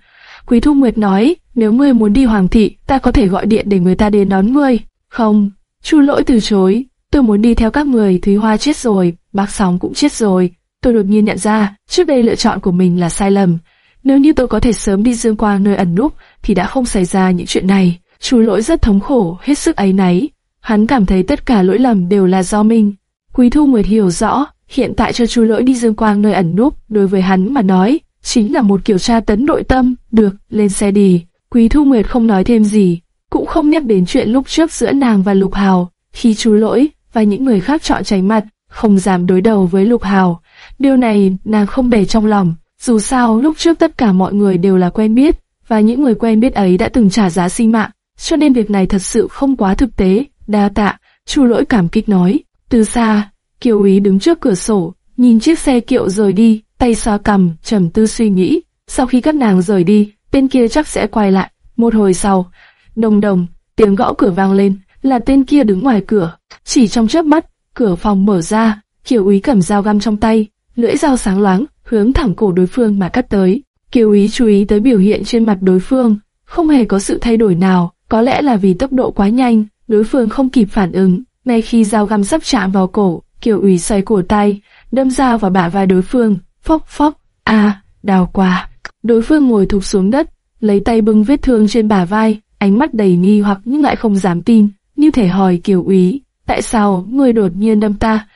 Quý Thu Nguyệt nói, nếu ngươi muốn đi Hoàng thị, ta có thể gọi điện để người ta đến đón ngươi. Không, Chu Lỗi từ chối, tôi muốn đi theo các người, Thúy Hoa chết rồi, Bác Sóng cũng chết rồi. Tôi đột nhiên nhận ra, trước đây lựa chọn của mình là sai lầm. Nếu như tôi có thể sớm đi dương quang nơi ẩn núp, thì đã không xảy ra những chuyện này. chú Lỗi rất thống khổ, hết sức ấy náy. Hắn cảm thấy tất cả lỗi lầm đều là do mình. Quý Thu Nguyệt hiểu rõ, hiện tại cho chú Lỗi đi dương quang nơi ẩn núp, đối với hắn mà nói, chính là một kiểu tra tấn nội tâm. Được, lên xe đi. Quý Thu Nguyệt không nói thêm gì, cũng không nhắc đến chuyện lúc trước giữa nàng và Lục Hào, khi chú Lỗi và những người khác chọn tránh mặt, không dám đối đầu với Lục Hào. Điều này nàng không để trong lòng, dù sao lúc trước tất cả mọi người đều là quen biết, và những người quen biết ấy đã từng trả giá sinh mạng, cho nên việc này thật sự không quá thực tế. Đa tạ, Chu Lỗi cảm kích nói. Từ xa, Kiều Ý đứng trước cửa sổ, nhìn chiếc xe kiệu rời đi, tay xoa cằm, trầm tư suy nghĩ. Sau khi các nàng rời đi, tên kia chắc sẽ quay lại. Một hồi sau, đồng đồng, tiếng gõ cửa vang lên, là tên kia đứng ngoài cửa. Chỉ trong chớp mắt, cửa phòng mở ra, Kiều úy cầm dao găm trong tay, lưỡi dao sáng loáng, hướng thẳng cổ đối phương mà cắt tới. Kiều úy chú ý tới biểu hiện trên mặt đối phương, không hề có sự thay đổi nào, có lẽ là vì tốc độ quá nhanh, đối phương không kịp phản ứng. Ngay khi dao găm sắp chạm vào cổ, Kiều úy xoay cổ tay, đâm dao vào bả vai đối phương, phốc phốc, a, đào qua. Đối phương ngồi thụp xuống đất, lấy tay bưng vết thương trên bả vai, ánh mắt đầy nghi hoặc nhưng lại không dám tin, như thể hỏi Kiều úy tại sao người đột nhiên đâm ta?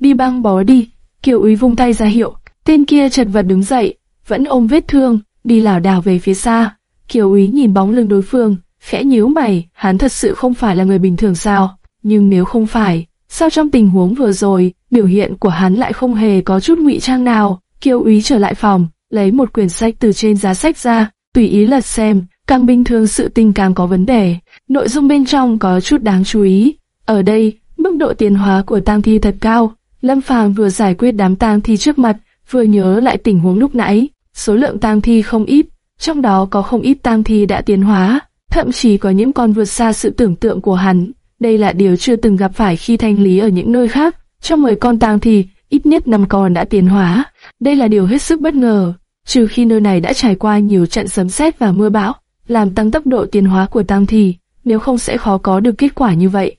Đi băng bó đi, Kiều úy vung tay ra hiệu, tên kia chật vật đứng dậy, vẫn ôm vết thương, đi lảo đảo về phía xa. Kiều úy nhìn bóng lưng đối phương, khẽ nhíu mày, hắn thật sự không phải là người bình thường sao? Nhưng nếu không phải, sao trong tình huống vừa rồi, biểu hiện của hắn lại không hề có chút ngụy trang nào? Kiều úy trở lại phòng, lấy một quyển sách từ trên giá sách ra, tùy ý lật xem, càng bình thường sự tình càng có vấn đề. Nội dung bên trong có chút đáng chú ý. Ở đây, mức độ tiến hóa của tang thi thật cao. Lâm Phàm vừa giải quyết đám tang thi trước mặt, vừa nhớ lại tình huống lúc nãy. Số lượng tang thi không ít, trong đó có không ít tang thi đã tiến hóa, thậm chí có những con vượt xa sự tưởng tượng của hắn. Đây là điều chưa từng gặp phải khi thanh lý ở những nơi khác. Trong 10 con tang thi, ít nhất 5 con đã tiến hóa. Đây là điều hết sức bất ngờ. trừ khi nơi này đã trải qua nhiều trận sấm sét và mưa bão, làm tăng tốc độ tiến hóa của tang thi, nếu không sẽ khó có được kết quả như vậy.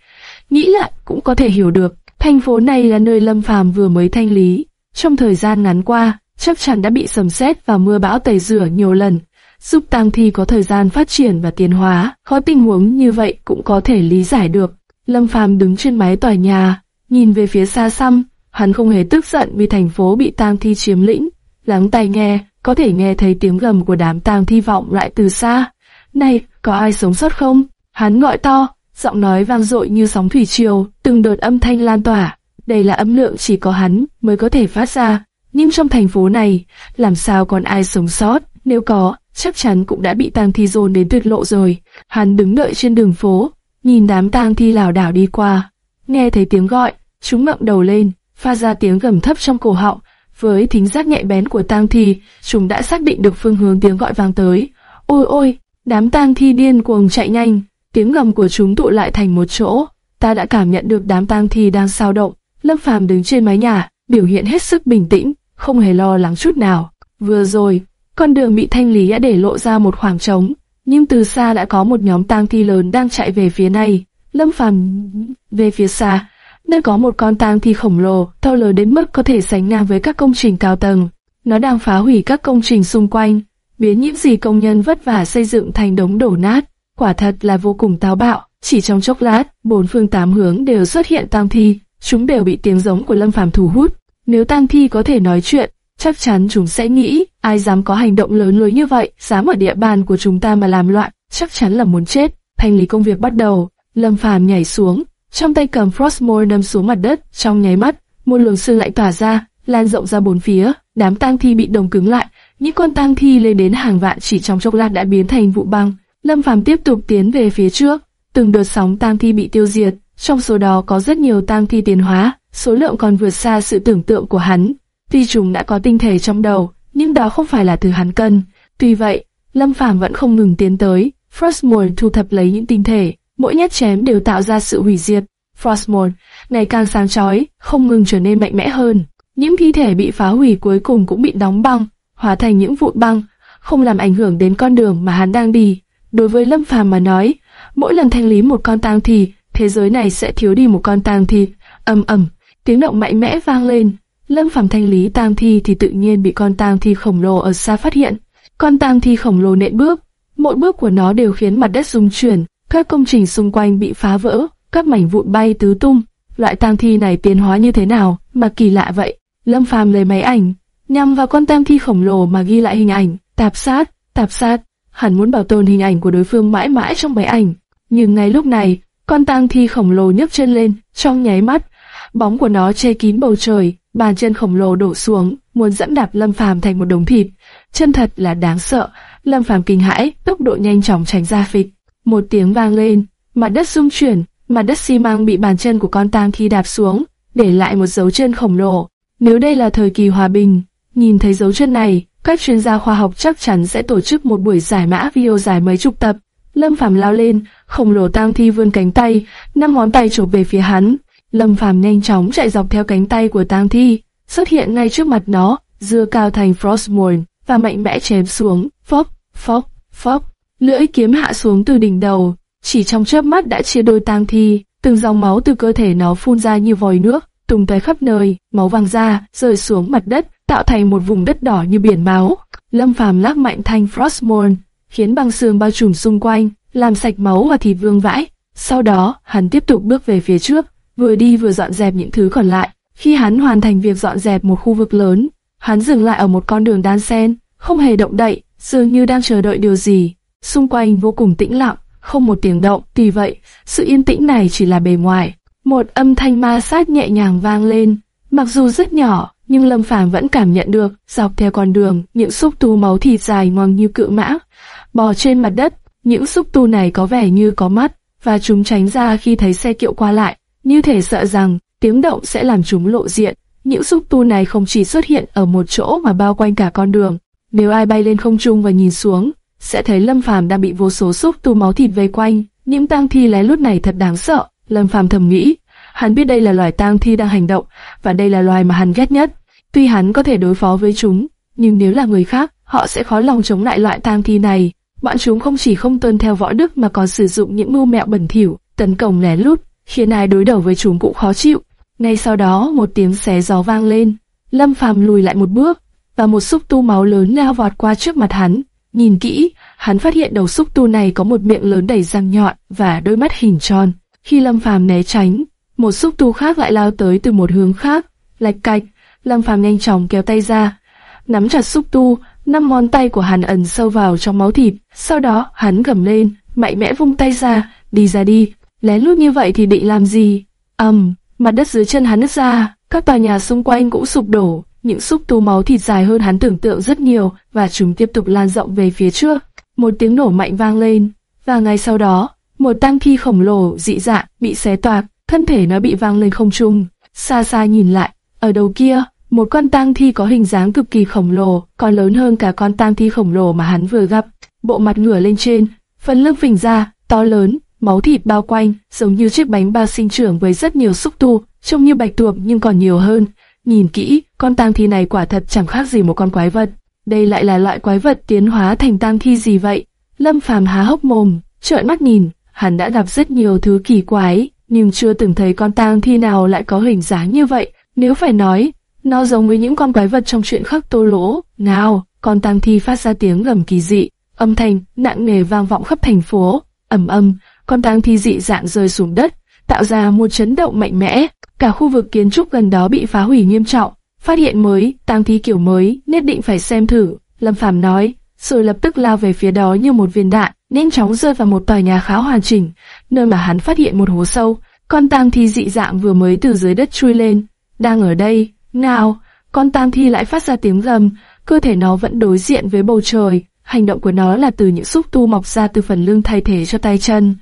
Nghĩ lại cũng có thể hiểu được, thành phố này là nơi Lâm Phàm vừa mới thanh lý, trong thời gian ngắn qua, chắc chắn đã bị sầm sét và mưa bão tẩy rửa nhiều lần, giúp tang thi có thời gian phát triển và tiến hóa. Có tình huống như vậy cũng có thể lý giải được. Lâm Phàm đứng trên mái tòa nhà, nhìn về phía xa xăm, hắn không hề tức giận vì thành phố bị tang thi chiếm lĩnh. Lắng tai nghe, có thể nghe thấy tiếng gầm của đám tang thi vọng lại từ xa. Này, có ai sống sót không? Hắn gọi to, giọng nói vang dội như sóng thủy triều, từng đợt âm thanh lan tỏa. Đây là âm lượng chỉ có hắn mới có thể phát ra. Nhưng trong thành phố này, làm sao còn ai sống sót? Nếu có, chắc chắn cũng đã bị tang thi dồn đến tuyệt lộ rồi. Hắn đứng đợi trên đường phố, nhìn đám tang thi lảo đảo đi qua. Nghe thấy tiếng gọi, chúng ngậm đầu lên, pha ra tiếng gầm thấp trong cổ họng. Với thính giác nhạy bén của tang thi, chúng đã xác định được phương hướng tiếng gọi vang tới. Ôi ôi, đám tang thi điên cuồng chạy nhanh, tiếng gầm của chúng tụ lại thành một chỗ. Ta đã cảm nhận được đám tang thi đang sao động. Lâm Phàm đứng trên mái nhà, biểu hiện hết sức bình tĩnh, không hề lo lắng chút nào. Vừa rồi, con đường bị thanh lý đã để lộ ra một khoảng trống, nhưng từ xa đã có một nhóm tang thi lớn đang chạy về phía này. Lâm Phàm về phía xa, nơi có một con tang thi khổng lồ, to lớn đến mức có thể sánh ngang với các công trình cao tầng. Nó đang phá hủy các công trình xung quanh, biến những gì công nhân vất vả xây dựng thành đống đổ nát. Quả thật là vô cùng táo bạo. Chỉ trong chốc lát, bốn phương tám hướng đều xuất hiện tang thi, chúng đều bị tiếng giống của Lâm Phàm thu hút. Nếu tang thi có thể nói chuyện, chắc chắn chúng sẽ nghĩ, ai dám có hành động lớn lối như vậy, dám ở địa bàn của chúng ta mà làm loạn, chắc chắn là muốn chết. Thanh lý công việc bắt đầu, Lâm Phàm nhảy xuống, trong tay cầm Frostmore đâm xuống mặt đất, trong nháy mắt, một luồng sương lại tỏa ra, lan rộng ra bốn phía, đám tang thi bị đồng cứng lại, những con tang thi lên đến hàng vạn chỉ trong chốc lát đã biến thành vụ băng. Lâm Phàm tiếp tục tiến về phía trước, từng đợt sóng tang thi bị tiêu diệt, trong số đó có rất nhiều tang thi tiến hóa, số lượng còn vượt xa sự tưởng tượng của hắn. Tuy chúng đã có tinh thể trong đầu, nhưng đó không phải là thứ hắn cần. Tuy vậy, Lâm Phàm vẫn không ngừng tiến tới. Frostmourne thu thập lấy những tinh thể, mỗi nhát chém đều tạo ra sự hủy diệt. Frostmourne ngày càng sáng chói, không ngừng trở nên mạnh mẽ hơn. Những thi thể bị phá hủy cuối cùng cũng bị đóng băng, hóa thành những vụn băng, không làm ảnh hưởng đến con đường mà hắn đang đi. Đối với Lâm Phàm mà nói, mỗi lần thanh lý một con tang thì thế giới này sẽ thiếu đi một con tang thi. Ầm ầm, tiếng động mạnh mẽ vang lên. Lâm Phàm thanh lý tang thi thì tự nhiên bị con tang thi khổng lồ ở xa phát hiện. Con tang thi khổng lồ nện bước, mỗi bước của nó đều khiến mặt đất rung chuyển, các công trình xung quanh bị phá vỡ, các mảnh vụn bay tứ tung. Loại tang thi này tiến hóa như thế nào mà kỳ lạ vậy? Lâm Phàm lấy máy ảnh, nhằm vào con tang thi khổng lồ mà ghi lại hình ảnh, tạp sát, tạp sát. Hắn muốn bảo tồn hình ảnh của đối phương mãi mãi trong máy ảnh. Nhưng ngay lúc này, con tang thi khổng lồ nhấc chân lên, trong nháy mắt, bóng của nó che kín bầu trời, bàn chân khổng lồ đổ xuống, muốn dẫm đạp Lâm Phàm thành một đống thịt. Chân thật là đáng sợ. Lâm Phàm kinh hãi, tốc độ nhanh chóng tránh ra phịch. Một tiếng vang lên, mặt đất rung chuyển, mặt đất xi măng bị bàn chân của con tang thi đạp xuống, để lại một dấu chân khổng lồ. Nếu đây là thời kỳ hòa bình, nhìn thấy dấu chân này, các chuyên gia khoa học chắc chắn sẽ tổ chức một buổi giải mã video dài mấy chục tập. Lâm Phàm lao lên, khổng lồ tang thi vươn cánh tay, năm ngón tay chụp về phía hắn. Lâm Phàm nhanh chóng chạy dọc theo cánh tay của tang thi, xuất hiện ngay trước mặt nó, dưa cao thành Frostmourne và mạnh mẽ chém xuống. Phốc, phốc, phốc, lưỡi kiếm hạ xuống từ đỉnh đầu, chỉ trong chớp mắt đã chia đôi tang thi, từng dòng máu từ cơ thể nó phun ra như vòi nước, tung tóe khắp nơi, máu vàng ra, rơi xuống mặt đất, tạo thành một vùng đất đỏ như biển máu. Lâm Phàm lắc mạnh thanh Frostmourne, khiến băng xương bao trùm xung quanh, làm sạch máu và thịt vương vãi. Sau đó, hắn tiếp tục bước về phía trước, vừa đi vừa dọn dẹp những thứ còn lại. Khi hắn hoàn thành việc dọn dẹp một khu vực lớn, hắn dừng lại ở một con đường đan sen, không hề động đậy, dường như đang chờ đợi điều gì. Xung quanh vô cùng tĩnh lặng, không một tiếng động. vì vậy, sự yên tĩnh này chỉ là bề ngoài. Một âm thanh ma sát nhẹ nhàng vang lên, mặc dù rất nhỏ, nhưng Lâm Phàm vẫn cảm nhận được, dọc theo con đường, những xúc tu máu thịt dài ngoằng như cự mã, bò trên mặt đất. Những xúc tu này có vẻ như có mắt, và chúng tránh ra khi thấy xe kiệu qua lại, như thể sợ rằng tiếng động sẽ làm chúng lộ diện. Những xúc tu này không chỉ xuất hiện ở một chỗ mà bao quanh cả con đường. Nếu ai bay lên không trung và nhìn xuống, sẽ thấy Lâm Phàm đang bị vô số xúc tu máu thịt vây quanh. Những tang thi lén lút này thật đáng sợ. Lâm Phàm thầm nghĩ, hắn biết đây là loài tang thi đang hành động, và đây là loài mà hắn ghét nhất. Tuy hắn có thể đối phó với chúng, nhưng nếu là người khác, họ sẽ khó lòng chống lại loại tang thi này. Bọn chúng không chỉ không tuân theo võ đức mà còn sử dụng những mưu mẹo bẩn thỉu, tấn công lén lút, khiến ai đối đầu với chúng cũng khó chịu. Ngay sau đó một tiếng xé gió vang lên, Lâm Phàm lùi lại một bước, và một xúc tu máu lớn lao vọt qua trước mặt hắn. Nhìn kỹ, hắn phát hiện đầu xúc tu này có một miệng lớn đầy răng nhọn và đôi mắt hình tròn. Khi Lâm Phàm né tránh, một xúc tu khác lại lao tới từ một hướng khác. Lạch cạch, Lâm Phàm nhanh chóng kéo tay ra, nắm chặt xúc tu, năm ngón tay của hắn ẩn sâu vào trong máu thịt. Sau đó, hắn gầm lên, mạnh mẽ vung tay ra, đi ra đi. Lén lút như vậy thì định làm gì? ầm, um, mặt đất dưới chân hắn nứt ra, các tòa nhà xung quanh cũng sụp đổ. Những xúc tu máu thịt dài hơn hắn tưởng tượng rất nhiều và chúng tiếp tục lan rộng về phía trước. Một tiếng nổ mạnh vang lên, và ngay sau đó, một tang thi khổng lồ dị dạng bị xé toạc, thân thể nó bị vang lên không trung. Xa xa nhìn lại, ở đầu kia, một con tang thi có hình dáng cực kỳ khổng lồ, còn lớn hơn cả con tang thi khổng lồ mà hắn vừa gặp. Bộ mặt ngửa lên trên, phần lưng phình ra, to lớn, máu thịt bao quanh, giống như chiếc bánh bao sinh trưởng với rất nhiều xúc tu, trông như bạch tuộc nhưng còn nhiều hơn. Nhìn kỹ, con tang thi này quả thật chẳng khác gì một con quái vật. Đây lại là loại quái vật tiến hóa thành tang thi gì vậy? Lâm Phàm há hốc mồm, trợn mắt nhìn, hắn đã gặp rất nhiều thứ kỳ quái, nhưng chưa từng thấy con tang thi nào lại có hình dáng như vậy. Nếu phải nói, nó giống với những con quái vật trong chuyện khắc tô lỗ. Nào, con tang thi phát ra tiếng gầm kỳ dị, âm thanh nặng nề vang vọng khắp thành phố. ầm ầm, con tang thi dị dạng rơi xuống đất, tạo ra một chấn động mạnh mẽ. Cả khu vực kiến trúc gần đó bị phá hủy nghiêm trọng. Phát hiện mới, tang thi kiểu mới, nhất định phải xem thử. Lâm Phàm nói, rồi lập tức lao về phía đó như một viên đạn, nhanh chóng rơi vào một tòa nhà khá hoàn chỉnh, nơi mà hắn phát hiện một hố sâu. Con tang thi dị dạng vừa mới từ dưới đất chui lên, đang ở đây. Nào, con tang thi lại phát ra tiếng gầm, cơ thể nó vẫn đối diện với bầu trời. Hành động của nó là từ những xúc tu mọc ra từ phần lưng thay thế cho tay chân.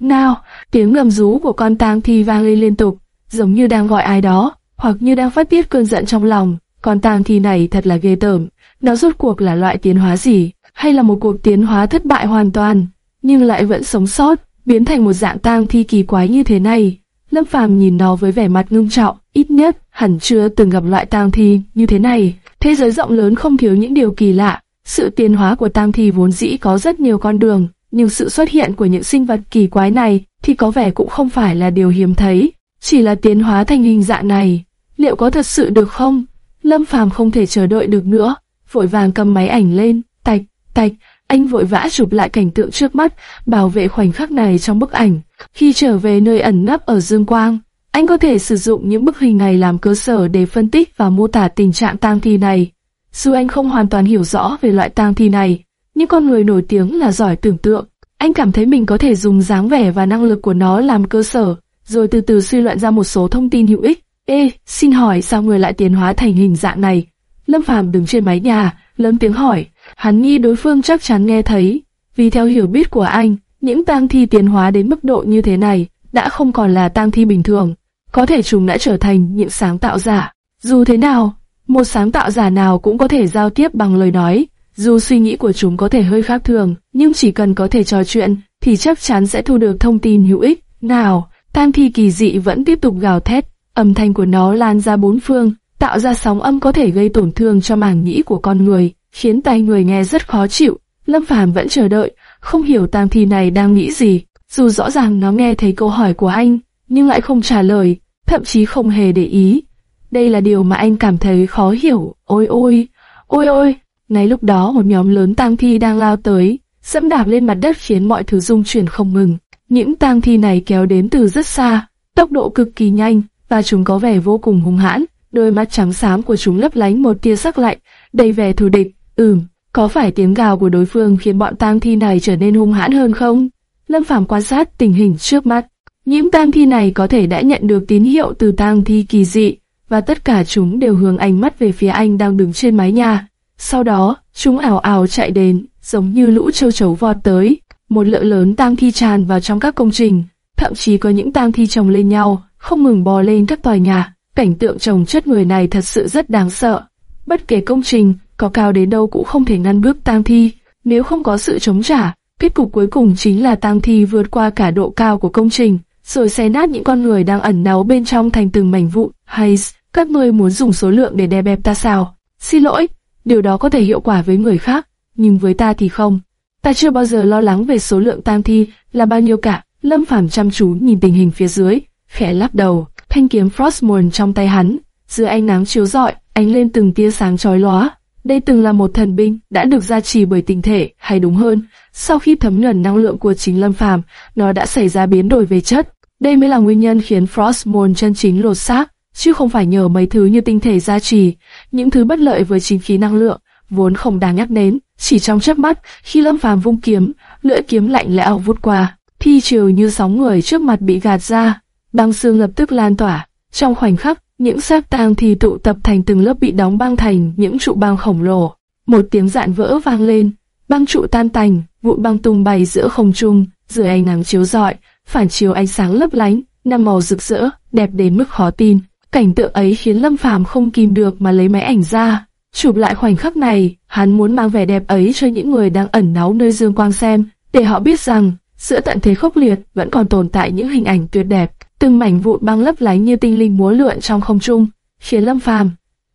Nào, tiếng gầm rú của con tang thi vang lên liên tục, giống như đang gọi ai đó, hoặc như đang phát tiết cơn giận trong lòng. Con tang thi này thật là ghê tởm. Nó rốt cuộc là loại tiến hóa gì, hay là một cuộc tiến hóa thất bại hoàn toàn, nhưng lại vẫn sống sót, biến thành một dạng tang thi kỳ quái như thế này. Lâm Phàm nhìn nó với vẻ mặt ngưng trọng, ít nhất hẳn chưa từng gặp loại tang thi như thế này. Thế giới rộng lớn không thiếu những điều kỳ lạ. Sự tiến hóa của tang thi vốn dĩ có rất nhiều con đường, nhưng sự xuất hiện của những sinh vật kỳ quái này thì có vẻ cũng không phải là điều hiếm thấy. Chỉ là tiến hóa thành hình dạng này, liệu có thật sự được không? Lâm Phàm không thể chờ đợi được nữa, vội vàng cầm máy ảnh lên, tạch, tạch, anh vội vã chụp lại cảnh tượng trước mắt, bảo vệ khoảnh khắc này trong bức ảnh. Khi trở về nơi ẩn nấp ở Dương Quang, anh có thể sử dụng những bức hình này làm cơ sở để phân tích và mô tả tình trạng tang thi này. Dù anh không hoàn toàn hiểu rõ về loại tang thi này, nhưng con người nổi tiếng là giỏi tưởng tượng. Anh cảm thấy mình có thể dùng dáng vẻ và năng lực của nó làm cơ sở, rồi từ từ suy luận ra một số thông tin hữu ích. Ê, xin hỏi sao người lại tiến hóa thành hình dạng này? Lâm Phàm đứng trên mái nhà, lớn tiếng hỏi. Hắn nghi đối phương chắc chắn nghe thấy, vì theo hiểu biết của anh, những tang thi tiến hóa đến mức độ như thế này đã không còn là tang thi bình thường, có thể chúng đã trở thành những sáng tạo giả. Dù thế nào, một sáng tạo giả nào cũng có thể giao tiếp bằng lời nói, dù suy nghĩ của chúng có thể hơi khác thường, nhưng chỉ cần có thể trò chuyện, thì chắc chắn sẽ thu được thông tin hữu ích. Nào, tang thi kỳ dị vẫn tiếp tục gào thét, âm thanh của nó lan ra bốn phương, tạo ra sóng âm có thể gây tổn thương cho màng nhĩ của con người, khiến tai người nghe rất khó chịu. Lâm Phàm vẫn chờ đợi, không hiểu tang thi này đang nghĩ gì. Dù rõ ràng nó nghe thấy câu hỏi của anh, nhưng lại không trả lời, thậm chí không hề để ý. Đây là điều mà anh cảm thấy khó hiểu. Ôi ôi, ôi ôi. Ngay lúc đó một nhóm lớn tang thi đang lao tới, dẫm đạp lên mặt đất khiến mọi thứ rung chuyển không ngừng. Những tang thi này kéo đến từ rất xa, tốc độ cực kỳ nhanh, và chúng có vẻ vô cùng hung hãn. Đôi mắt trắng xám của chúng lấp lánh một tia sắc lạnh, đầy vẻ thù địch. Ừm, có phải tiếng gào của đối phương khiến bọn tang thi này trở nên hung hãn hơn không? Lâm Phàm quan sát tình hình trước mắt. Những tang thi này có thể đã nhận được tín hiệu từ tang thi kỳ dị, và tất cả chúng đều hướng ánh mắt về phía anh đang đứng trên mái nhà. Sau đó, chúng ảo ảo chạy đến, giống như lũ châu chấu vọt tới. Một lượng lớn tang thi tràn vào trong các công trình, thậm chí có những tang thi chồng lên nhau, không ngừng bò lên các tòa nhà. Cảnh tượng chồng chất người này thật sự rất đáng sợ. Bất kể công trình có cao đến đâu cũng không thể ngăn bước tang thi. Nếu không có sự chống trả, kết cục cuối cùng chính là tang thi vượt qua cả độ cao của công trình, rồi xé nát những con người đang ẩn náu bên trong thành từng mảnh vụn. Hay, các ngươi muốn dùng số lượng để đè bẹp ta sao? Xin lỗi, điều đó có thể hiệu quả với người khác, nhưng với ta thì không. Ta chưa bao giờ lo lắng về số lượng tang thi là bao nhiêu cả. Lâm Phàm chăm chú nhìn tình hình phía dưới, khẽ lắc đầu. Thanh kiếm Frostmourne trong tay hắn, dưới ánh nắng chiếu rọi, ánh lên từng tia sáng chói lóa. Đây từng là một thần binh đã được gia trì bởi tinh thể, hay đúng hơn, sau khi thấm nhuần năng lượng của chính Lâm Phàm, nó đã xảy ra biến đổi về chất. Đây mới là nguyên nhân khiến Frostmourne chân chính lột xác, chứ không phải nhờ mấy thứ như tinh thể gia trì, những thứ bất lợi với chính khí năng lượng, vốn không đáng nhắc đến. Chỉ trong chớp mắt, khi Lâm Phàm vung kiếm, lưỡi kiếm lạnh lẽo vút qua, thi chiều như sóng người trước mặt bị gạt ra, băng xương lập tức lan tỏa. Trong khoảnh khắc, những xác tang thì tụ tập thành từng lớp bị đóng băng thành những trụ băng khổng lồ. Một tiếng dạn vỡ vang lên, băng trụ tan tành, vụn băng tung bay giữa không trung, dưới ánh nắng chiếu rọi, phản chiếu ánh sáng lấp lánh, năm màu rực rỡ, đẹp đến mức khó tin. Cảnh tượng ấy khiến Lâm Phàm không kìm được mà lấy máy ảnh ra, chụp lại khoảnh khắc này. Hắn muốn mang vẻ đẹp ấy cho những người đang ẩn náu nơi dương quang xem, để họ biết rằng giữa tận thế khốc liệt vẫn còn tồn tại những hình ảnh tuyệt đẹp. Từng mảnh vụn băng lấp lánh như tinh linh múa lượn trong không trung, khiến Lâm Phàm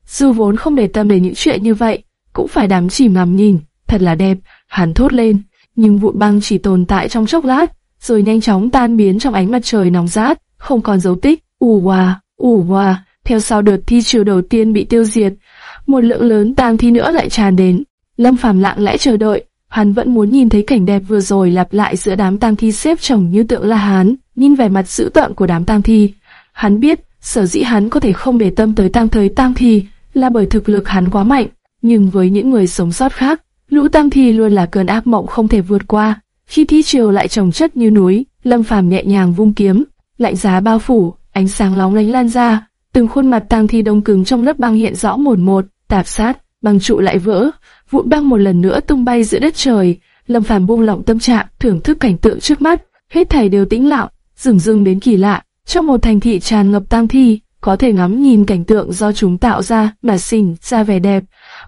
dù vốn không để tâm đến những chuyện như vậy, cũng phải đắm chìm ngắm nhìn, thật là đẹp. Hắn thốt lên, nhưng vụn băng chỉ tồn tại trong chốc lát, rồi nhanh chóng tan biến trong ánh mặt trời nóng rát, không còn dấu tích. ù hòa, ù hòa. Theo sau đợt thi chiều đầu tiên bị tiêu diệt, một lượng lớn tang thi nữa lại tràn đến. Lâm Phàm lặng lẽ chờ đợi, hắn vẫn muốn nhìn thấy cảnh đẹp vừa rồi lặp lại giữa đám tang thi xếp chồng như tượng La Hán, nhìn vẻ mặt dữ tợn của đám tang thi. Hắn biết, sở dĩ hắn có thể không để tâm tới tang thời tang thi, là bởi thực lực hắn quá mạnh. Nhưng với những người sống sót khác, lũ tang thi luôn là cơn ác mộng không thể vượt qua. Khi thi chiều lại trồng chất như núi, Lâm Phàm nhẹ nhàng vung kiếm, lạnh giá bao phủ, ánh sáng lóng lánh lan ra, từng khuôn mặt tang thi đông cứng trong lớp băng hiện rõ một một, tạp sát, băng trụ lại vỡ, vụn băng một lần nữa tung bay giữa đất trời. Lâm Phàm buông lỏng tâm trạng, thưởng thức cảnh tượng trước mắt, hết thảy đều tĩnh lặng, rừng rưng đến kỳ lạ. Trong một thành thị tràn ngập tang thi, có thể ngắm nhìn cảnh tượng do chúng tạo ra mà sinh ra vẻ đẹp.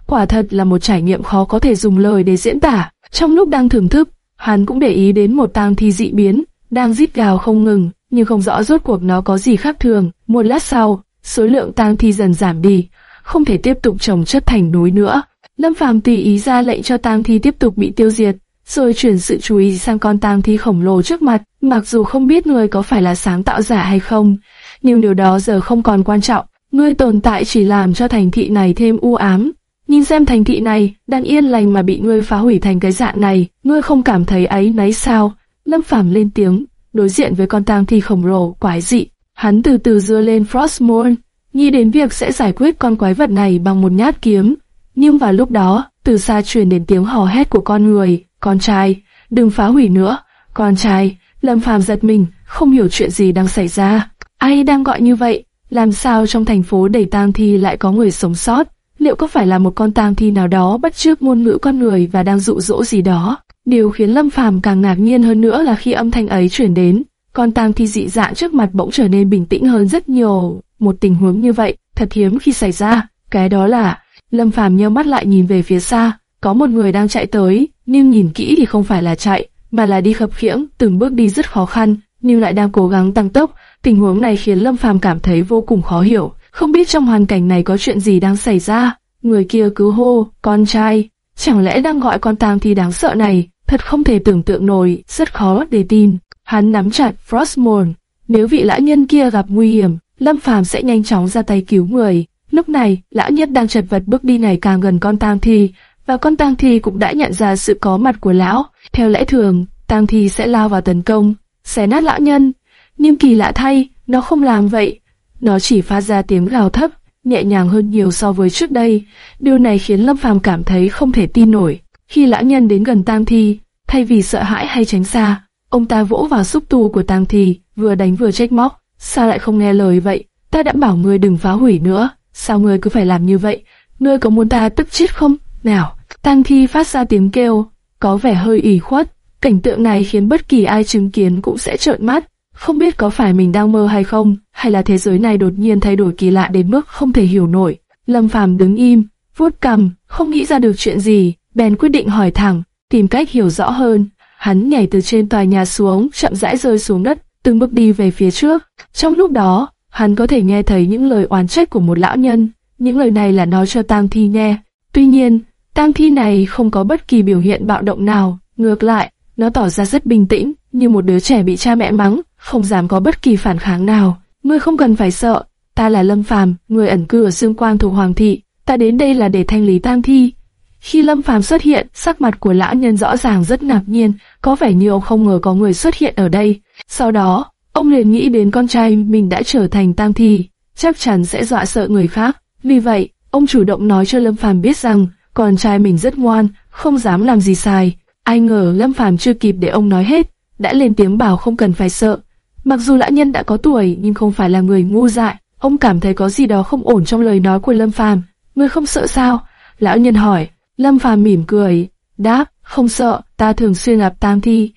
Quả thật là một trải nghiệm khó có thể dùng lời để diễn tả. Trong lúc đang thưởng thức, hắn cũng để ý đến một tang thi dị biến, đang rít gào không ngừng, nhưng không rõ rốt cuộc nó có gì khác thường. Một lát sau, số lượng tang thi dần giảm đi, không thể tiếp tục trồng chất thành núi nữa. Lâm Phàm tùy ý ra lệnh cho tang thi tiếp tục bị tiêu diệt, rồi chuyển sự chú ý sang con tang thi khổng lồ trước mặt. Mặc dù không biết người có phải là sáng tạo giả hay không, nhưng điều đó giờ không còn quan trọng. Ngươi tồn tại chỉ làm cho thành thị này thêm u ám. Nhìn xem thành thị này đang yên lành mà bị ngươi phá hủy thành cái dạng này, ngươi không cảm thấy ấy nấy sao? Lâm Phàm lên tiếng, đối diện với con tang thi khổng lồ quái dị, hắn từ từ dưa lên Frostmourne, nghĩ đến việc sẽ giải quyết con quái vật này bằng một nhát kiếm. Nhưng vào lúc đó, từ xa truyền đến tiếng hò hét của con người, con trai, đừng phá hủy nữa, con trai, Lâm Phàm giật mình, không hiểu chuyện gì đang xảy ra. Ai đang gọi như vậy? Làm sao trong thành phố đầy tang thi lại có người sống sót? Liệu có phải là một con tang thi nào đó bắt chước ngôn ngữ con người và đang dụ dỗ gì đó? Điều khiến Lâm Phàm càng ngạc nhiên hơn nữa là khi âm thanh ấy chuyển đến, con tang thi dị dạng trước mặt bỗng trở nên bình tĩnh hơn rất nhiều. Một tình huống như vậy, thật hiếm khi xảy ra. Cái đó là, Lâm Phàm nheo mắt lại nhìn về phía xa, có một người đang chạy tới, nhưng nhìn kỹ thì không phải là chạy, mà là đi khập khiễng, từng bước đi rất khó khăn, nhưng lại đang cố gắng tăng tốc. Tình huống này khiến Lâm Phàm cảm thấy vô cùng khó hiểu, không biết trong hoàn cảnh này có chuyện gì đang xảy ra. Người kia cứ hô, con trai, chẳng lẽ đang gọi con tang thi đáng sợ này, thật không thể tưởng tượng nổi, rất khó để tin. Hắn nắm chặt Frostmourne, nếu vị lão nhân kia gặp nguy hiểm, Lâm Phàm sẽ nhanh chóng ra tay cứu người. Lúc này, lão nhân đang chật vật bước đi ngày càng gần con tang thi, và con tang thi cũng đã nhận ra sự có mặt của lão. Theo lẽ thường, tang thi sẽ lao vào tấn công, xé nát lão nhân. Nhưng kỳ lạ thay, nó không làm vậy. Nó chỉ phát ra tiếng gào thấp, nhẹ nhàng hơn nhiều so với trước đây. Điều này khiến Lâm Phàm cảm thấy không thể tin nổi. Khi lão nhân đến gần tang thi, thay vì sợ hãi hay tránh xa, ông ta vỗ vào xúc tu của tang thi, vừa đánh vừa trách móc. Sao lại không nghe lời vậy? Ta đã bảo ngươi đừng phá hủy nữa. Sao ngươi cứ phải làm như vậy? Ngươi có muốn ta tức chết không? Nào, tang thi phát ra tiếng kêu, có vẻ hơi ủy khuất. Cảnh tượng này khiến bất kỳ ai chứng kiến cũng sẽ trợn mắt. Không biết có phải mình đang mơ hay không, hay là thế giới này đột nhiên thay đổi kỳ lạ đến mức không thể hiểu nổi. Lâm Phàm đứng im, vuốt cằm, không nghĩ ra được chuyện gì, bèn quyết định hỏi thẳng, tìm cách hiểu rõ hơn. Hắn nhảy từ trên tòa nhà xuống, chậm rãi rơi xuống đất, từng bước đi về phía trước. Trong lúc đó, hắn có thể nghe thấy những lời oán trách của một lão nhân. Những lời này là nói cho Tang Thi nghe. Tuy nhiên, tang thi này không có bất kỳ biểu hiện bạo động nào, ngược lại, nó tỏ ra rất bình tĩnh, như một đứa trẻ bị cha mẹ mắng, không dám có bất kỳ phản kháng nào. Ngươi không cần phải sợ, ta là Lâm Phàm, người ẩn cư ở xương quang thuộc Hoàng thị, ta đến đây là để thanh lý tang thi. Khi Lâm Phàm xuất hiện, sắc mặt của lão nhân rõ ràng rất ngạc nhiên, có vẻ như ông không ngờ có người xuất hiện ở đây. Sau đó, ông liền nghĩ đến con trai mình đã trở thành tang thi, chắc chắn sẽ dọa sợ người khác. Vì vậy, ông chủ động nói cho Lâm Phàm biết rằng con trai mình rất ngoan, không dám làm gì sai. Ai ngờ Lâm Phàm chưa kịp để ông nói hết, đã lên tiếng bảo không cần phải sợ. Mặc dù lão nhân đã có tuổi nhưng không phải là người ngu dại, ông cảm thấy có gì đó không ổn trong lời nói của Lâm Phàm. Ngươi không sợ sao? Lão nhân hỏi. Lâm Phàm mỉm cười, đáp, không sợ, ta thường xuyên gặp tang thi.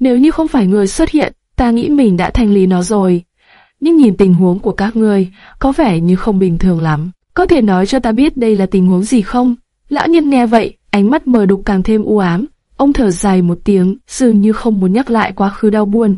Nếu như không phải người xuất hiện, ta nghĩ mình đã thanh lý nó rồi. Nhưng nhìn tình huống của các ngươi, có vẻ như không bình thường lắm. Có thể nói cho ta biết đây là tình huống gì không? Lão nhân nghe vậy, ánh mắt mờ đục càng thêm u ám. Ông thở dài một tiếng, dường như không muốn nhắc lại quá khứ đau buồn.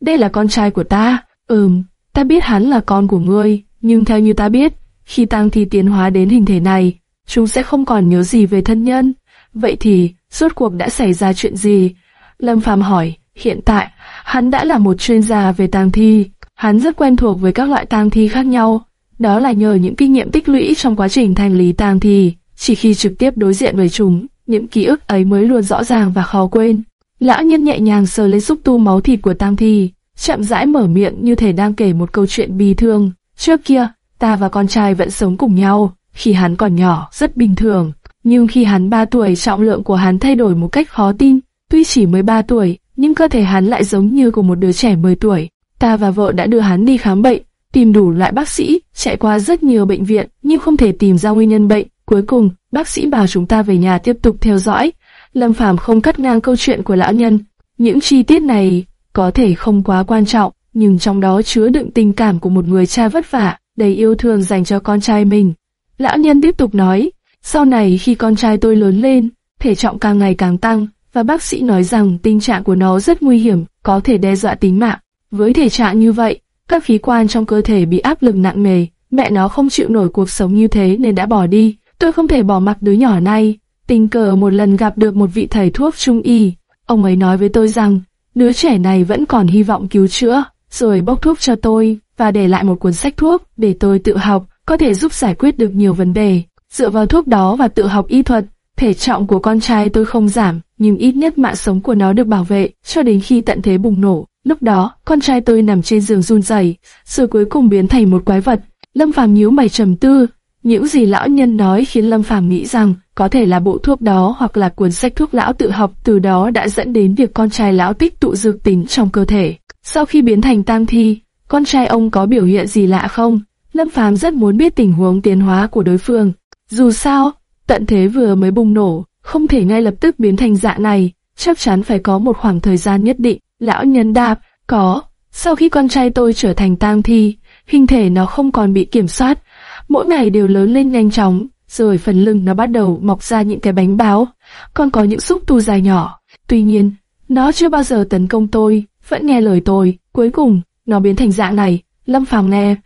Đây là con trai của ta. Ừm, ta biết hắn là con của ngươi, nhưng theo như ta biết, khi tang thi tiến hóa đến hình thể này, chúng sẽ không còn nhớ gì về thân nhân. Vậy thì, rốt cuộc đã xảy ra chuyện gì? Lâm Phàm hỏi, hiện tại, hắn đã là một chuyên gia về tang thi, hắn rất quen thuộc với các loại tang thi khác nhau. Đó là nhờ những kinh nghiệm tích lũy trong quá trình thanh lý tang thi, chỉ khi trực tiếp đối diện với chúng, những ký ức ấy mới luôn rõ ràng và khó quên. Lão nhân nhẹ nhàng sờ lấy xúc tu máu thịt của tang thi, chậm rãi mở miệng như thể đang kể một câu chuyện bi thương. Trước kia, ta và con trai vẫn sống cùng nhau, khi hắn còn nhỏ, rất bình thường. Nhưng khi hắn 3 tuổi trọng lượng của hắn thay đổi một cách khó tin, tuy chỉ mới 3 tuổi, nhưng cơ thể hắn lại giống như của một đứa trẻ 10 tuổi. Ta và vợ đã đưa hắn đi khám bệnh, tìm đủ loại bác sĩ, chạy qua rất nhiều bệnh viện nhưng không thể tìm ra nguyên nhân bệnh. Cuối cùng, bác sĩ bảo chúng ta về nhà tiếp tục theo dõi. Lâm Phàm không cắt ngang câu chuyện của lão nhân. Những chi tiết này có thể không quá quan trọng, nhưng trong đó chứa đựng tình cảm của một người cha vất vả, đầy yêu thương dành cho con trai mình. Lão nhân tiếp tục nói, sau này khi con trai tôi lớn lên, thể trọng càng ngày càng tăng, và bác sĩ nói rằng tình trạng của nó rất nguy hiểm, có thể đe dọa tính mạng. Với thể trạng như vậy, các khí quan trong cơ thể bị áp lực nặng nề, mẹ nó không chịu nổi cuộc sống như thế nên đã bỏ đi. Tôi không thể bỏ mặc đứa nhỏ này. Tình cờ một lần gặp được một vị thầy thuốc trung y, ông ấy nói với tôi rằng đứa trẻ này vẫn còn hy vọng cứu chữa, rồi bốc thuốc cho tôi và để lại một cuốn sách thuốc để tôi tự học, có thể giúp giải quyết được nhiều vấn đề. Dựa vào thuốc đó và tự học y thuật, thể trọng của con trai tôi không giảm, nhưng ít nhất mạng sống của nó được bảo vệ cho đến khi tận thế bùng nổ. Lúc đó, con trai tôi nằm trên giường run rẩy, rồi cuối cùng biến thành một quái vật. Lâm Phàm nhíu mày trầm tư, những gì lão nhân nói khiến Lâm Phàm nghĩ rằng có thể là bộ thuốc đó hoặc là cuốn sách thuốc lão tự học từ đó đã dẫn đến việc con trai lão tích tụ dược tính trong cơ thể. Sau khi biến thành tang thi, con trai ông có biểu hiện gì lạ không? Lâm Phàm rất muốn biết tình huống tiến hóa của đối phương. Dù sao, tận thế vừa mới bùng nổ, không thể ngay lập tức biến thành dạng này, chắc chắn phải có một khoảng thời gian nhất định. Lão nhân đáp, có. Sau khi con trai tôi trở thành tang thi, hình thể nó không còn bị kiểm soát, mỗi ngày đều lớn lên nhanh chóng, rồi phần lưng nó bắt đầu mọc ra những cái bánh báo, còn có những xúc tu dài nhỏ. Tuy nhiên, nó chưa bao giờ tấn công tôi, vẫn nghe lời tôi, cuối cùng, nó biến thành dạng này, lâm phàm nghe,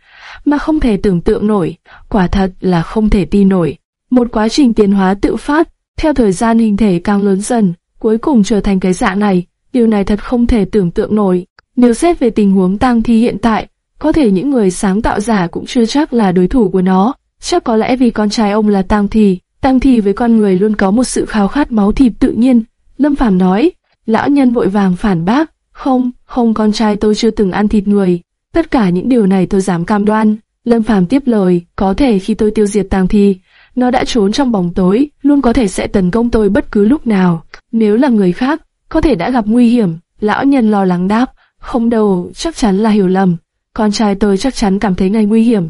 mà không thể tưởng tượng nổi, quả thật là không thể tin nổi. Một quá trình tiến hóa tự phát, theo thời gian hình thể càng lớn dần, cuối cùng trở thành cái dạng này, điều này thật không thể tưởng tượng nổi. Nếu xét về tình huống tang thi hiện tại, có thể những người sáng tạo giả cũng chưa chắc là đối thủ của nó. Chắc có lẽ vì con trai ông là Tang Thì, Tang Thì với con người luôn có một sự khao khát máu thịt tự nhiên. Lâm Phàm nói, lão nhân vội vàng phản bác, không, không con trai tôi chưa từng ăn thịt người. Tất cả những điều này tôi dám cam đoan. Lâm Phàm tiếp lời, có thể khi tôi tiêu diệt tang Thì, nó đã trốn trong bóng tối, luôn có thể sẽ tấn công tôi bất cứ lúc nào. Nếu là người khác, có thể đã gặp nguy hiểm. Lão nhân lo lắng đáp, không đâu, chắc chắn là hiểu lầm. Con trai tôi chắc chắn cảm thấy ngay nguy hiểm,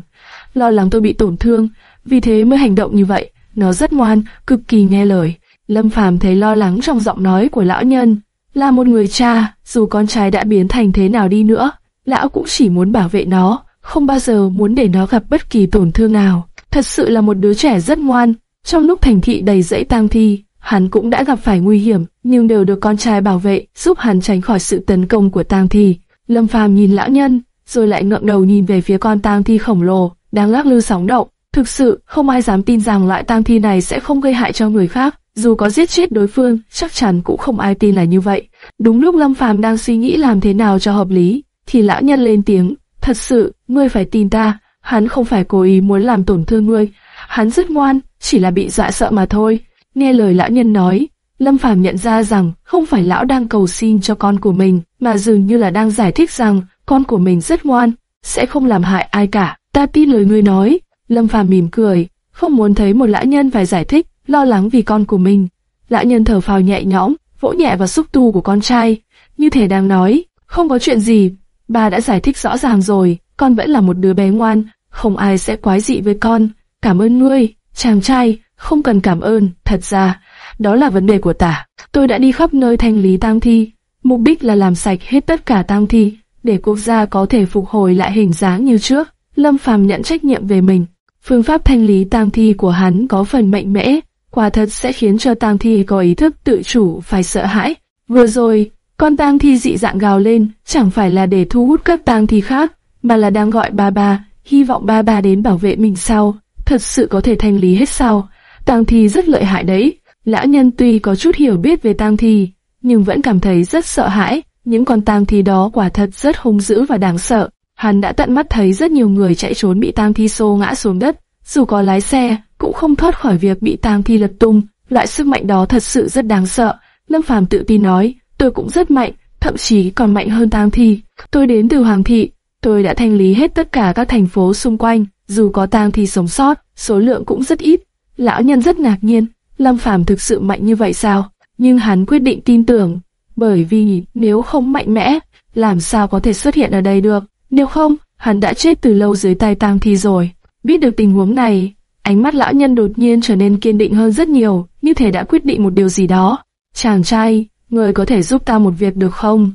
lo lắng tôi bị tổn thương, vì thế mới hành động như vậy. Nó rất ngoan, cực kỳ nghe lời. Lâm Phàm thấy lo lắng trong giọng nói của lão nhân. Là một người cha, dù con trai đã biến thành thế nào đi nữa, lão cũng chỉ muốn bảo vệ nó, không bao giờ muốn để nó gặp bất kỳ tổn thương nào. Thật sự là một đứa trẻ rất ngoan. Trong lúc thành thị đầy dãy tang thi, hắn cũng đã gặp phải nguy hiểm, nhưng đều được con trai bảo vệ, giúp hắn tránh khỏi sự tấn công của tang thi. Lâm Phàm nhìn lão nhân, rồi lại ngượng đầu nhìn về phía con tang thi khổng lồ đang lắc lư sóng động. Thực sự, không ai dám tin rằng loại tang thi này sẽ không gây hại cho người khác. Dù có giết chết đối phương, chắc chắn cũng không ai tin là như vậy. Đúng lúc Lâm Phàm đang suy nghĩ làm thế nào cho hợp lý, thì lão nhân lên tiếng, thật sự, ngươi phải tin ta, hắn không phải cố ý muốn làm tổn thương ngươi, hắn rất ngoan, chỉ là bị dọa sợ mà thôi. Nghe lời lão nhân nói, Lâm Phàm nhận ra rằng không phải lão đang cầu xin cho con của mình, mà dường như là đang giải thích rằng con của mình rất ngoan, sẽ không làm hại ai cả. Ta tin lời ngươi nói. Lâm Phàm mỉm cười, không muốn thấy một lão nhân phải giải thích, lo lắng vì con của mình. Lão nhân thở phào nhẹ nhõm, vỗ nhẹ vào xúc tu của con trai, như thể đang nói, không có chuyện gì, bà đã giải thích rõ ràng rồi, con vẫn là một đứa bé ngoan, không ai sẽ quái dị với con. Cảm ơn ngươi, chàng trai, không cần cảm ơn, thật ra, đó là vấn đề của ta. Tôi đã đi khắp nơi thanh lý tang thi, mục đích là làm sạch hết tất cả tang thi, để quốc gia có thể phục hồi lại hình dáng như trước. Lâm Phàm nhận trách nhiệm về mình. Phương pháp thanh lý tang thi của hắn có phần mạnh mẽ, quả thật sẽ khiến cho tang thi có ý thức tự chủ phải sợ hãi. Vừa rồi, con tang thi dị dạng gào lên, chẳng phải là để thu hút các tang thi khác, mà là đang gọi ba ba, hy vọng ba ba đến bảo vệ mình sau. Thật sự có thể thanh lý hết sao? Tang thi rất lợi hại đấy. Lão nhân tuy có chút hiểu biết về tang thi, nhưng vẫn cảm thấy rất sợ hãi. Những con tang thi đó quả thật rất hung dữ và đáng sợ. Hắn đã tận mắt thấy rất nhiều người chạy trốn bị tang thi xô ngã xuống đất, dù có lái xe, cũng không thoát khỏi việc bị tang thi lật tung. Loại sức mạnh đó thật sự rất đáng sợ. Lâm Phàm tự tin nói, tôi cũng rất mạnh, thậm chí còn mạnh hơn tang thi. Tôi đến từ Hoàng thị, tôi đã thanh lý hết tất cả các thành phố xung quanh, dù có tang thi sống sót, số lượng cũng rất ít. Lão nhân rất ngạc nhiên, Lâm Phàm thực sự mạnh như vậy sao? Nhưng hắn quyết định tin tưởng, bởi vì nếu không mạnh mẽ, làm sao có thể xuất hiện ở đây được? Nếu không, hắn đã chết từ lâu dưới tay tang thi rồi. Biết được tình huống này, ánh mắt lão nhân đột nhiên trở nên kiên định hơn rất nhiều, như thể đã quyết định một điều gì đó. Chàng trai, người có thể giúp ta một việc được không?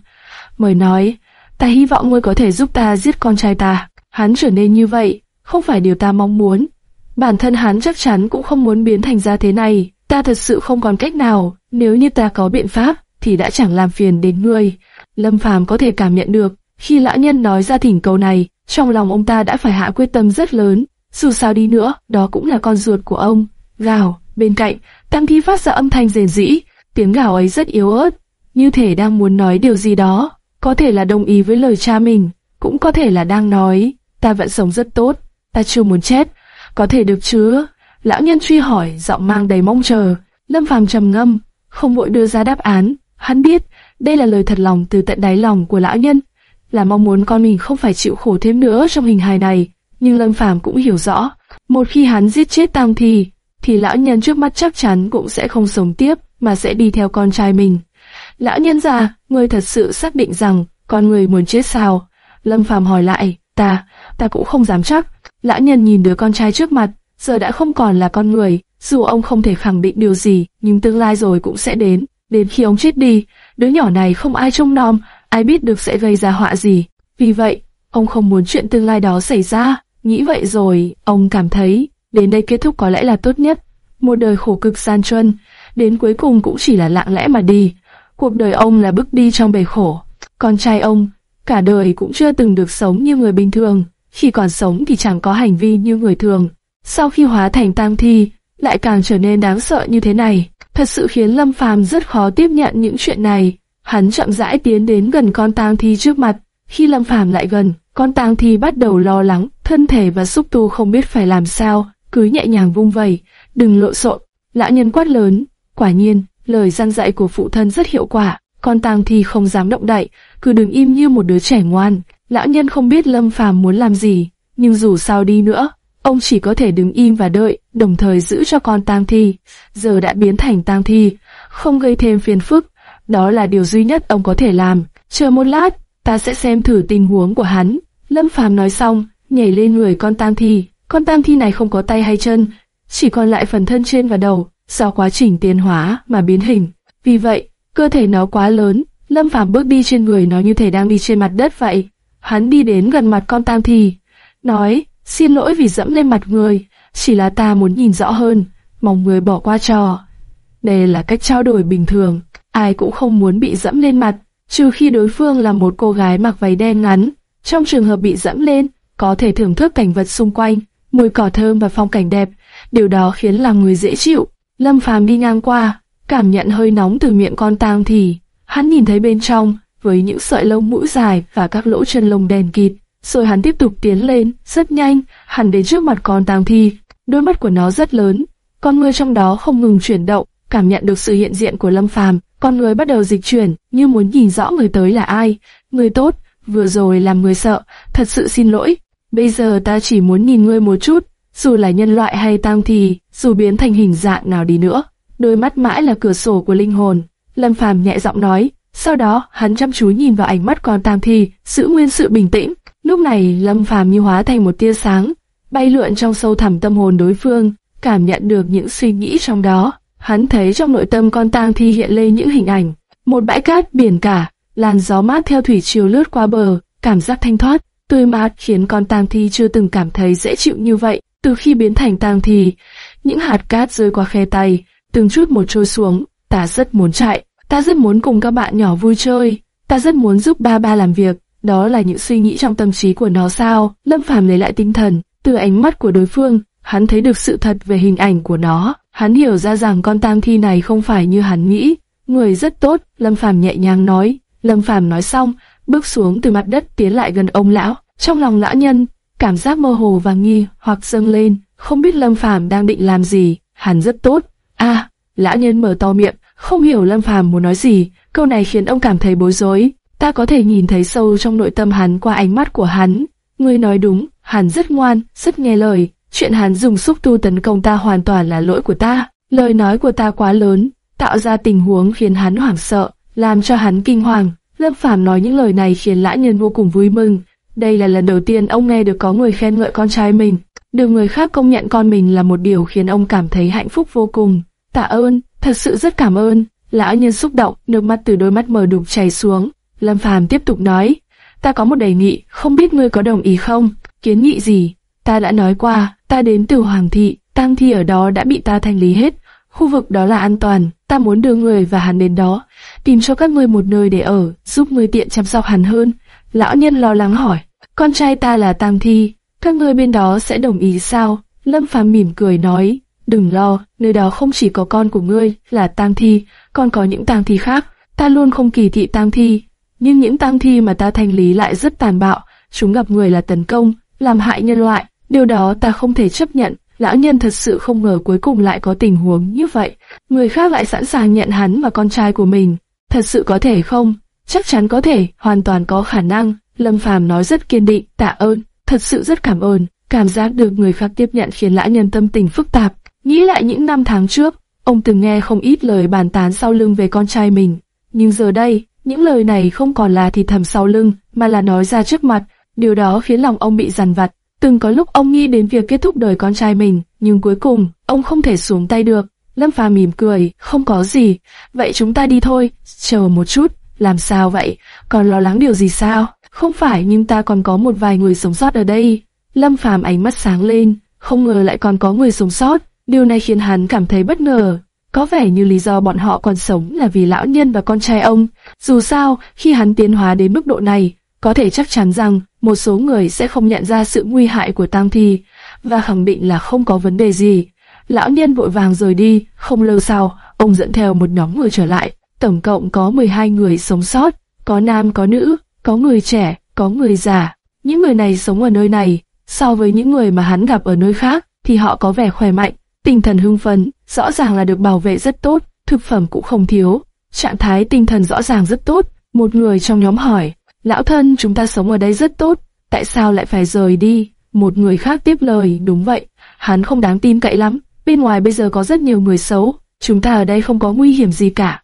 Mời nói, ta hy vọng ngươi có thể giúp ta giết con trai ta. Hắn trở nên như vậy, không phải điều ta mong muốn. Bản thân hắn chắc chắn cũng không muốn biến thành ra thế này. Ta thật sự không còn cách nào, nếu như ta có biện pháp, thì đã chẳng làm phiền đến ngươi. Lâm Phàm có thể cảm nhận được, khi lão nhân nói ra thỉnh cầu này, trong lòng ông ta đã phải hạ quyết tâm rất lớn. Dù sao đi nữa, đó cũng là con ruột của ông. Gào, bên cạnh, tăng Thi phát ra âm thanh rền rĩ, tiếng gào ấy rất yếu ớt, như thể đang muốn nói điều gì đó. Có thể là đồng ý với lời cha mình, cũng có thể là đang nói, ta vẫn sống rất tốt, ta chưa muốn chết, có thể được chứ? Lão nhân truy hỏi, giọng mang đầy mong chờ. Lâm Phàm trầm ngâm, không vội đưa ra đáp án. Hắn biết, đây là lời thật lòng từ tận đáy lòng của lão nhân, là mong muốn con mình không phải chịu khổ thêm nữa trong hình hài này. Nhưng Lâm Phàm cũng hiểu rõ, một khi hắn giết chết Tam Thi, thì lão nhân trước mắt chắc chắn cũng sẽ không sống tiếp, mà sẽ đi theo con trai mình. Lão nhân già, người thật sự xác định rằng con người muốn chết sao? Lâm Phàm hỏi lại, ta, ta cũng không dám chắc. Lão nhân nhìn đứa con trai trước mặt, giờ đã không còn là con người, dù ông không thể khẳng định điều gì, nhưng tương lai rồi cũng sẽ đến. Đến khi ông chết đi, đứa nhỏ này không ai trông nom, ai biết được sẽ gây ra họa gì. Vì vậy, ông không muốn chuyện tương lai đó xảy ra. Nghĩ vậy rồi, ông cảm thấy, đến đây kết thúc có lẽ là tốt nhất. Một đời khổ cực gian truân, đến cuối cùng cũng chỉ là lặng lẽ mà đi. Cuộc đời ông là bước đi trong bể khổ. Con trai ông, cả đời cũng chưa từng được sống như người bình thường. Khi còn sống thì chẳng có hành vi như người thường. Sau khi hóa thành tang thi, lại càng trở nên đáng sợ như thế này. Thật sự khiến Lâm Phàm rất khó tiếp nhận những chuyện này. Hắn chậm rãi tiến đến gần con tang thi trước mặt. Khi Lâm Phàm lại gần, con tang thi bắt đầu lo lắng, thân thể và xúc tu không biết phải làm sao, cứ nhẹ nhàng vung vẩy, đừng lộn xộn. Lão nhân quát lớn, quả nhiên, lời gian dạy của phụ thân rất hiệu quả. Con tang thi không dám động đậy, cứ đứng im như một đứa trẻ ngoan. Lão nhân không biết Lâm Phàm muốn làm gì, nhưng dù sao đi nữa, ông chỉ có thể đứng im và đợi, đồng thời giữ cho con tang thi. Giờ đã biến thành tang thi, không gây thêm phiền phức, đó là điều duy nhất ông có thể làm. Chờ một lát, ta sẽ xem thử tình huống của hắn. Lâm Phàm nói xong, nhảy lên người con tang thi. Con tang thi này không có tay hay chân, chỉ còn lại phần thân trên và đầu, do quá trình tiến hóa mà biến hình. Vì vậy, cơ thể nó quá lớn, Lâm Phàm bước đi trên người nó như thể đang đi trên mặt đất vậy. Hắn đi đến gần mặt con tang thi, nói, xin lỗi vì dẫm lên mặt người, chỉ là ta muốn nhìn rõ hơn, mong người bỏ qua trò. Đây là cách trao đổi bình thường, ai cũng không muốn bị dẫm lên mặt, trừ khi đối phương là một cô gái mặc váy đen ngắn. Trong trường hợp bị dẫm lên, có thể thưởng thức cảnh vật xung quanh, mùi cỏ thơm và phong cảnh đẹp, điều đó khiến lòng người dễ chịu. Lâm Phàm đi ngang qua, cảm nhận hơi nóng từ miệng con tang thì, hắn nhìn thấy bên trong, với những sợi lông mũi dài và các lỗ chân lông đèn kịt, rồi hắn tiếp tục tiến lên, rất nhanh, hắn đến trước mặt con tang thi, đôi mắt của nó rất lớn, con người trong đó không ngừng chuyển động, cảm nhận được sự hiện diện của Lâm Phàm, con người bắt đầu dịch chuyển, như muốn nhìn rõ người tới là ai, người tốt, vừa rồi làm người sợ, thật sự xin lỗi, bây giờ ta chỉ muốn nhìn ngươi một chút, dù là nhân loại hay tang thi, dù biến thành hình dạng nào đi nữa, đôi mắt mãi là cửa sổ của linh hồn. Lâm Phàm nhẹ giọng nói, sau đó hắn chăm chú nhìn vào ánh mắt con tang thi, giữ nguyên sự bình tĩnh. Lúc này Lâm Phàm như hóa thành một tia sáng, bay lượn trong sâu thẳm tâm hồn đối phương, cảm nhận được những suy nghĩ trong đó. Hắn thấy trong nội tâm con tang thi hiện lên những hình ảnh, một bãi cát biển cả, làn gió mát theo thủy triều lướt qua bờ, cảm giác thanh thoát, tươi mát khiến con tang thi chưa từng cảm thấy dễ chịu như vậy. Từ khi biến thành tang thi, những hạt cát rơi qua khe tay, từng chút một trôi xuống. Ta rất muốn chạy, ta rất muốn cùng các bạn nhỏ vui chơi, ta rất muốn giúp ba ba làm việc. Đó là những suy nghĩ trong tâm trí của nó sao? Lâm Phàm lấy lại tinh thần, từ ánh mắt của đối phương, hắn thấy được sự thật về hình ảnh của nó. Hắn hiểu ra rằng con tang thi này không phải như hắn nghĩ. Người rất tốt, Lâm Phàm nhẹ nhàng nói. Lâm Phàm nói xong, bước xuống từ mặt đất tiến lại gần ông lão. Trong lòng lão nhân, cảm giác mơ hồ và nghi hoặc dâng lên, không biết Lâm Phàm đang định làm gì. Hắn rất tốt. A, lão nhân mở to miệng, không hiểu Lâm Phàm muốn nói gì. Câu này khiến ông cảm thấy bối rối. Ta có thể nhìn thấy sâu trong nội tâm hắn qua ánh mắt của hắn. Ngươi nói đúng, hắn rất ngoan, rất nghe lời. Chuyện hắn dùng xúc tu tấn công ta hoàn toàn là lỗi của ta. Lời nói của ta quá lớn, tạo ra tình huống khiến hắn hoảng sợ, làm cho hắn kinh hoàng. Lâm Phàm nói những lời này khiến lã nhân vô cùng vui mừng. Đây là lần đầu tiên ông nghe được có người khen ngợi con trai mình. Được người khác công nhận con mình là một điều khiến ông cảm thấy hạnh phúc vô cùng. Tạ ơn, thật sự rất cảm ơn. Lão nhân xúc động, nước mắt từ đôi mắt mờ đục chảy xuống. Lâm Phàm tiếp tục nói, ta có một đề nghị, không biết ngươi có đồng ý không? Kiến nghị gì? Ta đã nói qua, ta đến từ Hoàng thị, tang thi ở đó đã bị ta thanh lý hết. Khu vực đó là an toàn, ta muốn đưa người và hắn đến đó, tìm cho các ngươi một nơi để ở, giúp ngươi tiện chăm sóc hắn hơn. Lão nhân lo lắng hỏi, con trai ta là tang thi, các ngươi bên đó sẽ đồng ý sao? Lâm Phàm mỉm cười nói, đừng lo, nơi đó không chỉ có con của ngươi là tang thi, còn có những tang thi khác. Ta luôn không kỳ thị tang thi, nhưng những tang thi mà ta thanh lý lại rất tàn bạo, chúng gặp người là tấn công, làm hại nhân loại, điều đó ta không thể chấp nhận. Lão nhân thật sự không ngờ cuối cùng lại có tình huống như vậy, người khác lại sẵn sàng nhận hắn và con trai của mình. Thật sự có thể không? Chắc chắn có thể, hoàn toàn có khả năng. Lâm Phàm nói rất kiên định, tạ ơn, thật sự rất cảm ơn. Cảm giác được người khác tiếp nhận khiến lão nhân tâm tình phức tạp. Nghĩ lại những năm tháng trước, ông từng nghe không ít lời bàn tán sau lưng về con trai mình. Nhưng giờ đây, những lời này không còn là thì thầm sau lưng, mà là nói ra trước mặt. Điều đó khiến lòng ông bị dằn vặt. Từng có lúc ông nghĩ đến việc kết thúc đời con trai mình, nhưng cuối cùng, ông không thể xuống tay được. Lâm Phàm mỉm cười, không có gì, vậy chúng ta đi thôi, chờ một chút, làm sao vậy, còn lo lắng điều gì sao? Không phải nhưng ta còn có một vài người sống sót ở đây. Lâm Phàm ánh mắt sáng lên, không ngờ lại còn có người sống sót, điều này khiến hắn cảm thấy bất ngờ. Có vẻ như lý do bọn họ còn sống là vì lão nhân và con trai ông. Dù sao, khi hắn tiến hóa đến mức độ này, có thể chắc chắn rằng một số người sẽ không nhận ra sự nguy hại của tang thi và khẳng định là không có vấn đề gì. Lão nhân vội vàng rời đi, không lâu sau, ông dẫn theo một nhóm người trở lại. Tổng cộng có 12 người sống sót, có nam có nữ, có người trẻ, có người già. Những người này sống ở nơi này, so với những người mà hắn gặp ở nơi khác, thì họ có vẻ khỏe mạnh, tinh thần hưng phấn, rõ ràng là được bảo vệ rất tốt, thực phẩm cũng không thiếu. Trạng thái tinh thần rõ ràng rất tốt. Một người trong nhóm hỏi, lão thân chúng ta sống ở đây rất tốt, tại sao lại phải rời đi? Một người khác tiếp lời, đúng vậy, hắn không đáng tin cậy lắm, bên ngoài bây giờ có rất nhiều người xấu, chúng ta ở đây không có nguy hiểm gì cả.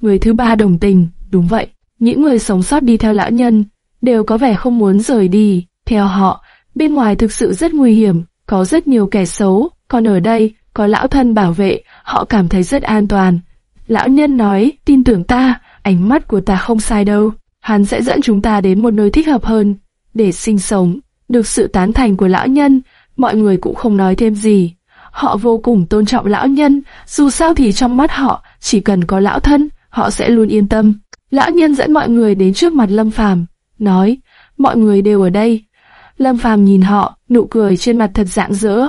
Người thứ ba đồng tình, đúng vậy, những người sống sót đi theo lão nhân, đều có vẻ không muốn rời đi, theo họ, bên ngoài thực sự rất nguy hiểm, có rất nhiều kẻ xấu, còn ở đây, có lão thân bảo vệ, họ cảm thấy rất an toàn. Lão nhân nói, tin tưởng ta, ánh mắt của ta không sai đâu, hắn sẽ dẫn chúng ta đến một nơi thích hợp hơn, để sinh sống. Được sự tán thành của lão nhân, mọi người cũng không nói thêm gì. Họ vô cùng tôn trọng lão nhân, dù sao thì trong mắt họ, chỉ cần có lão thân, họ sẽ luôn yên tâm. Lão nhân dẫn mọi người đến trước mặt Lâm Phàm, nói, mọi người đều ở đây. Lâm Phàm nhìn họ, nụ cười trên mặt thật rạng rỡ.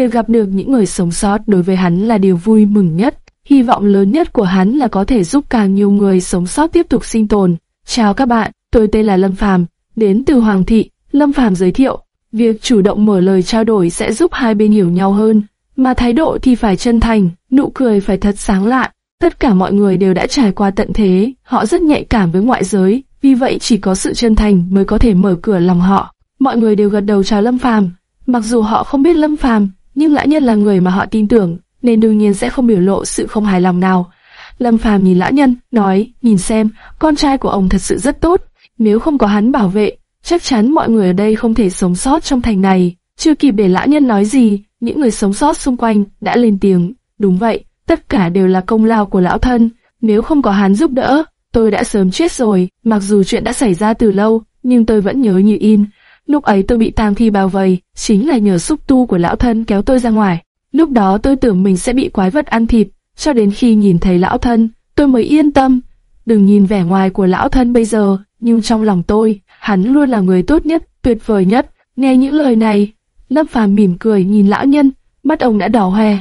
Việc gặp được những người sống sót đối với hắn là điều vui mừng nhất. Hy vọng lớn nhất của hắn là có thể giúp càng nhiều người sống sót tiếp tục sinh tồn. Chào các bạn, tôi tên là Lâm Phàm, đến từ Hoàng thị. Lâm Phàm giới thiệu, việc chủ động mở lời trao đổi sẽ giúp hai bên hiểu nhau hơn, mà thái độ thì phải chân thành, nụ cười phải thật sáng lạ. Tất cả mọi người đều đã trải qua tận thế, họ rất nhạy cảm với ngoại giới, vì vậy chỉ có sự chân thành mới có thể mở cửa lòng họ. Mọi người đều gật đầu chào Lâm Phàm, mặc dù họ không biết Lâm Phàm, nhưng lão nhân là người mà họ tin tưởng, nên đương nhiên sẽ không biểu lộ sự không hài lòng nào. Lâm Phàm nhìn lão nhân, nói, nhìn xem, con trai của ông thật sự rất tốt, nếu không có hắn bảo vệ, chắc chắn mọi người ở đây không thể sống sót trong thành này. Chưa kịp để lão nhân nói gì, những người sống sót xung quanh đã lên tiếng, đúng vậy, tất cả đều là công lao của lão thân, nếu không có hắn giúp đỡ, tôi đã sớm chết rồi, mặc dù chuyện đã xảy ra từ lâu, nhưng tôi vẫn nhớ như in. Lúc ấy tôi bị tang thi bao vây, chính là nhờ xúc tu của lão thân kéo tôi ra ngoài. Lúc đó tôi tưởng mình sẽ bị quái vật ăn thịt, cho đến khi nhìn thấy lão thân, tôi mới yên tâm. Đừng nhìn vẻ ngoài của lão thân bây giờ, nhưng trong lòng tôi, hắn luôn là người tốt nhất, tuyệt vời nhất. Nghe những lời này, Lâm Phàm mỉm cười nhìn lão nhân, mắt ông đã đỏ hoe.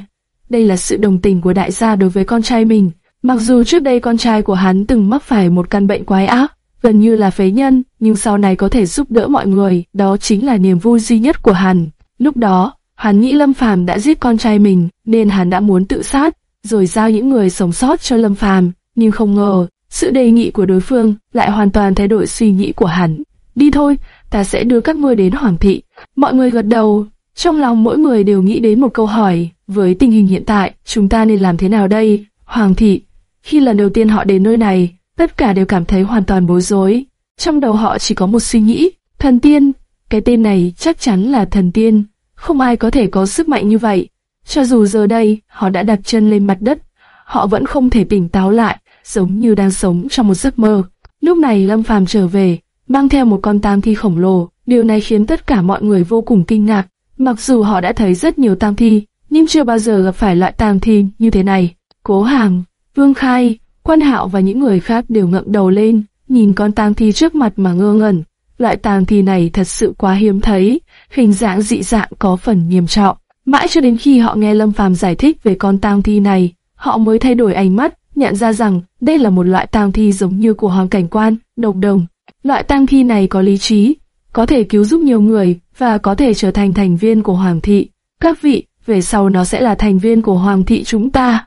Đây là sự đồng tình của đại gia đối với con trai mình. Mặc dù trước đây con trai của hắn từng mắc phải một căn bệnh quái ác, gần như là phế nhân, nhưng sau này có thể giúp đỡ mọi người, đó chính là niềm vui duy nhất của hắn. Lúc đó, hắn nghĩ Lâm Phàm đã giết con trai mình, nên hắn đã muốn tự sát, rồi giao những người sống sót cho Lâm Phàm, nhưng không ngờ, sự đề nghị của đối phương lại hoàn toàn thay đổi suy nghĩ của hắn. Đi thôi, ta sẽ đưa các ngươi đến Hoàng thị. Mọi người gật đầu, trong lòng mỗi người đều nghĩ đến một câu hỏi, với tình hình hiện tại, chúng ta nên làm thế nào đây? Hoàng thị, khi lần đầu tiên họ đến nơi này, tất cả đều cảm thấy hoàn toàn bối rối. Trong đầu họ chỉ có một suy nghĩ, thần tiên, cái tên này chắc chắn là thần tiên, không ai có thể có sức mạnh như vậy. Cho dù giờ đây, họ đã đặt chân lên mặt đất, họ vẫn không thể tỉnh táo lại, giống như đang sống trong một giấc mơ. Lúc này Lâm Phàm trở về, mang theo một con tam thi khổng lồ, điều này khiến tất cả mọi người vô cùng kinh ngạc. Mặc dù họ đã thấy rất nhiều tam thi, nhưng chưa bao giờ gặp phải loại tam thi như thế này. Cố Hàng, Vương Khai, Quan Hạo và những người khác đều ngậm đầu lên, nhìn con tang thi trước mặt mà ngơ ngẩn. Loại tang thi này thật sự quá hiếm thấy, hình dạng dị dạng có phần nghiêm trọng. Mãi cho đến khi họ nghe Lâm Phàm giải thích về con tang thi này, họ mới thay đổi ánh mắt, nhận ra rằng đây là một loại tang thi giống như của hoàng cảnh quan, độc đồng. Loại tang thi này có lý trí, có thể cứu giúp nhiều người và có thể trở thành thành viên của hoàng thị. Các vị, về sau nó sẽ là thành viên của hoàng thị chúng ta.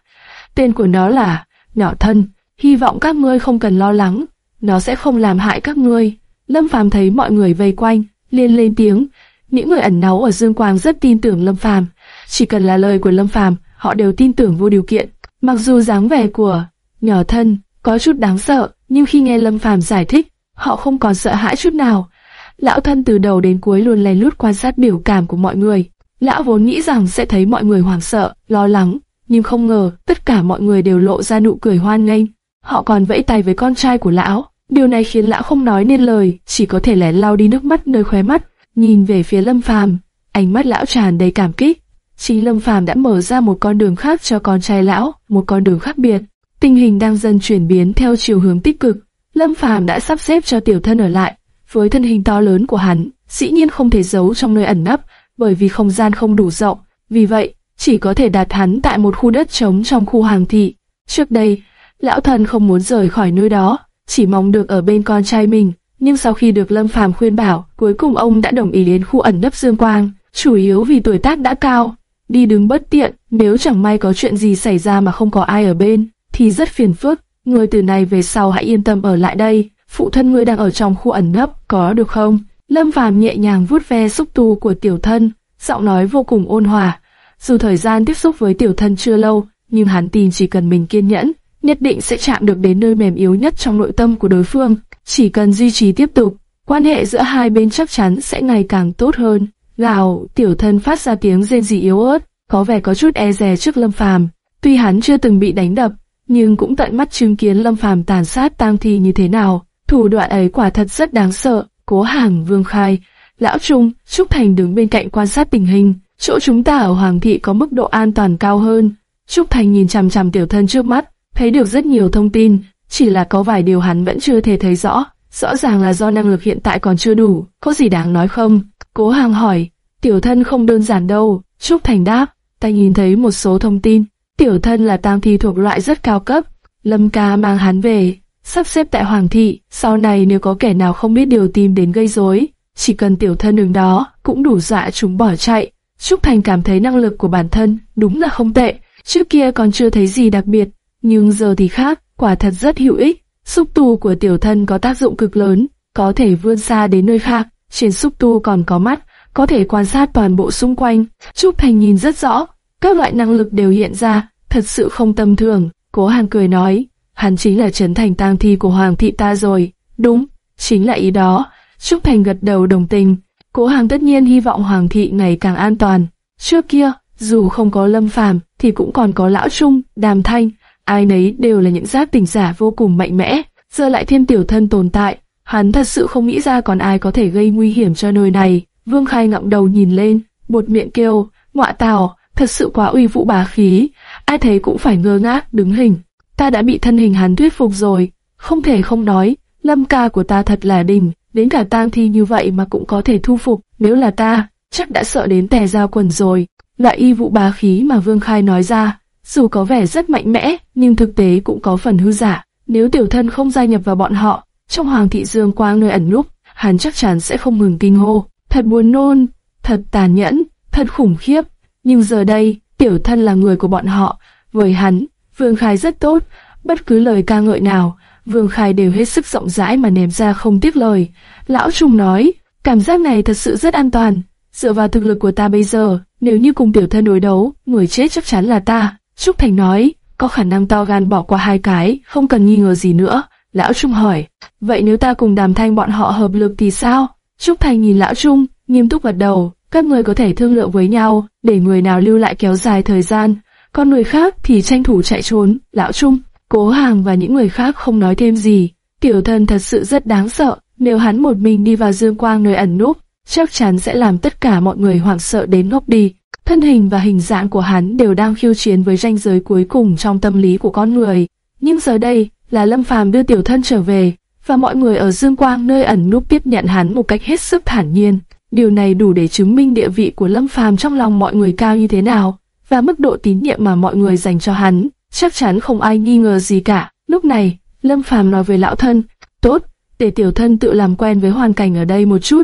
Tên của nó là Nhỏ Thân, hy vọng các ngươi không cần lo lắng, nó sẽ không làm hại các ngươi. Lâm Phàm thấy mọi người vây quanh, liền lên tiếng. Những người ẩn náu ở Dương Quang rất tin tưởng Lâm Phàm, chỉ cần là lời của Lâm Phàm, họ đều tin tưởng vô điều kiện. Mặc dù dáng vẻ của nhỏ thân có chút đáng sợ, nhưng khi nghe Lâm Phàm giải thích, họ không còn sợ hãi chút nào. Lão thân từ đầu đến cuối luôn lén lút quan sát biểu cảm của mọi người. Lão vốn nghĩ rằng sẽ thấy mọi người hoảng sợ, lo lắng, nhưng không ngờ tất cả mọi người đều lộ ra nụ cười hoan nghênh. Họ còn vẫy tay với con trai của lão. Điều này khiến lão không nói nên lời, chỉ có thể lén lau đi nước mắt nơi khóe mắt, nhìn về phía Lâm Phàm. Ánh mắt lão tràn đầy cảm kích. Chính Lâm Phàm đã mở ra một con đường khác cho con trai lão, một con đường khác biệt. Tình hình đang dần chuyển biến theo chiều hướng tích cực. Lâm Phàm đã sắp xếp cho tiểu thân ở lại. Với thân hình to lớn của hắn, dĩ nhiên không thể giấu trong nơi ẩn nấp, bởi vì không gian không đủ rộng. Vì vậy, chỉ có thể đặt hắn tại một khu đất trống trong khu hàng thị. Trước đây, lão thần không muốn rời khỏi nơi đó, chỉ mong được ở bên con trai mình. Nhưng sau khi được Lâm Phàm khuyên bảo, cuối cùng ông đã đồng ý đến khu ẩn nấp Dương Quang, chủ yếu vì tuổi tác đã cao, đi đứng bất tiện, nếu chẳng may có chuyện gì xảy ra mà không có ai ở bên, thì rất phiền phức. Người từ này về sau hãy yên tâm ở lại đây, phụ thân ngươi đang ở trong khu ẩn nấp, có được không? Lâm Phàm nhẹ nhàng vuốt ve xúc tu của tiểu thân, giọng nói vô cùng ôn hòa. Dù thời gian tiếp xúc với tiểu thân chưa lâu, nhưng hắn tin chỉ cần mình kiên nhẫn, nhất định sẽ chạm được đến nơi mềm yếu nhất trong nội tâm của đối phương. Chỉ cần duy trì tiếp tục, quan hệ giữa hai bên chắc chắn sẽ ngày càng tốt hơn. Gào, tiểu thân phát ra tiếng rên rỉ yếu ớt, có vẻ có chút e dè trước Lâm Phàm. Tuy hắn chưa từng bị đánh đập, nhưng cũng tận mắt chứng kiến Lâm Phàm tàn sát tang thi như thế nào. Thủ đoạn ấy quả thật rất đáng sợ. Cố Hàng Vương khai, Lão Trung, Trúc Thành đứng bên cạnh quan sát tình hình. Chỗ chúng ta ở Hoàng thị có mức độ an toàn cao hơn. Trúc Thành nhìn chằm chằm tiểu thân trước mắt, thấy được rất nhiều thông tin, chỉ là có vài điều hắn vẫn chưa thể thấy rõ. Rõ ràng là do năng lực hiện tại còn chưa đủ, có gì đáng nói không? Cố Hàng hỏi, tiểu thân không đơn giản đâu. Trúc Thành đáp, ta nhìn thấy một số thông tin. Tiểu thân là tam thi thuộc loại rất cao cấp. Lâm ca mang hắn về, sắp xếp tại Hoàng thị. Sau này nếu có kẻ nào không biết điều tìm đến gây rối, chỉ cần tiểu thân đứng đó cũng đủ dọa chúng bỏ chạy. Trúc Thành cảm thấy năng lực của bản thân đúng là không tệ. Trước kia còn chưa thấy gì đặc biệt, nhưng giờ thì khác, quả thật rất hữu ích. Xúc tu của tiểu thân có tác dụng cực lớn, có thể vươn xa đến nơi khác. Trên xúc tu còn có mắt, có thể quan sát toàn bộ xung quanh. Trúc Thành nhìn rất rõ, các loại năng lực đều hiện ra, thật sự không tầm thường. Cố Hàn cười nói, hắn chính là trấn thành tang thi của Hoàng thị ta rồi. Đúng, chính là ý đó. Trúc Thành gật đầu đồng tình. Cố Hàng tất nhiên hy vọng Hoàng thị ngày càng an toàn. Trước kia, dù không có Lâm Phàm thì cũng còn có Lão Trung, Đàm Thanh, ai nấy đều là những giác tỉnh giả vô cùng mạnh mẽ. Giờ lại thêm tiểu thân tồn tại, hắn thật sự không nghĩ ra còn ai có thể gây nguy hiểm cho nơi này. Vương Khai ngậm đầu nhìn lên, bột miệng kêu, ngọa tào, thật sự quá uy vũ bá khí, ai thấy cũng phải ngơ ngác đứng hình. Ta đã bị thân hình hắn thuyết phục rồi, không thể không nói, lâm ca của ta thật là đỉnh, đến cả tang thi như vậy mà cũng có thể thu phục, nếu là ta, chắc đã sợ đến tè ra quần rồi. Loại y vụ bá khí mà Vương Khai nói ra, dù có vẻ rất mạnh mẽ, nhưng thực tế cũng có phần hư giả. Nếu tiểu thân không gia nhập vào bọn họ, trong hoàng thị dương quang nơi ẩn núp, hắn chắc chắn sẽ không ngừng kinh hô. Thật buồn nôn, thật tàn nhẫn, thật khủng khiếp. Nhưng giờ đây, tiểu thân là người của bọn họ. Với hắn, Vương Khai rất tốt, bất cứ lời ca ngợi nào, Vương Khai đều hết sức rộng rãi mà ném ra không tiếc lời. Lão Trung nói, cảm giác này thật sự rất an toàn. Dựa vào thực lực của ta bây giờ, nếu như cùng tiểu thân đối đấu, người chết chắc chắn là ta. Trúc Thành nói, có khả năng to gan bỏ qua hai cái, không cần nghi ngờ gì nữa. Lão Trung hỏi, vậy nếu ta cùng đàm thanh bọn họ hợp lực thì sao? Trúc Thành nhìn Lão Trung, nghiêm túc gật đầu, các người có thể thương lượng với nhau, để người nào lưu lại kéo dài thời gian, còn người khác thì tranh thủ chạy trốn. Lão Trung, Cố Hàng và những người khác không nói thêm gì. Tiểu thân thật sự rất đáng sợ, nếu hắn một mình đi vào dương quang nơi ẩn núp, chắc chắn sẽ làm tất cả mọi người hoảng sợ đến ngốc đi. Thân hình và hình dạng của hắn đều đang khiêu chiến với ranh giới cuối cùng trong tâm lý của con người. Nhưng giờ đây, là Lâm Phàm đưa tiểu thân trở về, và mọi người ở Dương Quang nơi ẩn núp tiếp nhận hắn một cách hết sức thản nhiên. Điều này đủ để chứng minh địa vị của Lâm Phàm trong lòng mọi người cao như thế nào, và mức độ tín nhiệm mà mọi người dành cho hắn, chắc chắn không ai nghi ngờ gì cả. Lúc này, Lâm Phàm nói với lão thân, tốt, để tiểu thân tự làm quen với hoàn cảnh ở đây một chút.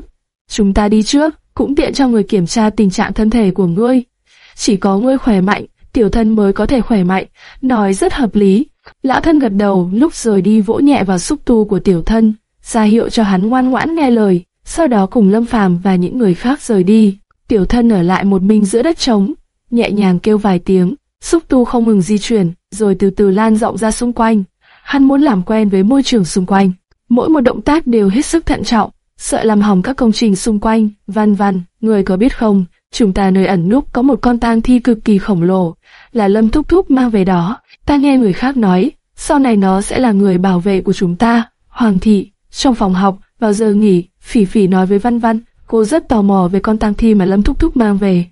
Chúng ta đi trước, cũng tiện cho người kiểm tra tình trạng thân thể của ngươi. Chỉ có ngươi khỏe mạnh, tiểu thân mới có thể khỏe mạnh, nói rất hợp lý. Lão thân gật đầu, lúc rời đi vỗ nhẹ vào xúc tu của tiểu thân, ra hiệu cho hắn ngoan ngoãn nghe lời, sau đó cùng Lâm Phàm và những người khác rời đi. Tiểu thân ở lại một mình giữa đất trống, nhẹ nhàng kêu vài tiếng, xúc tu không ngừng di chuyển, rồi từ từ lan rộng ra xung quanh. Hắn muốn làm quen với môi trường xung quanh, mỗi một động tác đều hết sức thận trọng, sợ làm hỏng các công trình xung quanh. Văn văn, người có biết không, chúng ta nơi ẩn núp có một con tang thi cực kỳ khổng lồ, là Lâm Thúc Thúc mang về đó. Ta nghe người khác nói, sau này nó sẽ là người bảo vệ của chúng ta. Hoàng thị, trong phòng học, vào giờ nghỉ, Phỉ Phỉ nói với Văn Văn, cô rất tò mò về con tang thi mà Lâm Thúc Thúc mang về.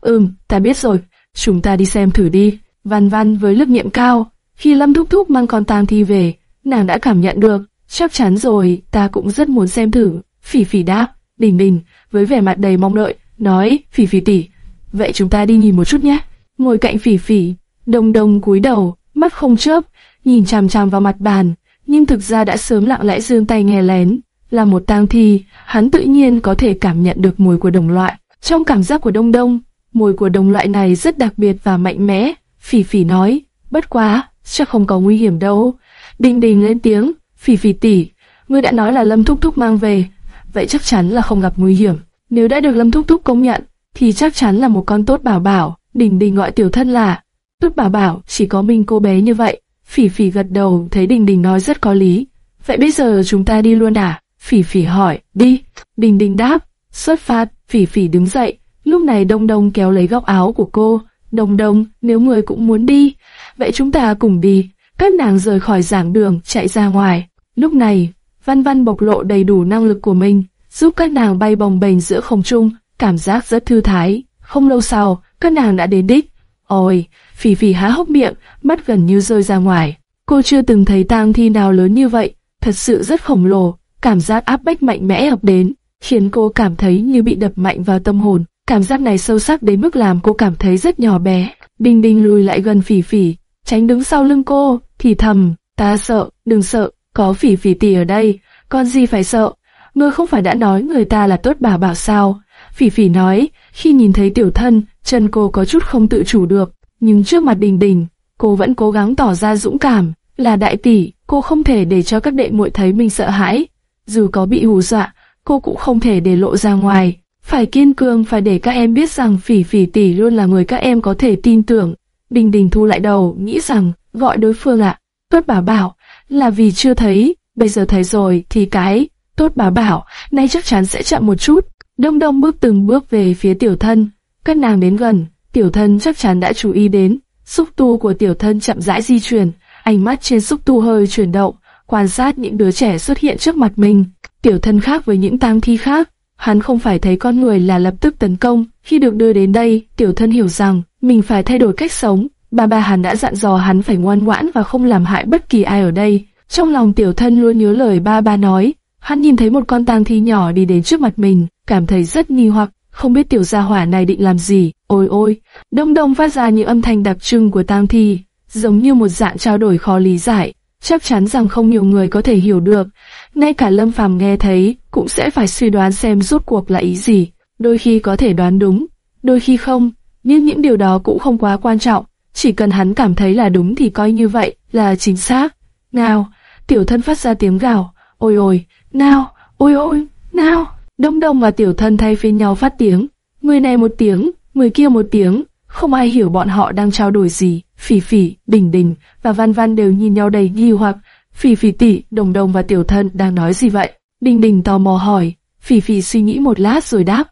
Ừm, ta biết rồi, chúng ta đi xem thử đi. Văn Văn với lớp nhiệm cao, khi Lâm Thúc Thúc mang con tang thi về, nàng đã cảm nhận được, chắc chắn rồi, ta cũng rất muốn xem thử. Phỉ Phỉ đáp, Đình Đình, với vẻ mặt đầy mong đợi, nói, Phỉ Phỉ tỷ, vậy chúng ta đi nhìn một chút nhé. Ngồi cạnh Phỉ Phỉ, Đông Đông cúi đầu, mắt không chớp, nhìn chằm chằm vào mặt bàn, nhưng thực ra đã sớm lặng lẽ giương tay nghe lén. Là một tang thi, hắn tự nhiên có thể cảm nhận được mùi của đồng loại. Trong cảm giác của Đông Đông, mùi của đồng loại này rất đặc biệt và mạnh mẽ. Phỉ Phỉ nói, bất quá, chắc không có nguy hiểm đâu. Đình Đình lên tiếng, Phỉ Phỉ tỷ, ngươi đã nói là Lâm Thúc Thúc mang về, vậy chắc chắn là không gặp nguy hiểm. Nếu đã được Lâm Thúc Thúc công nhận, thì chắc chắn là một con tốt bảo bảo. Đình Đình gọi tiểu thân là Tốt bảo bảo, chỉ có mình cô bé như vậy. Phỉ phỉ gật đầu, thấy Đình Đình nói rất có lý. Vậy bây giờ chúng ta đi luôn à? Phỉ phỉ hỏi, đi. Đình Đình đáp, xuất phát, phỉ phỉ đứng dậy. Lúc này Đông Đông kéo lấy góc áo của cô đồng đồng nếu người cũng muốn đi, vậy chúng ta cùng đi. Các nàng rời khỏi giảng đường, chạy ra ngoài. Lúc này, Văn Văn bộc lộ đầy đủ năng lực của mình, giúp các nàng bay bồng bềnh giữa không trung, cảm giác rất thư thái. Không lâu sau, các nàng đã đến đích. Ôi, Phỉ Phỉ há hốc miệng, mắt gần như rơi ra ngoài. Cô chưa từng thấy tang thi nào lớn như vậy, thật sự rất khổng lồ, cảm giác áp bách mạnh mẽ ập đến. khiến cô cảm thấy như bị đập mạnh vào tâm hồn. Cảm giác này sâu sắc đến mức làm cô cảm thấy rất nhỏ bé. Đinh Đinh lùi lại gần Phỉ Phỉ, tránh đứng sau lưng cô, thì thầm, ta sợ, đừng sợ, có Phỉ Phỉ tỷ ở đây, con gì phải sợ. Ngươi không phải đã nói người ta là tốt bà bảo sao? Phỉ Phỉ nói, khi nhìn thấy tiểu thân, chân cô có chút không tự chủ được, nhưng trước mặt Bình Bình, cô vẫn cố gắng tỏ ra dũng cảm, là đại tỷ, cô không thể để cho các đệ muội thấy mình sợ hãi. Dù có bị hù dọa, cô cũng không thể để lộ ra ngoài. Phải kiên cường, phải để các em biết rằng phỉ phỉ tỷ luôn là người các em có thể tin tưởng. bình Đình thu lại đầu, nghĩ rằng, gọi đối phương ạ, tốt bà bảo, là vì chưa thấy, bây giờ thấy rồi thì cái, tốt bà bảo, nay chắc chắn sẽ chậm một chút. Đông đông bước từng bước về phía tiểu thân, các nàng đến gần, tiểu thân chắc chắn đã chú ý đến, xúc tu của tiểu thân chậm rãi di chuyển, ánh mắt trên xúc tu hơi chuyển động, quan sát những đứa trẻ xuất hiện trước mặt mình. Tiểu thân khác với những tang thi khác, hắn không phải thấy con người là lập tức tấn công. Khi được đưa đến đây, tiểu thân hiểu rằng mình phải thay đổi cách sống. Ba ba hắn đã dặn dò hắn phải ngoan ngoãn và không làm hại bất kỳ ai ở đây. Trong lòng tiểu thân luôn nhớ lời ba ba nói. Hắn nhìn thấy một con tang thi nhỏ đi đến trước mặt mình, cảm thấy rất nghi hoặc, không biết tiểu gia hỏa này định làm gì. Ôi ôi, đông đông phát ra những âm thanh đặc trưng của tang thi, giống như một dạng trao đổi khó lý giải, chắc chắn rằng không nhiều người có thể hiểu được. Ngay cả Lâm Phàm nghe thấy cũng sẽ phải suy đoán xem rốt cuộc là ý gì. Đôi khi có thể đoán đúng, đôi khi không, nhưng những điều đó cũng không quá quan trọng. Chỉ cần hắn cảm thấy là đúng thì coi như vậy là chính xác. Nào, tiểu thân phát ra tiếng gào, ôi ôi, nào, ôi ôi, nào. Đông đông và tiểu thân thay phiên nhau phát tiếng, người này một tiếng, người kia một tiếng, không ai hiểu bọn họ đang trao đổi gì. Phỉ phỉ, đình đình và văn văn đều nhìn nhau đầy nghi hoặc. Phỉ phỉ tỷ, đồng đồng và tiểu thân đang nói gì vậy? Đình đình tò mò hỏi. Phỉ phỉ suy nghĩ một lát rồi đáp.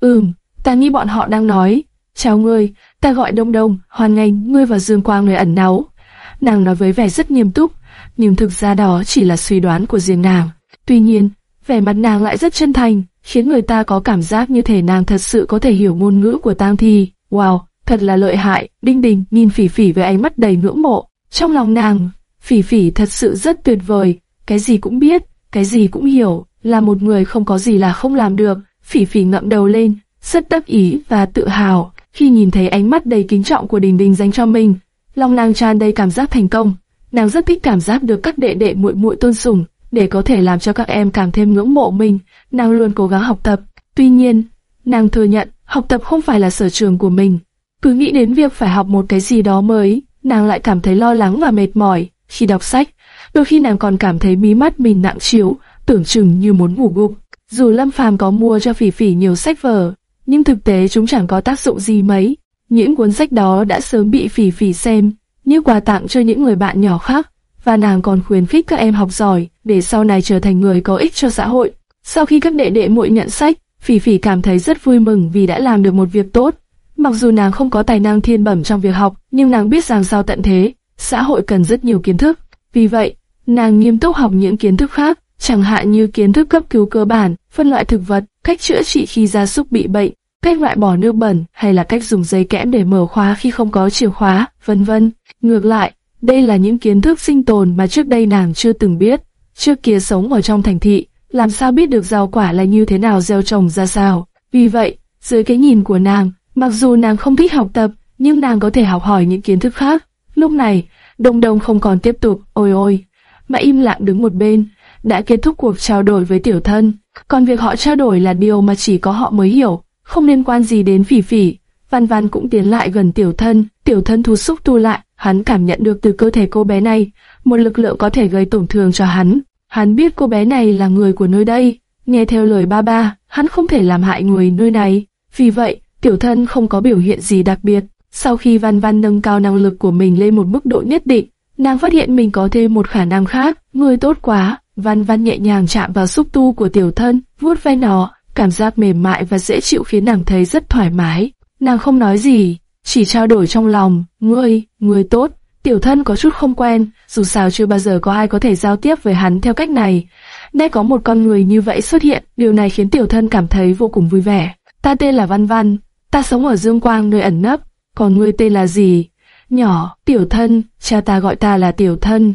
Ừm, ta nghĩ bọn họ đang nói. Chào ngươi, ta gọi đông đông, hoan nghênh ngươi và Dương Quang người ẩn náu. Nàng nói với vẻ rất nghiêm túc, nhưng thực ra đó chỉ là suy đoán của riêng nàng. Tuy nhiên, vẻ mặt nàng lại rất chân thành, khiến người ta có cảm giác như thể nàng thật sự có thể hiểu ngôn ngữ của tang thi. Wow, thật là lợi hại. Đinh Đình nhìn Phỉ Phỉ với ánh mắt đầy ngưỡng mộ. Trong lòng nàng, Phỉ Phỉ thật sự rất tuyệt vời, cái gì cũng biết, cái gì cũng hiểu, là một người không có gì là không làm được. Phỉ Phỉ ngậm đầu lên, rất đắc ý và tự hào khi nhìn thấy ánh mắt đầy kính trọng của Đình Đình dành cho mình. Lòng nàng tràn đầy cảm giác thành công. Nàng rất thích cảm giác được các đệ đệ muội muội tôn sùng, để có thể làm cho các em càng thêm ngưỡng mộ mình. Nàng luôn cố gắng học tập. Tuy nhiên, nàng thừa nhận học tập không phải là sở trường của mình. Cứ nghĩ đến việc phải học một cái gì đó mới, nàng lại cảm thấy lo lắng và mệt mỏi. Khi đọc sách, đôi khi nàng còn cảm thấy mí mắt mình nặng trĩu, tưởng chừng như muốn ngủ gục. Dù Lâm Phàm có mua cho Phỉ Phỉ nhiều sách vở, nhưng thực tế chúng chẳng có tác dụng gì mấy. Những cuốn sách đó đã sớm bị Phỉ Phỉ xem, như quà tặng cho những người bạn nhỏ khác, và nàng còn khuyến khích các em học giỏi để sau này trở thành người có ích cho xã hội. Sau khi các đệ đệ muội nhận sách, Phỉ Phỉ cảm thấy rất vui mừng vì đã làm được một việc tốt. Mặc dù nàng không có tài năng thiên bẩm trong việc học, nhưng nàng biết rằng sau tận thế, xã hội cần rất nhiều kiến thức. Vì vậy, nàng nghiêm túc học những kiến thức khác, chẳng hạn như kiến thức cấp cứu cơ bản, phân loại thực vật, cách chữa trị khi gia súc bị bệnh, cách loại bỏ nước bẩn hay là cách dùng dây kẽm để mở khóa khi không có chìa khóa, vân vân. Ngược lại, đây là những kiến thức sinh tồn mà trước đây nàng chưa từng biết. Trước kia sống ở trong thành thị, làm sao biết được rau quả là như thế nào gieo trồng ra sao. Vì vậy, dưới cái nhìn của nàng, mặc dù nàng không thích học tập, nhưng nàng có thể học hỏi những kiến thức khác. Lúc này, Đông Đông không còn tiếp tục, ôi ôi, mà im lặng đứng một bên, đã kết thúc cuộc trao đổi với tiểu thân. Còn việc họ trao đổi là điều mà chỉ có họ mới hiểu, không liên quan gì đến phỉ phỉ. Văn Văn cũng tiến lại gần tiểu thân, tiểu thân thu xúc tu lại, hắn cảm nhận được từ cơ thể cô bé này, một lực lượng có thể gây tổn thương cho hắn. Hắn biết cô bé này là người của nơi đây, nghe theo lời ba ba, hắn không thể làm hại người nơi này. Vì vậy, tiểu thân không có biểu hiện gì đặc biệt. Sau khi Văn Văn nâng cao năng lực của mình lên một mức độ nhất định, nàng phát hiện mình có thêm một khả năng khác. Người tốt quá, Văn Văn nhẹ nhàng chạm vào xúc tu của tiểu thân, vuốt ve nó, cảm giác mềm mại và dễ chịu khiến nàng thấy rất thoải mái. Nàng không nói gì, chỉ trao đổi trong lòng, ngươi, ngươi tốt. Tiểu thân có chút không quen, dù sao chưa bao giờ có ai có thể giao tiếp với hắn theo cách này. Nay có một con người như vậy xuất hiện, điều này khiến tiểu thân cảm thấy vô cùng vui vẻ. Ta tên là Văn Văn, ta sống ở Dương Quang nơi ẩn nấp, còn ngươi tên là gì? Nhỏ, tiểu thân, cha ta gọi ta là tiểu thân.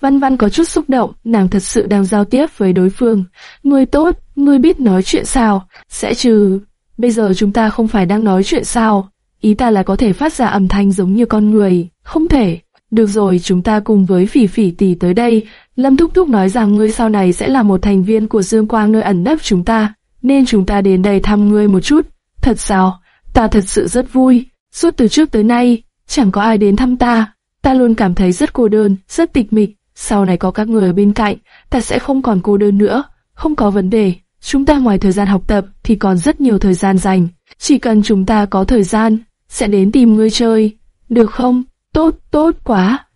Văn Văn có chút xúc động, nàng thật sự đang giao tiếp với đối phương. Ngươi tốt, ngươi biết nói chuyện sao? Sẽ trừ. Bây giờ chúng ta không phải đang nói chuyện sao? Ý ta là có thể phát ra âm thanh giống như con người. Không thể. Được rồi, chúng ta cùng với phỉ phỉ tỷ tới đây. Lâm Thúc Thúc nói rằng ngươi sau này sẽ là một thành viên của Dương Quang nơi ẩn nấp chúng ta, nên chúng ta đến đây thăm ngươi một chút. Thật sao? Ta thật sự rất vui. Suốt từ trước tới nay, chẳng có ai đến thăm ta. Ta luôn cảm thấy rất cô đơn, rất tịch mịch. Sau này có các người ở bên cạnh, ta sẽ không còn cô đơn nữa. Không có vấn đề. Chúng ta ngoài thời gian học tập thì còn rất nhiều thời gian dành. Chỉ cần chúng ta có thời gian, sẽ đến tìm ngươi chơi. Được không? Tốt, tốt quá.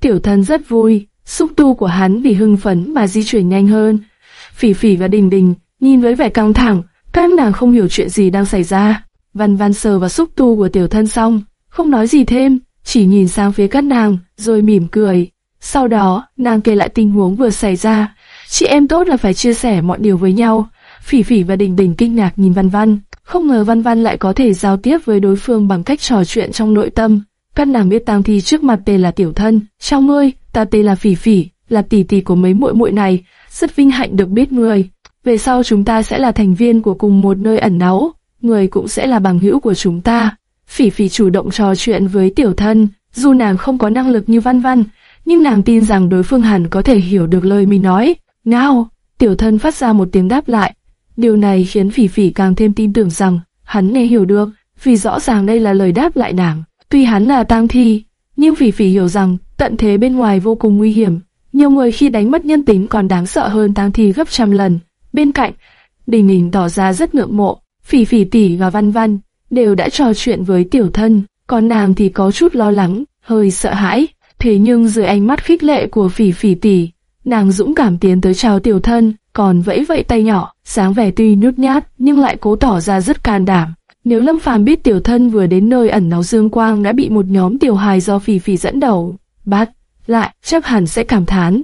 Tiểu thân rất vui, xúc tu của hắn vì hưng phấn mà di chuyển nhanh hơn. Phỉ phỉ và đình đình nhìn với vẻ căng thẳng, các nàng không hiểu chuyện gì đang xảy ra. Văn văn sờ vào xúc tu của tiểu thân xong, không nói gì thêm, chỉ nhìn sang phía các nàng, rồi mỉm cười. Sau đó, nàng kể lại tình huống vừa xảy ra. Chị em tốt là phải chia sẻ mọi điều với nhau. Phỉ phỉ và đình đình kinh ngạc nhìn văn văn, không ngờ văn văn lại có thể giao tiếp với đối phương bằng cách trò chuyện trong nội tâm. Các nàng biết tang thi trước mặt tề là tiểu thân, chào ngươi, ta tề là phỉ phỉ, là tỷ tỷ của mấy muội muội này, rất vinh hạnh được biết ngươi. Về sau chúng ta sẽ là thành viên của cùng một nơi ẩn náu, người cũng sẽ là bằng hữu của chúng ta. Phỉ phỉ chủ động trò chuyện với tiểu thân, dù nàng không có năng lực như văn văn, nhưng nàng tin rằng đối phương hẳn có thể hiểu được lời mình nói. Ngao, tiểu thân phát ra một tiếng đáp lại. Điều này khiến phỉ phỉ càng thêm tin tưởng rằng hắn nghe hiểu được, vì rõ ràng đây là lời đáp lại nàng. Tuy hắn là tang thi, nhưng phỉ phỉ hiểu rằng tận thế bên ngoài vô cùng nguy hiểm. Nhiều người khi đánh mất nhân tính còn đáng sợ hơn tang thi gấp trăm lần. Bên cạnh, Đình Đình tỏ ra rất ngượng mộ, Phỉ Phỉ tỷ và Văn Văn đều đã trò chuyện với tiểu thân, còn nàng thì có chút lo lắng, hơi sợ hãi. Thế nhưng dưới ánh mắt khích lệ của Phỉ Phỉ tỷ, nàng dũng cảm tiến tới chào tiểu thân, còn vẫy vẫy tay nhỏ, sáng vẻ tuy nhút nhát nhưng lại cố tỏ ra rất can đảm. Nếu Lâm Phàm biết tiểu thân vừa đến nơi ẩn náu dương quang đã bị một nhóm tiểu hài do Phỉ Phỉ dẫn đầu, bắt lại chắc hẳn sẽ cảm thán,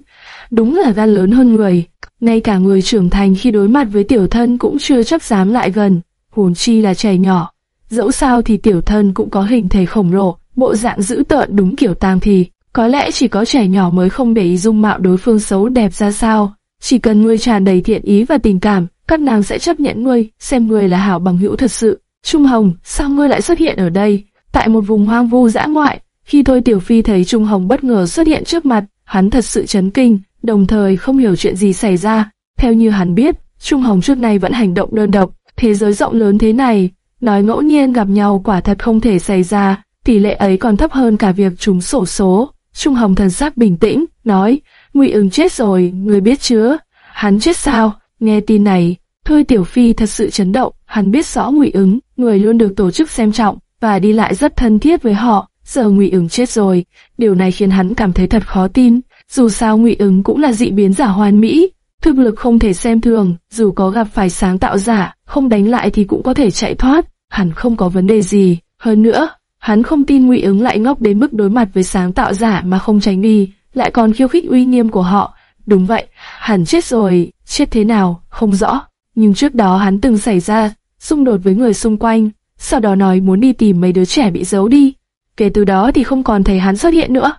đúng là gan lớn hơn người. Ngay cả người trưởng thành khi đối mặt với tiểu thân cũng chưa chấp dám lại gần, huống chi là trẻ nhỏ. Dẫu sao thì tiểu thân cũng có hình thể khổng lồ, bộ dạng dữ tợn đúng kiểu tang thì, có lẽ chỉ có trẻ nhỏ mới không để ý dung mạo đối phương xấu đẹp ra sao. Chỉ cần nuôi tràn đầy thiện ý và tình cảm, các nàng sẽ chấp nhận nuôi, xem ngươi là hảo bằng hữu thật sự. Trung Hồng, sao ngươi lại xuất hiện ở đây? Tại một vùng hoang vu dã ngoại, khi Thôi Tiểu Phi thấy Trung Hồng bất ngờ xuất hiện trước mặt, hắn thật sự chấn kinh, đồng thời không hiểu chuyện gì xảy ra. Theo như hắn biết, Trung Hồng trước nay vẫn hành động đơn độc, thế giới rộng lớn thế này, nói ngẫu nhiên gặp nhau quả thật không thể xảy ra, tỷ lệ ấy còn thấp hơn cả việc chúng sổ số. Trung Hồng thần sắc bình tĩnh, nói, Ngụy ứng chết rồi, người biết chưa? Hắn chết sao? Nghe tin này, Thôi Tiểu Phi thật sự chấn động, hắn biết rõ Ngụy ứng, người luôn được tổ chức xem trọng và đi lại rất thân thiết với họ. Giờ Ngụy ứng chết rồi, điều này khiến hắn cảm thấy thật khó tin. Dù sao Ngụy ứng cũng là dị biến giả hoàn mỹ, thực lực không thể xem thường, dù có gặp phải sáng tạo giả, không đánh lại thì cũng có thể chạy thoát, hẳn không có vấn đề gì. Hơn nữa, hắn không tin Ngụy ứng lại ngốc đến mức đối mặt với sáng tạo giả mà không tránh đi, lại còn khiêu khích uy nghiêm của họ. Đúng vậy, hắn chết rồi, chết thế nào, không rõ. Nhưng trước đó hắn từng xảy ra xung đột với người xung quanh, sau đó nói muốn đi tìm mấy đứa trẻ bị giấu đi. Kể từ đó thì không còn thấy hắn xuất hiện nữa.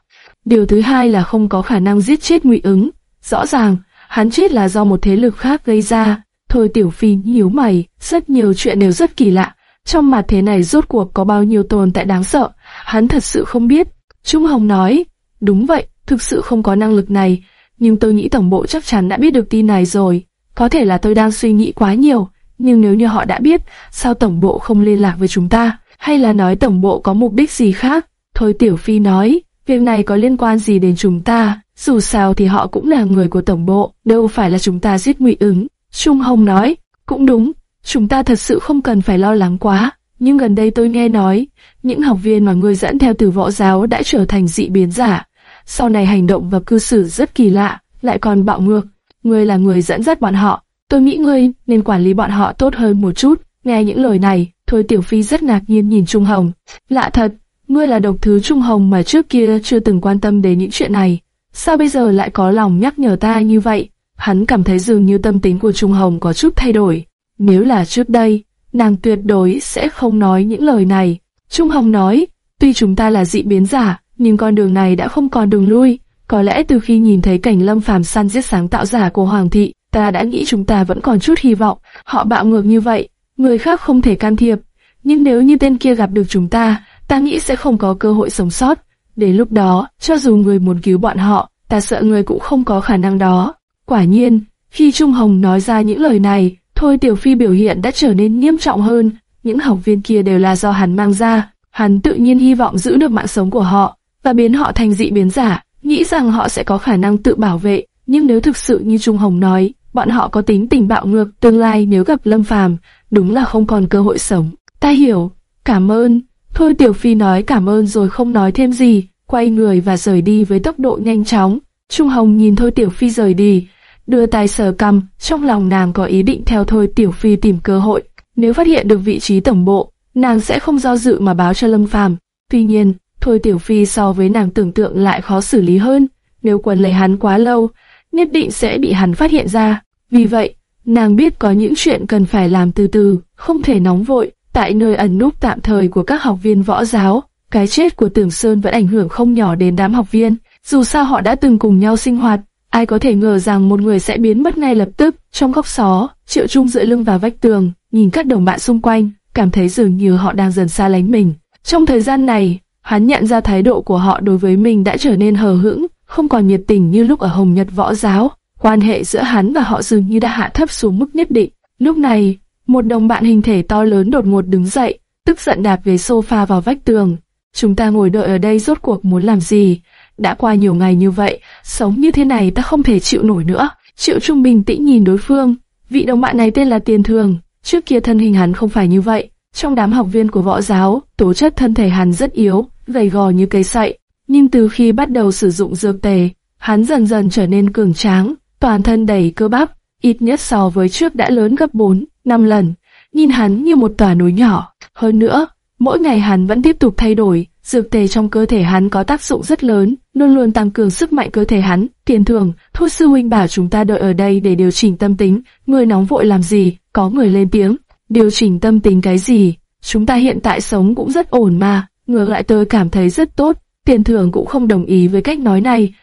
Điều thứ hai là không có khả năng giết chết Ngụy ứng. Rõ ràng, hắn chết là do một thế lực khác gây ra. Thôi Tiểu Phi nhíu mày, rất nhiều chuyện đều rất kỳ lạ. Trong mặt thế này rốt cuộc có bao nhiêu tồn tại đáng sợ, hắn thật sự không biết. Trung Hồng nói, đúng vậy, thực sự không có năng lực này, nhưng tôi nghĩ tổng bộ chắc chắn đã biết được tin này rồi. Có thể là tôi đang suy nghĩ quá nhiều, nhưng nếu như họ đã biết, sao tổng bộ không liên lạc với chúng ta? Hay là nói tổng bộ có mục đích gì khác? Thôi Tiểu Phi nói, việc này có liên quan gì đến chúng ta? Dù sao thì họ cũng là người của tổng bộ, đâu phải là chúng ta giết ngụy ứng. Trung Hồng nói, cũng đúng, chúng ta thật sự không cần phải lo lắng quá. Nhưng gần đây tôi nghe nói, những học viên mà ngươi dẫn theo từ võ giáo đã trở thành dị biến giả. Sau này hành động và cư xử rất kỳ lạ, lại còn bạo ngược. Ngươi là người dẫn dắt bọn họ, tôi nghĩ ngươi nên quản lý bọn họ tốt hơn một chút. Nghe những lời này, Thôi Tiểu Phi rất ngạc nhiên nhìn Trung Hồng. Lạ thật, ngươi là độc thứ Trung Hồng mà trước kia chưa từng quan tâm đến những chuyện này. Sao bây giờ lại có lòng nhắc nhở ta như vậy? Hắn cảm thấy dường như tâm tính của Trung Hồng có chút thay đổi. Nếu là trước đây, nàng tuyệt đối sẽ không nói những lời này. Trung Hồng nói, tuy chúng ta là dị biến giả, nhưng con đường này đã không còn đường lui, Có lẽ từ khi nhìn thấy cảnh Lâm Phàm săn giết sáng tạo giả của Hoàng thị, ta đã nghĩ chúng ta vẫn còn chút hy vọng. Họ bạo ngược như vậy, người khác không thể can thiệp. Nhưng nếu như tên kia gặp được chúng ta, ta nghĩ sẽ không có cơ hội sống sót. Đến lúc đó, cho dù người muốn cứu bọn họ, ta sợ người cũng không có khả năng đó. Quả nhiên, khi Trung Hồng nói ra những lời này, thôi Tiểu Phi biểu hiện đã trở nên nghiêm trọng hơn. Những học viên kia đều là do hắn mang ra. Hắn tự nhiên hy vọng giữ được mạng sống của họ và biến họ thành dị biến giả, nghĩ rằng họ sẽ có khả năng tự bảo vệ. Nhưng nếu thực sự như Trung Hồng nói, bọn họ có tính tình bạo ngược, tương lai nếu gặp Lâm Phàm, đúng là không còn cơ hội sống. Ta hiểu, cảm ơn. Thôi Tiểu Phi nói cảm ơn rồi không nói thêm gì, quay người và rời đi với tốc độ nhanh chóng. Trung Hồng nhìn Thôi Tiểu Phi rời đi, đưa tay sờ cằm, trong lòng nàng có ý định theo Thôi Tiểu Phi tìm cơ hội. Nếu phát hiện được vị trí tổng bộ, nàng sẽ không do dự mà báo cho Lâm Phàm. Tuy nhiên, Thôi Tiểu Phi so với nàng tưởng tượng lại khó xử lý hơn. Nếu quần lấy hắn quá lâu, nhất định sẽ bị hắn phát hiện ra. Vì vậy, nàng biết có những chuyện cần phải làm từ từ, không thể nóng vội. Tại nơi ẩn núp tạm thời của các học viên võ giáo, cái chết của Tưởng Sơn vẫn ảnh hưởng không nhỏ đến đám học viên. Dù sao họ đã từng cùng nhau sinh hoạt, ai có thể ngờ rằng một người sẽ biến mất ngay lập tức. Trong góc xó, Triệu Trung dựa lưng vào vách tường, nhìn các đồng bạn xung quanh, cảm thấy dường như họ đang dần xa lánh mình. Trong thời gian này, hắn nhận ra thái độ của họ đối với mình đã trở nên hờ hững, không còn nhiệt tình như lúc ở Hồng Nhật Võ Giáo. Quan hệ giữa hắn và họ dường như đã hạ thấp xuống mức nhất định. Lúc này, một đồng bạn hình thể to lớn đột ngột đứng dậy, tức giận đạp về sofa vào vách tường. Chúng ta ngồi đợi ở đây rốt cuộc muốn làm gì? Đã qua nhiều ngày như vậy, sống như thế này ta không thể chịu nổi nữa. Triệu Trung bình tĩnh nhìn đối phương. Vị đồng bạn này tên là Tiền Thường. Trước kia thân hình hắn không phải như vậy. Trong đám học viên của võ giáo, tố chất thân thể hắn rất yếu, gầy gò như cây sậy. Nhưng từ khi bắt đầu sử dụng dược tề, hắn dần dần trở nên cường tráng, toàn thân đầy cơ bắp, ít nhất so với trước đã lớn gấp 4, 5 lần. Nhìn hắn như một tòa núi nhỏ. Hơn nữa, mỗi ngày hắn vẫn tiếp tục thay đổi, dược tề trong cơ thể hắn có tác dụng rất lớn, luôn luôn tăng cường sức mạnh cơ thể hắn. Tiền thường, Thu sư huynh bảo chúng ta đợi ở đây để điều chỉnh tâm tính, người nóng vội làm gì? Có người lên tiếng, điều chỉnh tâm tính cái gì? Chúng ta hiện tại sống cũng rất ổn mà, ngược lại tôi cảm thấy rất tốt. Tiền thường cũng không đồng ý với cách nói này,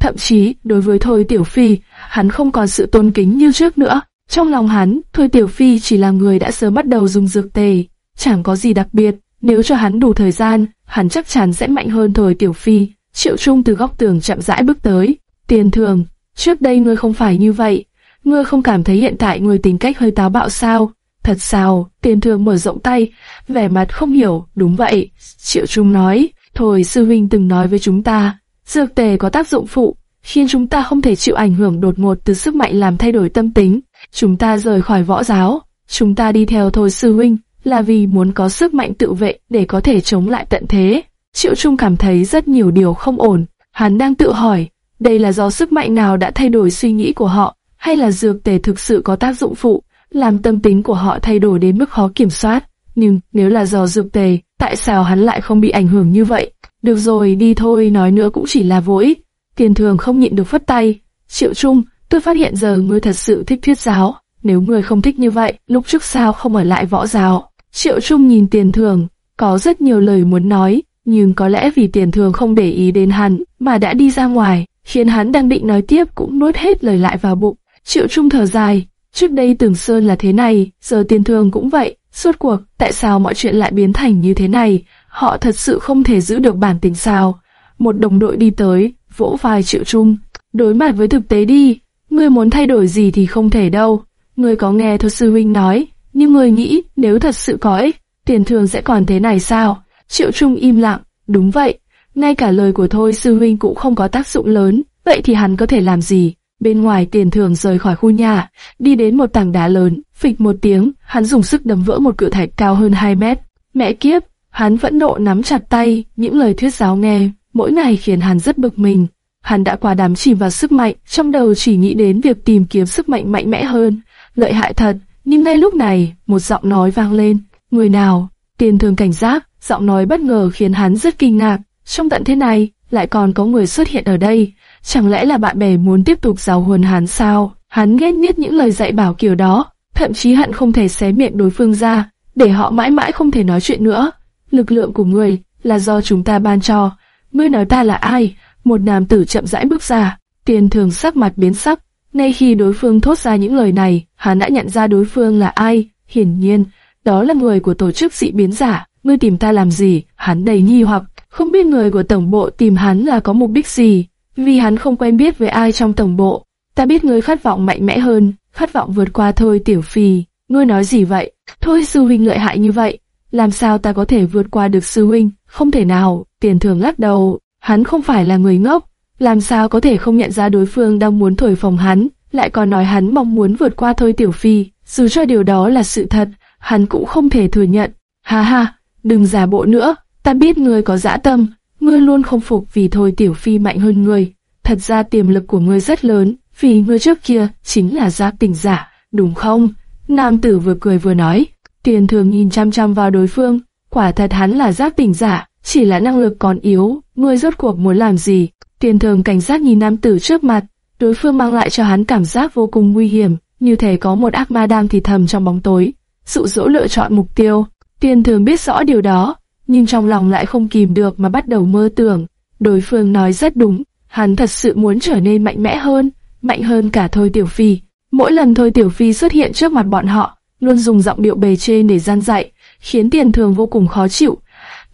Thậm chí, đối với Thôi Tiểu Phi, hắn không còn sự tôn kính như trước nữa. Trong lòng hắn, Thôi Tiểu Phi chỉ là người đã sớm bắt đầu dùng dược tề, chẳng có gì đặc biệt. Nếu cho hắn đủ thời gian, hắn chắc chắn sẽ mạnh hơn thời Tiểu Phi. Triệu Trung từ góc tường chậm rãi bước tới. Tiền thường, trước đây ngươi không phải như vậy. Ngươi không cảm thấy hiện tại ngươi tính cách hơi táo bạo sao? Thật sao? Tiền thường mở rộng tay, vẻ mặt không hiểu. Đúng vậy. Triệu Trung nói, thôi sư huynh từng nói với chúng ta, Dược tề có tác dụng phụ, khiến chúng ta không thể chịu ảnh hưởng đột ngột từ sức mạnh làm thay đổi tâm tính. Chúng ta rời khỏi võ giáo, chúng ta đi theo thôi sư huynh, là vì muốn có sức mạnh tự vệ để có thể chống lại tận thế. Triệu Trung cảm thấy rất nhiều điều không ổn, hắn đang tự hỏi, đây là do sức mạnh nào đã thay đổi suy nghĩ của họ, hay là dược tề thực sự có tác dụng phụ, làm tâm tính của họ thay đổi đến mức khó kiểm soát. Nhưng nếu là do dược tề, tại sao hắn lại không bị ảnh hưởng như vậy? Được rồi, đi thôi, nói nữa cũng chỉ là vô ích. Tiền thường không nhịn được phất tay. Triệu Trung, tôi phát hiện giờ ngươi thật sự thích thuyết giáo. Nếu người không thích như vậy, lúc trước sao không ở lại võ giáo? Triệu Trung nhìn tiền thường, có rất nhiều lời muốn nói, nhưng có lẽ vì tiền thường không để ý đến hắn, mà đã đi ra ngoài, khiến hắn đang định nói tiếp cũng nuốt hết lời lại vào bụng. Triệu Trung thở dài, trước đây Tưởng Sơn là thế này, giờ tiền thường cũng vậy, suốt cuộc, tại sao mọi chuyện lại biến thành như thế này? Họ thật sự không thể giữ được bản tính sao? Một đồng đội đi tới, vỗ vai Triệu Trung. Đối mặt với thực tế đi, ngươi muốn thay đổi gì thì không thể đâu. Ngươi có nghe Thôi Sư Huynh nói, nhưng ngươi nghĩ nếu thật sự có ích, tiền thường sẽ còn thế này sao? Triệu Trung im lặng, đúng vậy, ngay cả lời của Thôi Sư Huynh cũng không có tác dụng lớn, vậy thì hắn có thể làm gì? Bên ngoài tiền thường rời khỏi khu nhà, đi đến một tảng đá lớn, phịch một tiếng, hắn dùng sức đấm vỡ một cự thạch cao hơn 2 mét. Mẹ kiếp, Hắn vẫn nộ nắm chặt tay, những lời thuyết giáo nghe, mỗi ngày khiến hắn rất bực mình. Hắn đã quá đắm chìm vào sức mạnh, trong đầu chỉ nghĩ đến việc tìm kiếm sức mạnh mạnh mẽ hơn, lợi hại thật. Nhưng ngay lúc này, một giọng nói vang lên, người nào? Tiền thường cảnh giác, giọng nói bất ngờ khiến hắn rất kinh ngạc. Trong tận thế này, lại còn có người xuất hiện ở đây. Chẳng lẽ là bạn bè muốn tiếp tục giáo huấn hắn sao? Hắn ghét nhất những lời dạy bảo kiểu đó, thậm chí hận không thể xé miệng đối phương ra, để họ mãi mãi không thể nói chuyện nữa lực lượng của người là do chúng ta ban cho. Ngươi nói ta là ai? một nam tử chậm rãi bước ra, tiền thường sắc mặt biến sắc. Ngay khi đối phương thốt ra những lời này, hắn đã nhận ra đối phương là ai, hiển nhiên, đó là người của tổ chức dị biến giả. Ngươi tìm ta làm gì? Hắn đầy nghi hoặc, không biết người của tổng bộ tìm hắn là có mục đích gì, vì hắn không quen biết với ai trong tổng bộ. Ta biết ngươi khát vọng mạnh mẽ hơn, khát vọng vượt qua thôi tiểu phi. Ngươi nói gì vậy? Thôi sư huynh lợi hại như vậy, làm sao ta có thể vượt qua được sư huynh? Không thể nào, tiền thường lắc đầu, hắn không phải là người ngốc, làm sao có thể không nhận ra đối phương đang muốn thổi phồng hắn, lại còn nói hắn mong muốn vượt qua thôi tiểu phi, dù cho điều đó là sự thật, hắn cũng không thể thừa nhận. Ha ha, đừng giả bộ nữa, ta biết ngươi có dã tâm, ngươi luôn không phục vì thôi tiểu phi mạnh hơn ngươi. Thật ra tiềm lực của ngươi rất lớn, vì ngươi trước kia chính là giác tình giả, đúng không? Nam tử vừa cười vừa nói, tiền thường nhìn chăm chăm vào đối phương, quả thật hắn là giác tình giả, chỉ là năng lực còn yếu, ngươi rốt cuộc muốn làm gì? Tiền thường cảnh giác nhìn nam tử trước mặt, đối phương mang lại cho hắn cảm giác vô cùng nguy hiểm, như thể có một ác ma đang thì thầm trong bóng tối, dụ dỗ lựa chọn mục tiêu. Tiền thường biết rõ điều đó, nhưng trong lòng lại không kìm được mà bắt đầu mơ tưởng. Đối phương nói rất đúng, hắn thật sự muốn trở nên mạnh mẽ hơn, mạnh hơn cả Thôi Tiểu Phi. Mỗi lần Thôi Tiểu Phi xuất hiện trước mặt bọn họ, luôn dùng giọng điệu bề trên để gian dạy, khiến tiền thường vô cùng khó chịu.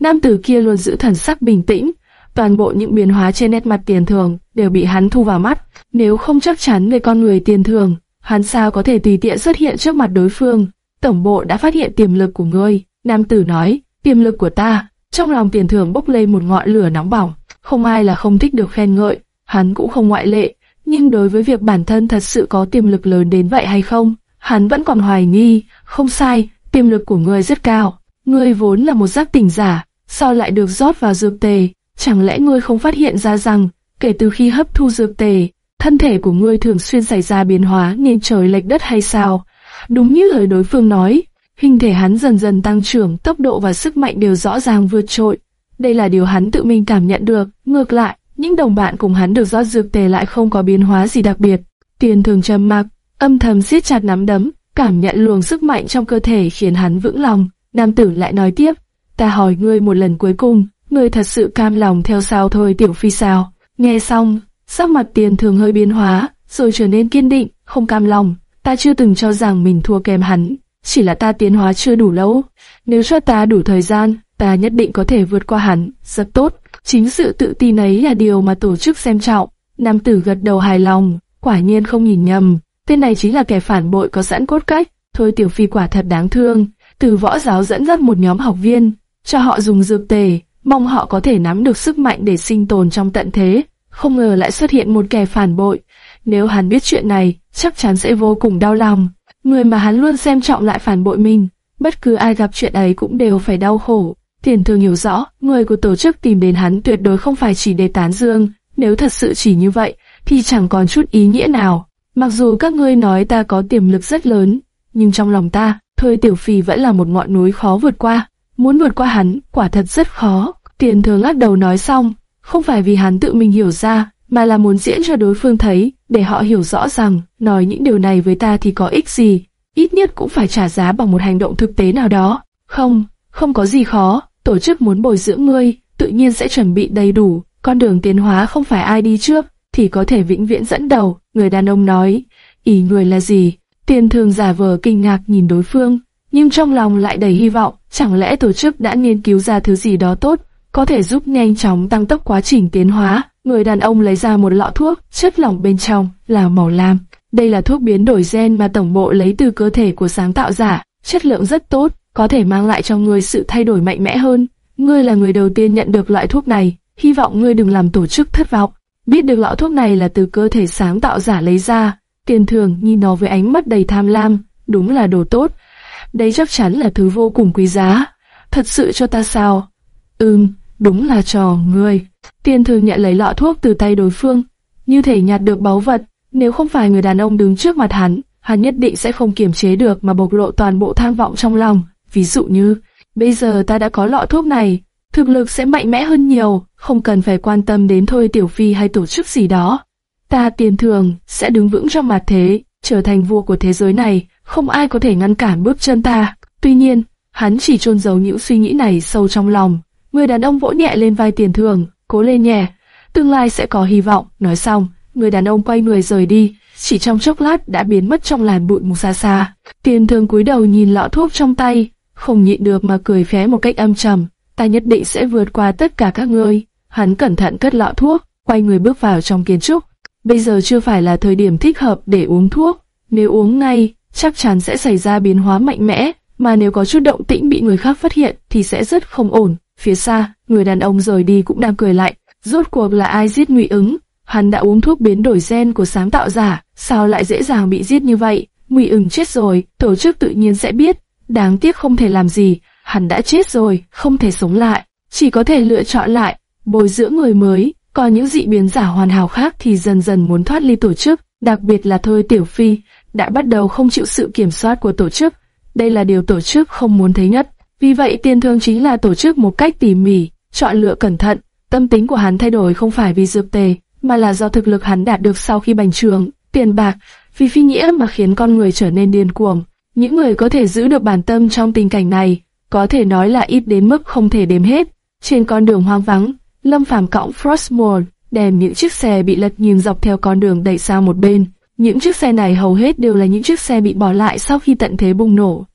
Nam tử kia luôn giữ thần sắc bình tĩnh, toàn bộ những biến hóa trên nét mặt tiền thường đều bị hắn thu vào mắt. Nếu không chắc chắn về con người tiền thường, hắn sao có thể tùy tiện xuất hiện trước mặt đối phương. Tổng bộ đã phát hiện tiềm lực của ngươi, nam tử nói, tiềm lực của ta. Trong lòng tiền thường bốc lên một ngọn lửa nóng bỏng, không ai là không thích được khen ngợi, hắn cũng không ngoại lệ. Nhưng đối với việc bản thân thật sự có tiềm lực lớn đến vậy hay không, hắn vẫn còn hoài nghi, không sai, tiềm lực của ngươi rất cao. Ngươi vốn là một giác tỉnh giả, sao lại được rót vào dược tề? Chẳng lẽ ngươi không phát hiện ra rằng, kể từ khi hấp thu dược tề, thân thể của ngươi thường xuyên xảy ra biến hóa nghiêng trời lệch đất hay sao? Đúng như lời đối phương nói, hình thể hắn dần dần tăng trưởng, tốc độ và sức mạnh đều rõ ràng vượt trội. Đây là điều hắn tự mình cảm nhận được, ngược lại, những đồng bạn cùng hắn được rót dược tề lại không có biến hóa gì đặc biệt. Tiền thường trầm mặc, âm thầm siết chặt nắm đấm, cảm nhận luồng sức mạnh trong cơ thể khiến hắn vững lòng. Nam tử lại nói tiếp, ta hỏi ngươi một lần cuối cùng, người thật sự cam lòng theo sao thôi tiểu phi sao? Nghe xong, sắc mặt tiền thường hơi biến hóa, rồi trở nên kiên định, không cam lòng. Ta chưa từng cho rằng mình thua kém hắn, chỉ là ta tiến hóa chưa đủ lâu. Nếu cho ta đủ thời gian, ta nhất định có thể vượt qua hắn, rất tốt. Chính sự tự tin ấy là điều mà tổ chức xem trọng. Nam tử gật đầu hài lòng, quả nhiên không nhìn nhầm. Tên này chính là kẻ phản bội có sẵn cốt cách. Thôi tiểu phi quả thật đáng thương. Từ võ giáo dẫn dắt một nhóm học viên, cho họ dùng dược tề, mong họ có thể nắm được sức mạnh để sinh tồn trong tận thế. Không ngờ lại xuất hiện một kẻ phản bội. Nếu hắn biết chuyện này, chắc chắn sẽ vô cùng đau lòng. Người mà hắn luôn xem trọng lại phản bội mình. Bất cứ ai gặp chuyện ấy cũng đều phải đau khổ. Tiền thường hiểu rõ, người của tổ chức tìm đến hắn tuyệt đối không phải chỉ để tán dương. Nếu thật sự chỉ như vậy, thì chẳng còn chút ý nghĩa nào. Mặc dù các ngươi nói ta có tiềm lực rất lớn, nhưng trong lòng ta, Thôi Tiểu Phi vẫn là một ngọn núi khó vượt qua. Muốn vượt qua hắn, quả thật rất khó. Tiền thường lắc đầu nói xong, không phải vì hắn tự mình hiểu ra, mà là muốn diễn cho đối phương thấy, để họ hiểu rõ rằng, nói những điều này với ta thì có ích gì, ít nhất cũng phải trả giá bằng một hành động thực tế nào đó. Không, không có gì khó, tổ chức muốn bồi dưỡng ngươi, tự nhiên sẽ chuẩn bị đầy đủ, con đường tiến hóa không phải ai đi trước, thì có thể vĩnh viễn dẫn đầu, người đàn ông nói. Ý người là gì? Tiền thường giả vờ kinh ngạc nhìn đối phương, nhưng trong lòng lại đầy hy vọng, chẳng lẽ tổ chức đã nghiên cứu ra thứ gì đó tốt, có thể giúp nhanh chóng tăng tốc quá trình tiến hóa. Người đàn ông lấy ra một lọ thuốc, chất lỏng bên trong là màu lam. Đây là thuốc biến đổi gen mà tổng bộ lấy từ cơ thể của sáng tạo giả, chất lượng rất tốt, có thể mang lại cho ngươi sự thay đổi mạnh mẽ hơn. Ngươi là người đầu tiên nhận được loại thuốc này, hy vọng ngươi đừng làm tổ chức thất vọng. Biết được lọ thuốc này là từ cơ thể sáng tạo giả lấy ra, tiền thường nhìn nó với ánh mắt đầy tham lam, đúng là đồ tốt. Đây chắc chắn là thứ vô cùng quý giá. Thật sự cho ta sao? Ừm, đúng là trò ngươi. Tiền thường nhận lấy lọ thuốc từ tay đối phương, như thể nhặt được báu vật. Nếu không phải người đàn ông đứng trước mặt hắn, hắn nhất định sẽ không kiềm chế được mà bộc lộ toàn bộ tham vọng trong lòng. Ví dụ như, bây giờ ta đã có lọ thuốc này, thực lực sẽ mạnh mẽ hơn nhiều, không cần phải quan tâm đến thôi tiểu phi hay tổ chức gì đó. Ta tiền thường sẽ đứng vững trong mặt thế, trở thành vua của thế giới này, không ai có thể ngăn cản bước chân ta. Tuy nhiên, hắn chỉ chôn giấu những suy nghĩ này sâu trong lòng. Người đàn ông vỗ nhẹ lên vai tiền thường, cố lên nhẹ. tương lai sẽ có hy vọng. Nói xong, người đàn ông quay người rời đi, chỉ trong chốc lát đã biến mất trong làn bụi mù xa xa. Tiền thường cúi đầu nhìn lọ thuốc trong tay, không nhịn được mà cười phé một cách âm trầm. Ta nhất định sẽ vượt qua tất cả các ngươi. Hắn cẩn thận cất lọ thuốc, quay người bước vào trong kiến trúc. Bây giờ chưa phải là thời điểm thích hợp để uống thuốc. Nếu uống ngay, chắc chắn sẽ xảy ra biến hóa mạnh mẽ, mà nếu có chút động tĩnh bị người khác phát hiện thì sẽ rất không ổn. Phía xa, người đàn ông rời đi cũng đang cười lạnh. Rốt cuộc là ai giết Ngụy ứng? Hắn đã uống thuốc biến đổi gen của sáng tạo giả, sao lại dễ dàng bị giết như vậy? Ngụy ứng chết rồi, tổ chức tự nhiên sẽ biết. Đáng tiếc không thể làm gì, hắn đã chết rồi, không thể sống lại, chỉ có thể lựa chọn lại, bồi dưỡng người mới. Còn những dị biến giả hoàn hảo khác thì dần dần muốn thoát ly tổ chức, đặc biệt là Thôi Tiểu Phi, đã bắt đầu không chịu sự kiểm soát của tổ chức. Đây là điều tổ chức không muốn thấy nhất. Vì vậy tiền thương chính là tổ chức một cách tỉ mỉ, chọn lựa cẩn thận. Tâm tính của hắn thay đổi không phải vì dược tề, mà là do thực lực hắn đạt được sau khi bành trường, tiền bạc, vì phi nghĩa mà khiến con người trở nên điên cuồng. Những người có thể giữ được bản tâm trong tình cảnh này, có thể nói là ít đến mức không thể đếm hết. Trên con đường hoang vắng, Lâm Phàm cõng Frostmourne, đem những chiếc xe bị lật nghiêng dọc theo con đường đẩy sang một bên. Những chiếc xe này hầu hết đều là những chiếc xe bị bỏ lại sau khi tận thế bùng nổ.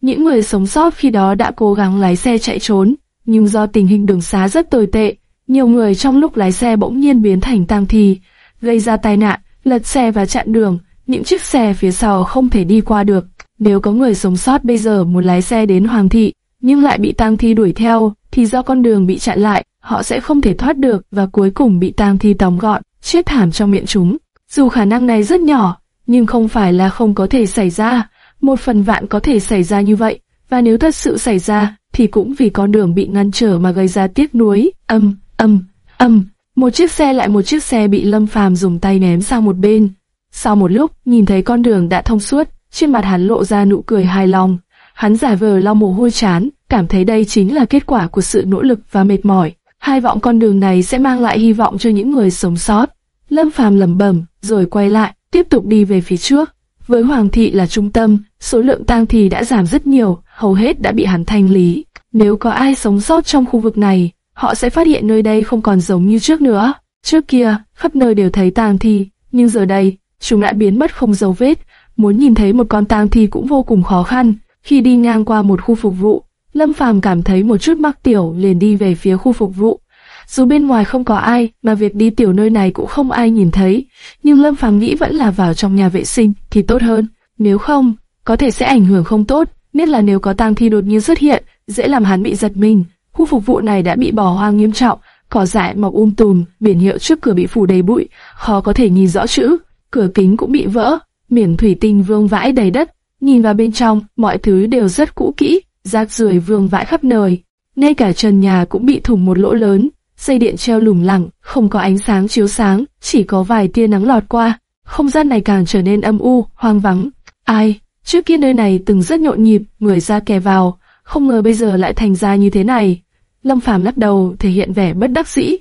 Những người sống sót khi đó đã cố gắng lái xe chạy trốn, nhưng do tình hình đường xá rất tồi tệ, nhiều người trong lúc lái xe bỗng nhiên biến thành tang thi, gây ra tai nạn, lật xe và chặn đường, những chiếc xe phía sau không thể đi qua được. Nếu có người sống sót bây giờ muốn lái xe đến Hoàng thị, nhưng lại bị tang thi đuổi theo, thì do con đường bị chặn lại, họ sẽ không thể thoát được và cuối cùng bị tang thi tóm gọn, chết thảm trong miệng chúng. Dù khả năng này rất nhỏ, nhưng không phải là không có thể xảy ra, một phần vạn có thể xảy ra như vậy, và nếu thật sự xảy ra, thì cũng vì con đường bị ngăn trở mà gây ra tiếc nuối, âm, âm, âm. Một chiếc xe lại một chiếc xe bị Lâm Phàm dùng tay ném sang một bên. Sau một lúc, nhìn thấy con đường đã thông suốt, trên mặt hắn lộ ra nụ cười hài lòng. Hắn giả vờ lau mồ hôi chán, cảm thấy đây chính là kết quả của sự nỗ lực và mệt mỏi. Hai vọng con đường này sẽ mang lại hy vọng cho những người sống sót. Lâm Phàm lẩm bẩm, rồi quay lại, tiếp tục đi về phía trước. Với Hoàng thị là trung tâm, số lượng tang thì đã giảm rất nhiều, hầu hết đã bị hắn thanh lý. Nếu có ai sống sót trong khu vực này, họ sẽ phát hiện nơi đây không còn giống như trước nữa. Trước kia, khắp nơi đều thấy tang thi, nhưng giờ đây, chúng đã biến mất không dấu vết. Muốn nhìn thấy một con tang thi cũng vô cùng khó khăn. Khi đi ngang qua một khu phục vụ, Lâm Phàm cảm thấy một chút mắc tiểu liền đi về phía khu phục vụ. Dù bên ngoài không có ai, mà việc đi tiểu nơi này cũng không ai nhìn thấy, nhưng Lâm Phàm nghĩ vẫn là vào trong nhà vệ sinh thì tốt hơn. Nếu không, có thể sẽ ảnh hưởng không tốt, nhất là nếu có tang thi đột nhiên xuất hiện, dễ làm hắn bị giật mình. Khu phục vụ này đã bị bỏ hoang nghiêm trọng, cỏ dại mọc um tùm, biển hiệu trước cửa bị phủ đầy bụi, khó có thể nhìn rõ chữ, cửa kính cũng bị vỡ, miệng thủy tinh vương vãi đầy đất. Nhìn vào bên trong, mọi thứ đều rất cũ kỹ, rác rưởi vương vãi khắp nơi. Ngay cả trần nhà cũng bị thủng một lỗ lớn, dây điện treo lủng lẳng, không có ánh sáng chiếu sáng, chỉ có vài tia nắng lọt qua. Không gian này càng trở nên âm u, hoang vắng. Ai? Trước kia nơi này từng rất nhộn nhịp, người ra kè vào, không ngờ bây giờ lại thành ra như thế này. Lâm Phàm lắc đầu, thể hiện vẻ bất đắc dĩ.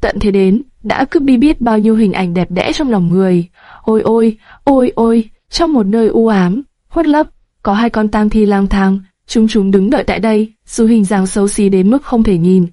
Tận thế đến, đã cướp đi biết bao nhiêu hình ảnh đẹp đẽ trong lòng người. Ôi ôi, ôi ôi, trong một nơi u ám, khuất lấp, có hai con tang thi lang thang, chúng chúng đứng đợi tại đây, dù hình dáng xấu xí đến mức không thể nhìn,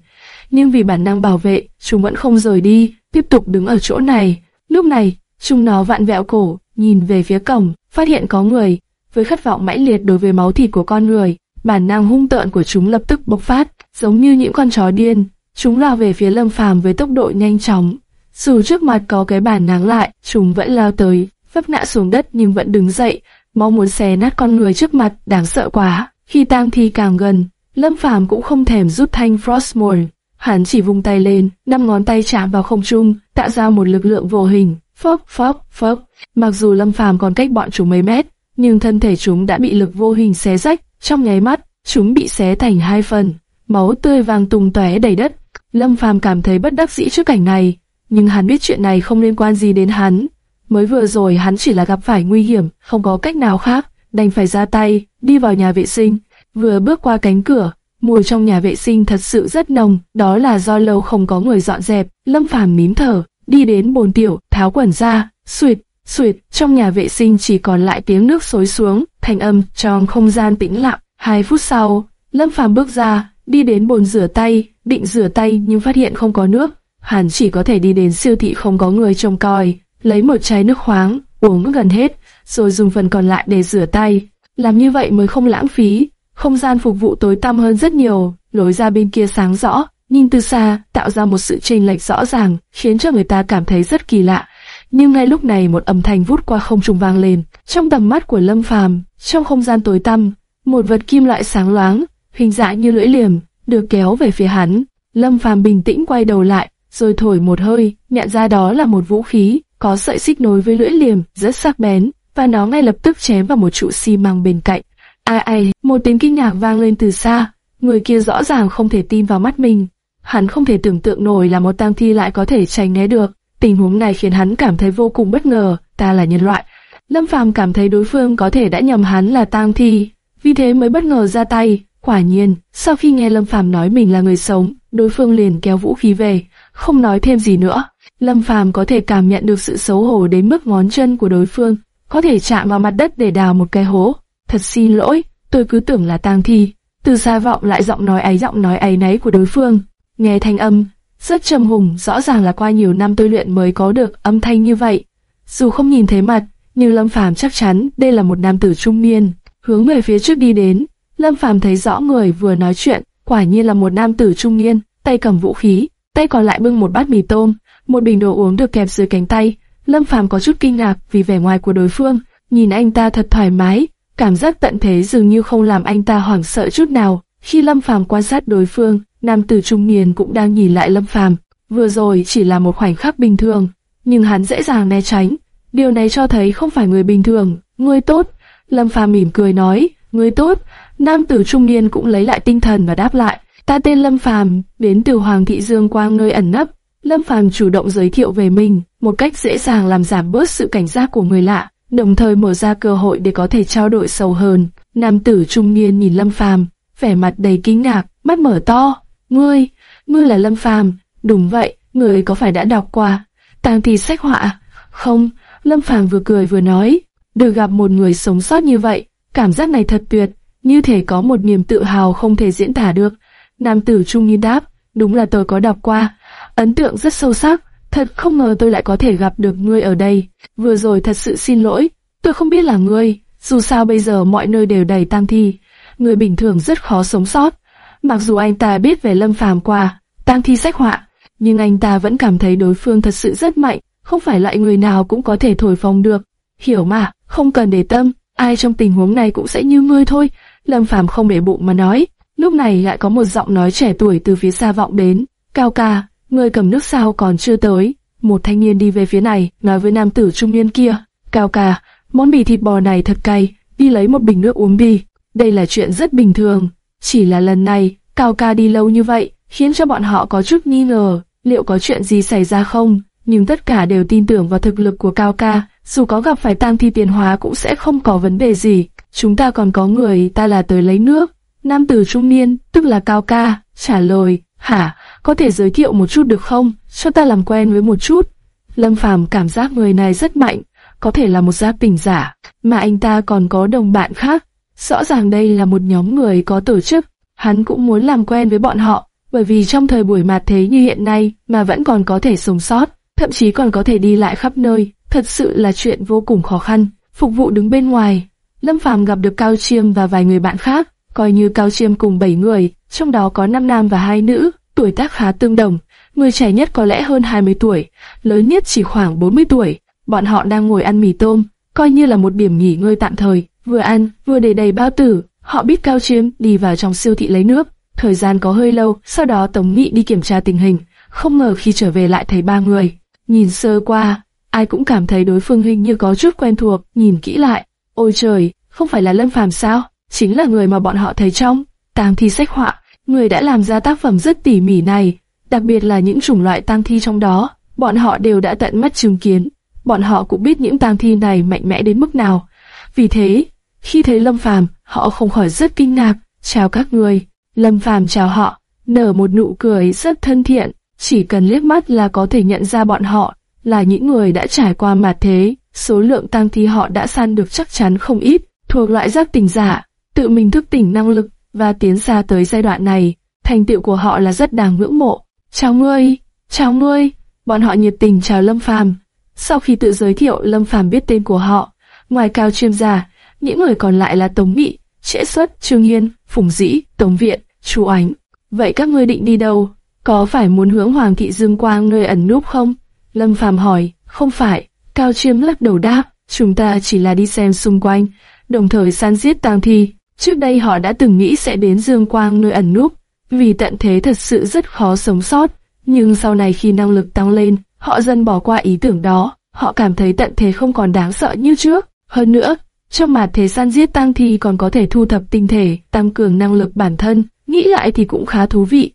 nhưng vì bản năng bảo vệ, chúng vẫn không rời đi, tiếp tục đứng ở chỗ này. Lúc này, chúng nó vặn vẹo cổ, nhìn về phía cổng, phát hiện có người. Với khát vọng mãnh liệt đối với máu thịt của con người, bản năng hung tợn của chúng lập tức bộc phát, giống như những con chó điên. Chúng lao về phía Lâm Phàm với tốc độ nhanh chóng. Dù trước mặt có cái bản náng lại, chúng vẫn lao tới, vấp ngã xuống đất nhưng vẫn đứng dậy, mong muốn xé nát con người trước mặt, đáng sợ quá. Khi tang thi càng gần, Lâm Phàm cũng không thèm rút thanh Frostmourne, Hắn chỉ vung tay lên, năm ngón tay chạm vào không trung, tạo ra một lực lượng vô hình. Phốc phốc phốc. Mặc dù Lâm Phàm còn cách bọn chúng mấy mét, nhưng thân thể chúng đã bị lực vô hình xé rách. Trong nháy mắt, chúng bị xé thành hai phần, máu tươi vàng tung tóe đầy đất. Lâm Phàm cảm thấy bất đắc dĩ trước cảnh này, nhưng hắn biết chuyện này không liên quan gì đến hắn. Mới vừa rồi hắn chỉ là gặp phải nguy hiểm, không có cách nào khác, đành phải ra tay, đi vào nhà vệ sinh. Vừa bước qua cánh cửa, Mùi trong nhà vệ sinh thật sự rất nồng, đó là do lâu không có người dọn dẹp. Lâm Phàm mím thở, đi đến bồn tiểu, tháo quần ra, suyệt, suyệt, trong nhà vệ sinh chỉ còn lại tiếng nước xối xuống, thành âm trong không gian tĩnh lặng. Hai phút sau, Lâm Phàm bước ra, đi đến bồn rửa tay, định rửa tay nhưng phát hiện không có nước. hắn chỉ có thể đi đến siêu thị không có người trông coi, lấy một chai nước khoáng, uống gần hết, rồi dùng phần còn lại để rửa tay. Làm như vậy mới không lãng phí. Không gian phục vụ tối tăm hơn rất nhiều, lối ra bên kia sáng rõ, nhìn từ xa, tạo ra một sự chênh lệch rõ ràng, khiến cho người ta cảm thấy rất kỳ lạ. Nhưng ngay lúc này một âm thanh vút qua không trung vang lên, trong tầm mắt của Lâm Phàm, trong không gian tối tăm, một vật kim loại sáng loáng, hình dạng như lưỡi liềm, được kéo về phía hắn. Lâm Phàm bình tĩnh quay đầu lại, rồi thổi một hơi, nhận ra đó là một vũ khí, có sợi xích nối với lưỡi liềm, rất sắc bén, và nó ngay lập tức chém vào một trụ xi măng bên cạnh. Ai ai, một tiếng kinh ngạc vang lên từ xa, người kia rõ ràng không thể tin vào mắt mình. Hắn không thể tưởng tượng nổi là một tang thi lại có thể tránh né được. Tình huống này khiến hắn cảm thấy vô cùng bất ngờ, ta là nhân loại. Lâm Phàm cảm thấy đối phương có thể đã nhầm hắn là tang thi, vì thế mới bất ngờ ra tay. Quả nhiên, sau khi nghe Lâm Phàm nói mình là người sống, đối phương liền kéo vũ khí về, không nói thêm gì nữa. Lâm Phàm có thể cảm nhận được sự xấu hổ đến mức ngón chân của đối phương, có thể chạm vào mặt đất để đào một cái hố. Thật xin lỗi, tôi cứ tưởng là tang thi. Từ xa vọng lại giọng nói ấy giọng nói ấy nấy của đối phương. Nghe thanh âm, rất trầm hùng, rõ ràng là qua nhiều năm tôi luyện mới có được âm thanh như vậy. Dù không nhìn thấy mặt, nhưng Lâm Phàm chắc chắn đây là một nam tử trung niên, hướng về phía trước đi đến. Lâm Phàm thấy rõ người vừa nói chuyện, quả nhiên là một nam tử trung niên, tay cầm vũ khí, tay còn lại bưng một bát mì tôm, một bình đồ uống được kẹp dưới cánh tay. Lâm Phàm có chút kinh ngạc vì vẻ ngoài của đối phương, nhìn anh ta thật thoải mái, cảm giác tận thế dường như không làm anh ta hoảng sợ chút nào. Khi Lâm Phàm quan sát đối phương, nam tử trung niên cũng đang nhìn lại Lâm Phàm. Vừa rồi chỉ là một khoảnh khắc bình thường, nhưng hắn dễ dàng né tránh. Điều này cho thấy không phải người bình thường, người tốt. Lâm Phàm mỉm cười nói, người tốt. Nam tử trung niên cũng lấy lại tinh thần và đáp lại, ta tên Lâm Phàm, đến từ Hoàng thị Dương Quang nơi ẩn nấp. Lâm Phàm chủ động giới thiệu về mình, một cách dễ dàng làm giảm bớt sự cảnh giác của người lạ, đồng thời mở ra cơ hội để có thể trao đổi sâu hơn. Nam tử trung niên nhìn Lâm Phàm, vẻ mặt đầy kinh ngạc, mắt mở to. Ngươi, ngươi là Lâm Phàm? Đúng vậy, ngươi có phải đã đọc qua tàng thi sách họa? À? Không, Lâm Phàm vừa cười vừa nói, được gặp một người sống sót như vậy, cảm giác này thật tuyệt, như thể có một niềm tự hào không thể diễn tả được. Nam tử trung niên đáp, đúng là tôi có đọc qua, ấn tượng rất sâu sắc, thật không ngờ tôi lại có thể gặp được ngươi ở đây. Vừa rồi thật sự xin lỗi, tôi không biết là ngươi, dù sao bây giờ mọi nơi đều đầy tang thi, người bình thường rất khó sống sót. Mặc dù anh ta biết về Lâm Phàm qua tang thi sách họa, nhưng anh ta vẫn cảm thấy đối phương thật sự rất mạnh, không phải loại người nào cũng có thể thổi phồng được. Hiểu mà, không cần để tâm, ai trong tình huống này cũng sẽ như ngươi thôi. Lâm Phàm không để bụng mà nói. Lúc này lại có một giọng nói trẻ tuổi từ phía xa vọng đến. Cao ca, người cầm nước sao còn chưa tới. Một thanh niên đi về phía này, nói với nam tử trung niên kia. Cao ca, món bì thịt bò này thật cay, đi lấy một bình nước uống đi. Đây là chuyện rất bình thường. Chỉ là lần này, Cao ca đi lâu như vậy, khiến cho bọn họ có chút nghi ngờ, liệu có chuyện gì xảy ra không? Nhưng tất cả đều tin tưởng vào thực lực của Cao ca, dù có gặp phải tang thi tiền hóa cũng sẽ không có vấn đề gì. Chúng ta còn có người ta là tới lấy nước. Nam tử trung niên, tức là Cao ca, trả lời, hả, có thể giới thiệu một chút được không, cho ta làm quen với một chút. Lâm Phàm cảm giác người này rất mạnh, có thể là một giáp tình giả, mà anh ta còn có đồng bạn khác. Rõ ràng đây là một nhóm người có tổ chức, hắn cũng muốn làm quen với bọn họ, bởi vì trong thời buổi mạt thế như hiện nay mà vẫn còn có thể sống sót, thậm chí còn có thể đi lại khắp nơi, thật sự là chuyện vô cùng khó khăn. Phục vụ đứng bên ngoài, Lâm Phàm gặp được Cao Chiêm và vài người bạn khác, coi như Cao Chiêm cùng 7 người, trong đó có 5 nam và 2 nữ, tuổi tác khá tương đồng. Người trẻ nhất có lẽ hơn 20 tuổi, lớn nhất chỉ khoảng 40 tuổi. Bọn họ đang ngồi ăn mì tôm, coi như là một điểm nghỉ ngơi tạm thời, vừa ăn, vừa để đầy bao tử. Họ biết Cao chiếm đi vào trong siêu thị lấy nước, thời gian có hơi lâu, sau đó Tống Nghị đi kiểm tra tình hình, không ngờ khi trở về lại thấy ba người. Nhìn sơ qua, ai cũng cảm thấy đối phương hình như có chút quen thuộc, nhìn kỹ lại, ôi trời, không phải là Lâm Phàm sao? Chính là người mà bọn họ thấy trong tàng thi sách họa, người đã làm ra tác phẩm rất tỉ mỉ này, đặc biệt là những chủng loại tang thi trong đó, bọn họ đều đã tận mắt chứng kiến, bọn họ cũng biết những tang thi này mạnh mẽ đến mức nào. Vì thế, khi thấy Lâm Phàm, họ không khỏi rất kinh ngạc, chào các người. Lâm Phàm chào họ, nở một nụ cười rất thân thiện, chỉ cần liếc mắt là có thể nhận ra bọn họ là những người đã trải qua mà thế, số lượng tang thi họ đã săn được chắc chắn không ít, thuộc loại giác tỉnh giả, tự mình thức tỉnh năng lực và tiến xa tới giai đoạn này, thành tựu của họ là rất đáng ngưỡng mộ. Chào ngươi, Chào ngươi, bọn họ nhiệt tình chào Lâm Phàm. Sau khi tự giới thiệu, Lâm Phàm biết tên của họ. Ngoài Cao Chiêm gia những người còn lại là Tống Mị, Trễ Xuất, Trương Hiên, Phùng Dĩ, Tống Viện, Chu Ánh. Vậy các ngươi định đi đâu? Có phải muốn hướng Hoàng thị Dương Quang nơi ẩn núp không? Lâm Phàm hỏi. Không phải. Cao Chiêm lắc đầu đáp. Chúng ta chỉ là đi xem xung quanh, đồng thời san giết tang thi. Trước đây họ đã từng nghĩ sẽ đến Dương Quang nơi ẩn núp, vì tận thế thật sự rất khó sống sót. Nhưng sau này khi năng lực tăng lên, họ dần bỏ qua ý tưởng đó. Họ cảm thấy tận thế không còn đáng sợ như trước. Hơn nữa, trong mặt thế săn giết tăng thi còn có thể thu thập tinh thể, tăng cường năng lực bản thân. Nghĩ lại thì cũng khá thú vị.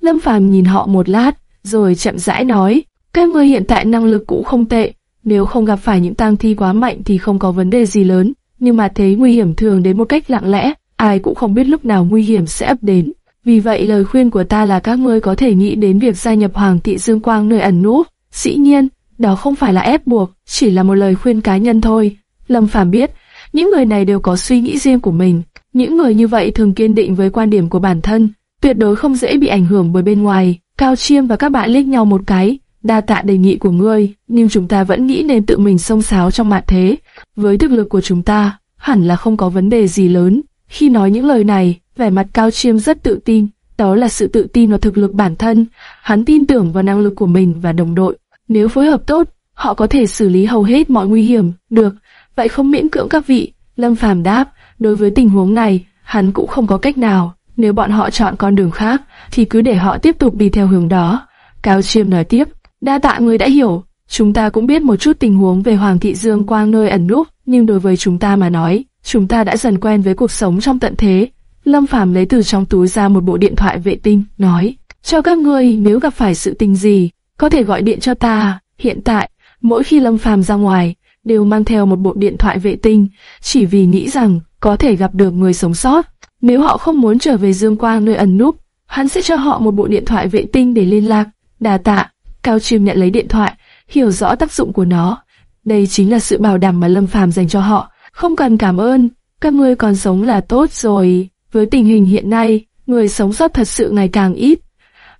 Lâm Phàm nhìn họ một lát, rồi chậm rãi nói, các ngươi hiện tại năng lực cũng không tệ, nếu không gặp phải những tang thi quá mạnh thì không có vấn đề gì lớn, nhưng mà thế nguy hiểm thường đến một cách lặng lẽ, ai cũng không biết lúc nào nguy hiểm sẽ ập đến. Vì vậy lời khuyên của ta là các ngươi có thể nghĩ đến việc gia nhập Hoàng thị Dương Quang nơi ẩn núp. Dĩ nhiên, đó không phải là ép buộc, chỉ là một lời khuyên cá nhân thôi. Lâm Phàm biết, những người này đều có suy nghĩ riêng của mình. Những người như vậy thường kiên định với quan điểm của bản thân, tuyệt đối không dễ bị ảnh hưởng bởi bên ngoài. Cao Chiêm và các bạn liếc nhau một cái, đa tạ đề nghị của ngươi, nhưng chúng ta vẫn nghĩ nên tự mình xông xáo trong mạn thế. Với thực lực của chúng ta, hẳn là không có vấn đề gì lớn. Khi nói những lời này, vẻ mặt Cao Chiêm rất tự tin, đó là sự tự tin vào thực lực bản thân. Hắn tin tưởng vào năng lực của mình và đồng đội. Nếu phối hợp tốt, họ có thể xử lý hầu hết mọi nguy hiểm. Được, vậy không miễn cưỡng các vị. Lâm Phàm đáp, đối với tình huống này, hắn cũng không có cách nào. Nếu bọn họ chọn con đường khác, thì cứ để họ tiếp tục đi theo hướng đó. Cao Chiêm nói tiếp, đa tạ người đã hiểu. Chúng ta cũng biết một chút tình huống về Hoàng thị Dương Quang nơi ẩn núp, nhưng đối với chúng ta mà nói, chúng ta đã dần quen với cuộc sống trong tận thế. Lâm Phàm lấy từ trong túi ra một bộ điện thoại vệ tinh, nói, cho các ngươi nếu gặp phải sự tình gì, có thể gọi điện cho ta. Hiện tại, mỗi khi Lâm Phàm ra ngoài, đều mang theo một bộ điện thoại vệ tinh, chỉ vì nghĩ rằng có thể gặp được người sống sót. Nếu họ không muốn trở về Dương Quang nơi ẩn núp, hắn sẽ cho họ một bộ điện thoại vệ tinh để liên lạc. Đà tạ, Cao Chiêm nhận lấy điện thoại, hiểu rõ tác dụng của nó. Đây chính là sự bảo đảm mà Lâm Phàm dành cho họ. Không cần cảm ơn, các ngươi còn sống là tốt rồi. Với tình hình hiện nay, người sống sót thật sự ngày càng ít.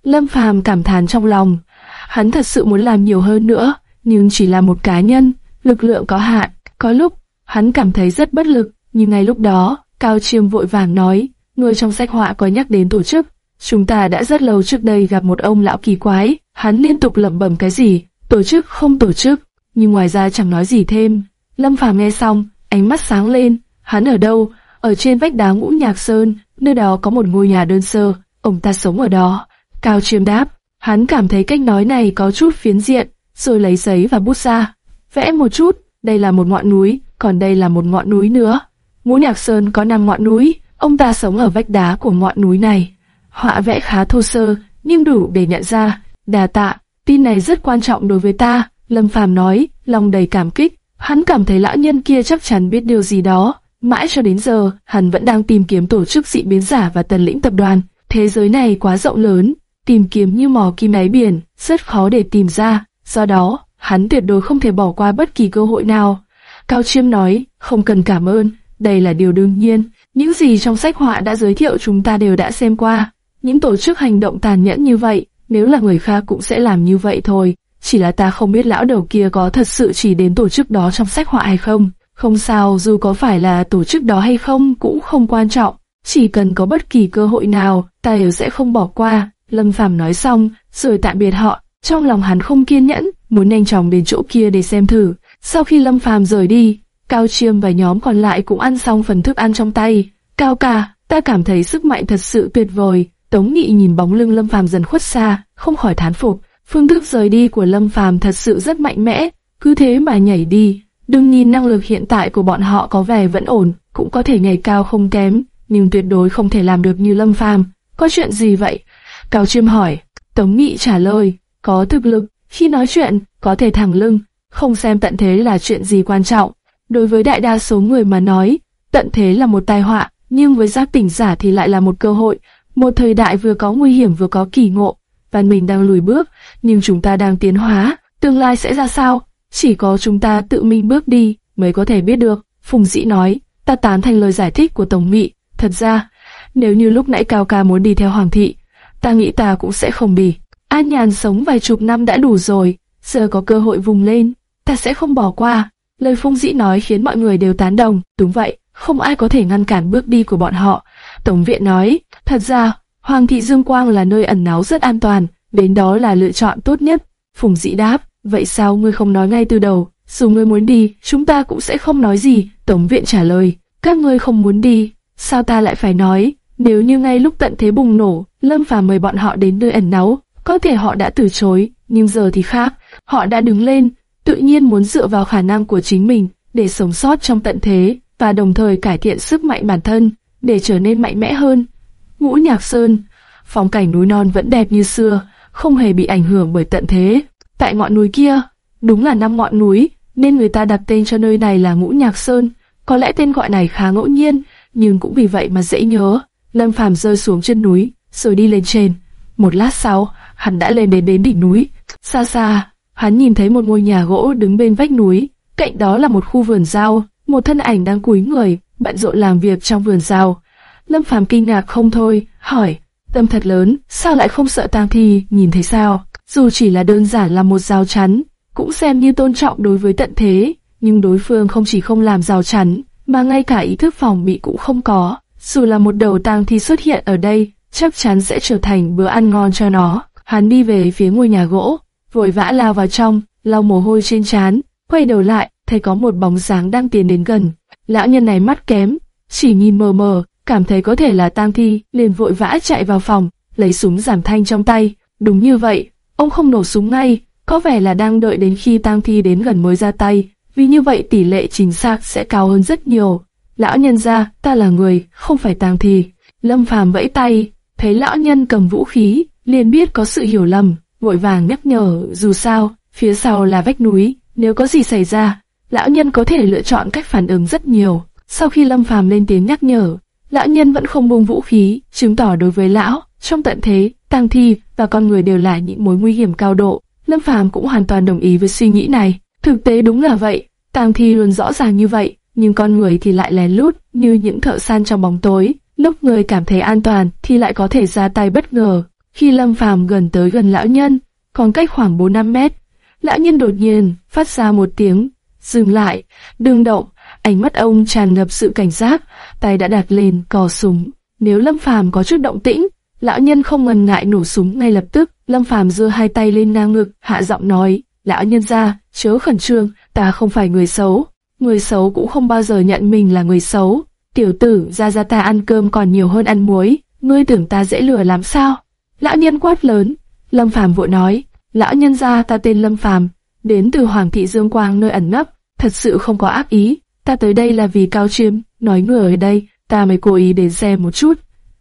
Lâm Phàm cảm thán trong lòng. Hắn thật sự muốn làm nhiều hơn nữa, nhưng chỉ là một cá nhân, lực lượng có hạn. Có lúc, hắn cảm thấy rất bất lực, nhưng ngay lúc đó, Cao Chiêm vội vàng nói, người trong sách họa có nhắc đến tổ chức. Chúng ta đã rất lâu trước đây gặp một ông lão kỳ quái, hắn liên tục lẩm bẩm cái gì, tổ chức không tổ chức, nhưng ngoài ra chẳng nói gì thêm. Lâm Phàm nghe xong, ánh mắt sáng lên, hắn ở đâu? Ở trên vách đá ngũ nhạc sơn, nơi đó có một ngôi nhà đơn sơ, ông ta sống ở đó. Cao Chiêm đáp, hắn cảm thấy cách nói này có chút phiến diện, rồi lấy giấy và bút ra, vẽ một chút, đây là một ngọn núi, còn đây là một ngọn núi nữa. Ngũ Nhạc Sơn có năm ngọn núi, ông ta sống ở vách đá của ngọn núi này. Họa vẽ khá thô sơ, nhưng đủ để nhận ra. Đà tạ, tin này rất quan trọng đối với ta, Lâm Phàm nói, lòng đầy cảm kích. Hắn cảm thấy lão nhân kia chắc chắn biết điều gì đó. Mãi cho đến giờ, hắn vẫn đang tìm kiếm tổ chức dị biến giả và tần lĩnh tập đoàn. Thế giới này quá rộng lớn, tìm kiếm như mò kim đáy biển, rất khó để tìm ra. Do đó, hắn tuyệt đối không thể bỏ qua bất kỳ cơ hội nào. Cao Chiêm nói, không cần cảm ơn, đây là điều đương nhiên. Những gì trong sách họa đã giới thiệu chúng ta đều đã xem qua. Những tổ chức hành động tàn nhẫn như vậy, nếu là người khác cũng sẽ làm như vậy thôi. Chỉ là ta không biết lão đầu kia có thật sự chỉ đến tổ chức đó trong sách họa hay không. Không sao, dù có phải là tổ chức đó hay không cũng không quan trọng. Chỉ cần có bất kỳ cơ hội nào, ta đều sẽ không bỏ qua. Lâm Phàm nói xong, rồi tạm biệt họ. Trong lòng hắn không kiên nhẫn, muốn nhanh chóng đến chỗ kia để xem thử. Sau khi Lâm Phàm rời đi, Cao Chiêm và nhóm còn lại cũng ăn xong phần thức ăn trong tay. Cao ca, ta cảm thấy sức mạnh thật sự tuyệt vời. Tống Nghị nhìn bóng lưng Lâm Phàm dần khuất xa, không khỏi thán phục. Phương thức rời đi của Lâm Phàm thật sự rất mạnh mẽ, cứ thế mà nhảy đi. Đừng nhìn năng lực hiện tại của bọn họ có vẻ vẫn ổn, cũng có thể nhảy cao không kém, nhưng tuyệt đối không thể làm được như Lâm Phàm. Có chuyện gì vậy? Cao Chiêm hỏi. Tống Nghị trả lời, có thực lực, khi nói chuyện, có thể thẳng lưng, không xem tận thế là chuyện gì quan trọng. Đối với đại đa số người mà nói, tận thế là một tai họa, nhưng với giác tỉnh giả thì lại là một cơ hội, một thời đại vừa có nguy hiểm vừa có kỳ ngộ. Văn mình đang lùi bước, nhưng chúng ta đang tiến hóa, tương lai sẽ ra sao? Chỉ có chúng ta tự mình bước đi mới có thể biết được. Phùng Dĩ nói, ta tán thành lời giải thích của Tổng Mị. Thật ra, nếu như lúc nãy Cao Ca muốn đi theo Hoàng thị, ta nghĩ ta cũng sẽ không đi. An nhàn sống vài chục năm đã đủ rồi, giờ có cơ hội vùng lên, ta sẽ không bỏ qua. Lời Phùng dĩ nói khiến mọi người đều tán đồng, đúng vậy, không ai có thể ngăn cản bước đi của bọn họ. Tổng viện nói, thật ra, Hoàng thị Dương Quang là nơi ẩn náu rất an toàn, đến đó là lựa chọn tốt nhất. Phùng dĩ đáp, vậy sao ngươi không nói ngay từ đầu, dù ngươi muốn đi, chúng ta cũng sẽ không nói gì. Tổng viện trả lời, các ngươi không muốn đi, sao ta lại phải nói, nếu như ngay lúc tận thế bùng nổ, Lâm Phàm mời bọn họ đến nơi ẩn náu, có thể họ đã từ chối, nhưng giờ thì khác, họ đã đứng lên, tự nhiên muốn dựa vào khả năng của chính mình để sống sót trong tận thế và đồng thời cải thiện sức mạnh bản thân để trở nên mạnh mẽ hơn. Ngũ Nhạc Sơn, phong cảnh núi non vẫn đẹp như xưa, không hề bị ảnh hưởng bởi tận thế. Tại ngọn núi kia, đúng là năm ngọn núi, nên người ta đặt tên cho nơi này là Ngũ Nhạc Sơn. Có lẽ tên gọi này khá ngẫu nhiên, nhưng cũng vì vậy mà dễ nhớ. Lâm Phàm rơi xuống chân núi, rồi đi lên trên. Một lát sau, hắn đã lên đến đến đỉnh núi. Xa xa, hắn nhìn thấy một ngôi nhà gỗ đứng bên vách núi. Cạnh đó là một khu vườn rau, một thân ảnh đang cúi người, bận rộn làm việc trong vườn rau. Lâm Phàm kinh ngạc không thôi, hỏi, tâm thật lớn, sao lại không sợ tang thi, nhìn thấy sao? Dù chỉ là đơn giản là một rào chắn, cũng xem như tôn trọng đối với tận thế, nhưng đối phương không chỉ không làm rào chắn, mà ngay cả ý thức phòng bị cũng không có. Dù là một đầu tang thi xuất hiện ở đây, chắc chắn sẽ trở thành bữa ăn ngon cho nó. Hắn đi về phía ngôi nhà gỗ, vội vã lao vào trong, lau mồ hôi trên trán, quay đầu lại, thấy có một bóng dáng đang tiến đến gần. Lão nhân này mắt kém, chỉ nhìn mờ mờ, cảm thấy có thể là tang thi, liền vội vã chạy vào phòng, lấy súng giảm thanh trong tay. Đúng như vậy, ông không nổ súng ngay, có vẻ là đang đợi đến khi tang thi đến gần mới ra tay, vì như vậy tỷ lệ chính xác sẽ cao hơn rất nhiều. Lão nhân ra, ta là người, không phải tang thi. Lâm Phàm vẫy tay, thấy lão nhân cầm vũ khí, liền biết có sự hiểu lầm, vội vàng nhắc nhở, dù sao, phía sau là vách núi, nếu có gì xảy ra, lão nhân có thể lựa chọn cách phản ứng rất nhiều. Sau khi Lâm Phàm lên tiếng nhắc nhở, lão nhân vẫn không buông vũ khí, chứng tỏ đối với lão, trong tận thế, tang thi và con người đều là những mối nguy hiểm cao độ. Lâm Phàm cũng hoàn toàn đồng ý với suy nghĩ này. Thực tế đúng là vậy, tang thi luôn rõ ràng như vậy, nhưng con người thì lại lén lút như những thợ săn trong bóng tối. Lúc người cảm thấy an toàn thì lại có thể ra tay bất ngờ. Khi Lâm Phàm gần tới gần lão nhân, còn cách khoảng 4-5 mét, lão nhân đột nhiên phát ra một tiếng, dừng lại, đương động, ánh mắt ông tràn ngập sự cảnh giác, tay đã đặt lên cò súng. Nếu Lâm Phàm có chút động tĩnh, lão nhân không ngần ngại nổ súng ngay lập tức. Lâm Phàm giơ hai tay lên ngang ngực, hạ giọng nói: "Lão nhân gia, chớ khẩn trương, ta không phải người xấu, người xấu cũng không bao giờ nhận mình là người xấu. Tiểu tử, ra ra ta ăn cơm còn nhiều hơn ăn muối, ngươi tưởng ta dễ lừa làm sao?" Lão nhân quát lớn. Lâm Phàm vội nói: "Lão nhân gia, ta tên Lâm Phàm, đến từ Hoàng thị Dương Quang nơi ẩn nấp, thật sự không có ác ý." ta tới đây là vì Cao Chiêm, nói người ở đây, ta mới cố ý đến xem một chút.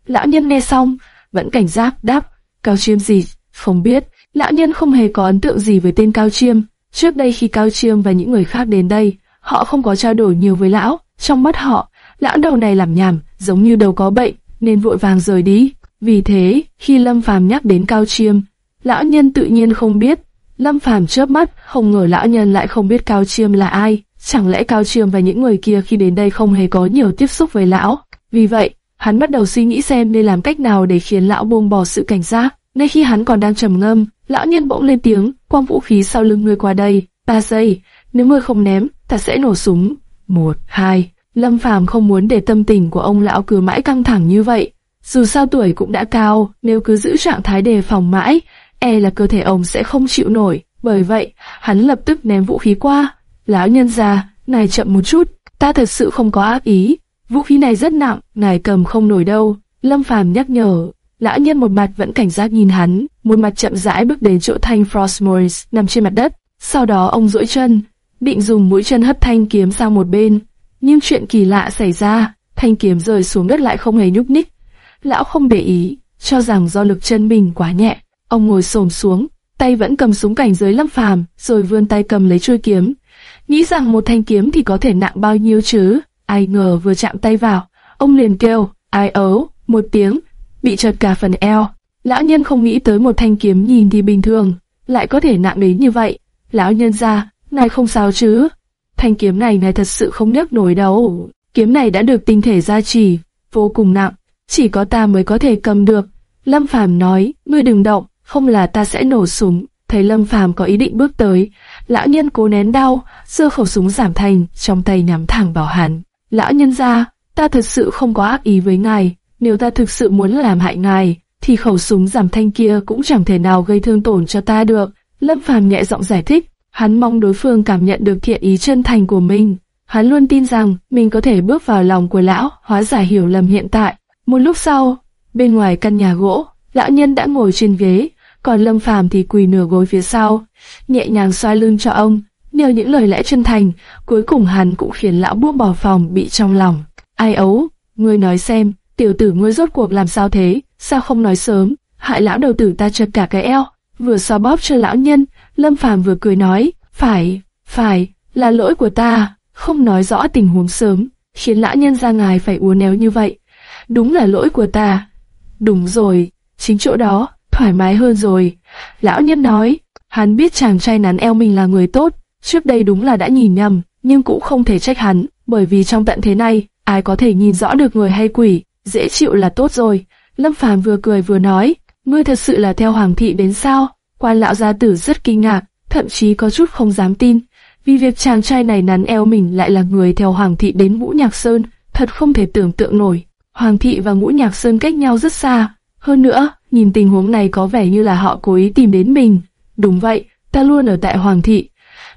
Lão nhân nghe xong, vẫn cảnh giác đáp, Cao Chiêm gì, không biết, lão nhân không hề có ấn tượng gì với tên Cao Chiêm. Trước đây khi Cao Chiêm và những người khác đến đây, họ không có trao đổi nhiều với lão, trong mắt họ, lão đầu này làm nhảm, giống như đầu có bệnh, nên vội vàng rời đi. Vì thế, khi Lâm Phàm nhắc đến Cao Chiêm, lão nhân tự nhiên không biết. Lâm Phàm chớp mắt, không ngờ lão nhân lại không biết Cao Chiêm là ai. Chẳng lẽ Cao Chiêm và những người kia khi đến đây không hề có nhiều tiếp xúc với lão? Vì vậy, hắn bắt đầu suy nghĩ xem nên làm cách nào để khiến lão buông bỏ sự cảnh giác. Ngay khi hắn còn đang trầm ngâm, lão nhân bỗng lên tiếng, Quang vũ khí sau lưng người qua đây. Ba giây, nếu ngươi không ném, ta sẽ nổ súng. Một, hai. Lâm Phàm không muốn để tâm tình của ông lão cứ mãi căng thẳng như vậy. Dù sao tuổi cũng đã cao, nếu cứ giữ trạng thái đề phòng mãi, e là cơ thể ông sẽ không chịu nổi. Bởi vậy, hắn lập tức ném vũ khí qua. Lão nhân già, ngài chậm một chút, ta thật sự không có ác ý. Vũ khí này rất nặng, ngài cầm không nổi đâu. Lâm Phàm nhắc nhở. Lão nhân một mặt vẫn cảnh giác nhìn hắn, một mặt chậm rãi bước đến chỗ thanh Frostmourne nằm trên mặt đất. Sau đó ông duỗi chân, định dùng mũi chân hất thanh kiếm sang một bên. Nhưng chuyện kỳ lạ xảy ra, thanh kiếm rơi xuống đất lại không hề nhúc nhích. Lão không để ý, cho rằng do lực chân mình quá nhẹ. Ông ngồi xổm xuống, tay vẫn cầm súng cảnh giới Lâm Phàm, rồi vươn tay cầm lấy chuôi kiếm, nghĩ rằng một thanh kiếm thì có thể nặng bao nhiêu chứ, ai ngờ vừa chạm tay vào, ông liền kêu, ai ấu, một tiếng, bị trật cả phần eo. Lão nhân không nghĩ tới một thanh kiếm nhìn thì bình thường, lại có thể nặng đến như vậy. Lão nhân ra, này không sao chứ, thanh kiếm này này thật sự không nhấc nổi đâu. Kiếm này đã được tinh thể gia trì, vô cùng nặng, chỉ có ta mới có thể cầm được. Lâm Phàm nói, ngươi đừng động, không là ta sẽ nổ súng. Thấy Lâm Phàm có ý định bước tới, lão nhân cố nén đau, giơ khẩu súng giảm thành, trong tay nhắm thẳng vào hắn. Lão nhân ra, ta thật sự không có ác ý với ngài, nếu ta thực sự muốn làm hại ngài, thì khẩu súng giảm thanh kia cũng chẳng thể nào gây thương tổn cho ta được. Lâm Phàm nhẹ giọng giải thích, hắn mong đối phương cảm nhận được thiện ý chân thành của mình. Hắn luôn tin rằng mình có thể bước vào lòng của lão, hóa giải hiểu lầm hiện tại. Một lúc sau, bên ngoài căn nhà gỗ, lão nhân đã ngồi trên ghế, còn Lâm Phàm thì quỳ nửa gối phía sau, nhẹ nhàng xoay lưng cho ông. Nhờ những lời lẽ chân thành, cuối cùng hắn cũng khiến lão buông bỏ phòng bị trong lòng. Ai ấu, ngươi nói xem, tiểu tử ngươi rốt cuộc làm sao thế, sao không nói sớm, hại lão đầu tử ta chật cả cái eo. Vừa xoa bóp cho lão nhân, Lâm Phàm vừa cười nói, phải, phải, là lỗi của ta, không nói rõ tình huống sớm, khiến lão nhân ra ngài phải uốn éo như vậy. Đúng là lỗi của ta. Đúng rồi, chính chỗ đó, thoải mái hơn rồi. Lão nhân nói, hắn biết chàng trai nắn eo mình là người tốt, trước đây đúng là đã nhìn nhầm, nhưng cũng không thể trách hắn, bởi vì trong tận thế này, ai có thể nhìn rõ được người hay quỷ, dễ chịu là tốt rồi. Lâm Phàm vừa cười vừa nói, ngươi thật sự là theo hoàng thị đến sao? Quan lão gia tử rất kinh ngạc, thậm chí có chút không dám tin, vì việc chàng trai này nắn eo mình lại là người theo hoàng thị đến Ngũ Nhạc Sơn, thật không thể tưởng tượng nổi. Hoàng thị và Ngũ Nhạc Sơn cách nhau rất xa, hơn nữa, nhìn tình huống này có vẻ như là họ cố ý tìm đến mình. Đúng vậy, ta luôn ở tại Hoàng thị.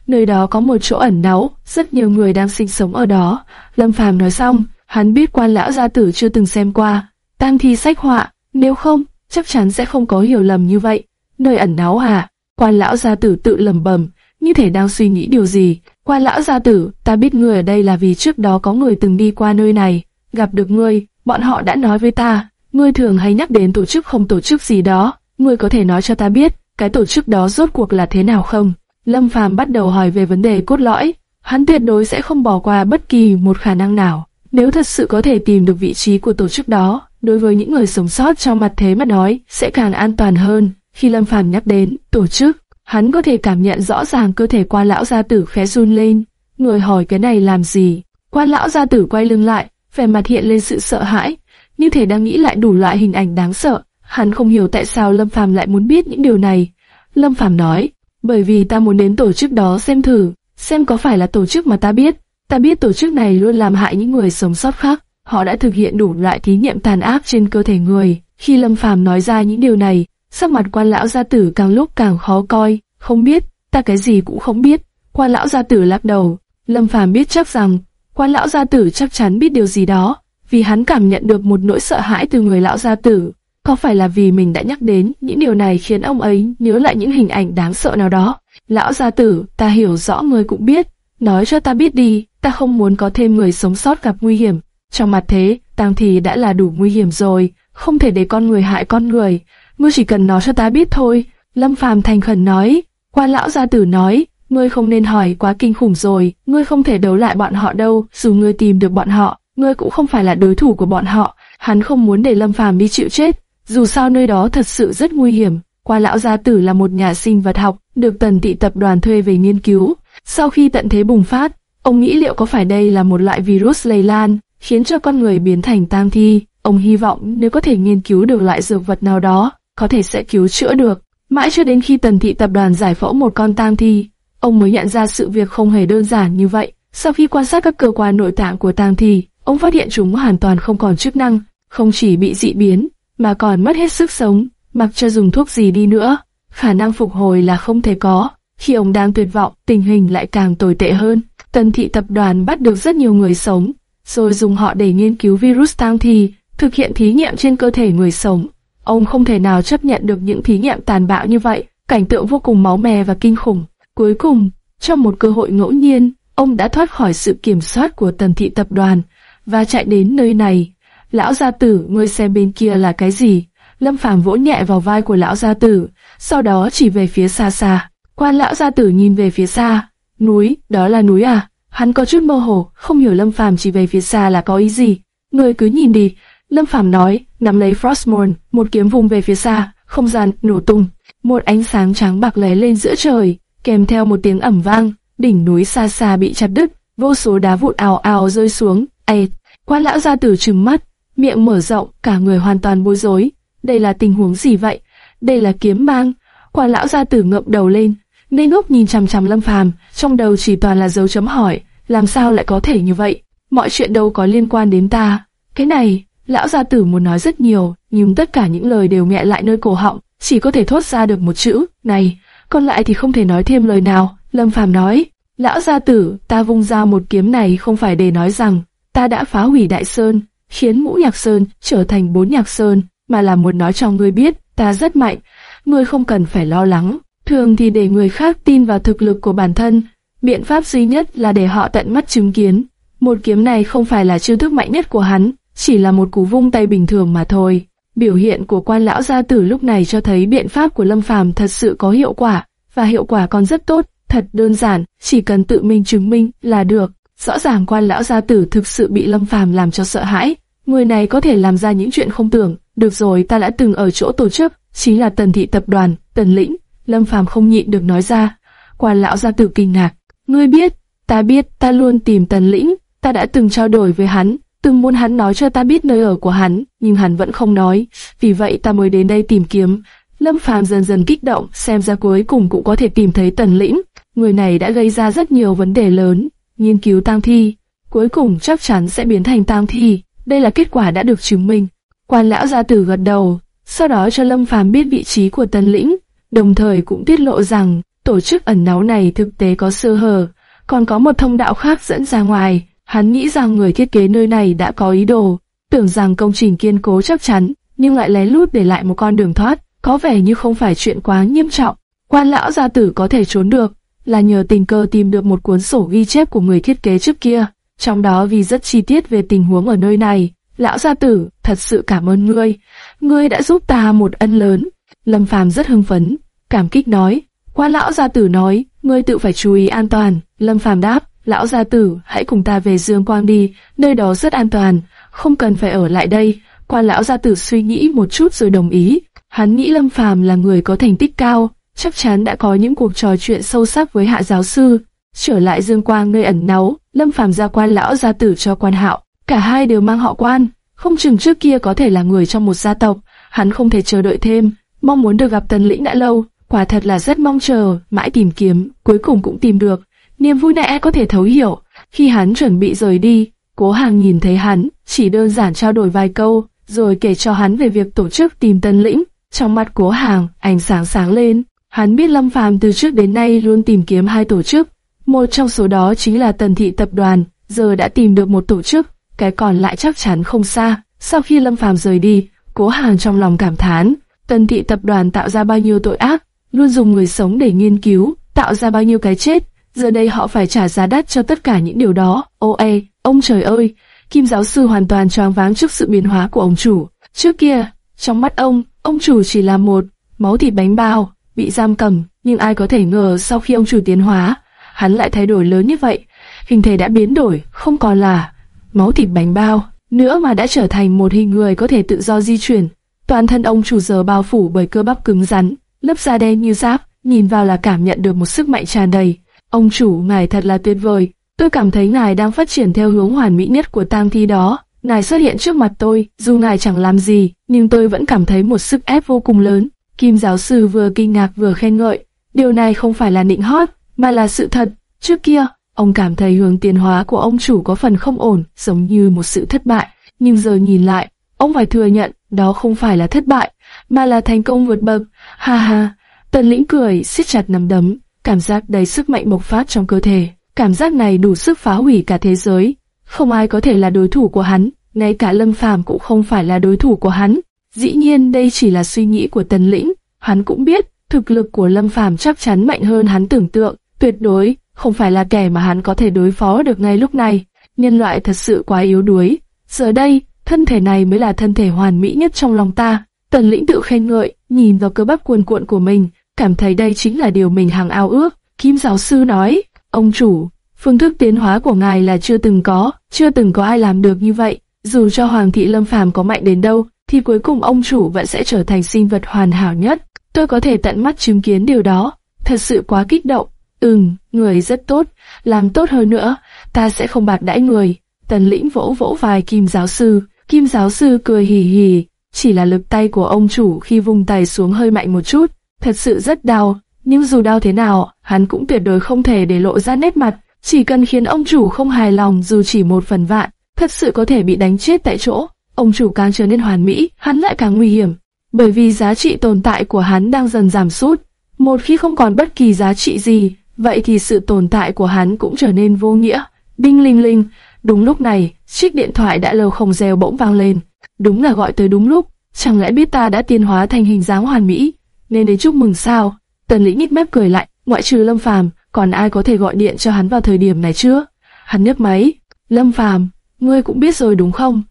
Nơi đó có một chỗ ẩn náu, rất nhiều người đang sinh sống ở đó. Lâm Phàm nói xong, hắn biết quan lão gia tử chưa từng xem qua. Tang thi sách họa, nếu không, chắc chắn sẽ không có hiểu lầm như vậy. Nơi ẩn náu hả? Quan lão gia tử tự lầm bẩm như thể đang suy nghĩ điều gì. Quan lão gia tử, ta biết ngươi ở đây là vì trước đó có người từng đi qua nơi này, gặp được ngươi, bọn họ đã nói với ta, ngươi thường hay nhắc đến tổ chức không tổ chức gì đó, ngươi có thể nói cho ta biết, cái tổ chức đó rốt cuộc là thế nào không? Lâm Phàm bắt đầu hỏi về vấn đề cốt lõi, hắn tuyệt đối sẽ không bỏ qua bất kỳ một khả năng nào. Nếu thật sự có thể tìm được vị trí của tổ chức đó, đối với những người sống sót trong mặt thế mà nói, sẽ càng an toàn hơn. Khi Lâm Phàm nhắc đến tổ chức, hắn có thể cảm nhận rõ ràng cơ thể quan lão gia tử khẽ run lên. Người hỏi cái này làm gì? Quan lão gia tử quay lưng lại, vẻ mặt hiện lên sự sợ hãi, như thể đang nghĩ lại đủ loại hình ảnh đáng sợ. Hắn không hiểu tại sao Lâm Phàm lại muốn biết những điều này. Lâm Phàm nói, bởi vì ta muốn đến tổ chức đó xem thử, xem có phải là tổ chức mà ta biết. Ta biết tổ chức này luôn làm hại những người sống sót khác. Họ đã thực hiện đủ loại thí nghiệm tàn ác trên cơ thể người. Khi Lâm Phàm nói ra những điều này, sắc mặt quan lão gia tử càng lúc càng khó coi. Không biết, ta cái gì cũng không biết. Quan lão gia tử lắc đầu. Lâm Phàm biết chắc rằng, quan lão gia tử chắc chắn biết điều gì đó, vì hắn cảm nhận được một nỗi sợ hãi từ người lão gia tử. Có phải là vì mình đã nhắc đến những điều này khiến ông ấy nhớ lại những hình ảnh đáng sợ nào đó? Lão gia tử, ta hiểu rõ người cũng biết, nói cho ta biết đi, ta không muốn có thêm người sống sót gặp nguy hiểm. Trong mặt thế, tang thì đã là đủ nguy hiểm rồi, không thể để con người hại con người. Ngươi chỉ cần nói cho ta biết thôi. Lâm Phàm thành khẩn nói. Quan lão gia tử nói, ngươi không nên hỏi quá kinh khủng rồi, ngươi không thể đấu lại bọn họ đâu, dù ngươi tìm được bọn họ, ngươi cũng không phải là đối thủ của bọn họ. Hắn không muốn để Lâm Phàm đi chịu chết, dù sao nơi đó thật sự rất nguy hiểm. Qua lão gia tử là một nhà sinh vật học, được tần tị tập đoàn thuê về nghiên cứu. Sau khi tận thế bùng phát, ông nghĩ liệu có phải đây là một loại virus lây lan, khiến cho con người biến thành tang thi. Ông hy vọng nếu có thể nghiên cứu được loại dược vật nào đó, có thể sẽ cứu chữa được. Mãi cho đến khi tần thị tập đoàn giải phẫu một con tang thi, ông mới nhận ra sự việc không hề đơn giản như vậy. Sau khi quan sát các cơ quan nội tạng của tang thi, ông phát hiện chúng hoàn toàn không còn chức năng, không chỉ bị dị biến, mà còn mất hết sức sống, mặc cho dùng thuốc gì đi nữa, khả năng phục hồi là không thể có. Khi ông đang tuyệt vọng, tình hình lại càng tồi tệ hơn. Tần thị tập đoàn bắt được rất nhiều người sống, rồi dùng họ để nghiên cứu virus tang thi, thực hiện thí nghiệm trên cơ thể người sống. Ông không thể nào chấp nhận được những thí nghiệm tàn bạo như vậy, cảnh tượng vô cùng máu me và kinh khủng. Cuối cùng, trong một cơ hội ngẫu nhiên, ông đã thoát khỏi sự kiểm soát của tần thị tập đoàn và chạy đến nơi này. Lão gia tử, ngươi xem bên kia là cái gì? Lâm Phàm vỗ nhẹ vào vai của lão gia tử, sau đó chỉ về phía xa xa. Quan lão gia tử nhìn về phía xa. Núi, đó là núi à? Hắn có chút mơ hồ, không hiểu Lâm Phàm chỉ về phía xa là có ý gì. Ngươi cứ nhìn đi. Lâm Phàm nói, nắm lấy Frostmourne, một kiếm vùng về phía xa, không gian nổ tung. Một ánh sáng trắng bạc lóe lên giữa trời, kèm theo một tiếng ẩm vang, đỉnh núi xa xa bị chặt đứt, vô số đá vụn ào ào rơi xuống. ê quan lão gia tử trừng mắt, miệng mở rộng, cả người hoàn toàn bối rối. Đây là tình huống gì vậy? đây là kiếm mang. Quan lão gia tử ngậm đầu lên, ngây ngốc nhìn chằm chằm Lâm Phàm, trong đầu chỉ toàn là dấu chấm hỏi, làm sao lại có thể như vậy? Mọi chuyện đâu có liên quan đến ta. Cái này, lão gia tử muốn nói rất nhiều, nhưng tất cả những lời đều nghẹn lại nơi cổ họng, chỉ có thể thốt ra được một chữ, này, còn lại thì không thể nói thêm lời nào. Lâm Phàm nói, lão gia tử, ta vung ra một kiếm này không phải để nói rằng ta đã phá hủy đại sơn, khiến ngũ nhạc sơn trở thành bốn nhạc sơn, mà là muốn nói cho ngươi biết, ta rất mạnh, ngươi không cần phải lo lắng. Thường thì để người khác tin vào thực lực của bản thân, biện pháp duy nhất là để họ tận mắt chứng kiến. Một kiếm này không phải là chiêu thức mạnh nhất của hắn, chỉ là một cú vung tay bình thường mà thôi. Biểu hiện của quan lão gia tử lúc này cho thấy biện pháp của Lâm Phàm thật sự có hiệu quả, và hiệu quả còn rất tốt, thật đơn giản, chỉ cần tự mình chứng minh là được. Rõ ràng quan lão gia tử thực sự bị Lâm Phàm làm cho sợ hãi, người này có thể làm ra những chuyện không tưởng. Được rồi, ta đã từng ở chỗ tổ chức, chính là Tần thị tập đoàn, Tần lĩnh. Lâm Phàm không nhịn được nói ra. Quan lão gia tử kinh ngạc, ngươi biết, ta biết, ta luôn tìm Tần lĩnh, ta đã từng trao đổi với hắn, từng muốn hắn nói cho ta biết nơi ở của hắn, nhưng hắn vẫn không nói, vì vậy ta mới đến đây tìm kiếm. Lâm Phàm dần dần kích động, xem ra cuối cùng cũng có thể tìm thấy Tần Lĩnh. Người này đã gây ra rất nhiều vấn đề lớn, nghiên cứu tang thi, cuối cùng chắc chắn sẽ biến thành tang thi. Đây là kết quả đã được chứng minh. Quan lão gia tử gật đầu, sau đó cho Lâm Phàm biết vị trí của tân Lĩnh, đồng thời cũng tiết lộ rằng tổ chức ẩn náu này thực tế có sơ hở, còn có một thông đạo khác dẫn ra ngoài. Hắn nghĩ rằng người thiết kế nơi này đã có ý đồ, tưởng rằng công trình kiên cố chắc chắn, nhưng lại lén lút để lại một con đường thoát, có vẻ như không phải chuyện quá nghiêm trọng. Quan lão gia tử có thể trốn được, là nhờ tình cờ tìm được một cuốn sổ ghi chép của người thiết kế trước kia, trong đó vì rất chi tiết về tình huống ở nơi này. Lão gia tử, thật sự cảm ơn ngươi, ngươi đã giúp ta một ân lớn. Lâm Phàm rất hưng phấn, cảm kích nói. Quan lão gia tử nói, ngươi tự phải chú ý an toàn. Lâm Phàm đáp, lão gia tử, hãy cùng ta về Dương Quang đi, nơi đó rất an toàn, không cần phải ở lại đây. Quan lão gia tử suy nghĩ một chút rồi đồng ý. Hắn nghĩ Lâm Phàm là người có thành tích cao, chắc chắn đã có những cuộc trò chuyện sâu sắc với hạ giáo sư. Trở lại Dương Quang nơi ẩn náu, Lâm Phàm ra quan lão gia tử cho quan hạo, cả hai đều mang họ quan, không chừng trước kia có thể là người trong một gia tộc, hắn không thể chờ đợi thêm, mong muốn được gặp Tần Lĩnh đã lâu, quả thật là rất mong chờ, mãi tìm kiếm, cuối cùng cũng tìm được. Niềm vui này có thể thấu hiểu, khi hắn chuẩn bị rời đi, Cố Hàng nhìn thấy hắn, chỉ đơn giản trao đổi vài câu, rồi kể cho hắn về việc tổ chức tìm Tần Lĩnh. Trong mắt Cố Hàng, ánh sáng sáng lên, Hắn biết Lâm Phàm từ trước đến nay luôn tìm kiếm hai tổ chức, một trong số đó chính là Tần Thị Tập đoàn, giờ đã tìm được một tổ chức, cái còn lại chắc chắn không xa. Sau khi Lâm Phàm rời đi, Cố Hàng trong lòng cảm thán, Tần Thị Tập đoàn tạo ra bao nhiêu tội ác, luôn dùng người sống để nghiên cứu, tạo ra bao nhiêu cái chết, giờ đây họ phải trả giá đắt cho tất cả những điều đó. Ôi, ông trời ơi, Kim giáo sư hoàn toàn choáng váng trước sự biến hóa của ông chủ. Trước kia, trong mắt ông, ông chủ chỉ là một máu thịt bánh bao, bị giam cầm, nhưng ai có thể ngờ sau khi ông chủ tiến hóa, hắn lại thay đổi lớn như vậy. Hình thể đã biến đổi, không còn là máu thịt bánh bao, nữa mà đã trở thành một hình người có thể tự do di chuyển. Toàn thân ông chủ giờ bao phủ bởi cơ bắp cứng rắn, lớp da đen như giáp, nhìn vào là cảm nhận được một sức mạnh tràn đầy. Ông chủ, ngài thật là tuyệt vời. Tôi cảm thấy ngài đang phát triển theo hướng hoàn mỹ nhất của tang thi đó. Ngài xuất hiện trước mặt tôi, dù ngài chẳng làm gì, nhưng tôi vẫn cảm thấy một sức ép vô cùng lớn. Kim giáo sư vừa kinh ngạc vừa khen ngợi, điều này không phải là nịnh hót, mà là sự thật. Trước kia, ông cảm thấy hướng tiến hóa của ông chủ có phần không ổn, giống như một sự thất bại. Nhưng giờ nhìn lại, ông phải thừa nhận, đó không phải là thất bại, mà là thành công vượt bậc. Ha ha, tần lĩnh cười, siết chặt nắm đấm, cảm giác đầy sức mạnh bộc phát trong cơ thể. Cảm giác này đủ sức phá hủy cả thế giới. Không ai có thể là đối thủ của hắn, ngay cả Lâm Phàm cũng không phải là đối thủ của hắn. Dĩ nhiên đây chỉ là suy nghĩ của Tần Lĩnh, hắn cũng biết thực lực của Lâm Phàm chắc chắn mạnh hơn hắn tưởng tượng, tuyệt đối không phải là kẻ mà hắn có thể đối phó được ngay lúc này. Nhân loại thật sự quá yếu đuối. Giờ đây, thân thể này mới là thân thể hoàn mỹ nhất trong lòng ta. Tần Lĩnh tự khen ngợi, nhìn vào cơ bắp cuồn cuộn của mình, cảm thấy đây chính là điều mình hàng ao ước. Kim giáo sư nói, ông chủ, phương thức tiến hóa của ngài là chưa từng có, chưa từng có ai làm được như vậy. Dù cho Hoàng thị Lâm Phàm có mạnh đến đâu, thì cuối cùng ông chủ vẫn sẽ trở thành sinh vật hoàn hảo nhất. Tôi có thể tận mắt chứng kiến điều đó. Thật sự quá kích động. Ừm, người rất tốt, làm tốt hơn nữa, ta sẽ không bạc đãi người. Tần lĩnh vỗ vỗ vai Kim giáo sư, Kim giáo sư cười hì hì, chỉ là lực tay của ông chủ khi vùng tay xuống hơi mạnh một chút, thật sự rất đau, nhưng dù đau thế nào, hắn cũng tuyệt đối không thể để lộ ra nét mặt, chỉ cần khiến ông chủ không hài lòng dù chỉ một phần vạn, thật sự có thể bị đánh chết tại chỗ. Ông chủ càng trở nên hoàn mỹ, hắn lại càng nguy hiểm, bởi vì giá trị tồn tại của hắn đang dần giảm sút. Một khi không còn bất kỳ giá trị gì, vậy thì sự tồn tại của hắn cũng trở nên vô nghĩa. Binh linh linh, đúng lúc này, chiếc điện thoại đã lâu không reo bỗng vang lên. Đúng là gọi tới đúng lúc, chẳng lẽ biết ta đã tiến hóa thành hình dáng hoàn mỹ, nên đến chúc mừng sao? Tần Lĩnh nhếch mép cười lại, ngoại trừ Lâm Phàm, còn ai có thể gọi điện cho hắn vào thời điểm này chưa? Hắn nhấc máy, Lâm Phàm, ngươi cũng biết rồi đúng không?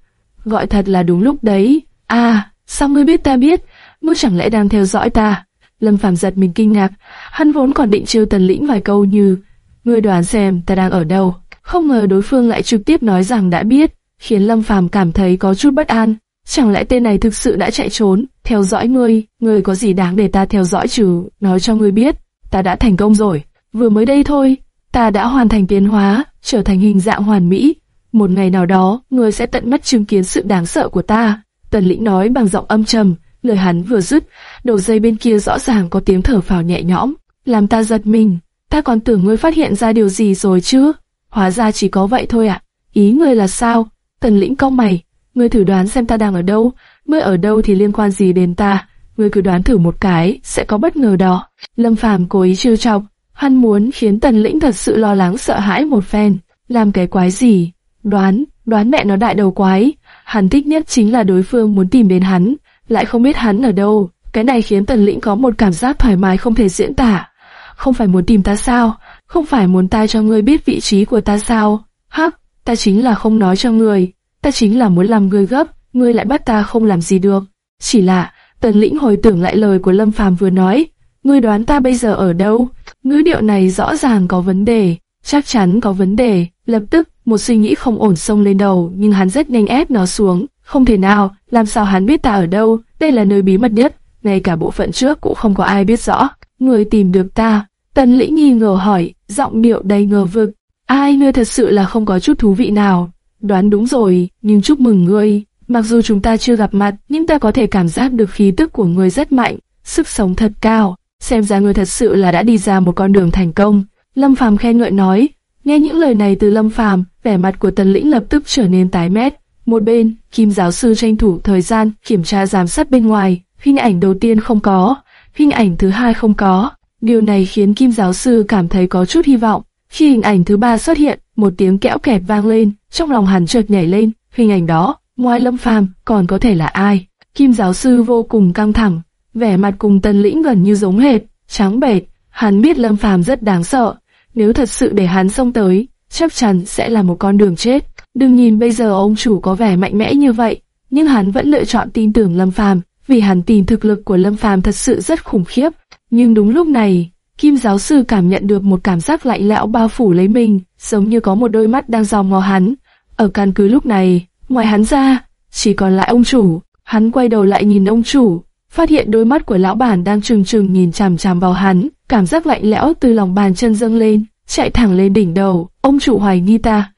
Gọi thật là đúng lúc đấy. À, sao ngươi biết ta biết? Ngươi chẳng lẽ đang theo dõi ta? Lâm Phàm giật mình kinh ngạc, hắn vốn còn định trêu Tần Lĩnh vài câu như, ngươi đoán xem ta đang ở đâu. Không ngờ đối phương lại trực tiếp nói rằng đã biết, khiến Lâm Phàm cảm thấy có chút bất an. Chẳng lẽ tên này thực sự đã chạy trốn, theo dõi ngươi, ngươi có gì đáng để ta theo dõi chứ, nói cho ngươi biết, ta đã thành công rồi, vừa mới đây thôi, ta đã hoàn thành tiến hóa, trở thành hình dạng hoàn mỹ. Một ngày nào đó, ngươi sẽ tận mắt chứng kiến sự đáng sợ của ta. Tần lĩnh nói bằng giọng âm trầm, lời hắn vừa dứt, đầu dây bên kia rõ ràng có tiếng thở phào nhẹ nhõm, làm ta giật mình. Ta còn tưởng ngươi phát hiện ra điều gì rồi chứ? Hóa ra chỉ có vậy thôi ạ. Ý ngươi là sao? Tần lĩnh cong mày, ngươi thử đoán xem ta đang ở đâu, ngươi ở đâu thì liên quan gì đến ta, ngươi cứ đoán thử một cái, sẽ có bất ngờ đó. Lâm Phàm cố ý trêu chọc, hắn muốn khiến Tần Lĩnh thật sự lo lắng sợ hãi một phen, làm cái quái gì? Đoán, đoán mẹ nó đại đầu quái, hắn thích nhất chính là đối phương muốn tìm đến hắn, lại không biết hắn ở đâu, cái này khiến Tần Lĩnh có một cảm giác thoải mái không thể diễn tả. Không phải muốn tìm ta sao? Không phải muốn ta cho ngươi biết vị trí của ta sao? Hắc, ta chính là không nói cho ngươi, ta chính là muốn làm ngươi gấp, ngươi lại bắt ta không làm gì được. Chỉ là, tần lĩnh hồi tưởng lại lời của Lâm Phàm vừa nói, ngươi đoán ta bây giờ ở đâu? Ngữ điệu này rõ ràng có vấn đề, chắc chắn có vấn đề. Lập tức, một suy nghĩ không ổn xông lên đầu, nhưng hắn rất nhanh ép nó xuống. Không thể nào, làm sao hắn biết ta ở đâu? Đây là nơi bí mật nhất, ngay cả bộ phận trước cũng không có ai biết rõ. Người tìm được ta. Tần lĩnh nghi ngờ hỏi, giọng điệu đầy ngờ vực. Ai ngươi thật sự là không có chút thú vị nào. Đoán đúng rồi, nhưng chúc mừng ngươi. Mặc dù chúng ta chưa gặp mặt, nhưng ta có thể cảm giác được khí tức của ngươi rất mạnh, sức sống thật cao. Xem ra ngươi thật sự là đã đi ra một con đường thành công. Lâm Phàm khen ngợi nói. Nghe những lời này từ Lâm Phàm, vẻ mặt của Tần Lĩnh lập tức trở nên tái mét. Một bên, Kim giáo sư tranh thủ thời gian kiểm tra giám sát bên ngoài. Hình ảnh đầu tiên không có, hình ảnh thứ hai không có. Điều này khiến Kim giáo sư cảm thấy có chút hy vọng. Khi hình ảnh thứ ba xuất hiện, một tiếng kẽo kẹt vang lên, trong lòng hắn chợt nhảy lên. Hình ảnh đó, ngoài Lâm Phàm còn có thể là ai? Kim giáo sư vô cùng căng thẳng, vẻ mặt cùng Tần Lĩnh gần như giống hệt, trắng bệch. Hắn biết Lâm Phàm rất đáng sợ, nếu thật sự để hắn xông tới, chắc chắn sẽ là một con đường chết. Đừng nhìn bây giờ ông chủ có vẻ mạnh mẽ như vậy, nhưng hắn vẫn lựa chọn tin tưởng Lâm Phàm, vì hắn tin thực lực của Lâm Phàm thật sự rất khủng khiếp. Nhưng đúng lúc này, Kim giáo sư cảm nhận được một cảm giác lạnh lẽo bao phủ lấy mình, giống như có một đôi mắt đang dòm ngó hắn. Ở căn cứ lúc này, ngoài hắn ra, chỉ còn lại ông chủ. Hắn quay đầu lại nhìn ông chủ, phát hiện đôi mắt của lão bản đang trừng trừng nhìn chằm chằm vào hắn, cảm giác lạnh lẽo từ lòng bàn chân dâng lên, chạy thẳng lên đỉnh đầu. Ông chủ hoài nghi ta.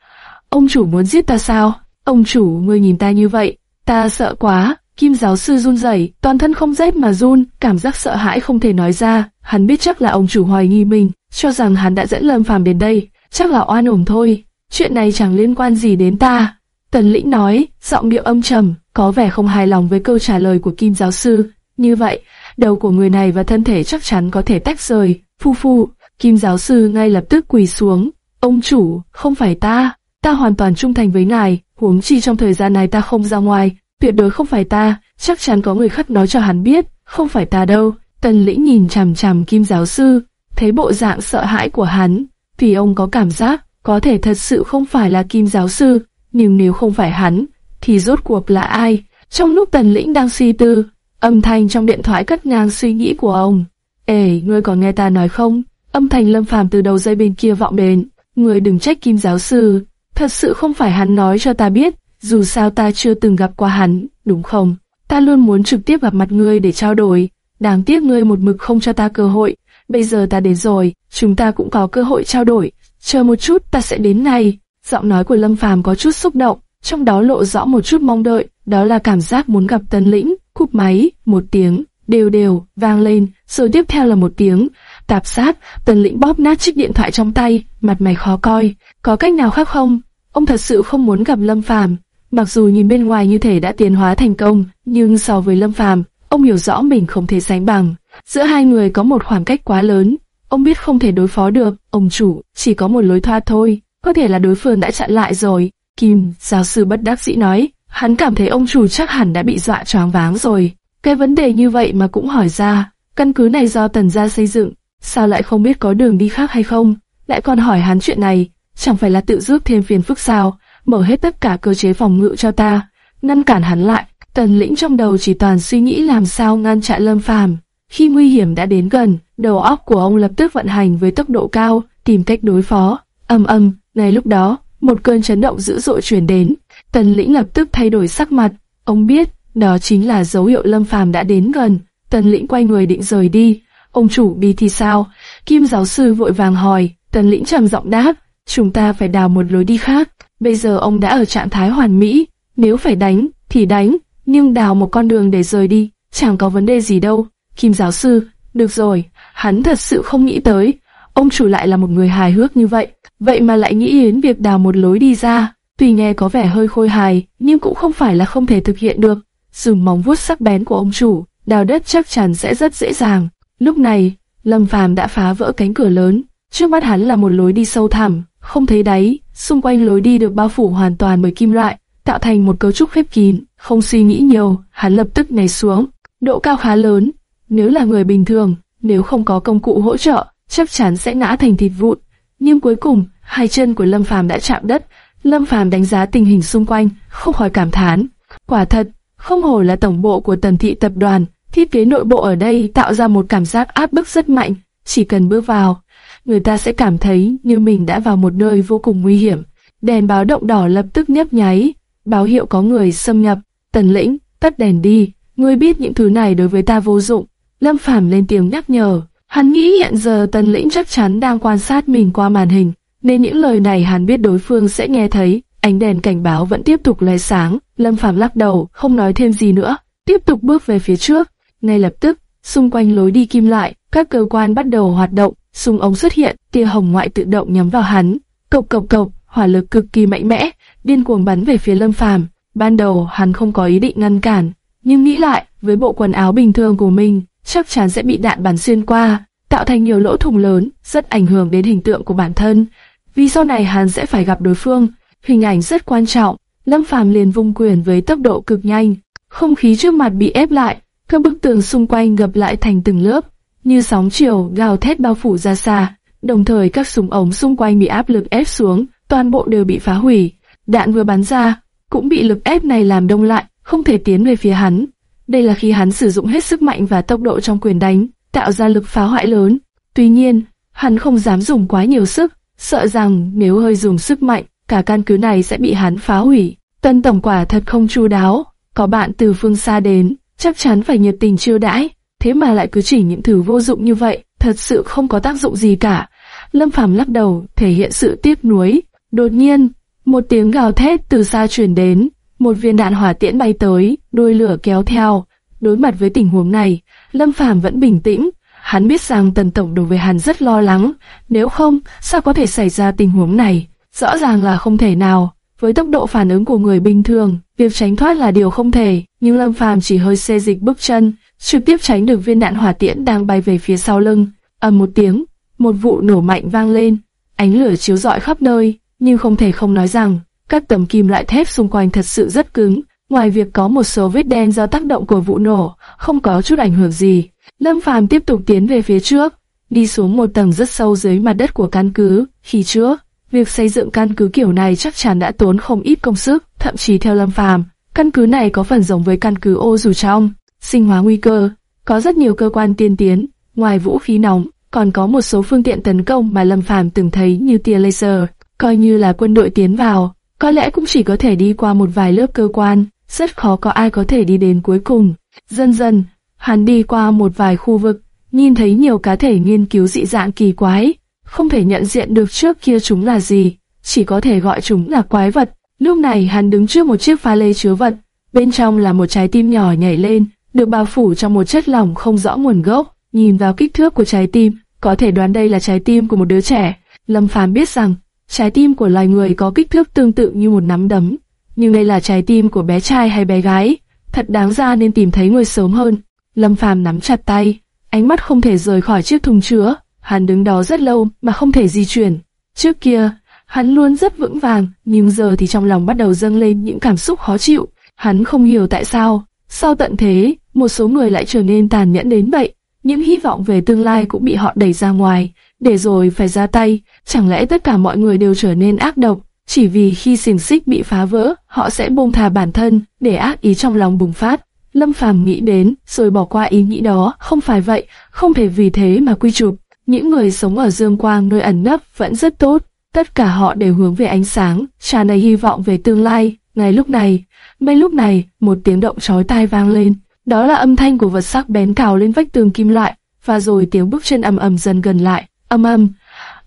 Ông chủ muốn giết ta sao? Ông chủ, ngươi nhìn ta như vậy, ta sợ quá. Kim giáo sư run rẩy, toàn thân không rét mà run, cảm giác sợ hãi không thể nói ra. Hắn biết chắc là ông chủ hoài nghi mình, cho rằng hắn đã dẫn Lâm Phàm đến đây, chắc là oan ổn thôi. Chuyện này chẳng liên quan gì đến ta. Tần Lĩnh nói, giọng điệu âm trầm, có vẻ không hài lòng với câu trả lời của Kim giáo sư. Như vậy, đầu của người này và thân thể chắc chắn có thể tách rời. Phu phu, Kim giáo sư ngay lập tức quỳ xuống. Ông chủ, không phải ta, ta hoàn toàn trung thành với ngài, huống chi trong thời gian này ta không ra ngoài, tuyệt đối không phải ta, chắc chắn có người khác nói cho hắn biết, không phải ta đâu. Tần lĩnh nhìn chằm chằm kim giáo sư, thấy bộ dạng sợ hãi của hắn, thì ông có cảm giác có thể thật sự không phải là kim giáo sư, nhưng nếu không phải hắn, thì rốt cuộc là ai? Trong lúc tần lĩnh đang suy tư, âm thanh trong điện thoại cắt ngang suy nghĩ của ông. Ê, ngươi còn nghe ta nói không? Âm thanh lâm phàm từ đầu dây bên kia vọng đến. Ngươi đừng trách kim giáo sư, thật sự không phải hắn nói cho ta biết, dù sao ta chưa từng gặp qua hắn, đúng không? Ta luôn muốn trực tiếp gặp mặt ngươi để trao đổi, đáng tiếc ngươi một mực không cho ta cơ hội. Bây giờ ta đến rồi, chúng ta cũng có cơ hội trao đổi. Chờ một chút ta sẽ đến ngay. Giọng nói của Lâm Phàm có chút xúc động, trong đó lộ rõ một chút mong đợi, đó là cảm giác muốn gặp Tần Lĩnh. Cúp máy, một tiếng, đều đều, vang lên, rồi tiếp theo là một tiếng, tạp sát, Tần Lĩnh bóp nát chiếc điện thoại trong tay, mặt mày khó coi, có cách nào khác không? Ông thật sự không muốn gặp Lâm Phàm, mặc dù nhìn bên ngoài như thể đã tiến hóa thành công, nhưng so với Lâm Phàm, ông hiểu rõ mình không thể sánh bằng. Giữa hai người có một khoảng cách quá lớn, ông biết không thể đối phó được, ông chủ, chỉ có một lối thoát thôi, có thể là đối phương đã chặn lại rồi. Kim, giáo sư bất đắc dĩ nói, hắn cảm thấy ông chủ chắc hẳn đã bị dọa choáng váng rồi. Cái vấn đề như vậy mà cũng hỏi ra, căn cứ này do tần gia xây dựng, sao lại không biết có đường đi khác hay không, lại còn hỏi hắn chuyện này, chẳng phải là tự giúp thêm phiền phức sao, mở hết tất cả cơ chế phòng ngự cho ta, ngăn cản hắn lại. Tần lĩnh trong đầu chỉ toàn suy nghĩ làm sao ngăn chặn lâm phàm. Khi nguy hiểm đã đến gần, đầu óc của ông lập tức vận hành với tốc độ cao, tìm cách đối phó. Âm âm, ngay lúc đó, một cơn chấn động dữ dội truyền đến. Tần lĩnh lập tức thay đổi sắc mặt. Ông biết, đó chính là dấu hiệu lâm phàm đã đến gần. Tần lĩnh quay người định rời đi. Ông chủ bi thì sao? Kim giáo sư vội vàng hỏi. Tần lĩnh trầm giọng đáp, chúng ta phải đào một lối đi khác. Bây giờ ông đã ở trạng thái hoàn mỹ. Nếu phải đánh, thì đánh. Nhưng đào một con đường để rời đi, chẳng có vấn đề gì đâu. Kim giáo sư, được rồi, hắn thật sự không nghĩ tới. Ông chủ lại là một người hài hước như vậy. Vậy mà lại nghĩ đến việc đào một lối đi ra. Tuy nghe có vẻ hơi khôi hài, nhưng cũng không phải là không thể thực hiện được. Dùng móng vuốt sắc bén của ông chủ, đào đất chắc chắn sẽ rất dễ dàng. Lúc này, Lâm Phàm đã phá vỡ cánh cửa lớn. Trước mắt hắn là một lối đi sâu thẳm, không thấy đáy. Xung quanh lối đi được bao phủ hoàn toàn bởi kim loại, tạo thành một cấu trúc khép kín. Không suy nghĩ nhiều, hắn lập tức nhảy xuống. Độ cao khá lớn. Nếu là người bình thường, nếu không có công cụ hỗ trợ, chắc chắn sẽ ngã thành thịt vụn. Nhưng cuối cùng, hai chân của Lâm Phàm đã chạm đất. Lâm Phàm đánh giá tình hình xung quanh, không khỏi cảm thán. Quả thật, không hổ là tổng bộ của tần thị tập đoàn, thiết kế nội bộ ở đây tạo ra một cảm giác áp bức rất mạnh. Chỉ cần bước vào, người ta sẽ cảm thấy như mình đã vào một nơi vô cùng nguy hiểm. Đèn báo động đỏ lập tức nhấp nháy, báo hiệu có người xâm nhập. Tần lĩnh, tắt đèn đi, ngươi biết những thứ này đối với ta vô dụng. Lâm Phàm lên tiếng nhắc nhở, hắn nghĩ hiện giờ tần lĩnh chắc chắn đang quan sát mình qua màn hình, nên những lời này hắn biết đối phương sẽ nghe thấy. Ánh đèn cảnh báo vẫn tiếp tục lóe sáng, Lâm Phàm lắc đầu, không nói thêm gì nữa, tiếp tục bước về phía trước. Ngay lập tức, xung quanh lối đi kim loại, các cơ quan bắt đầu hoạt động, súng ống xuất hiện, tia hồng ngoại tự động nhắm vào hắn. Cộc cộc cộc, hỏa lực cực kỳ mạnh mẽ, điên cuồng bắn về phía Lâm Phàm. Ban đầu hắn không có ý định ngăn cản, nhưng nghĩ lại, với bộ quần áo bình thường của mình, chắc chắn sẽ bị đạn bắn xuyên qua, tạo thành nhiều lỗ thủng lớn, rất ảnh hưởng đến hình tượng của bản thân. Vì sau này hắn sẽ phải gặp đối phương, hình ảnh rất quan trọng. Lâm Phàm liền vung quyền với tốc độ cực nhanh, không khí trước mặt bị ép lại, các bức tường xung quanh gập lại thành từng lớp, như sóng chiều gào thét bao phủ ra xa. Đồng thời các súng ống xung quanh bị áp lực ép xuống, toàn bộ đều bị phá hủy. Đạn vừa bắn ra, cũng bị lực ép này làm đông lại, không thể tiến về phía hắn. Đây là khi hắn sử dụng hết sức mạnh và tốc độ trong quyền đánh, tạo ra lực phá hoại lớn. Tuy nhiên, hắn không dám dùng quá nhiều sức, sợ rằng nếu hơi dùng sức mạnh, cả căn cứ này sẽ bị hắn phá hủy. Tân tổng quả thật không chu đáo, có bạn từ phương xa đến, chắc chắn phải nhiệt tình chiêu đãi, thế mà lại cứ chỉ những thứ vô dụng như vậy, thật sự không có tác dụng gì cả. Lâm Phàm lắc đầu, thể hiện sự tiếc nuối. Đột nhiên, một tiếng gào thét từ xa truyền đến, một viên đạn hỏa tiễn bay tới, đuôi lửa kéo theo. Đối mặt với tình huống này, Lâm Phàm vẫn bình tĩnh. Hắn biết rằng Tần Tổng đối với hắn rất lo lắng, nếu không, sao có thể xảy ra tình huống này? Rõ ràng là không thể nào. Với tốc độ phản ứng của người bình thường, việc tránh thoát là điều không thể, nhưng Lâm Phàm chỉ hơi xê dịch bước chân, trực tiếp tránh được viên đạn hỏa tiễn đang bay về phía sau lưng. ầm một tiếng, một vụ nổ mạnh vang lên, ánh lửa chiếu rọi khắp nơi, nhưng không thể không nói rằng các tấm kim loại thép xung quanh thật sự rất cứng. Ngoài việc có một số vết đen do tác động của vụ nổ, không có chút ảnh hưởng gì. Lâm Phàm tiếp tục tiến về phía trước, đi xuống một tầng rất sâu dưới mặt đất của căn cứ. Khi trước, việc xây dựng căn cứ kiểu này chắc chắn đã tốn không ít công sức, thậm chí theo Lâm Phàm, căn cứ này có phần giống với căn cứ ô dù trong, sinh hóa nguy cơ, có rất nhiều cơ quan tiên tiến, ngoài vũ khí nóng, còn có một số phương tiện tấn công mà Lâm Phàm từng thấy như tia laser, coi như là quân đội tiến vào, có lẽ cũng chỉ có thể đi qua một vài lớp cơ quan, rất khó có ai có thể đi đến cuối cùng. Dần dần, hắn đi qua một vài khu vực, nhìn thấy nhiều cá thể nghiên cứu dị dạng kỳ quái, không thể nhận diện được trước kia chúng là gì, chỉ có thể gọi chúng là quái vật. Lúc này hắn đứng trước một chiếc pha lê chứa vật, bên trong là một trái tim nhỏ nhảy lên, được bao phủ trong một chất lỏng không rõ nguồn gốc. Nhìn vào kích thước của trái tim, có thể đoán đây là trái tim của một đứa trẻ. Lâm Phàm biết rằng trái tim của loài người có kích thước tương tự như một nắm đấm, nhưng đây là trái tim của bé trai hay bé gái, thật đáng ra nên tìm thấy người sớm hơn. Lâm Phàm nắm chặt tay, ánh mắt không thể rời khỏi chiếc thùng chứa, hắn đứng đó rất lâu mà không thể di chuyển. Trước kia, hắn luôn rất vững vàng, nhưng giờ thì trong lòng bắt đầu dâng lên những cảm xúc khó chịu. Hắn không hiểu tại sao, sau tận thế, một số người lại trở nên tàn nhẫn đến vậy. Những hy vọng về tương lai cũng bị họ đẩy ra ngoài, để rồi phải ra tay. Chẳng lẽ tất cả mọi người đều trở nên ác độc, chỉ vì khi xiềng xích bị phá vỡ, họ sẽ buông thà bản thân, để ác ý trong lòng bùng phát. Lâm Phàm nghĩ đến, rồi bỏ qua ý nghĩ đó, không phải vậy, không thể vì thế mà quy chụp. Những người sống ở Dương Quang nơi ẩn nấp vẫn rất tốt, tất cả họ đều hướng về ánh sáng, tràn đầy hy vọng về tương lai. Ngay lúc này, ngay lúc này, một tiếng động chói tai vang lên, đó là âm thanh của vật sắc bén cào lên vách tường kim loại, và rồi tiếng bước chân ầm ầm dần gần lại, âm âm,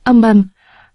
âm âm,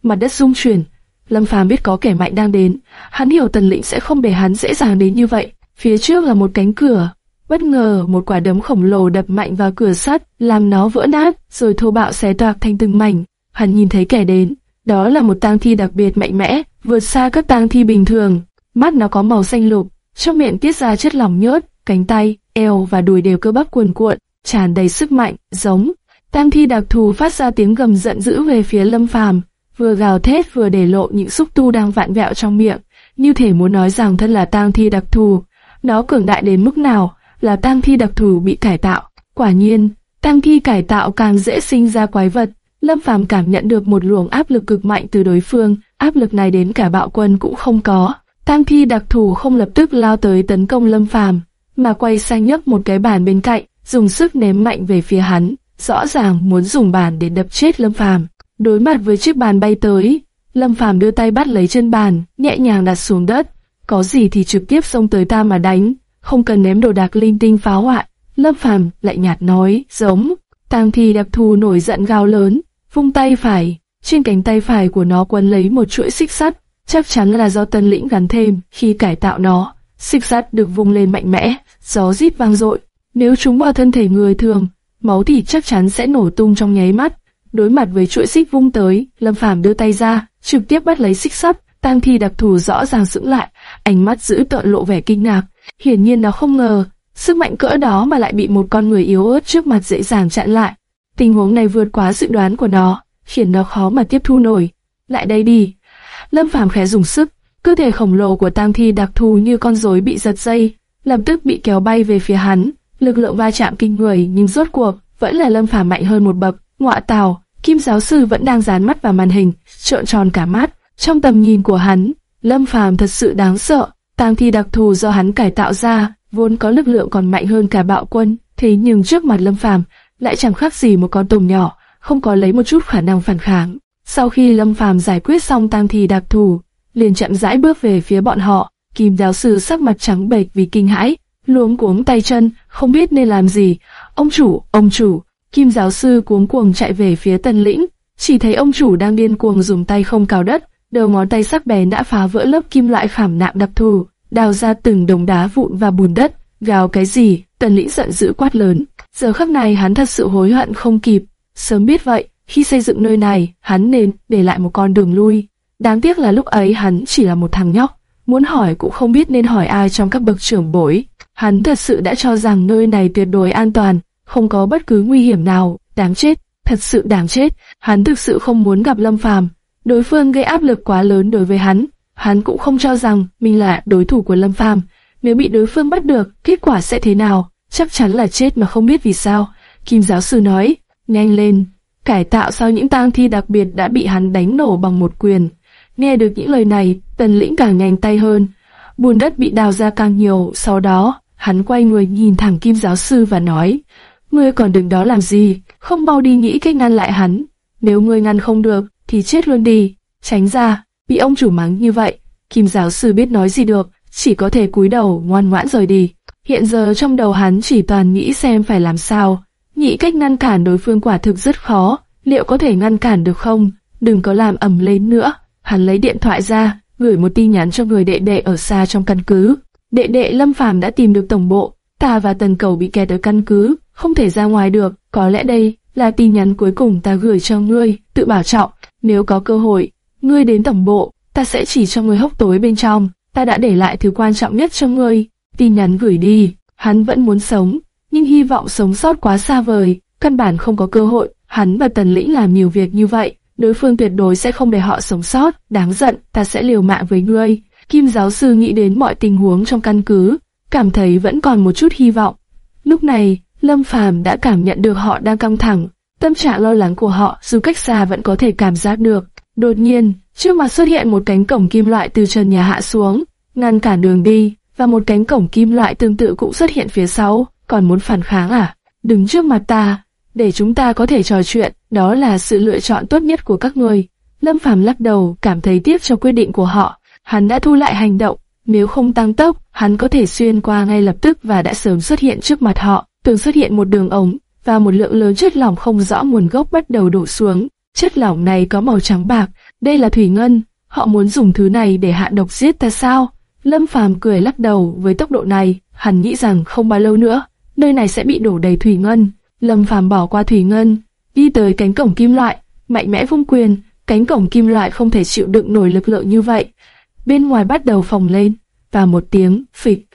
mặt đất rung chuyển. Lâm Phàm biết có kẻ mạnh đang đến, hắn hiểu Tần Lĩnh sẽ không để hắn dễ dàng đến như vậy. Phía trước là một cánh cửa, bất ngờ một quả đấm khổng lồ đập mạnh vào cửa sắt, làm nó vỡ nát, rồi thô bạo xé toạc thành từng mảnh. Hắn nhìn thấy kẻ đến, đó là một tang thi đặc biệt mạnh mẽ, vượt xa các tang thi bình thường. Mắt nó có màu xanh lục, trong miệng tiết ra chất lỏng nhớt, cánh tay, eo và đùi đều cơ bắp cuồn cuộn, tràn đầy sức mạnh, giống. Tang thi đặc thù phát ra tiếng gầm giận dữ về phía Lâm Phàm, vừa gào thét vừa để lộ những xúc tu đang vạn vẹo trong miệng, như thể muốn nói rằng thân là tang thi đặc thù. Nó cường đại đến mức nào, là tang thi đặc thù bị cải tạo. Quả nhiên, tang thi cải tạo càng dễ sinh ra quái vật. Lâm Phàm cảm nhận được một luồng áp lực cực mạnh từ đối phương, áp lực này đến cả bạo quân cũng không có. Tang thi đặc thù không lập tức lao tới tấn công Lâm Phàm, mà quay sang nhấc một cái bàn bên cạnh, dùng sức ném mạnh về phía hắn, rõ ràng muốn dùng bàn để đập chết Lâm Phàm. Đối mặt với chiếc bàn bay tới, Lâm Phàm đưa tay bắt lấy chân bàn, nhẹ nhàng đặt xuống đất, có gì thì trực tiếp xông tới ta mà đánh, không cần ném đồ đạc linh tinh phá hoại. Lâm Phàm lại nhạt nói, giống. Tang thi đẹp thù nổi giận gào lớn, vung tay phải, trên cánh tay phải của nó quấn lấy một chuỗi xích sắt, chắc chắn là do tân lĩnh gắn thêm khi cải tạo nó. Xích sắt được vung lên mạnh mẽ, gió rít vang dội. Nếu chúng vào thân thể người thường, máu thì chắc chắn sẽ nổ tung trong nháy mắt. Đối mặt với chuỗi xích vung tới, Lâm Phàm đưa tay ra, trực tiếp bắt lấy xích sắt. Tang thi đặc thù rõ ràng sững lại, ánh mắt giữ tợn lộ vẻ kinh ngạc. Hiển nhiên nó không ngờ, sức mạnh cỡ đó mà lại bị một con người yếu ớt trước mặt dễ dàng chặn lại. Tình huống này vượt quá dự đoán của nó, khiến nó khó mà tiếp thu nổi. Lại đây đi. Lâm Phàm khẽ dùng sức, cơ thể khổng lồ của tang thi đặc thù như con rối bị giật dây, lập tức bị kéo bay về phía hắn. Lực lượng va chạm kinh người nhưng rốt cuộc vẫn là Lâm Phàm mạnh hơn một bậc. Ngọa tào, Kim giáo sư vẫn đang dán mắt vào màn hình, trợn tròn cả mắt. Trong tầm nhìn của hắn, Lâm Phàm thật sự đáng sợ. Tang thi đặc thù do hắn cải tạo ra, vốn có lực lượng còn mạnh hơn cả bạo quân, thế nhưng trước mặt Lâm Phàm lại chẳng khác gì một con tôm nhỏ, không có lấy một chút khả năng phản kháng. Sau khi Lâm Phàm giải quyết xong tang thi đặc thù, liền chậm rãi bước về phía bọn họ. Kim giáo sư sắc mặt trắng bệch vì kinh hãi, luống cuống tay chân, không biết nên làm gì. Ông chủ, ông chủ, Kim giáo sư cuống cuồng chạy về phía Tân Lĩnh, chỉ thấy ông chủ đang điên cuồng dùng tay không cào đất, đầu ngón tay sắc bén đã phá vỡ lớp kim loại khảm nạm đặc thù, đào ra từng đồng đá vụn và bùn đất. Gào cái gì? Tần Lĩnh giận dữ quát lớn. Giờ khắc này hắn thật sự hối hận không kịp. Sớm biết vậy, khi xây dựng nơi này, hắn nên để lại một con đường lui. Đáng tiếc là lúc ấy hắn chỉ là một thằng nhóc, muốn hỏi cũng không biết nên hỏi ai trong các bậc trưởng bối. Hắn thật sự đã cho rằng nơi này tuyệt đối an toàn, không có bất cứ nguy hiểm nào, đáng chết, thật sự đáng chết. Hắn thực sự không muốn gặp Lâm Phàm, đối phương gây áp lực quá lớn đối với hắn. Hắn cũng không cho rằng mình là đối thủ của Lâm Phàm. Nếu bị đối phương bắt được, kết quả sẽ thế nào? Chắc chắn là chết mà không biết vì sao. Kim giáo sư nói, nhanh lên, cải tạo sau những tang thi đặc biệt đã bị hắn đánh nổ bằng một quyền. Nghe được những lời này, tần lĩnh càng nhanh tay hơn. Bùn đất bị đào ra càng nhiều, sau đó, hắn quay người nhìn thẳng kim giáo sư và nói, ngươi còn đừng đó làm gì, không bao đi nghĩ cách ngăn lại hắn. Nếu ngươi ngăn không được, thì chết luôn đi, tránh ra, bị ông chủ mắng như vậy. Kim giáo sư biết nói gì được, chỉ có thể cúi đầu ngoan ngoãn rời đi. Hiện giờ trong đầu hắn chỉ toàn nghĩ xem phải làm sao. Nghĩ cách ngăn cản đối phương quả thực rất khó, liệu có thể ngăn cản được không? Đừng có làm ầm lên nữa. Hắn lấy điện thoại ra, gửi một tin nhắn cho người đệ đệ ở xa trong căn cứ. Đệ đệ Lâm Phàm đã tìm được tổng bộ, ta và Tần Cầu bị kẹt ở căn cứ, không thể ra ngoài được, có lẽ đây là tin nhắn cuối cùng ta gửi cho ngươi, tự bảo trọng, nếu có cơ hội, ngươi đến tổng bộ, ta sẽ chỉ cho ngươi hốc tối bên trong, ta đã để lại thứ quan trọng nhất cho ngươi. Tin nhắn gửi đi, hắn vẫn muốn sống, nhưng hy vọng sống sót quá xa vời, căn bản không có cơ hội, hắn và Tần Lĩnh làm nhiều việc như vậy, đối phương tuyệt đối sẽ không để họ sống sót, đáng giận, ta sẽ liều mạng với ngươi. Kim giáo sư nghĩ đến mọi tình huống trong căn cứ, cảm thấy vẫn còn một chút hy vọng. Lúc này, Lâm Phàm đã cảm nhận được họ đang căng thẳng, tâm trạng lo lắng của họ dù cách xa vẫn có thể cảm giác được. Đột nhiên, trước mặt xuất hiện một cánh cổng kim loại từ trần nhà hạ xuống, ngăn cản đường đi, và một cánh cổng kim loại tương tự cũng xuất hiện phía sau, còn muốn phản kháng à? Đứng trước mặt ta, để chúng ta có thể trò chuyện, đó là sự lựa chọn tốt nhất của các người. Lâm Phàm lắc đầu, cảm thấy tiếc cho quyết định của họ. Hắn đã thu lại hành động, nếu không tăng tốc, hắn có thể xuyên qua ngay lập tức và đã sớm xuất hiện trước mặt họ. Tường xuất hiện một đường ống, và một lượng lớn chất lỏng không rõ nguồn gốc bắt đầu đổ xuống. Chất lỏng này có màu trắng bạc, đây là thủy ngân. Họ muốn dùng thứ này để hạ độc giết ta sao? Lâm Phàm cười lắc đầu với tốc độ này, hắn nghĩ rằng không bao lâu nữa, nơi này sẽ bị đổ đầy thủy ngân. Lâm Phàm bỏ qua thủy ngân, đi tới cánh cổng kim loại, mạnh mẽ vung quyền, cánh cổng kim loại không thể chịu đựng nổi lực lượng như vậy. Bên ngoài bắt đầu phồng lên, và một tiếng phịch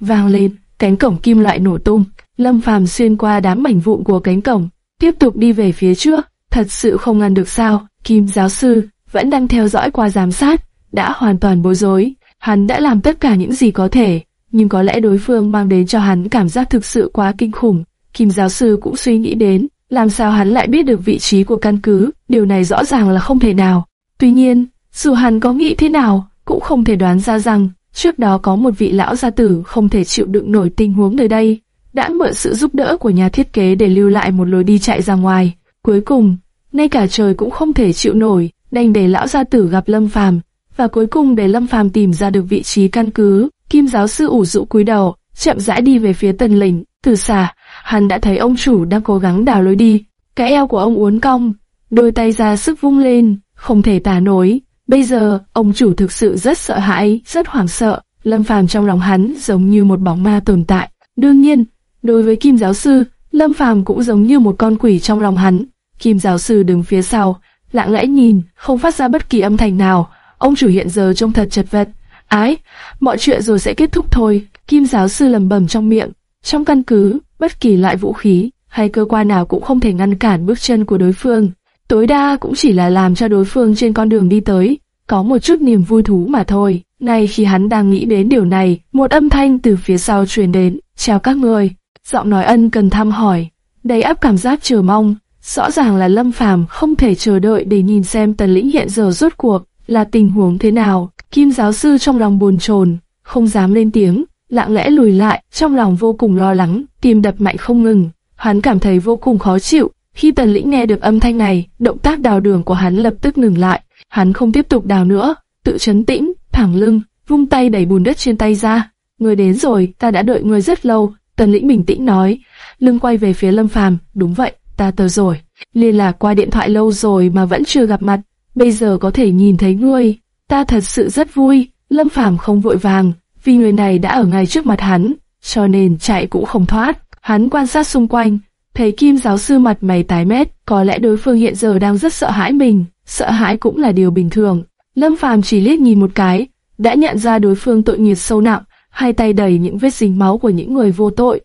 vang lên, cánh cổng kim loại nổ tung. Lâm Phàm xuyên qua đám mảnh vụn của cánh cổng, tiếp tục đi về phía trước. Thật sự không ngăn được sao? Kim giáo sư vẫn đang theo dõi qua giám sát, đã hoàn toàn bối rối. Hắn đã làm tất cả những gì có thể, nhưng có lẽ đối phương mang đến cho hắn cảm giác thực sự quá kinh khủng. Kim giáo sư cũng suy nghĩ đến, làm sao hắn lại biết được vị trí của căn cứ, điều này rõ ràng là không thể nào. Tuy nhiên, dù hắn có nghĩ thế nào, cũng không thể đoán ra rằng, trước đó có một vị lão gia tử không thể chịu đựng nổi tình huống nơi đây, đã mượn sự giúp đỡ của nhà thiết kế để lưu lại một lối đi chạy ra ngoài. Cuối cùng, ngay cả trời cũng không thể chịu nổi, đành để lão gia tử gặp Lâm Phàm, và cuối cùng để Lâm Phàm tìm ra được vị trí căn cứ. Kim giáo sư ủ rũ cúi đầu, chậm rãi đi về phía Tần Lĩnh. Từ xa, hắn đã thấy ông chủ đang cố gắng đào lối đi. Cái eo của ông uốn cong, đôi tay ra sức vung lên, không thể tả nổi. Bây giờ, ông chủ thực sự rất sợ hãi, rất hoảng sợ. Lâm Phàm trong lòng hắn giống như một bóng ma tồn tại. Đương nhiên, đối với Kim giáo sư, Lâm Phàm cũng giống như một con quỷ trong lòng hắn. Kim giáo sư đứng phía sau, lặng lẽ nhìn, không phát ra bất kỳ âm thanh nào. Ông chủ hiện giờ trông thật chật vật. Ái, mọi chuyện rồi sẽ kết thúc thôi. Kim giáo sư lầm bầm trong miệng. Trong căn cứ, bất kỳ loại vũ khí hay cơ quan nào cũng không thể ngăn cản bước chân của đối phương. Tối đa cũng chỉ là làm cho đối phương trên con đường đi tới, có một chút niềm vui thú mà thôi. Nay khi hắn đang nghĩ đến điều này, một âm thanh từ phía sau truyền đến, chào các người. Giọng nói ân cần thăm hỏi, đầy áp cảm giác chờ mong. Rõ ràng là Lâm Phàm không thể chờ đợi để nhìn xem tần lĩnh hiện giờ rốt cuộc là tình huống thế nào. Kim giáo sư trong lòng buồn chồn, không dám lên tiếng, lặng lẽ lùi lại, trong lòng vô cùng lo lắng, tim đập mạnh không ngừng. Hắn cảm thấy vô cùng khó chịu. Khi Tần Lĩnh nghe được âm thanh này, động tác đào đường của hắn lập tức ngừng lại. Hắn không tiếp tục đào nữa, tự chấn tĩnh, thẳng lưng, vung tay đẩy bùn đất trên tay ra. Người đến rồi, ta đã đợi người rất lâu. Tần Lĩnh bình tĩnh nói, lưng quay về phía Lâm Phàm. Đúng vậy, ta tới rồi. Liên lạc qua điện thoại lâu rồi mà vẫn chưa gặp mặt. Bây giờ có thể nhìn thấy ngươi, ta thật sự rất vui. Lâm Phàm không vội vàng, vì người này đã ở ngay trước mặt hắn, cho nên chạy cũng không thoát. Hắn quan sát xung quanh, thấy Kim giáo sư mặt mày tái mét, có lẽ đối phương hiện giờ đang rất sợ hãi mình, sợ hãi cũng là điều bình thường. Lâm Phàm chỉ liếc nhìn một cái, đã nhận ra đối phương tội nghiệp sâu nặng, hai tay đầy những vết dính máu của những người vô tội.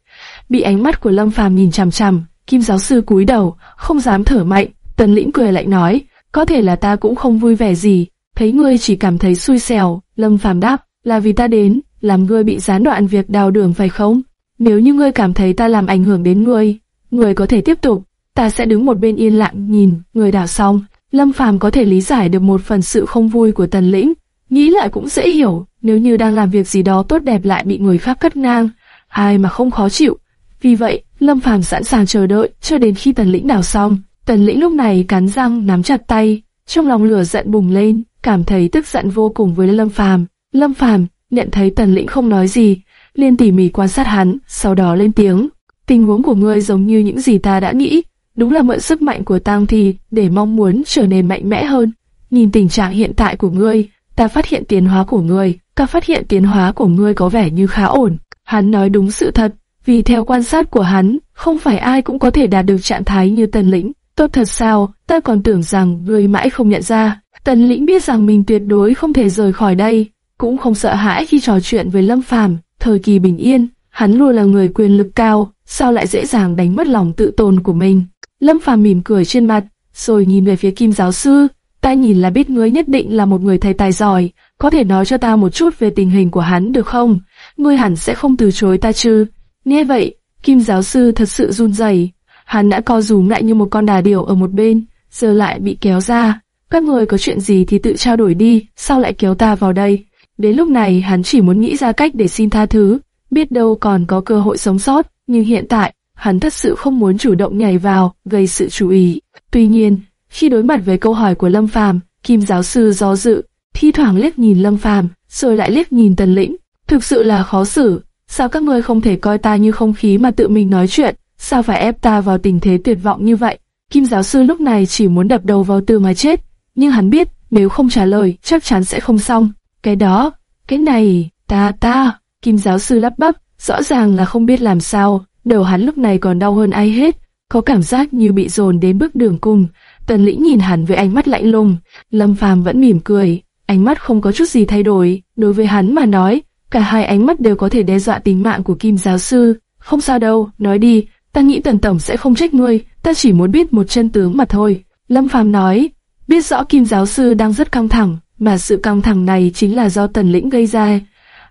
Bị ánh mắt của Lâm Phàm nhìn chằm chằm, Kim giáo sư cúi đầu, không dám thở mạnh. Tần Lĩnh cười lạnh nói, có thể là ta cũng không vui vẻ gì, thấy ngươi chỉ cảm thấy xui xẻo. Lâm Phàm đáp, là vì ta đến, làm ngươi bị gián đoạn việc đào đường phải không? Nếu như ngươi cảm thấy ta làm ảnh hưởng đến ngươi, ngươi có thể tiếp tục, ta sẽ đứng một bên yên lặng nhìn người đào xong. Lâm Phàm có thể lý giải được một phần sự không vui của Tần Lĩnh, nghĩ lại cũng dễ hiểu, nếu như đang làm việc gì đó tốt đẹp lại bị người khác cắt ngang, ai mà không khó chịu. Vì vậy, Lâm Phàm sẵn sàng chờ đợi cho đến khi Tần Lĩnh đào xong. Tần Lĩnh lúc này cắn răng nắm chặt tay, trong lòng lửa giận bùng lên, cảm thấy tức giận vô cùng với Lâm Phàm. Lâm Phàm nhận thấy Tần Lĩnh không nói gì, liền tỉ mỉ quan sát hắn, sau đó lên tiếng. Tình huống của ngươi giống như những gì ta đã nghĩ, đúng là mượn sức mạnh của tang thì để mong muốn trở nên mạnh mẽ hơn. Nhìn tình trạng hiện tại của ngươi, ta phát hiện tiến hóa của ngươi, ta phát hiện tiến hóa của ngươi có vẻ như khá ổn. Hắn nói đúng sự thật, vì theo quan sát của hắn, không phải ai cũng có thể đạt được trạng thái như tần lĩnh. Tốt thật sao, ta còn tưởng rằng ngươi mãi không nhận ra. Tần lĩnh biết rằng mình tuyệt đối không thể rời khỏi đây, cũng không sợ hãi khi trò chuyện với Lâm Phàm. Thời kỳ bình yên, hắn luôn là người quyền lực cao, sao lại dễ dàng đánh mất lòng tự tôn của mình. Lâm Phàm mỉm cười trên mặt, rồi nhìn về phía Kim giáo sư. Ta nhìn là biết ngươi nhất định là một người thầy tài giỏi, có thể nói cho ta một chút về tình hình của hắn được không? Ngươi hẳn sẽ không từ chối ta chứ? Nghe vậy, Kim giáo sư thật sự run rẩy. Hắn đã co rúm lại như một con đà điểu ở một bên, giờ lại bị kéo ra. Các người có chuyện gì thì tự trao đổi đi, sao lại kéo ta vào đây? Đến lúc này hắn chỉ muốn nghĩ ra cách để xin tha thứ, biết đâu còn có cơ hội sống sót, nhưng hiện tại, hắn thật sự không muốn chủ động nhảy vào, gây sự chú ý. Tuy nhiên, khi đối mặt với câu hỏi của Lâm Phàm, Kim giáo sư do dự, thi thoảng liếc nhìn Lâm Phàm, rồi lại liếc nhìn Tần Lĩnh. Thực sự là khó xử, sao các ngươi không thể coi ta như không khí mà tự mình nói chuyện, sao phải ép ta vào tình thế tuyệt vọng như vậy? Kim giáo sư lúc này chỉ muốn đập đầu vào tường mà chết, nhưng hắn biết nếu không trả lời chắc chắn sẽ không xong. Cái đó, cái này, ta ta, Kim giáo sư lắp bắp, rõ ràng là không biết làm sao, đầu hắn lúc này còn đau hơn ai hết, có cảm giác như bị dồn đến bước đường cùng. Tần Lĩnh nhìn hắn với ánh mắt lạnh lùng, Lâm Phàm vẫn mỉm cười, ánh mắt không có chút gì thay đổi. Đối với hắn mà nói, cả hai ánh mắt đều có thể đe dọa tính mạng của Kim giáo sư. Không sao đâu, nói đi, ta nghĩ Tần Tổng sẽ không trách ngươi, ta chỉ muốn biết một chân tướng mà thôi. Lâm Phàm nói, biết rõ Kim giáo sư đang rất căng thẳng, mà sự căng thẳng này chính là do Tần Lĩnh gây ra.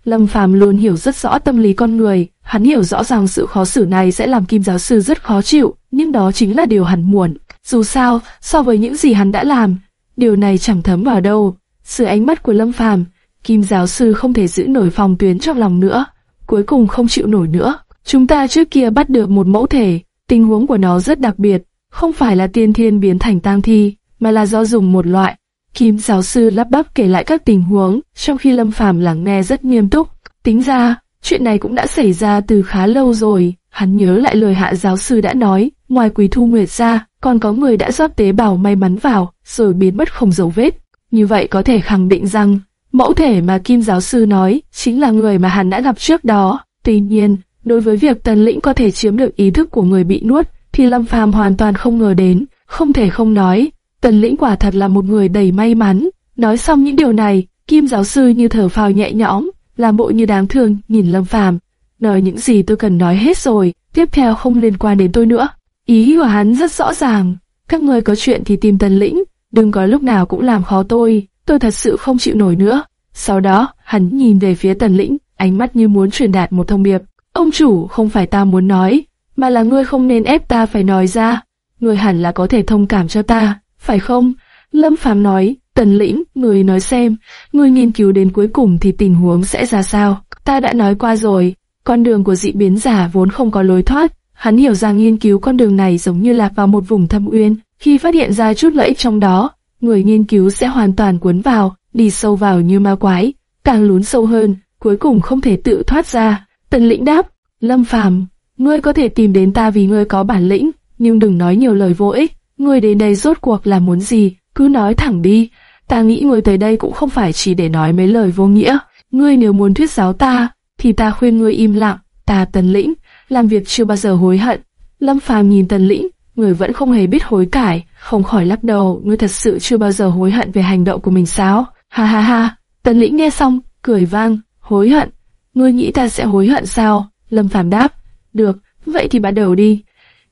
Lâm Phàm luôn hiểu rất rõ tâm lý con người, hắn hiểu rõ ràng sự khó xử này sẽ làm Kim giáo sư rất khó chịu, nhưng đó chính là điều hắn muốn. Dù sao, so với những gì hắn đã làm, điều này chẳng thấm vào đâu. Sự ánh mắt của Lâm Phàm, Kim giáo sư không thể giữ nổi phòng tuyến trong lòng nữa, cuối cùng không chịu nổi nữa. Chúng ta trước kia bắt được một mẫu thể, tình huống của nó rất đặc biệt, không phải là tiên thiên biến thành tang thi, mà là do dùng một loại Kim giáo sư lắp bắp kể lại các tình huống, trong khi Lâm Phàm lắng nghe rất nghiêm túc. Tính ra, chuyện này cũng đã xảy ra từ khá lâu rồi. Hắn nhớ lại lời hạ giáo sư đã nói, ngoài Quý Thu Nguyệt ra, còn có người đã rót tế bào may mắn vào, rồi biến mất không dấu vết. Như vậy có thể khẳng định rằng, mẫu thể mà Kim giáo sư nói chính là người mà hắn đã gặp trước đó. Tuy nhiên, đối với việc Tần Lĩnh có thể chiếm được ý thức của người bị nuốt, thì Lâm Phàm hoàn toàn không ngờ đến, không thể không nói, Tần lĩnh quả thật là một người đầy may mắn. Nói xong những điều này, Kim giáo sư như thở phào nhẹ nhõm, làm bộ như đáng thương nhìn Lâm Phàm. Nói những gì tôi cần nói hết rồi, tiếp theo không liên quan đến tôi nữa. Ý của hắn rất rõ ràng, các ngươi có chuyện thì tìm Tần lĩnh, đừng có lúc nào cũng làm khó tôi, tôi thật sự không chịu nổi nữa. Sau đó, hắn nhìn về phía Tần lĩnh, ánh mắt như muốn truyền đạt một thông điệp. Ông chủ không phải ta muốn nói, mà là ngươi không nên ép ta phải nói ra. Ngươi hẳn là có thể thông cảm cho ta, phải không? Lâm Phàm nói, Tần Lĩnh, ngươi nói xem, ngươi nghiên cứu đến cuối cùng thì tình huống sẽ ra sao? Ta đã nói qua rồi, con đường của dị biến giả vốn không có lối thoát. Hắn hiểu rằng nghiên cứu con đường này giống như lạc vào một vùng thâm uyên, khi phát hiện ra chút lợi ích trong đó, người nghiên cứu sẽ hoàn toàn cuốn vào, đi sâu vào như ma quái, càng lún sâu hơn, cuối cùng không thể tự thoát ra. Tần Lĩnh đáp, Lâm Phàm, ngươi có thể tìm đến ta vì ngươi có bản lĩnh, nhưng đừng nói nhiều lời vô ích. Ngươi đến đây rốt cuộc là muốn gì, cứ nói thẳng đi. Ta nghĩ ngươi tới đây cũng không phải chỉ để nói mấy lời vô nghĩa. Ngươi nếu muốn thuyết giáo ta, thì ta khuyên ngươi im lặng. Ta tần lĩnh, làm việc chưa bao giờ hối hận. Lâm Phàm nhìn tần lĩnh, người vẫn không hề biết hối cải, không khỏi lắc đầu. Ngươi thật sự chưa bao giờ hối hận về hành động của mình sao? Ha ha ha. Tần lĩnh nghe xong, cười vang, hối hận. Ngươi nghĩ ta sẽ hối hận sao? Lâm Phàm đáp. Được, vậy thì bắt đầu đi.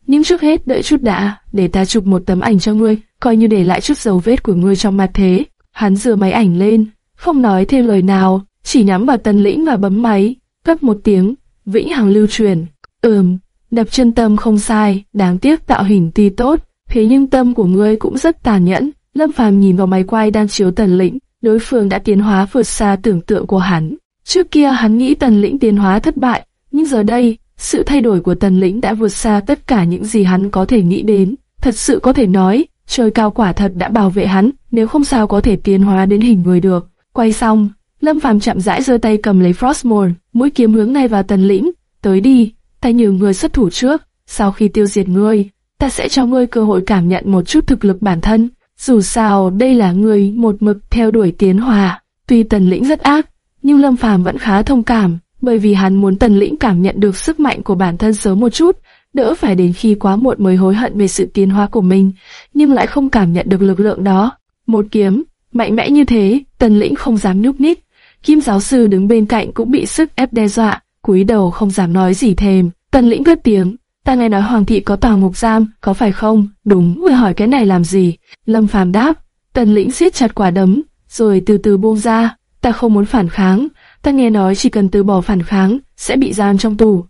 Nhưng trước hết đợi chút đã, để ta chụp một tấm ảnh cho ngươi, coi như để lại chút dấu vết của ngươi trong mặt thế. Hắn dừa máy ảnh lên, không nói thêm lời nào, chỉ nhắm vào tần lĩnh và bấm máy, cấp một tiếng, vĩnh hằng lưu truyền. Ừm, đập chân tâm không sai, đáng tiếc tạo hình tuy tốt, thế nhưng tâm của ngươi cũng rất tàn nhẫn. Lâm Phàm nhìn vào máy quay đang chiếu tần lĩnh, đối phương đã tiến hóa vượt xa tưởng tượng của hắn. Trước kia hắn nghĩ tần lĩnh tiến hóa thất bại, nhưng giờ đây, sự thay đổi của tần lĩnh đã vượt xa tất cả những gì hắn có thể nghĩ đến. Thật sự có thể nói, trời cao quả thật đã bảo vệ hắn, nếu không sao có thể tiến hóa đến hình người được. Quay xong, Lâm Phàm chậm rãi giơ tay cầm lấy Frostmourne, mũi kiếm hướng ngay vào tần lĩnh. Tới đi, ta nhờ người xuất thủ trước, sau khi tiêu diệt ngươi, ta sẽ cho ngươi cơ hội cảm nhận một chút thực lực bản thân. Dù sao, đây là người một mực theo đuổi tiến hòa. Tuy Tần Lĩnh rất ác, nhưng Lâm Phàm vẫn khá thông cảm, bởi vì hắn muốn Tần Lĩnh cảm nhận được sức mạnh của bản thân sớm một chút, đỡ phải đến khi quá muộn mới hối hận về sự tiến hóa của mình, nhưng lại không cảm nhận được lực lượng đó. Một kiếm, mạnh mẽ như thế, Tần Lĩnh không dám nhúc nhích. Kim giáo sư đứng bên cạnh cũng bị sức ép đe dọa, cúi đầu không dám nói gì thêm. Tần Lĩnh cất tiếng, ta nghe nói hoàng thị có tòa ngục giam, có phải không? Đúng, người hỏi cái này làm gì? Lâm Phàm đáp. Tần Lĩnh siết chặt quả đấm, rồi từ từ buông ra. Ta không muốn phản kháng, ta nghe nói chỉ cần từ bỏ phản kháng sẽ bị giam trong tù.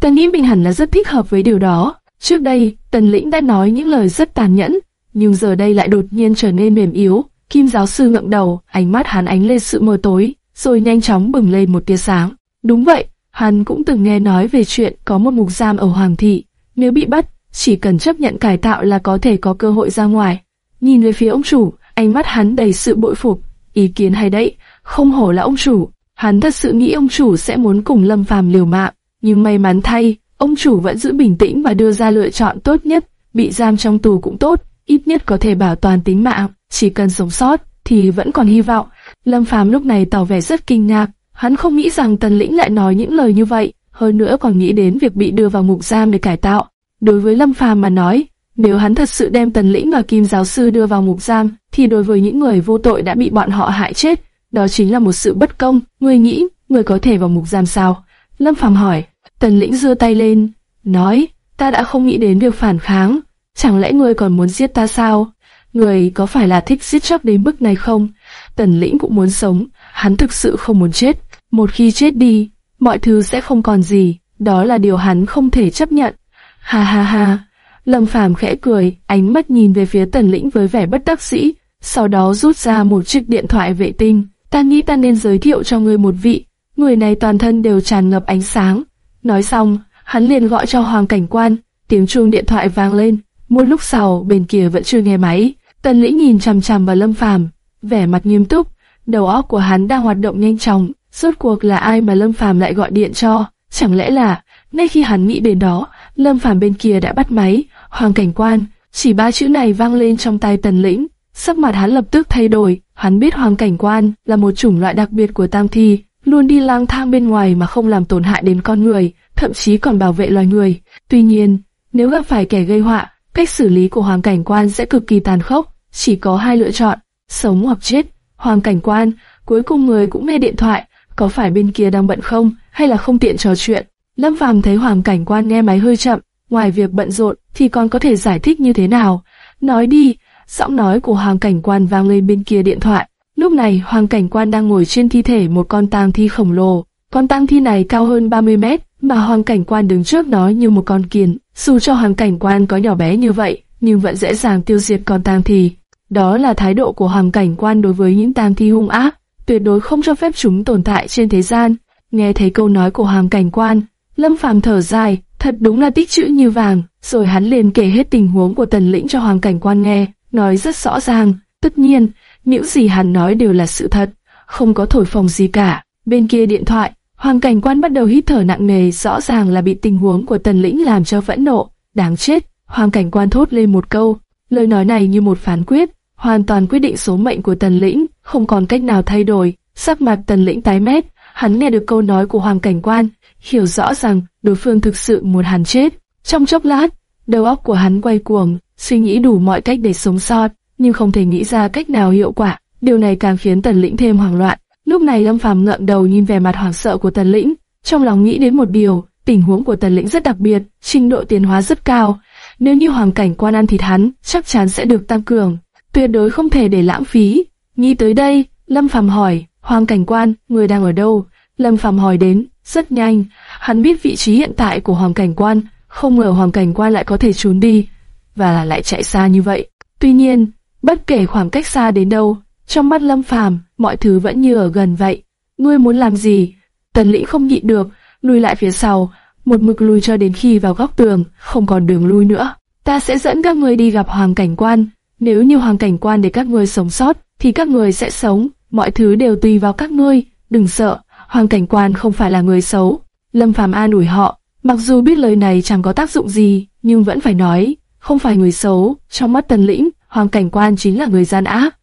Ta nghĩ mình hẳn là rất thích hợp với điều đó. Trước đây, Tần Lĩnh đã nói những lời rất tàn nhẫn, nhưng giờ đây lại đột nhiên trở nên mềm yếu. Kim giáo sư ngẩng đầu, ánh mắt hắn ánh lên sự mờ tối, rồi nhanh chóng bừng lên một tia sáng. Đúng vậy, hắn cũng từng nghe nói về chuyện có một mục giam ở Hoàng thị, nếu bị bắt, chỉ cần chấp nhận cải tạo là có thể có cơ hội ra ngoài. Nhìn về phía ông chủ, ánh mắt hắn đầy sự bội phục, ý kiến hay đấy, không hổ là ông chủ. Hắn thật sự nghĩ ông chủ sẽ muốn cùng Lâm Phàm liều mạng, nhưng may mắn thay, ông chủ vẫn giữ bình tĩnh và đưa ra lựa chọn tốt nhất, bị giam trong tù cũng tốt, ít nhất có thể bảo toàn tính mạng, chỉ cần sống sót thì vẫn còn hy vọng. Lâm Phàm lúc này tỏ vẻ rất kinh ngạc, hắn không nghĩ rằng Tần Lĩnh lại nói những lời như vậy, hơn nữa còn nghĩ đến việc bị đưa vào ngục giam để cải tạo. Đối với Lâm Phàm mà nói, nếu hắn thật sự đem Tần Lĩnh và Kim giáo sư đưa vào ngục giam, thì đối với những người vô tội đã bị bọn họ hại chết, đó chính là một sự bất công. Người nghĩ, người có thể vào ngục giam sao? Lâm Phàm hỏi. Tần Lĩnh giơ tay lên, nói, ta đã không nghĩ đến việc phản kháng, chẳng lẽ người còn muốn giết ta sao? Người có phải là thích giết chóc đến mức này không? Tần Lĩnh cũng muốn sống, hắn thực sự không muốn chết. Một khi chết đi, mọi thứ sẽ không còn gì, đó là điều hắn không thể chấp nhận. Ha ha ha, Lâm Phàm khẽ cười, ánh mắt nhìn về phía Tần Lĩnh với vẻ bất đắc sĩ. sau đó rút ra một chiếc điện thoại vệ tinh. Ta nghĩ ta nên giới thiệu cho ngươi một vị, người này toàn thân đều tràn ngập ánh sáng. Nói xong, hắn liền gọi cho Hoàng Cảnh Quan, tiếng chuông điện thoại vang lên. Một lúc sau, bên kia vẫn chưa nghe máy. Tần Lĩnh nhìn chằm chằm vào Lâm Phàm, vẻ mặt nghiêm túc, đầu óc của hắn đang hoạt động nhanh chóng. Rốt cuộc là ai mà Lâm Phàm lại gọi điện cho? Chẳng lẽ là, ngay khi hắn nghĩ đến đó, Lâm Phàm bên kia đã bắt máy, Hoàng Cảnh Quan, chỉ ba chữ này vang lên trong tai Tần Lĩnh, sắc mặt hắn lập tức thay đổi, hắn biết Hoàng Cảnh Quan là một chủng loại đặc biệt của Tam Thi, luôn đi lang thang bên ngoài mà không làm tổn hại đến con người, thậm chí còn bảo vệ loài người. Tuy nhiên, nếu gặp phải kẻ gây họa, cách xử lý của Hoàng Cảnh Quan sẽ cực kỳ tàn khốc, chỉ có hai lựa chọn, sống hoặc chết. Hoàng Cảnh Quan, cuối cùng người cũng nghe điện thoại, có phải bên kia đang bận không, hay là không tiện trò chuyện. Lâm Phàm thấy Hoàng Cảnh Quan nghe máy hơi chậm, ngoài việc bận rộn thì còn có thể giải thích như thế nào? Nói đi, giọng nói của Hoàng Cảnh Quan vang lên bên kia điện thoại. Lúc này Hoàng Cảnh Quan đang ngồi trên thi thể một con tang thi khổng lồ. Con tang thi này cao hơn 30 mét, mà Hoàng Cảnh Quan đứng trước nó như một con kiến. Dù cho Hoàng Cảnh Quan có nhỏ bé như vậy, nhưng vẫn dễ dàng tiêu diệt con tang thi. Đó là thái độ của Hoàng Cảnh Quan đối với những tang thi hung ác, tuyệt đối không cho phép chúng tồn tại trên thế gian. Nghe thấy câu nói của Hoàng Cảnh Quan, Lâm Phàm thở dài, thật đúng là tích chữ như vàng. Rồi hắn liền kể hết tình huống của Tần Lĩnh cho Hoàng Cảnh Quan nghe, nói rất rõ ràng. Tất nhiên, những gì hắn nói đều là sự thật, không có thổi phồng gì cả. Bên kia điện thoại, Hoàng Cảnh Quan bắt đầu hít thở nặng nề, rõ ràng là bị tình huống của Tần Lĩnh làm cho phẫn nộ. Đáng chết, Hoàng Cảnh Quan thốt lên một câu, lời nói này như một phán quyết, hoàn toàn quyết định số mệnh của Tần Lĩnh, không còn cách nào thay đổi. Sắc mặt Tần Lĩnh tái mét, hắn nghe được câu nói của Hoàng Cảnh Quan, hiểu rõ rằng đối phương thực sự muốn hắn chết. Trong chốc lát, đầu óc của hắn quay cuồng, suy nghĩ đủ mọi cách để sống sót, nhưng không thể nghĩ ra cách nào hiệu quả. Điều này càng khiến Tần Lĩnh thêm hoảng loạn. Lúc này Lâm Phàm ngẩng đầu nhìn về mặt hoảng sợ của Tần Lĩnh, trong lòng nghĩ đến một điều, tình huống của Tần Lĩnh rất đặc biệt, trình độ tiến hóa rất cao. Nếu như hoàng cảnh quan ăn thịt hắn, chắc chắn sẽ được tăng cường, tuyệt đối không thể để lãng phí. Nghĩ tới đây, Lâm Phàm hỏi, Hoàng cảnh quan, người đang ở đâu? Lâm Phàm hỏi đến, rất nhanh, hắn biết vị trí hiện tại của Hoàng cảnh quan, không ngờ Hoàng cảnh quan lại có thể trốn đi, và lại chạy xa như vậy. Tuy nhiên, bất kể khoảng cách xa đến đâu, trong mắt Lâm Phàm, mọi thứ vẫn như ở gần vậy. Ngươi muốn làm gì? Tần Lĩnh không nhịn được, lùi lại phía sau, một mực lùi cho đến khi vào góc tường, không còn đường lui nữa. Ta sẽ dẫn các ngươi đi gặp Hoàng cảnh quan. Nếu như Hoàng cảnh quan để các ngươi sống sót, thì các người sẽ sống. Mọi thứ đều tùy vào các ngươi. Đừng sợ, Hoàng cảnh quan không phải là người xấu. Lâm Phàm an ủi họ, mặc dù biết lời này chẳng có tác dụng gì, nhưng vẫn phải nói, không phải người xấu. Trong mắt Tần Lĩnh, Hoàng cảnh quan chính là người gian ác.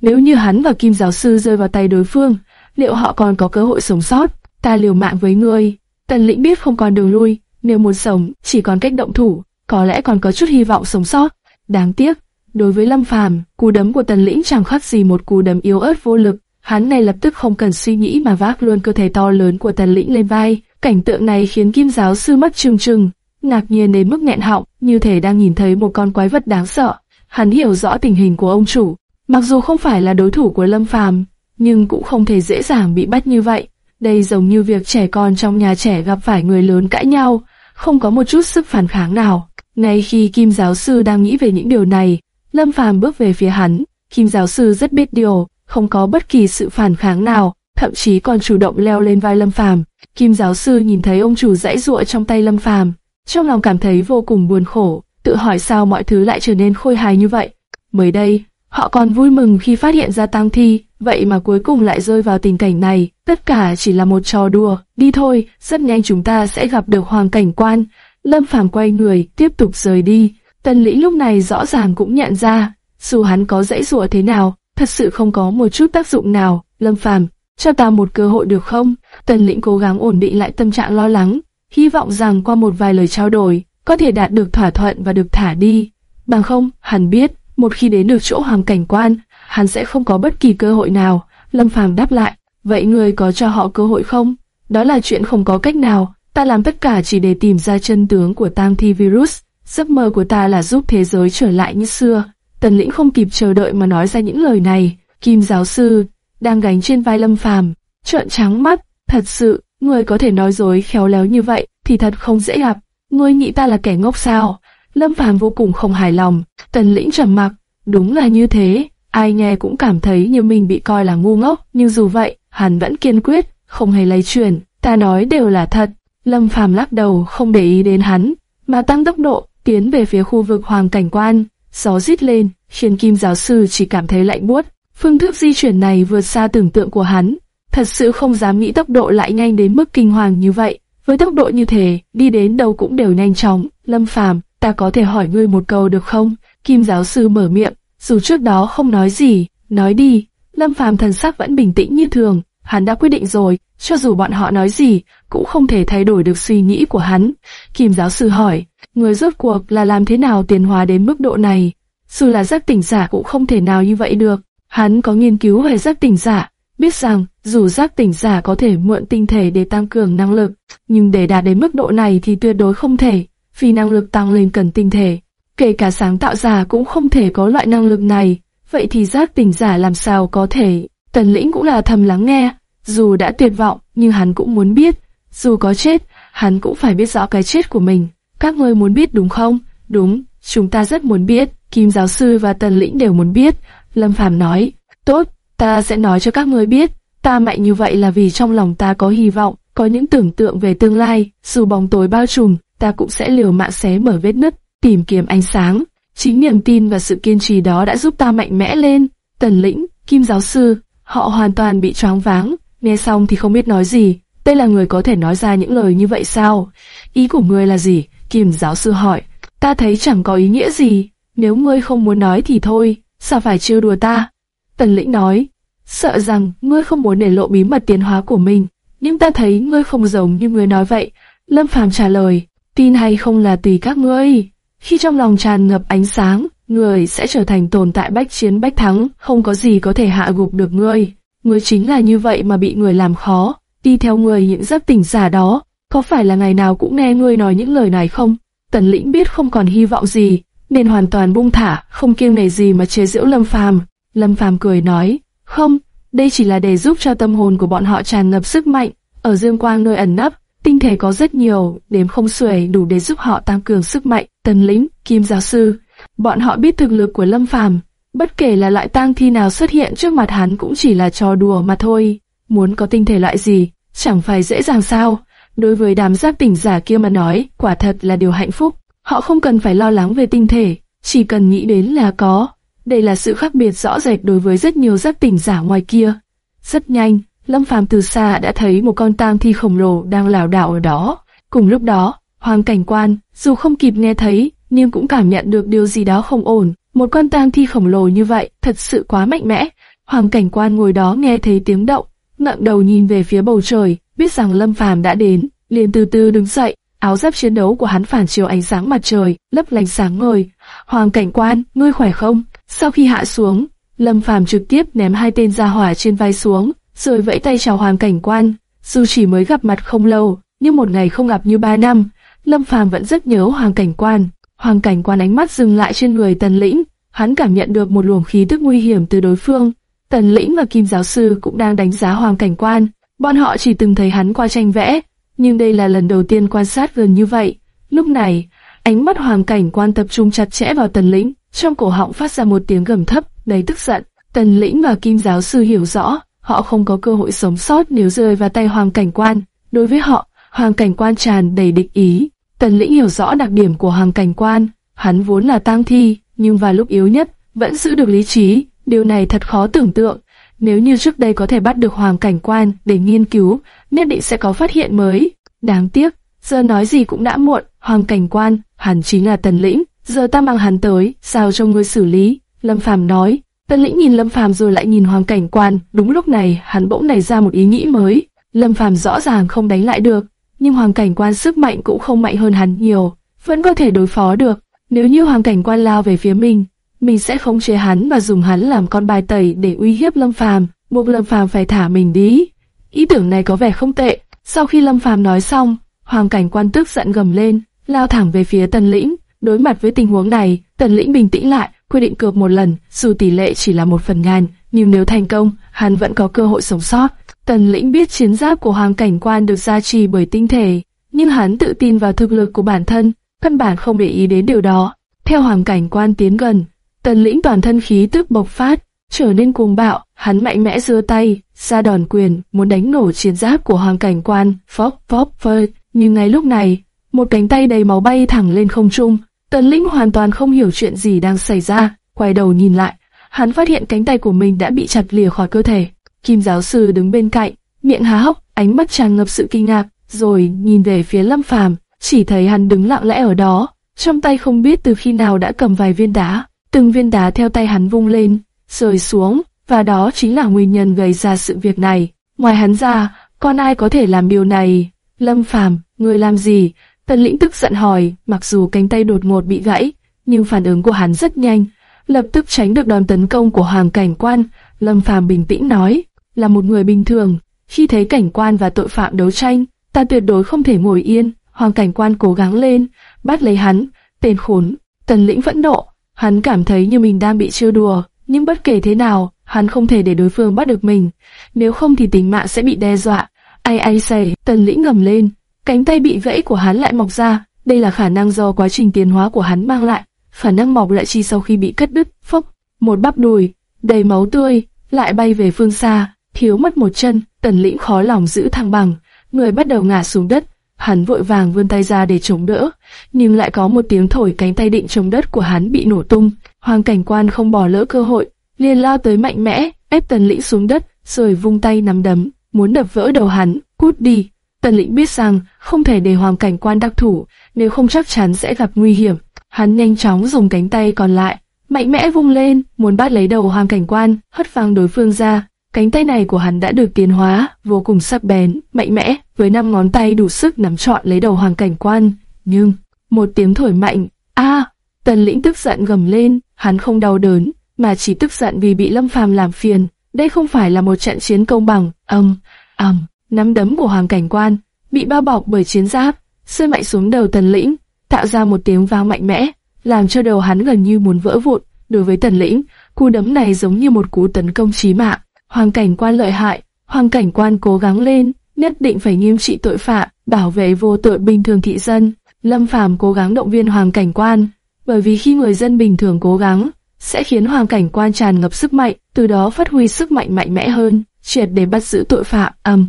Nếu như hắn và Kim giáo sư rơi vào tay đối phương, liệu họ còn có cơ hội sống sót? Ta liều mạng với ngươi. Tần lĩnh biết không còn đường lui, nếu muốn sống, chỉ còn cách động thủ, có lẽ còn có chút hy vọng sống sót. Đáng tiếc, đối với Lâm Phàm, cú đấm của Tần Lĩnh chẳng khác gì một cú đấm yếu ớt vô lực. Hắn này lập tức không cần suy nghĩ mà vác luôn cơ thể to lớn của Tần Lĩnh lên vai. Cảnh tượng này khiến Kim giáo sư mắt trừng trừng, ngạc nhiên đến mức nghẹn họng, như thể đang nhìn thấy một con quái vật đáng sợ. Hắn hiểu rõ tình hình của ông chủ, mặc dù không phải là đối thủ của Lâm Phàm, nhưng cũng không thể dễ dàng bị bắt như vậy. Đây giống như việc trẻ con trong nhà trẻ gặp phải người lớn cãi nhau, không có một chút sức phản kháng nào. Ngay khi Kim giáo sư đang nghĩ về những điều này, Lâm Phàm bước về phía hắn. Kim giáo sư rất biết điều, không có bất kỳ sự phản kháng nào, thậm chí còn chủ động leo lên vai Lâm Phàm. Kim giáo sư nhìn thấy ông chủ dãy giụa trong tay Lâm Phàm, trong lòng cảm thấy vô cùng buồn khổ, tự hỏi sao mọi thứ lại trở nên khôi hài như vậy. Mới đây, họ còn vui mừng khi phát hiện ra tang thi, vậy mà cuối cùng lại rơi vào tình cảnh này. Tất cả chỉ là một trò đùa. Đi thôi, rất nhanh chúng ta sẽ gặp được hoàng cảnh quan. Lâm Phàm quay người, tiếp tục rời đi. Tần Lĩnh lúc này rõ ràng cũng nhận ra, dù hắn có dãy rùa thế nào, thật sự không có một chút tác dụng nào. Lâm Phàm, cho ta một cơ hội được không? Tần Lĩnh cố gắng ổn định lại tâm trạng lo lắng, hy vọng rằng qua một vài lời trao đổi, có thể đạt được thỏa thuận và được thả đi. Bằng không, hắn biết, một khi đến được chỗ hoàng cảnh quan, hắn sẽ không có bất kỳ cơ hội nào. Lâm Phàm đáp lại, vậy người có cho họ cơ hội không? Đó là chuyện không có cách nào, ta làm tất cả chỉ để tìm ra chân tướng của tang thi virus. Giấc mơ của ta là giúp thế giới trở lại như xưa. Tần lĩnh không kịp chờ đợi mà nói ra những lời này. Kim giáo sư, đang gánh trên vai Lâm Phàm, trợn trắng mắt, thật sự, người có thể nói dối khéo léo như vậy, thì thật không dễ gặp. Ngươi nghĩ ta là kẻ ngốc sao? Lâm Phàm vô cùng không hài lòng. Tần lĩnh trầm mặc, đúng là như thế. Ai nghe cũng cảm thấy như mình bị coi là ngu ngốc, nhưng dù vậy, hắn vẫn kiên quyết, không hề lấy chuyển. Ta nói đều là thật. Lâm Phàm lắc đầu, không để ý đến hắn, mà tăng tốc độ, tiến về phía khu vực hoàng cảnh quan. Gió rít lên, khiến Kim giáo sư chỉ cảm thấy lạnh buốt. Phương thức di chuyển này vượt xa tưởng tượng của hắn, thật sự không dám nghĩ tốc độ lại nhanh đến mức kinh hoàng như vậy. Với tốc độ như thế, đi đến đâu cũng đều nhanh chóng. Lâm Phàm, ta có thể hỏi ngươi một câu được không? Kim giáo sư mở miệng, dù trước đó không nói gì, nói đi. Lâm Phàm thần sắc vẫn bình tĩnh như thường, hắn đã quyết định rồi, cho dù bọn họ nói gì, cũng không thể thay đổi được suy nghĩ của hắn. Kim giáo sư hỏi, người rốt cuộc là làm thế nào tiến hóa đến mức độ này? Dù là giác tỉnh giả cũng không thể nào như vậy được. Hắn có nghiên cứu về giác tỉnh giả, biết rằng dù giác tỉnh giả có thể mượn tinh thể để tăng cường năng lực, nhưng để đạt đến mức độ này thì tuyệt đối không thể, vì năng lực tăng lên cần tinh thể. Kể cả sáng tạo giả cũng không thể có loại năng lực này, vậy thì giác tỉnh giả làm sao có thể? Tần lĩnh cũng là thầm lắng nghe, dù đã tuyệt vọng, nhưng hắn cũng muốn biết, dù có chết, hắn cũng phải biết rõ cái chết của mình. Các ngươi muốn biết đúng không? Đúng, chúng ta rất muốn biết. Kim giáo sư và Tần lĩnh đều muốn biết. Lâm Phàm nói, tốt, ta sẽ nói cho các ngươi biết. Ta mạnh như vậy là vì trong lòng ta có hy vọng, có những tưởng tượng về tương lai. Dù bóng tối bao trùm, ta cũng sẽ liều mạng xé mở vết nứt, tìm kiếm ánh sáng. Chính niềm tin và sự kiên trì đó đã giúp ta mạnh mẽ lên. Tần lĩnh, Kim giáo sư, họ hoàn toàn bị choáng váng, nghe xong thì không biết nói gì. Đây là người có thể nói ra những lời như vậy sao? Ý của ngươi là gì? Kim giáo sư hỏi. Ta thấy chẳng có ý nghĩa gì. Nếu ngươi không muốn nói thì thôi, sao phải trêu đùa ta? Tần lĩnh nói, sợ rằng ngươi không muốn để lộ bí mật tiến hóa của mình. Nhưng ta thấy ngươi không giống như ngươi nói vậy. Lâm Phàm trả lời, tin hay không là tùy các ngươi. Khi trong lòng tràn ngập ánh sáng, người sẽ trở thành tồn tại bách chiến bách thắng, không có gì có thể hạ gục được ngươi. Ngươi chính là như vậy mà bị người làm khó, đi theo người những giấc tỉnh giả đó, có phải là ngày nào cũng nghe ngươi nói những lời này không? Tần lĩnh biết không còn hy vọng gì, nên hoàn toàn buông thả, không kiêng nể gì mà chế giễu Lâm Phàm. Lâm Phàm cười nói, không, đây chỉ là để giúp cho tâm hồn của bọn họ tràn ngập sức mạnh. Ở dương quang nơi ẩn nấp, tinh thể có rất nhiều, đếm không xuể đủ để giúp họ tăng cường sức mạnh. Tần lĩnh, Kim giáo sư, bọn họ biết thực lực của Lâm Phàm, bất kể là loại tang thi nào xuất hiện trước mặt hắn cũng chỉ là trò đùa mà thôi. Muốn có tinh thể loại gì, chẳng phải dễ dàng sao? Đối với đám giác tỉnh giả kia mà nói, quả thật là điều hạnh phúc. Họ không cần phải lo lắng về tinh thể, chỉ cần nghĩ đến là có. Đây là sự khác biệt rõ rệt đối với rất nhiều giác tỉnh giả ngoài kia. Rất nhanh, Lâm Phàm từ xa đã thấy một con tang thi khổng lồ đang lảo đảo ở đó. Cùng lúc đó, Hoàng Cảnh Quan, dù không kịp nghe thấy, nhưng cũng cảm nhận được điều gì đó không ổn. Một con tang thi khổng lồ như vậy, thật sự quá mạnh mẽ. Hoàng cảnh quan ngồi đó nghe thấy tiếng động, ngẩng đầu nhìn về phía bầu trời, biết rằng Lâm Phàm đã đến, liền từ từ đứng dậy, áo giáp chiến đấu của hắn phản chiếu ánh sáng mặt trời, lấp lánh sáng ngời. Hoàng cảnh quan, ngươi khỏe không? Sau khi hạ xuống, Lâm Phàm trực tiếp ném hai tên gia hỏa trên vai xuống, rồi vẫy tay chào Hoàng cảnh quan. Dù chỉ mới gặp mặt không lâu, nhưng một ngày không gặp như ba năm, Lâm Phàm vẫn rất nhớ Hoàng cảnh quan. Hoàng cảnh quan ánh mắt dừng lại trên người Tần Lĩnh, hắn cảm nhận được một luồng khí tức nguy hiểm từ đối phương. Tần Lĩnh và Kim giáo sư cũng đang đánh giá Hoàng cảnh quan, bọn họ chỉ từng thấy hắn qua tranh vẽ, nhưng đây là lần đầu tiên quan sát gần như vậy. Lúc này, ánh mắt Hoàng cảnh quan tập trung chặt chẽ vào Tần Lĩnh, trong cổ họng phát ra một tiếng gầm thấp, đầy tức giận. Tần Lĩnh và Kim giáo sư hiểu rõ, họ không có cơ hội sống sót nếu rơi vào tay Hoàng cảnh quan. Đối với họ, Hoàng cảnh quan tràn đầy địch ý. Tần Lĩnh hiểu rõ đặc điểm của Hoàng cảnh quan, hắn vốn là tang thi, nhưng vào lúc yếu nhất vẫn giữ được lý trí. Điều này thật khó tưởng tượng. Nếu như trước đây có thể bắt được Hoàng cảnh quan để nghiên cứu, nhất định sẽ có phát hiện mới. Đáng tiếc, giờ nói gì cũng đã muộn. Hoàng cảnh quan, hắn chính là Tần Lĩnh. Giờ ta mang hắn tới, sao cho ngươi xử lý? Lâm Phàm nói. Tần Lĩnh nhìn Lâm Phàm rồi lại nhìn Hoàng cảnh quan. Đúng lúc này, hắn bỗng nảy ra một ý nghĩ mới. Lâm Phàm rõ ràng không đánh lại được, nhưng Hoàng cảnh quan sức mạnh cũng không mạnh hơn hắn nhiều, vẫn có thể đối phó được. Nếu như Hoàng cảnh quan lao về phía mình, mình sẽ khống chế hắn và dùng hắn làm con bài tẩy để uy hiếp Lâm Phàm, buộc Lâm Phàm phải thả mình đi. Ý tưởng này có vẻ không tệ. Sau khi Lâm Phàm nói xong, Hoàng cảnh quan tức giận gầm lên, lao thẳng về phía Tần Lĩnh. Đối mặt với tình huống này, Tần Lĩnh bình tĩnh lại, quyết định cược một lần, dù tỷ lệ chỉ là một phần ngàn, nhưng nếu thành công, hắn vẫn có cơ hội sống sót. Tần Lĩnh biết chiến giáp của Hoàng cảnh quan được gia trì bởi tinh thể, nhưng hắn tự tin vào thực lực của bản thân, căn bản không để ý đến điều đó. Theo Hoàng cảnh quan tiến gần, Tần Lĩnh toàn thân khí tức bộc phát, trở nên cuồng bạo, hắn mạnh mẽ giơ tay, ra đòn quyền, muốn đánh nổ chiến giáp của Hoàng cảnh quan, phóc phóc phơi. Nhưng ngay lúc này, một cánh tay đầy máu bay thẳng lên không trung. Tần Lĩnh hoàn toàn không hiểu chuyện gì đang xảy ra, quay đầu nhìn lại, hắn phát hiện cánh tay của mình đã bị chặt lìa khỏi cơ thể. Kim giáo sư đứng bên cạnh, miệng há hốc, ánh mắt tràn ngập sự kinh ngạc, rồi nhìn về phía Lâm Phàm, chỉ thấy hắn đứng lặng lẽ ở đó, trong tay không biết từ khi nào đã cầm vài viên đá, từng viên đá theo tay hắn vung lên, rơi xuống, và đó chính là nguyên nhân gây ra sự việc này. Ngoài hắn ra, còn ai có thể làm điều này? Lâm Phàm, người làm gì? Tần Lĩnh tức giận hỏi, mặc dù cánh tay đột ngột bị gãy, nhưng phản ứng của hắn rất nhanh, lập tức tránh được đòn tấn công của Hoàng Cảnh Quan. Lâm Phàm bình tĩnh nói, là một người bình thường, khi thấy cảnh quan và tội phạm đấu tranh, ta tuyệt đối không thể ngồi yên. Hoàng Cảnh Quan cố gắng lên, bắt lấy hắn, tên khốn. Tần Lĩnh vẫn nộ, hắn cảm thấy như mình đang bị trêu đùa, nhưng bất kể thế nào, hắn không thể để đối phương bắt được mình, nếu không thì tính mạng sẽ bị đe dọa. Ai ai say, Tần Lĩnh ngầm lên, cánh tay bị gãy của hắn lại mọc ra, đây là khả năng do quá trình tiến hóa của hắn mang lại, khả năng mọc lại chi sau khi bị cắt đứt, phốc, một bắp đùi, đầy máu tươi, lại bay về phương xa, thiếu mất một chân, Tần Lĩnh khó lòng giữ thăng bằng, người bắt đầu ngã xuống đất, hắn vội vàng vươn tay ra để chống đỡ, nhưng lại có một tiếng thổi cánh tay định chống đất của hắn bị nổ tung. Hoàng cảnh quan không bỏ lỡ cơ hội, liền lao tới mạnh mẽ, ép Tần Lĩnh xuống đất, rồi vung tay nắm đấm, muốn đập vỡ đầu hắn, cút đi. Tần Lĩnh biết rằng không thể để Hoàng cảnh quan đắc thủ, nếu không chắc chắn sẽ gặp nguy hiểm. Hắn nhanh chóng dùng cánh tay còn lại, mạnh mẽ vung lên, muốn bắt lấy đầu Hoàng cảnh quan, hất văng đối phương ra. Cánh tay này của hắn đã được tiến hóa, vô cùng sắc bén, mạnh mẽ, với năm ngón tay đủ sức nắm trọn lấy đầu Hoàng cảnh quan. Nhưng, một tiếng thổi mạnh, a, Tần Lĩnh tức giận gầm lên, hắn không đau đớn, mà chỉ tức giận vì bị Lâm Phàm làm phiền. Đây không phải là một trận chiến công bằng, âm ầm, nắm đấm của Hoàng cảnh quan bị bao bọc bởi chiến giáp, rơi mạnh xuống đầu Tần Lĩnh, tạo ra một tiếng vang mạnh mẽ, làm cho đầu hắn gần như muốn vỡ vụn. Đối với Tần Lĩnh, cú đấm này giống như một cú tấn công chí mạng. Hoàng cảnh quan lợi hại, hoàng cảnh quan cố gắng lên, nhất định phải nghiêm trị tội phạm, bảo vệ vô tội bình thường thị dân. Lâm Phàm cố gắng động viên hoàng cảnh quan, bởi vì khi người dân bình thường cố gắng, sẽ khiến hoàng cảnh quan tràn ngập sức mạnh, từ đó phát huy sức mạnh mạnh mẽ hơn, triệt để bắt giữ tội phạm. Âm,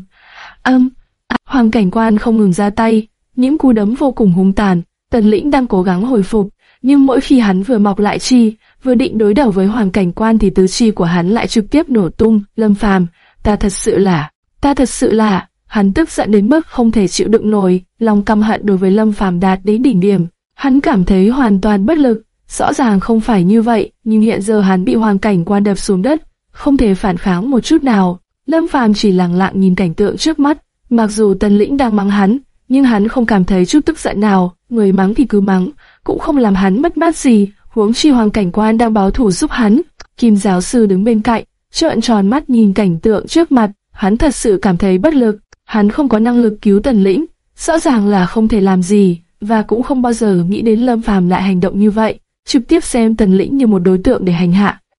âm, hoàng cảnh quan không ngừng ra tay, những cú đấm vô cùng hung tàn. Tần Lĩnh đang cố gắng hồi phục, nhưng mỗi khi hắn vừa mọc lại chi, vừa định đối đầu với hoàng cảnh quan thì tứ chi của hắn lại trực tiếp nổ tung. Lâm Phàm, ta thật sự là, ta thật sự là, hắn tức giận đến mức không thể chịu đựng nổi, lòng căm hận đối với Lâm Phàm đạt đến đỉnh điểm. Hắn cảm thấy hoàn toàn bất lực, rõ ràng không phải như vậy, nhưng hiện giờ hắn bị hoàng cảnh quan đập xuống đất, không thể phản kháng một chút nào. Lâm Phàm chỉ lặng lặng nhìn cảnh tượng trước mắt, mặc dù Tần Lĩnh đang mắng hắn, nhưng hắn không cảm thấy chút tức giận nào, người mắng thì cứ mắng, cũng không làm hắn mất mát gì, huống chi hoàng cảnh quan đang báo thủ giúp hắn. Kim giáo sư đứng bên cạnh, trợn tròn mắt nhìn cảnh tượng trước mặt, hắn thật sự cảm thấy bất lực, hắn không có năng lực cứu Tần Lĩnh, rõ ràng là không thể làm gì, và cũng không bao giờ nghĩ đến Lâm Phàm lại hành động như vậy, trực tiếp xem Tần Lĩnh như một đối tượng để hành hạ.